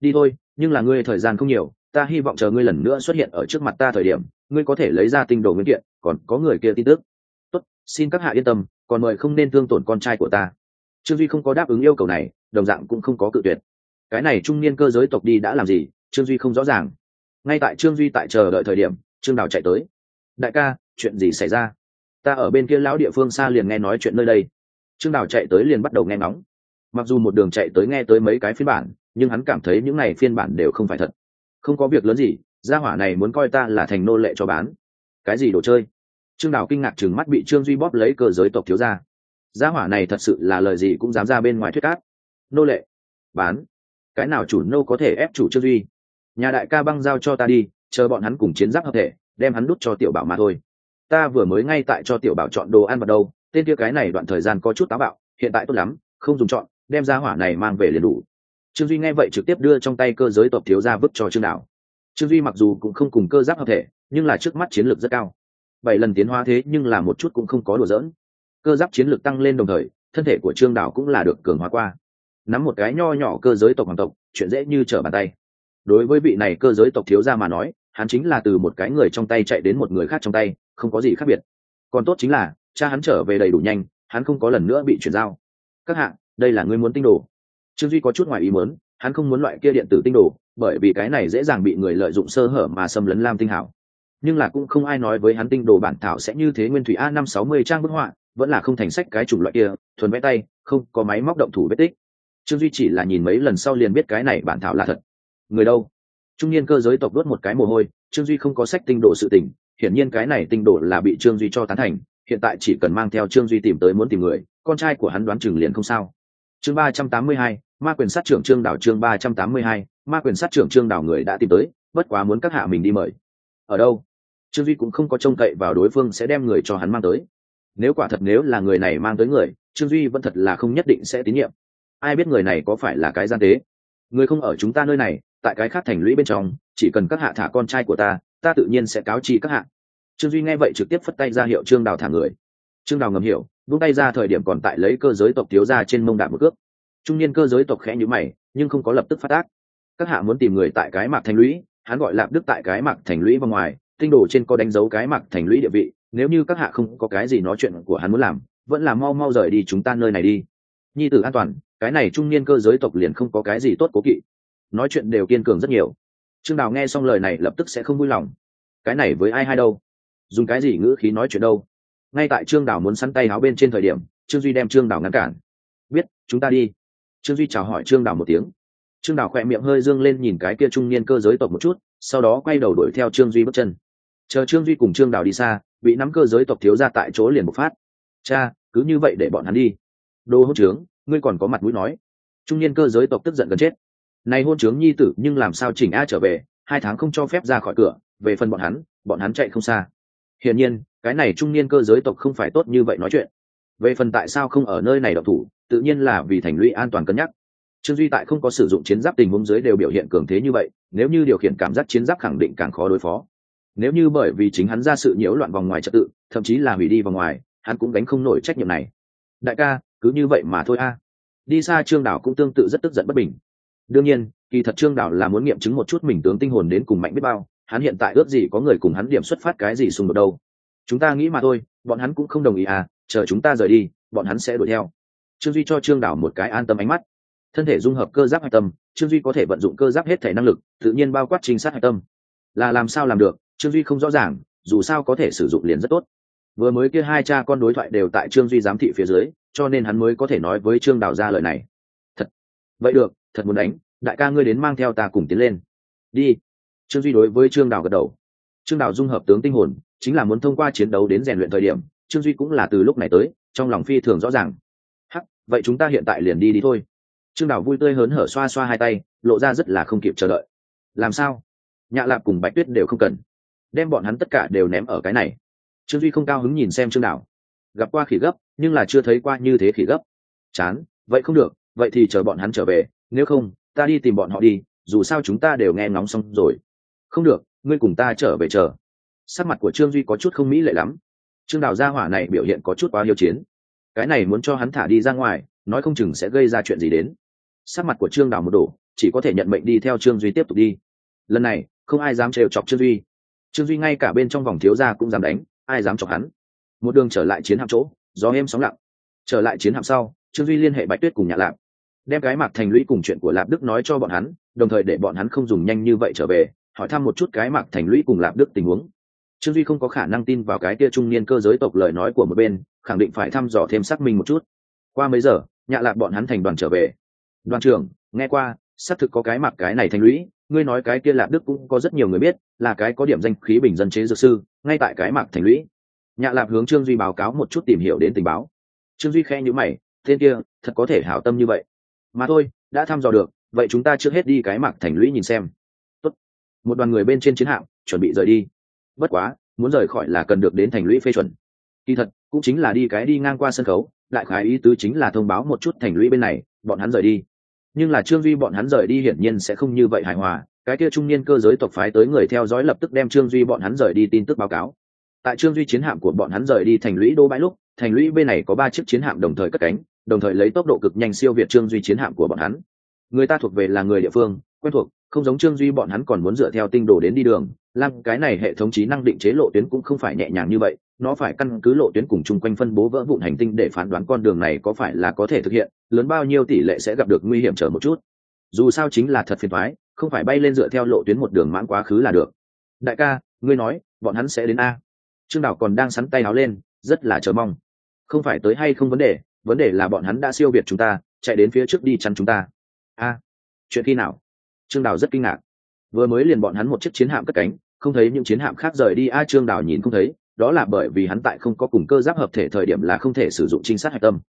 Đi thôi, nhưng là ngươi thời gian không nhiều, ta hy vọng chờ ngươi lần nữa xuất hiện ở trước mặt ta thời điểm, ngươi có thể lấy ra tinh đồ nguyên kiện, còn có người kia tin tức. Tốt, xin các hạ yên tâm, còn mời không nên thương tổn con trai của ta. Trương duy không có đáp ứng yêu cầu này, đồng dạng cũng không có cự tuyệt. Cái này trung niên cơ giới tộc đi đã làm gì, trương duy không rõ ràng ngay tại trương duy tại chờ đợi thời điểm, trương đào chạy tới. Đại ca, chuyện gì xảy ra? Ta ở bên kia lão địa phương xa liền nghe nói chuyện nơi đây. Trương đào chạy tới liền bắt đầu nghe ngóng. Mặc dù một đường chạy tới nghe tới mấy cái phiên bản, nhưng hắn cảm thấy những này phiên bản đều không phải thật. Không có việc lớn gì, gia hỏa này muốn coi ta là thành nô lệ cho bán. Cái gì đồ chơi? Trương đào kinh ngạc chừng mắt bị trương duy bóp lấy cơ giới tộc thiếu ra gia hỏa này thật sự là lời gì cũng dám ra bên ngoài thuyết cát nô lệ. Bán. Cái nào chủ nô có thể ép chủ trương duy? Nhà đại ca băng giao cho ta đi, chờ bọn hắn cùng chiến giáp hợp thể, đem hắn đút cho tiểu bảo mà thôi. Ta vừa mới ngay tại cho tiểu bảo chọn đồ ăn vào đâu, tên kia cái này đoạn thời gian có chút táo bạo, hiện tại tốt lắm, không dùng chọn, đem ra hỏa này mang về liền đủ. Trương duy nghe vậy trực tiếp đưa trong tay cơ giới tộc thiếu ra vứt cho trương đạo. Trương duy mặc dù cũng không cùng cơ giáp hợp thể, nhưng là trước mắt chiến lược rất cao. Bảy lần tiến hóa thế nhưng là một chút cũng không có đùa dỡn cơ giáp chiến lược tăng lên đồng thời, thân thể của trương đạo cũng là được cường hóa qua. Nắm một cái nho nhỏ cơ giới tộc hoàng tộc, chuyện dễ như trở bàn tay đối với vị này cơ giới tộc thiếu gia mà nói, hắn chính là từ một cái người trong tay chạy đến một người khác trong tay, không có gì khác biệt. Còn tốt chính là, cha hắn trở về đầy đủ nhanh, hắn không có lần nữa bị chuyển giao. Các hạng đây là ngươi muốn tinh đồ. Trương duy có chút ngoài ý muốn, hắn không muốn loại kia điện tử tinh đồ, bởi vì cái này dễ dàng bị người lợi dụng sơ hở mà xâm lấn lam tinh hảo. Nhưng là cũng không ai nói với hắn tinh đồ bản thảo sẽ như thế nguyên thủy a năm sáu mươi trang bức họa, vẫn là không thành sách cái chủng loại kia, thuần vẽ tay, không có máy móc động thủ vết tích. Trương duy chỉ là nhìn mấy lần sau liền biết cái này bản thảo là thật người đâu? Trung niên cơ giới tộc đốt một cái mồ hôi, trương duy không có sách tinh đồ sự tình, hiển nhiên cái này tinh đồ là bị trương duy cho tán thành, hiện tại chỉ cần mang theo trương duy tìm tới muốn tìm người, con trai của hắn đoán chừng liền không sao. Chương ba trăm tám mươi hai, ma quyền sát trưởng trương đảo chương ba trăm tám mươi hai, ma quyền sát trưởng trương đảo người đã tìm tới, bất quá muốn các hạ mình đi mời. Ở đâu? Trương duy cũng không có trông cậy vào đối phương sẽ đem người cho hắn mang tới. Nếu quả thật nếu là người này mang tới người, trương duy vẫn thật là không nhất định sẽ tín nhiệm. Ai biết người này có phải là cái gian tế? Người không ở chúng ta nơi này tại cái khác thành lũy bên trong, chỉ cần các hạ thả con trai của ta ta tự nhiên sẽ cáo chi các hạ. Trương duy nghe vậy trực tiếp phất tay ra hiệu trương đào thả người. Trương đào ngầm hiểu, vung tay ra thời điểm còn tại lấy cơ giới tộc thiếu ra trên mông đạp một cước. Trung niên cơ giới tộc khẽ nhữ mày, nhưng không có lập tức phát tác. Các hạ muốn tìm người tại cái mạc thành lũy, hắn gọi lạp đức tại cái mạc thành lũy và ngoài, tinh đồ trên có đánh dấu cái mạc thành lũy địa vị, nếu như các hạ không có cái gì nói chuyện của hắn muốn làm, vẫn là mau mau rời đi chúng ta nơi này đi. Nhi tử an toàn, cái này trung niên cơ giới tộc liền không có cái gì tốt cố kỵ nói chuyện đều kiên cường rất nhiều. Trương đào nghe xong lời này lập tức sẽ không vui lòng. Cái này với ai hay đâu? Dùng cái gì ngữ khí nói chuyện đâu? Ngay tại trương đào muốn sắn tay áo bên trên thời điểm, trương duy đem trương đào ngăn cản. Biết, chúng ta đi. Trương duy chào hỏi trương đào một tiếng. Trương đào khỏe miệng hơi dương lên nhìn cái kia trung niên cơ giới tộc một chút, sau đó quay đầu đuổi theo trương duy bước chân. Chờ trương duy cùng trương đào đi xa bị nắm cơ giới tộc thiếu ra tại chỗ liền một phát. Cha, cứ như vậy để bọn hắn đi. Đô hốt trướng, ngươi còn có mặt mũi nói. Trung niên cơ giới tộc tức giận gần chết này hôn trướng nhi tử, nhưng làm sao chỉnh a trở về, hai tháng không cho phép ra khỏi cửa, về phần bọn hắn bọn hắn chạy không xa. Hiển nhiên, cái này trung niên cơ giới tộc không phải tốt như vậy nói chuyện. Về phần tại sao không ở nơi này độc thủ, tự nhiên là vì thành lũy an toàn cân nhắc. Trương duy tại không có sử dụng chiến giáp tình huống dưới đều biểu hiện cường thế như vậy, nếu như điều khiển cảm giác chiến giáp khẳng định càng khó đối phó. Nếu như bởi vì chính hắn ra sự nhiễu loạn vòng ngoài trật tự, thậm chí là hủy đi vòng ngoài, hắn cũng đánh không nổi trách nhiệm này. Đại ca, cứ như vậy mà thôi a. Đi xa trương đảo cũng tương tự rất tức giận bất bình đương nhiên, kỳ thật trương đảo là muốn nghiệm chứng một chút mình tướng tinh hồn đến cùng mạnh biết bao, hắn hiện tại ước gì có người cùng hắn điểm xuất phát cái gì xung đột đâu. Chúng ta nghĩ mà thôi, bọn hắn cũng không đồng ý à chờ chúng ta rời đi, bọn hắn sẽ đuổi theo. Trương duy cho trương đảo một cái an tâm ánh mắt. Thân thể dung hợp cơ giáp hạch tâm, trương duy có thể vận dụng cơ giáp hết thể năng lực, tự nhiên bao quát trinh sát hạch tâm. Là làm sao làm được, trương duy không rõ ràng, dù sao có thể sử dụng liền rất tốt. Vừa mới kia hai cha con đối thoại đều tại trương duy giám thị phía dưới, cho nên hắn mới có thể nói với trương đào ra lời này. Thật. Vậy được thật muốn đánh, đại ca ngươi đến mang theo ta cùng tiến lên. Đi. Trương duy đối với trương đào gật đầu. Trương đào dung hợp tướng tinh hồn, chính là muốn thông qua chiến đấu đến rèn luyện thời điểm, trương duy cũng là từ lúc này tới, trong lòng phi thường rõ ràng. Hắc, vậy chúng ta hiện tại liền đi đi thôi. Trương đào vui tươi hớn hở xoa xoa hai tay, lộ ra rất là không kịp chờ đợi. Làm sao? Nhạ lạp cùng bạch tuyết đều không cần. Đem bọn hắn tất cả đều ném ở cái này. Trương duy không cao hứng nhìn xem trương đào. Gặp qua khỉ gấp, nhưng là chưa thấy qua như thế khỉ gấp. Chán, vậy không được, vậy thì chờ bọn hắn trở về nếu không, ta đi tìm bọn họ đi, dù sao chúng ta đều nghe ngóng xong rồi. Không được, ngươi cùng ta trở về chờ. Sắc mặt của trương duy có chút không mỹ lệ lắm. Trương đào gia hỏa này biểu hiện có chút quá hiếu chiến. Cái này muốn cho hắn thả đi ra ngoài, nói không chừng sẽ gây ra chuyện gì đến. Sắc mặt của trương đào một đổ, chỉ có thể nhận mệnh đi theo trương duy tiếp tục đi. Lần này, không ai dám trêu chọc trương duy. Trương duy ngay cả bên trong vòng thiếu gia cũng dám đánh, ai dám chọc hắn. Một đường trở lại chiến hạm chỗ, gió êm sóng lặng. Trở lại chiến hạm sau, trương duy liên hệ bạch tuyết cùng nhạ lạp đem cái mạc thành lũy cùng chuyện của lạp đức nói cho bọn hắn, đồng thời để bọn hắn không dùng nhanh như vậy trở về, hỏi thăm một chút cái mạc thành lũy cùng lạp đức tình huống. Trương duy không có khả năng tin vào cái kia trung niên cơ giới tộc lời nói của một bên, khẳng định phải thăm dò thêm xác minh một chút. Qua mấy giờ, nhạ lạp bọn hắn thành đoàn trở về. Đoàn trưởng, nghe qua, xác thực có cái mạc cái này thành lũy, ngươi nói cái kia lạp đức cũng có rất nhiều người biết, là cái có điểm danh khí bình dân chế dược sư, ngay tại cái mạc thành lũy. Nhạ lạp hướng trương duy báo cáo một chút tìm hiểu đến tình báo. Trương duy khe nhữ mày, tên kia, thật có thể hảo tâm như vậy mà thôi, đã thăm dò được, vậy chúng ta trước hết đi cái mạc thành lũy nhìn xem. Tốt. một đoàn người bên trên chiến hạm, chuẩn bị rời đi. Bất quá, muốn rời khỏi là cần được đến thành lũy phê chuẩn. Kỳ thật, cũng chính là đi cái đi ngang qua sân khấu lại khái ý tứ chính là thông báo một chút thành lũy bên này, bọn hắn rời đi. Nhưng là trương duy bọn hắn rời đi hiển nhiên sẽ không như vậy hài hòa, cái kia trung niên cơ giới tộc phái tới người theo dõi lập tức đem trương duy bọn hắn rời đi tin tức báo cáo. Tại trương duy chiến hạm của bọn hắn rời đi thành lũy đô bãi lúc, thành lũy bên này có ba chiếc chiến hạm đồng thời cất cánh đồng thời lấy tốc độ cực nhanh siêu việt trương duy chiến hạm của bọn hắn. Người ta thuộc về là người địa phương, quen thuộc, không giống trương duy bọn hắn còn muốn dựa theo tinh đồ đến đi đường. Làm cái này hệ thống trí năng định chế lộ tuyến cũng không phải nhẹ nhàng như vậy, nó phải căn cứ lộ tuyến cùng chung quanh phân bố vỡ vụn hành tinh để phán đoán con đường này có phải là có thể thực hiện, lớn bao nhiêu tỷ lệ sẽ gặp được nguy hiểm trở một chút. Dù sao chính là thật phiền thoái không phải bay lên dựa theo lộ tuyến một đường mãn quá khứ là được. Đại ca, ngươi nói, bọn hắn sẽ đến a. Trương đảo còn đang sắn tay áo lên, rất là chờ mong. Không phải tới hay không vấn đề vấn đề là bọn hắn đã siêu việt chúng ta, chạy đến phía trước đi chắn chúng ta. A, chuyện khi nào? Trương đào rất kinh ngạc. Vừa mới liền bọn hắn một chiếc chiến hạm cất cánh, không thấy những chiến hạm khác rời đi. A, trương đào nhìn không thấy, đó là bởi vì hắn tại không có cùng cơ giáp hợp thể thời điểm là không thể sử dụng trinh sát hạch tâm.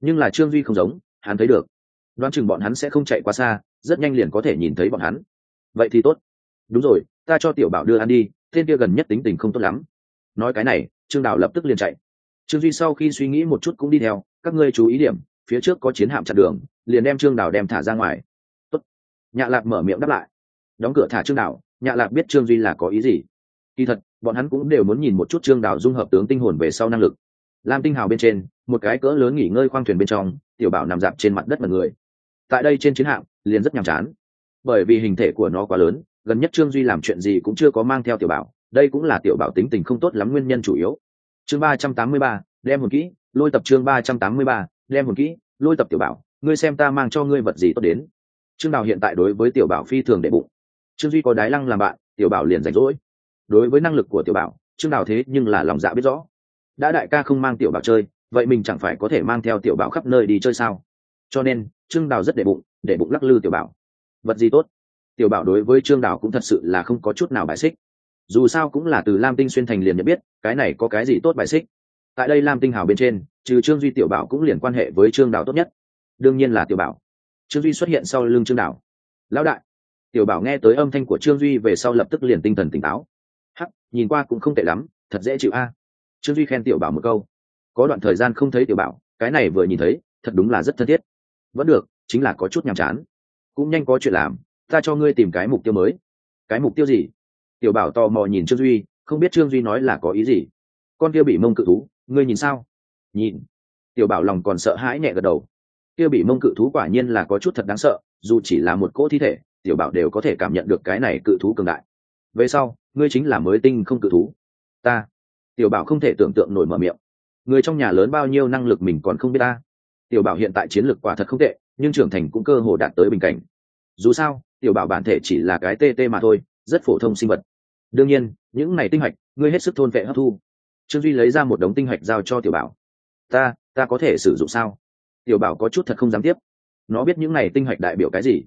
Nhưng là trương duy không giống, hắn thấy được. Đoán chừng bọn hắn sẽ không chạy quá xa, rất nhanh liền có thể nhìn thấy bọn hắn. Vậy thì tốt. Đúng rồi, ta cho tiểu bảo đưa ăn đi, tên kia gần nhất tính tình không tốt lắm. Nói cái này, trương đào lập tức liền chạy. Trương duy sau khi suy nghĩ một chút cũng đi theo các ngươi chú ý điểm, phía trước có chiến hạm chặn đường, liền đem trương đào đem thả ra ngoài. Tốt. nhạ lạp mở miệng đáp lại. Đóng cửa thả trương đào nhạ lạp biết trương duy là có ý gì. Kỳ thật, bọn hắn cũng đều muốn nhìn một chút trương đào dung hợp tướng tinh hồn về sau năng lực. Lam tinh hào bên trên, một cái cỡ lớn nghỉ ngơi khoang thuyền bên trong, tiểu bảo nằm dạp trên mặt đất mật người. Tại đây trên chiến hạm, liền rất nhàm chán. Bởi vì hình thể của nó quá lớn, gần nhất trương duy làm chuyện gì cũng chưa có mang theo tiểu bảo, đây cũng là tiểu bảo tính tình không tốt lắm nguyên nhân chủ yếu. Chương ba trăm tám mươi ba, đem một kỹ lôi tập chương ba trăm tám mươi ba, đem hồn kỹ. Lôi tập tiểu bảo, ngươi xem ta mang cho ngươi vật gì tốt đến. Trương đào hiện tại đối với tiểu bảo phi thường đệ bụng. Trương duy có đái lăng làm bạn, tiểu bảo liền rảnh rỗi. Đối với năng lực của tiểu bảo, trương đào thế nhưng là lòng dạ biết rõ. Đã đại ca không mang tiểu bảo chơi, vậy mình chẳng phải có thể mang theo tiểu bảo khắp nơi đi chơi sao? Cho nên, trương đào rất đệ bụng để bụng lắc lư tiểu bảo. Vật gì tốt? Tiểu bảo đối với trương đào cũng thật sự là không có chút nào bài xích. Dù sao cũng là từ lam tinh xuyên thành liền nhận biết, cái này có cái gì tốt bài xích? Tại đây lam tinh hào bên trên, trừ trương duy tiểu bảo cũng liền quan hệ với trương đào tốt nhất. Đương nhiên là tiểu bảo. Trương duy xuất hiện sau lưng trương đào. Lão đại. Tiểu bảo nghe tới âm thanh của trương duy về sau lập tức liền tinh thần tỉnh táo. Hắc, nhìn qua cũng không tệ lắm, thật dễ chịu a. Trương duy khen tiểu bảo một câu. Có đoạn thời gian không thấy tiểu bảo, cái này vừa nhìn thấy, thật đúng là rất thân thiết. Vẫn được, chính là có chút nhàm chán. Cũng nhanh có chuyện làm, ta cho ngươi tìm cái mục tiêu mới. Cái mục tiêu gì? Tiểu bảo tò mò nhìn trương duy, không biết trương duy nói là có ý gì. Con kia bị mông cự thú ngươi nhìn sao? Nhìn. Tiểu bảo lòng còn sợ hãi nhẹ gật đầu. Kia bị mông cự thú quả nhiên là có chút thật đáng sợ, dù chỉ là một cỗ thi thể, tiểu bảo đều có thể cảm nhận được cái này cự thú cường đại. Về sau, ngươi chính là mới tinh không cự thú. Ta. Tiểu bảo không thể tưởng tượng nổi mở miệng. Người trong nhà lớn bao nhiêu năng lực mình còn không biết ta. Tiểu bảo hiện tại chiến lược quả thật không tệ, nhưng trưởng thành cũng cơ hồ đạt tới bình cảnh. Dù sao, tiểu bảo bản thể chỉ là cái tê tê mà thôi, rất phổ thông sinh vật. Đương nhiên, những này tinh hạch, ngươi hết sức thôn vệ hấp thu trương duy lấy ra một đống tinh hạch giao cho tiểu bảo. Ta ta có thể sử dụng sao? Tiểu bảo có chút thật không dám tiếp. Nó biết những này tinh hạch đại biểu cái gì?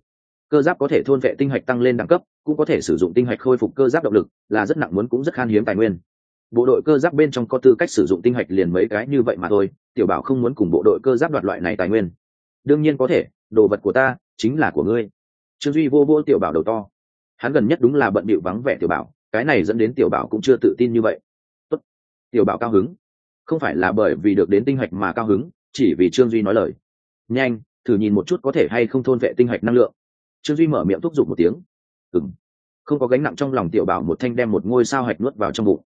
Cơ giáp có thể thôn vệ tinh hạch tăng lên đẳng cấp, cũng có thể sử dụng tinh hạch khôi phục cơ giáp động lực, là rất nặng muốn cũng rất khan hiếm tài nguyên. Bộ đội cơ giáp bên trong có tư cách sử dụng tinh hạch liền mấy cái như vậy mà thôi, tiểu bảo không muốn cùng bộ đội cơ giáp đoạt loại này tài nguyên. Đương nhiên có thể, đồ vật của ta chính là của ngươi. Trương duy vô vô tiểu bảo đầu to. Hắn gần nhất đúng là bận bịu vắng vẻ tiểu bảo, cái này dẫn đến tiểu bảo cũng chưa tự tin như vậy tiểu bảo cao hứng. Không phải là bởi vì được đến tinh hạch mà cao hứng, chỉ vì trương duy nói lời. Nhanh, thử nhìn một chút có thể hay không thôn vệ tinh hạch năng lượng. Trương duy mở miệng thúc giục một tiếng. Ừng không có gánh nặng trong lòng tiểu bảo một thanh đem một ngôi sao hạch nuốt vào trong bụng.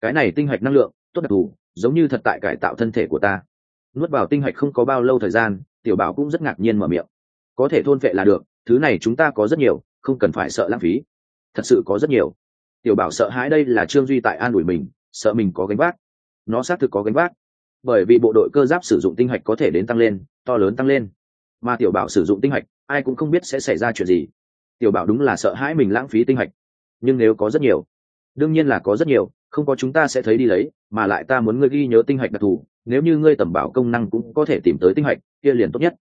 Cái này tinh hạch năng lượng, tốt đặc thù, giống như thật tại cải tạo thân thể của ta. Nuốt vào tinh hạch không có bao lâu thời gian, tiểu bảo cũng rất ngạc nhiên mở miệng. Có thể thôn vệ là được, thứ này chúng ta có rất nhiều, không cần phải sợ lãng phí. Thật sự có rất nhiều. Tiểu bảo sợ hãi đây là trương duy tại an ủi mình sợ mình có gánh vác. Nó xác thực có gánh vác. Bởi vì bộ đội cơ giáp sử dụng tinh hạch có thể đến tăng lên, to lớn tăng lên. Mà tiểu bảo sử dụng tinh hạch, ai cũng không biết sẽ xảy ra chuyện gì. Tiểu bảo đúng là sợ hãi mình lãng phí tinh hạch. Nhưng nếu có rất nhiều, đương nhiên là có rất nhiều, không có chúng ta sẽ thấy đi lấy, mà lại ta muốn ngươi ghi nhớ tinh hạch đặc thù, nếu như ngươi tầm bảo công năng cũng có thể tìm tới tinh hạch, kia liền tốt nhất.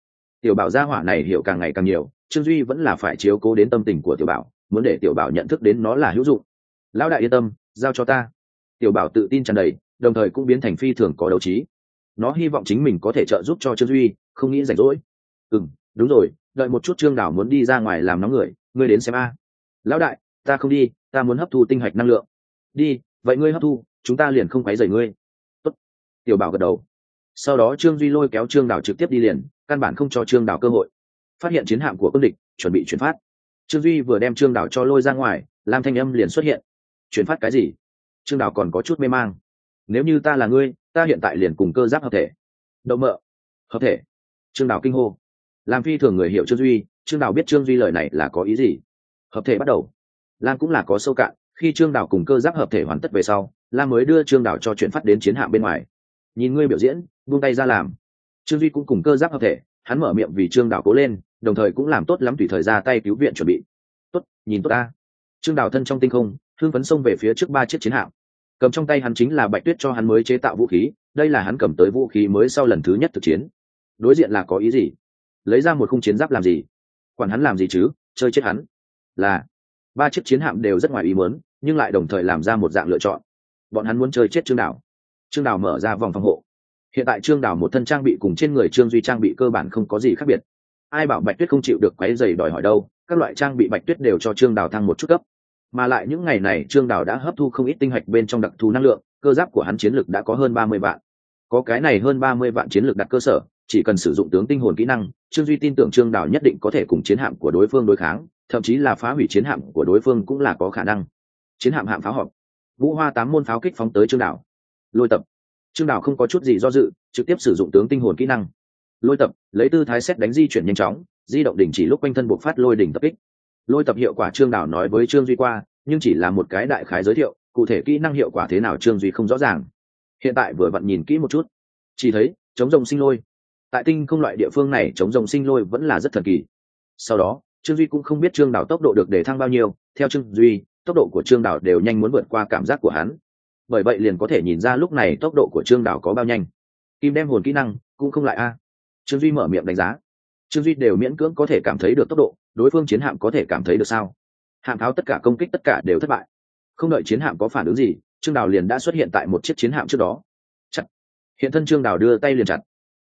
Tiểu bảo gia hỏa này hiểu càng ngày càng nhiều, trương duy vẫn là phải chiếu cố đến tâm tình của tiểu bảo, muốn để tiểu bảo nhận thức đến nó là hữu dụng. Lão đại yên tâm, giao cho ta tiểu bảo tự tin tràn đầy, đồng thời cũng biến thành phi thường có đấu trí. Nó hy vọng chính mình có thể trợ giúp cho trương duy, không nghĩ rảnh rỗi. Ừ đúng rồi, đợi một chút trương đảo muốn đi ra ngoài làm nóng người, ngươi đến xem a. Lão đại, ta không đi, ta muốn hấp thu tinh hạch năng lượng. Đi, vậy ngươi hấp thu, chúng ta liền không quấy rầy ngươi. Tốt. tiểu bảo gật đầu. Sau đó trương duy lôi kéo trương đảo trực tiếp đi liền, căn bản không cho trương đảo cơ hội. Phát hiện chiến hạm của quân địch, chuẩn bị chuyển phát. Trương duy vừa đem trương đảo cho lôi ra ngoài, lam thanh âm liền xuất hiện. Chuyển phát cái gì? Trương Đào còn có chút mê mang. Nếu như ta là ngươi, ta hiện tại liền cùng cơ giáp hợp thể. Đậu mợ. Hợp thể. Trương Đào kinh hô. Làm phi thường người hiểu trương duy, trương Đào biết trương duy lời này là có ý gì? Hợp thể bắt đầu. Lam cũng là có sâu cạn, khi trương Đào cùng cơ giáp hợp thể hoàn tất về sau, lam mới đưa trương Đào cho chuyện phát đến chiến hạm bên ngoài. Nhìn ngươi biểu diễn, buông tay ra làm. Trương duy cũng cùng cơ giáp hợp thể, hắn mở miệng vì trương Đào cố lên, đồng thời cũng làm tốt lắm tùy thời ra tay cứu viện chuẩn bị. Tốt, nhìn tốt ta. Trương Đào thân trong tinh không, thương phấn xông về phía trước ba chiếc chiến hạm cầm trong tay hắn chính là bạch tuyết cho hắn mới chế tạo vũ khí, đây là hắn cầm tới vũ khí mới sau lần thứ nhất thực chiến. Đối diện là có ý gì? Lấy ra một khung chiến giáp làm gì? Quản hắn làm gì chứ? Chơi chết hắn. Là, ba chiếc chiến hạm đều rất ngoài ý muốn, nhưng lại đồng thời làm ra một dạng lựa chọn. Bọn hắn muốn chơi chết trương đảo trương đảo mở ra vòng phòng hộ. Hiện tại trương đảo một thân trang bị cùng trên người trương duy trang bị cơ bản không có gì khác biệt. Ai bảo bạch tuyết không chịu được quáy dày đòi hỏi đâu, các loại trang bị bạch tuyết đều cho trương đảo thăng một chút cấp mà lại những ngày này trương đảo đã hấp thu không ít tinh hạch bên trong đặc thù năng lượng, cơ giáp của hắn chiến lực đã có hơn ba mươi vạn. Có cái này hơn ba mươi vạn chiến lược đặt cơ sở, chỉ cần sử dụng tướng tinh hồn kỹ năng, trương duy tin tưởng trương đảo nhất định có thể cùng chiến hạm của đối phương đối kháng, thậm chí là phá hủy chiến hạm của đối phương cũng là có khả năng. Chiến hạm hạm pháo họp. Vũ hoa tám môn pháo kích phóng tới trương đảo lôi tập. Trương đảo không có chút gì do dự, trực tiếp sử dụng tướng tinh hồn kỹ năng. Lôi tập, lấy tư thái xét đánh di chuyển nhanh chóng, di động đỉnh chỉ lúc quanh thân buộc phát lôi đỉnh tập kích lôi tập hiệu quả trương đảo nói với trương duy qua, nhưng chỉ là một cái đại khái giới thiệu, cụ thể kỹ năng hiệu quả thế nào trương duy không rõ ràng. Hiện tại vừa vặn nhìn kỹ một chút. Chỉ thấy, chống rồng sinh lôi. Tại tinh không loại địa phương này, chống rồng sinh lôi vẫn là rất thần kỳ. Sau đó, trương duy cũng không biết trương đảo tốc độ được để thăng bao nhiêu. Theo trương duy, tốc độ của trương đảo đều nhanh muốn vượt qua cảm giác của hắn. Bởi vậy liền có thể nhìn ra lúc này tốc độ của trương đảo có bao nhanh. Kim đem hồn kỹ năng cũng không lại a. Trương duy mở miệng đánh giá. Trương duy đều miễn cưỡng có thể cảm thấy được tốc độ đối phương chiến hạm có thể cảm thấy được sao? Hạm tháo tất cả công kích tất cả đều thất bại. Không đợi chiến hạm có phản ứng gì trương đào liền đã xuất hiện tại một chiếc chiến hạm trước đó. Chặt. Hiện thân trương đào đưa tay liền chặt.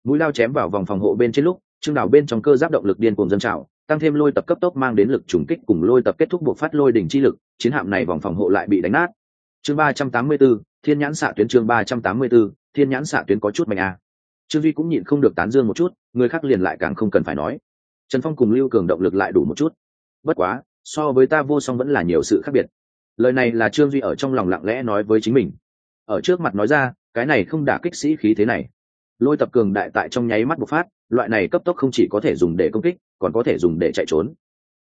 Mũi lao chém vào vòng phòng hộ bên trên lúc trương đào bên trong cơ giáp động lực điên cùng dân trào tăng thêm lôi tập cấp tốc mang đến lực trùng kích cùng lôi tập kết thúc buộc phát lôi đỉnh chi lực chiến hạm này vòng phòng hộ lại bị đánh nát. Chương ba trăm tám mươi 384, thiên nhãn xạ tuyến chương ba trăm tám mươi 384, thiên nhãn xạ tuyến có chút mạnh à. trương duy cũng nhịn không được tán dương một chút người khác liền lại càng không cần phải nói trần phong cùng lưu cường động lực lại đủ một chút. Bất quá, so với ta vô song vẫn là nhiều sự khác biệt. Lời này là trương duy ở trong lòng lặng lẽ nói với chính mình. Ở trước mặt nói ra, cái này không đả kích sĩ khí thế này. Lôi tập cường đại tại trong nháy mắt bộc phát, loại này cấp tốc không chỉ có thể dùng để công kích, còn có thể dùng để chạy trốn.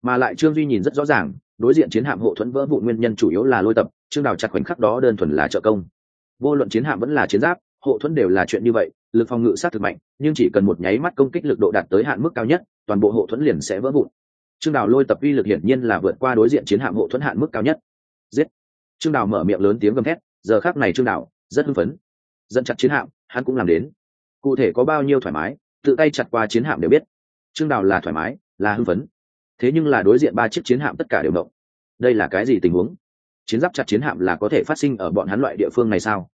Mà lại trương duy nhìn rất rõ ràng, đối diện chiến hạm hộ thuẫn vỡ vụ nguyên nhân chủ yếu là lôi tập, trương đào chặt khoảnh khắc đó đơn thuần là trợ công. Vô luận chiến hạm vẫn là chiến giáp, hộ thuẫn đều là chuyện như vậy lực phòng ngự sát thực mạnh, nhưng chỉ cần một nháy mắt công kích lực độ đạt tới hạn mức cao nhất, toàn bộ hộ thuẫn liền sẽ vỡ vụn. Trương đào lôi tập uy lực hiển nhiên là vượt qua đối diện chiến hạm hộ thuẫn hạn mức cao nhất. Giết! Trương đào mở miệng lớn tiếng gầm thét, giờ khác này trương đào rất hưng phấn. Dẫn chặt chiến hạm, hắn cũng làm đến. Cụ thể có bao nhiêu thoải mái, tự tay chặt qua chiến hạm đều biết. Trương đào là thoải mái, là hưng phấn. Thế nhưng là đối diện ba chiếc chiến hạm tất cả đều động. Đây là cái gì tình huống? Chiến giáp chặt chiến hạm là có thể phát sinh ở bọn hắn loại địa phương này sao?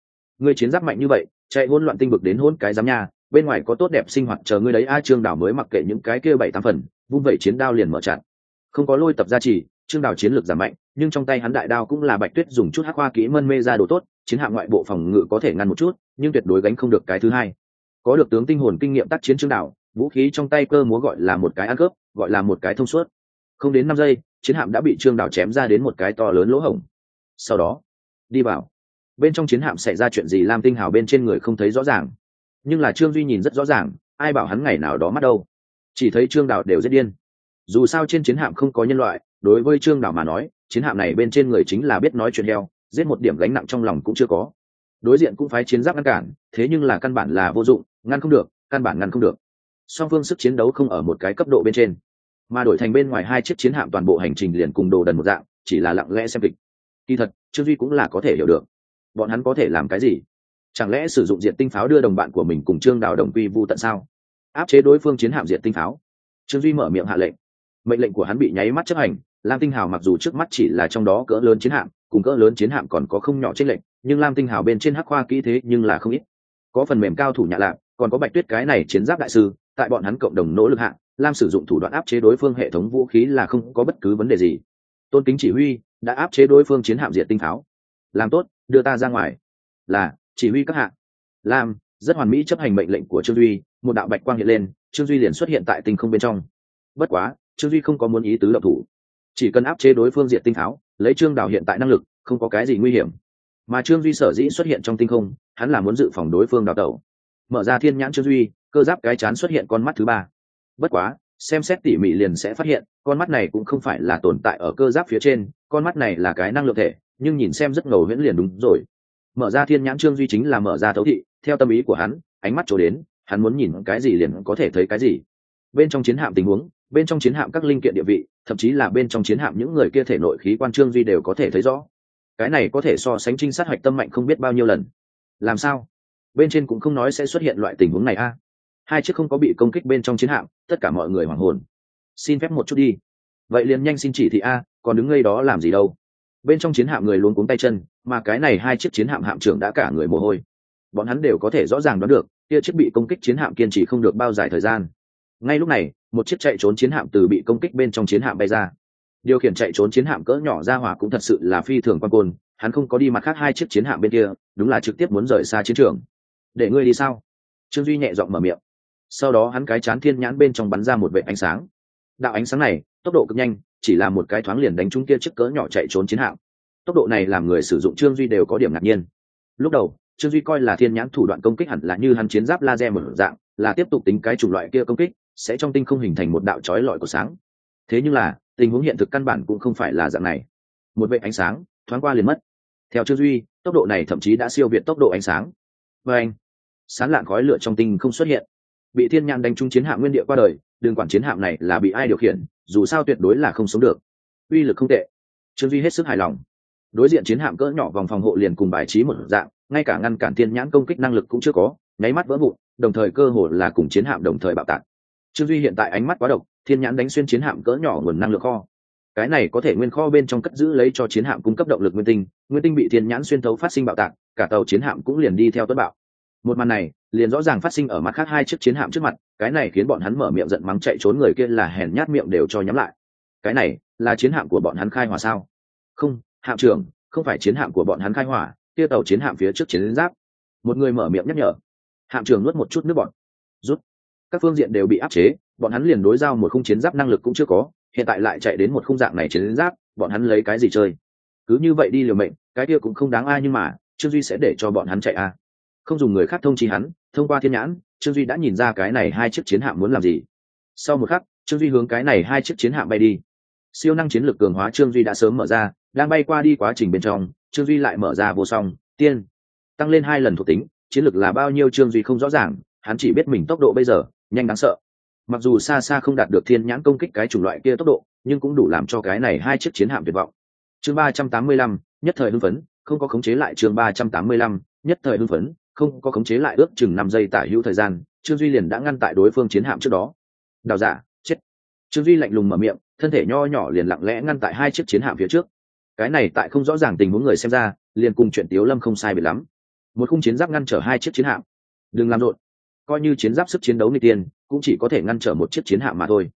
Ngươi chiến giáp mạnh như vậy, chạy hôn loạn tinh vực đến hôn cái giám nha, bên ngoài có tốt đẹp sinh hoạt, chờ ngươi đấy, a trương đảo mới mặc kệ những cái kia bảy tám phần, vung vẩy chiến đao liền mở chặt. Không có lôi tập gia trì, trương đảo chiến lược giảm mạnh, nhưng trong tay hắn đại đao cũng là bạch tuyết dùng chút hắc hoa kỹ mân mê ra đồ tốt, chiến hạm ngoại bộ phòng ngự có thể ngăn một chút, nhưng tuyệt đối gánh không được cái thứ hai. Có được tướng tinh hồn kinh nghiệm tác chiến trương đảo vũ khí trong tay cơ múa gọi là một cái ăn cướp, gọi là một cái thông suốt. Không đến năm giây, chiến hạm đã bị trương đảo chém ra đến một cái to lớn lỗ hổng. Sau đó, đi vào bên trong chiến hạm xảy ra chuyện gì lam tinh hào bên trên người không thấy rõ ràng. Nhưng là trương duy nhìn rất rõ ràng, ai bảo hắn ngày nào đó mắt đâu. Chỉ thấy trương đào đều rất điên. Dù sao trên chiến hạm không có nhân loại, đối với trương đào mà nói, chiến hạm này bên trên người chính là biết nói chuyện heo, giết một điểm gánh nặng trong lòng cũng chưa có. Đối diện cũng phái chiến giáp ngăn cản, thế nhưng là căn bản là vô dụng, ngăn không được, căn bản ngăn không được. Song phương sức chiến đấu không ở một cái cấp độ bên trên. Mà đổi thành bên ngoài hai chiếc chiến hạm toàn bộ hành trình liền cùng đồ đần một dạng, chỉ là lặng lẽ xem kịch. Kỳ thật, trương duy cũng là có thể hiểu được bọn hắn có thể làm cái gì? Chẳng lẽ sử dụng diện tinh pháo đưa đồng bạn của mình cùng trương đào đồng quy vu tận sao? Áp chế đối phương chiến hạm diện tinh pháo. Trương duy mở miệng hạ lệnh. Mệnh lệnh của hắn bị nháy mắt chấp hành, lam tinh hào mặc dù trước mắt chỉ là trong đó cỡ lớn chiến hạm, cùng cỡ lớn chiến hạm còn có không nhỏ trên lệnh nhưng lam tinh hào bên trên hắc khoa kỹ thế nhưng là không ít. Có phần mềm cao thủ nhạ lạc còn có bạch tuyết cái này chiến giáp đại sư, tại bọn hắn cộng đồng nỗ lực hạng lam sử dụng thủ đoạn áp chế đối phương hệ thống vũ khí là không có bất cứ vấn đề gì. Tôn kính chỉ huy đã áp chế đối phương chiến hạm diệt tinh pháo. Làm tốt đưa ta ra ngoài. Là, chỉ huy các hạ. Lam, rất hoàn mỹ chấp hành mệnh lệnh của trương duy, một đạo bạch quang hiện lên, trương duy liền xuất hiện tại tinh không bên trong. Bất quá, trương duy không có muốn ý tứ độc thủ. Chỉ cần áp chế đối phương diện tinh tháo, lấy trương đào hiện tại năng lực, không có cái gì nguy hiểm. Mà trương duy sở dĩ xuất hiện trong tinh không, hắn là muốn dự phòng đối phương đào tẩu. Mở ra thiên nhãn trương duy, cơ giáp cái chán xuất hiện con mắt thứ ba. Bất quá, xem xét tỉ mỉ liền sẽ phát hiện, con mắt này cũng không phải là tồn tại ở cơ giáp phía trên, con mắt này là cái năng lượng thể nhưng nhìn xem rất ngầu huyễn liền đúng rồi. Mở ra thiên nhãn trương duy chính là mở ra thấu thị, theo tâm ý của hắn, ánh mắt trổ đến, hắn muốn nhìn cái gì liền có thể thấy cái gì. Bên trong chiến hạm tình huống, bên trong chiến hạm các linh kiện địa vị, thậm chí là bên trong chiến hạm những người kia thể nội khí quan trương duy đều có thể thấy rõ. Cái này có thể so sánh trinh sát hạch tâm mạnh không biết bao nhiêu lần. Làm sao? Bên trên cũng không nói sẽ xuất hiện loại tình huống này a. Hai chiếc không có bị công kích bên trong chiến hạm, tất cả mọi người hoảng hồn. Xin phép một chút đi. Vậy liền nhanh xin chỉ thị a, còn đứng ngay đó làm gì đâu? Bên trong chiến hạm người luôn cuống tay chân, mà cái này hai chiếc chiến hạm hạm trưởng đã cả người mồ hôi. Bọn hắn đều có thể rõ ràng đoán được, kia chiếc bị công kích chiến hạm kiên trì không được bao dài thời gian. Ngay lúc này, một chiếc chạy trốn chiến hạm từ bị công kích bên trong chiến hạm bay ra. Điều khiển chạy trốn chiến hạm cỡ nhỏ ra hỏa cũng thật sự là phi thường quan côn, hắn không có đi mặt khác hai chiếc chiến hạm bên kia, đúng là trực tiếp muốn rời xa chiến trường. Để ngươi đi sao? Trương duy nhẹ giọng mở miệng. Sau đó hắn cái chán thiên nhãn bên trong bắn ra một vệ ánh sáng. Đạo ánh sáng này, tốc độ cực nhanh chỉ là một cái thoáng liền đánh trúng kia chiếc cỡ nhỏ chạy trốn chiến hạm. Tốc độ này làm người sử dụng trương duy đều có điểm ngạc nhiên. Lúc đầu, trương duy coi là thiên nhãn thủ đoạn công kích hẳn là như hắn chiến giáp laser một dạng, là tiếp tục tính cái chủng loại kia công kích, sẽ trong tinh không hình thành một đạo trói lọi của sáng. Thế nhưng là, tình huống hiện thực căn bản cũng không phải là dạng này. Một vệ ánh sáng, thoáng qua liền mất. Theo trương duy, tốc độ này thậm chí đã siêu việt tốc độ ánh sáng. Và anh sán lạn khói lửa trong tinh không xuất hiện. Bị thiên nhãn đánh trúng chiến hạ nguyên địa qua đời đường quản chiến hạm này là bị ai điều khiển, dù sao tuyệt đối là không sống được. Uy lực không tệ. Trương duy hết sức hài lòng. Đối diện chiến hạm cỡ nhỏ vòng phòng hộ liền cùng bài trí một dạng, ngay cả ngăn cản thiên nhãn công kích năng lực cũng chưa có, nháy mắt vỡ vụn, đồng thời cơ hồ là cùng chiến hạm đồng thời bạo tạc. Trương duy hiện tại ánh mắt quá độc, thiên nhãn đánh xuyên chiến hạm cỡ nhỏ nguồn năng lượng kho. Cái này có thể nguyên kho bên trong cất giữ lấy cho chiến hạm cung cấp động lực nguyên tinh nguyên tinh bị thiên nhãn xuyên thấu phát sinh bạo tạc, cả tàu chiến hạm cũng liền đi theo tuất bạo một màn này, liền rõ ràng phát sinh ở mặt khác hai chiếc chiến hạm trước mặt, cái này khiến bọn hắn mở miệng giận mắng chạy trốn người kia là hèn nhát miệng đều cho nhắm lại. Cái này, là chiến hạm của bọn hắn khai hỏa sao? Không, hạm trưởng, không phải chiến hạm của bọn hắn khai hỏa, kia tàu chiến hạm phía trước chiến giáp. Một người mở miệng nhắc nhở. Hạm trưởng nuốt một chút nước bọn rút. Các phương diện đều bị áp chế, bọn hắn liền đối giao một khung chiến giáp năng lực cũng chưa có, hiện tại lại chạy đến một khung dạng này chiến giáp, bọn hắn lấy cái gì chơi? Cứ như vậy đi liều mệnh, cái kia cũng không đáng ai nhưng mà, trương duy sẽ để cho bọn hắn chạy à? Không dùng người khác thông chi hắn, thông qua thiên nhãn, trương duy đã nhìn ra cái này hai chiếc chiến hạm muốn làm gì. Sau một khắc, trương duy hướng cái này hai chiếc chiến hạm bay đi. Siêu năng chiến lược cường hóa trương duy đã sớm mở ra, đang bay qua đi quá trình bên trong, trương duy lại mở ra vô song, tiên. Tăng lên hai lần thuộc tính, chiến lược là bao nhiêu trương duy không rõ ràng, hắn chỉ biết mình tốc độ bây giờ, nhanh đáng sợ. Mặc dù xa xa không đạt được thiên nhãn công kích cái chủng loại kia tốc độ, nhưng cũng đủ làm cho cái này hai chiếc chiến hạm tuyệt vọng. Chương ba trăm tám mươi lăm, nhất thời hưng phấn, không có khống chế lại chương ba trăm tám mươi lăm, nhất thời hưng phấn không có khống chế lại ước chừng năm giây tả hữu thời gian, trương duy liền đã ngăn tại đối phương chiến hạm trước đó. Đào giả, chết. Trương duy lạnh lùng mở miệng, thân thể nho nhỏ liền lặng lẽ ngăn tại hai chiếc chiến hạm phía trước. Cái này tại không rõ ràng tình huống người xem ra, liền cùng chuyện tiếu lâm không sai biệt lắm. Một khung chiến giáp ngăn trở hai chiếc chiến hạm. Đừng làm rộn. Coi như chiến giáp sức chiến đấu n tiên cũng chỉ có thể ngăn trở một chiếc chiến hạm mà thôi.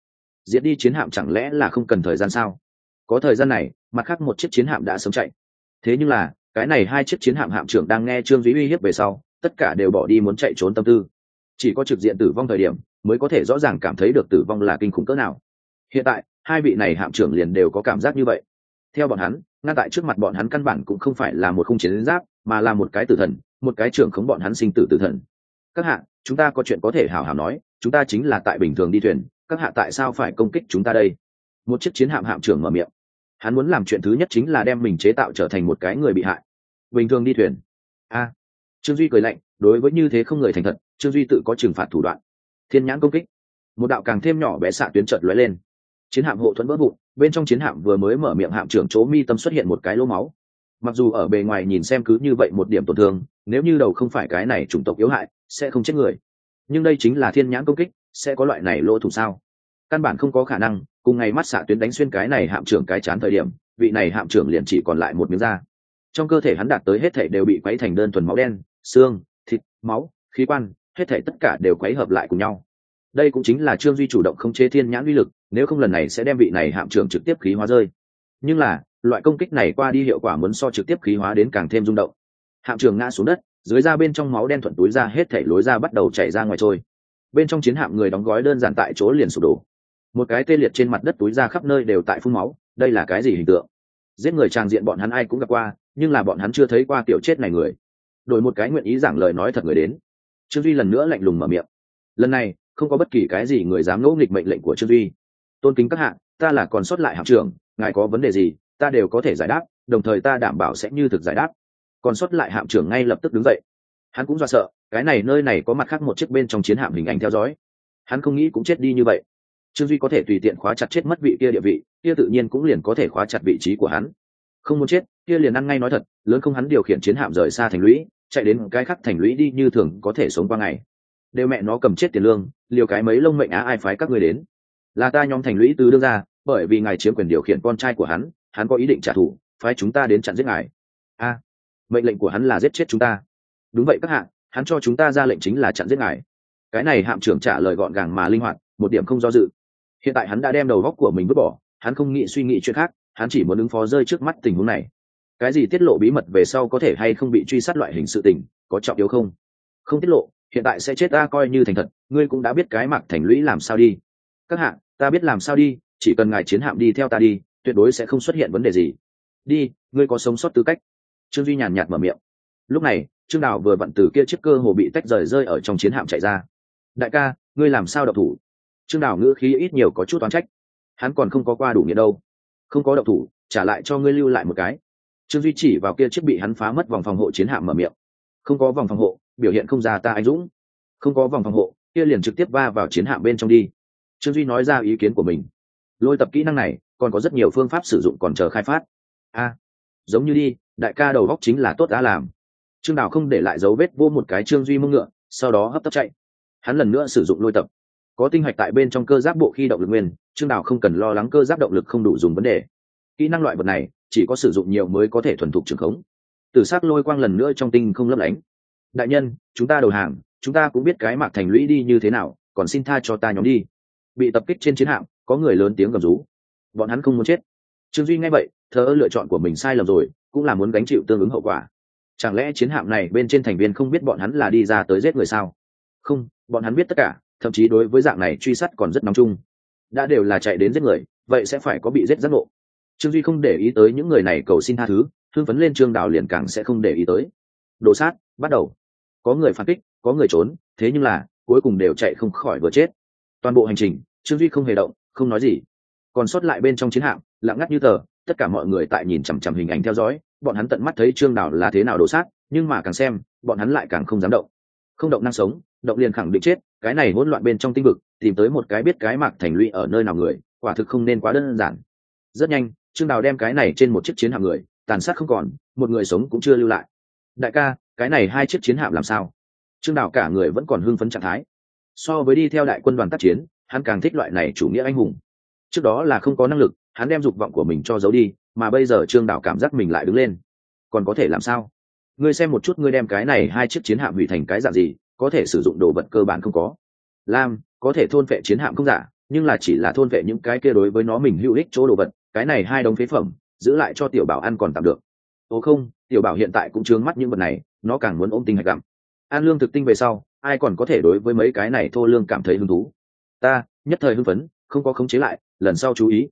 Diễn đi chiến hạm chẳng lẽ là không cần thời gian sao? Có thời gian này, mặt khác một chiếc chiến hạm đã sớm chạy. Thế nhưng là, cái này hai chiếc chiến hạm hạm trưởng đang nghe trương duy uy hiếp về sau tất cả đều bỏ đi muốn chạy trốn tâm tư. Chỉ có trực diện tử vong thời điểm mới có thể rõ ràng cảm thấy được tử vong là kinh khủng cỡ nào. Hiện tại, hai vị này hạm trưởng liền đều có cảm giác như vậy. Theo bọn hắn ngay tại trước mặt bọn hắn căn bản cũng không phải là một khung chiến giáp, mà là một cái tử thần, một cái trưởng khống bọn hắn sinh tử tử thần. Các hạ, chúng ta có chuyện có thể hào hào nói, chúng ta chính là tại bình thường đi thuyền, các hạ tại sao phải công kích chúng ta đây? Một chiếc chiến hạm hạm trưởng mở miệng. Hắn muốn làm chuyện thứ nhất chính là đem mình chế tạo trở thành một cái người bị hại. Bình thường đi thuyền. A trương duy cười lạnh, đối với như thế không người thành thật, trương duy tự có trừng phạt thủ đoạn. Thiên nhãn công kích. Một đạo càng thêm nhỏ bé xạ tuyến trợt lóe lên. Chiến hạm hộ thuẫn vỡ vụn, bên trong chiến hạm vừa mới mở miệng hạm trưởng chỗ mi tâm xuất hiện một cái lỗ máu. Mặc dù ở bề ngoài nhìn xem cứ như vậy một điểm tổn thương, nếu như đầu không phải cái này chủng tộc yếu hại, sẽ không chết người. Nhưng đây chính là thiên nhãn công kích, sẽ có loại này lỗ thủ sao? Căn bản không có khả năng, cùng ngày mắt xạ tuyến đánh xuyên cái này hạm trưởng cái chán thời điểm, vị này hạm trưởng liền chỉ còn lại một miếng da. Trong cơ thể hắn đạt tới hết thể đều bị quấy thành đơn thuần máu đen xương, thịt, máu, khí quan, hết thể tất cả đều quấy hợp lại cùng nhau. Đây cũng chính là trương duy chủ động không chế thiên nhãn uy lực, nếu không lần này sẽ đem vị này hạm trưởng trực tiếp khí hóa rơi. Nhưng là, loại công kích này qua đi hiệu quả muốn so trực tiếp khí hóa đến càng thêm rung động. Hạm trưởng ngã xuống đất, dưới da bên trong máu đen thuận túi ra hết thảy lối ra bắt đầu chảy ra ngoài trôi. Bên trong chiến hạm người đóng gói đơn giản tại chỗ liền sụp đổ. Một cái tê liệt trên mặt đất túi ra khắp nơi đều tại phun máu, đây là cái gì hình tượng? Giết người tràng diện bọn hắn ai cũng gặp qua, nhưng là bọn hắn chưa thấy qua tiểu chết này người đổi một cái nguyện ý giảng lời nói thật người đến. Trương duy lần nữa lạnh lùng mở miệng. Lần này, không có bất kỳ cái gì người dám ngỗ nghịch mệnh lệnh của trương duy. Tôn kính các hạng ta là còn sót lại hạm trưởng, ngài có vấn đề gì, ta đều có thể giải đáp, đồng thời ta đảm bảo sẽ như thực giải đáp. Còn sót lại hạm trưởng ngay lập tức đứng dậy. Hắn cũng do sợ, cái này nơi này có mặt khác một chiếc bên trong chiến hạm hình ảnh theo dõi. Hắn không nghĩ cũng chết đi như vậy. Trương duy có thể tùy tiện khóa chặt chết mất vị kia địa vị, kia tự nhiên cũng liền có thể khóa chặt vị trí của hắn. Không muốn chết, kia liền ăn ngay nói thật, lớn không hắn điều khiển chiến hạm rời xa thành lũy chạy đến cái khắc thành lũy đi như thường có thể sống qua ngày. Đều mẹ nó cầm chết tiền lương, liều cái mấy lông mệnh á ai phái các người đến. Là ta nhóm thành lũy từ đương ra, bởi vì ngài chiếm quyền điều khiển con trai của hắn hắn có ý định trả thù, phái chúng ta đến chặn giết ngài. A, mệnh lệnh của hắn là giết chết chúng ta. Đúng vậy các hạng hắn cho chúng ta ra lệnh chính là chặn giết ngài. Cái này hạm trưởng trả lời gọn gàng mà linh hoạt, một điểm không do dự. Hiện tại hắn đã đem đầu góc của mình vứt bỏ, hắn không nghĩ suy nghĩ chuyện khác, hắn chỉ muốn ứng phó rơi trước mắt tình huống này cái gì tiết lộ bí mật về sau có thể hay không bị truy sát loại hình sự tình, có trọng yếu không? Không tiết lộ, hiện tại sẽ chết ta coi như thành thật, ngươi cũng đã biết cái mặc thành lũy làm sao đi. Các hạng ta biết làm sao đi, chỉ cần ngài chiến hạm đi theo ta đi, tuyệt đối sẽ không xuất hiện vấn đề gì. Đi, ngươi có sống sót tư cách. Trương duy nhàn nhạt mở miệng. Lúc này, trương đào vừa vặn từ kia chiếc cơ hồ bị tách rời rơi ở trong chiến hạm chạy ra. Đại ca, ngươi làm sao độc thủ? Trương đào ngữ khí ít nhiều có chút toán trách. Hắn còn không có qua đủ nghĩa đâu. Không có độc thủ, trả lại cho ngươi lưu lại một cái trương duy chỉ vào kia chiếc bị hắn phá mất vòng phòng hộ chiến hạm mở miệng. Không có vòng phòng hộ, biểu hiện không ra ta anh dũng. Không có vòng phòng hộ, kia liền trực tiếp va vào chiến hạm bên trong đi. Trương duy nói ra ý kiến của mình. Lôi tập kỹ năng này, còn có rất nhiều phương pháp sử dụng còn chờ khai phát. A, giống như đi, đại ca đầu góc chính là tốt đã làm. Trương đào không để lại dấu vết vô một cái trương duy mưng ngựa, sau đó hấp tấp chạy. Hắn lần nữa sử dụng lôi tập. Có tinh hạch tại bên trong cơ giáp bộ khi động lực nguyên, trương đào không cần lo lắng cơ giáp động lực không đủ dùng vấn đề. Kỹ năng loại vật này chỉ có sử dụng nhiều mới có thể thuần thục trường khống. Tử s á c lôi quang lần nữa trong tinh không lấp lánh. Đại nhân, chúng ta đầu hàng, chúng ta cũng biết cái mạc thành lũy đi như thế nào, còn xin tha cho ta nhóm đi. Bị tập kích trên chiến hạm, có người lớn tiếng gầm rú. Bọn hắn không muốn chết. Trương duy nghe vậy, thờ lựa chọn của mình sai lầm rồi, cũng là muốn gánh chịu tương ứng hậu quả. Chẳng lẽ chiến hạm này bên trên thành viên không biết bọn hắn là đi ra tới giết người sao? Không, bọn hắn biết tất cả, thậm chí đối với dạng này truy sát còn rất nóng chung. Đã đều là chạy đến giết người, vậy sẽ phải có bị giết giác ngộ trương duy không để ý tới những người này cầu xin tha thứ thương phấn lên trương đào liền càng sẽ không để ý tới. Đồ sát, bắt đầu. Có người phản kích, có người trốn, thế nhưng là, cuối cùng đều chạy không khỏi vừa chết. Toàn bộ hành trình, trương duy không hề động, không nói gì. Còn sót lại bên trong chiến hạm, lặng ngắt như tờ, tất cả mọi người tại nhìn chằm chằm hình ảnh theo dõi, bọn hắn tận mắt thấy trương đào là thế nào đổ sát, nhưng mà càng xem, bọn hắn lại càng không dám động. Không động năng sống, động liền khẳng định chết, cái này hỗn loạn bên trong tinh vực, tìm tới một cái biết cái mạc thành lũy ở nơi nào người, quả thực không nên quá đơn giản. Rất nhanh trương đào đem cái này trên một chiếc chiến hạm người, tàn sát không còn, một người sống cũng chưa lưu lại. Đại ca, cái này hai chiếc chiến hạm làm sao? Trương đào cả người vẫn còn hưng phấn trạng thái. So với đi theo đại quân đoàn tác chiến, hắn càng thích loại này chủ nghĩa anh hùng. Trước đó là không có năng lực, hắn đem dục vọng của mình cho giấu đi, mà bây giờ trương Đào cảm giác mình lại đứng lên. Còn có thể làm sao? Ngươi xem một chút ngươi đem cái này hai chiếc chiến hạm hủy thành cái dạng gì, có thể sử dụng đồ vật cơ bản không có. Lam, có thể thôn vệ chiến hạm không giả, nhưng là chỉ là thôn vệ những cái kia đối với nó mình hữu ích chỗ đồ vật cái này hai đống phế phẩm, giữ lại cho tiểu bảo ăn còn tạm được. Ồ không, tiểu bảo hiện tại cũng trướng mắt những vật này, nó càng muốn ôm tinh hạch gặm. Ăn lương thực tinh về sau, ai còn có thể đối với mấy cái này thô lương cảm thấy hứng thú? Ta, nhất thời hưng phấn, không có khống chế lại, lần sau chú ý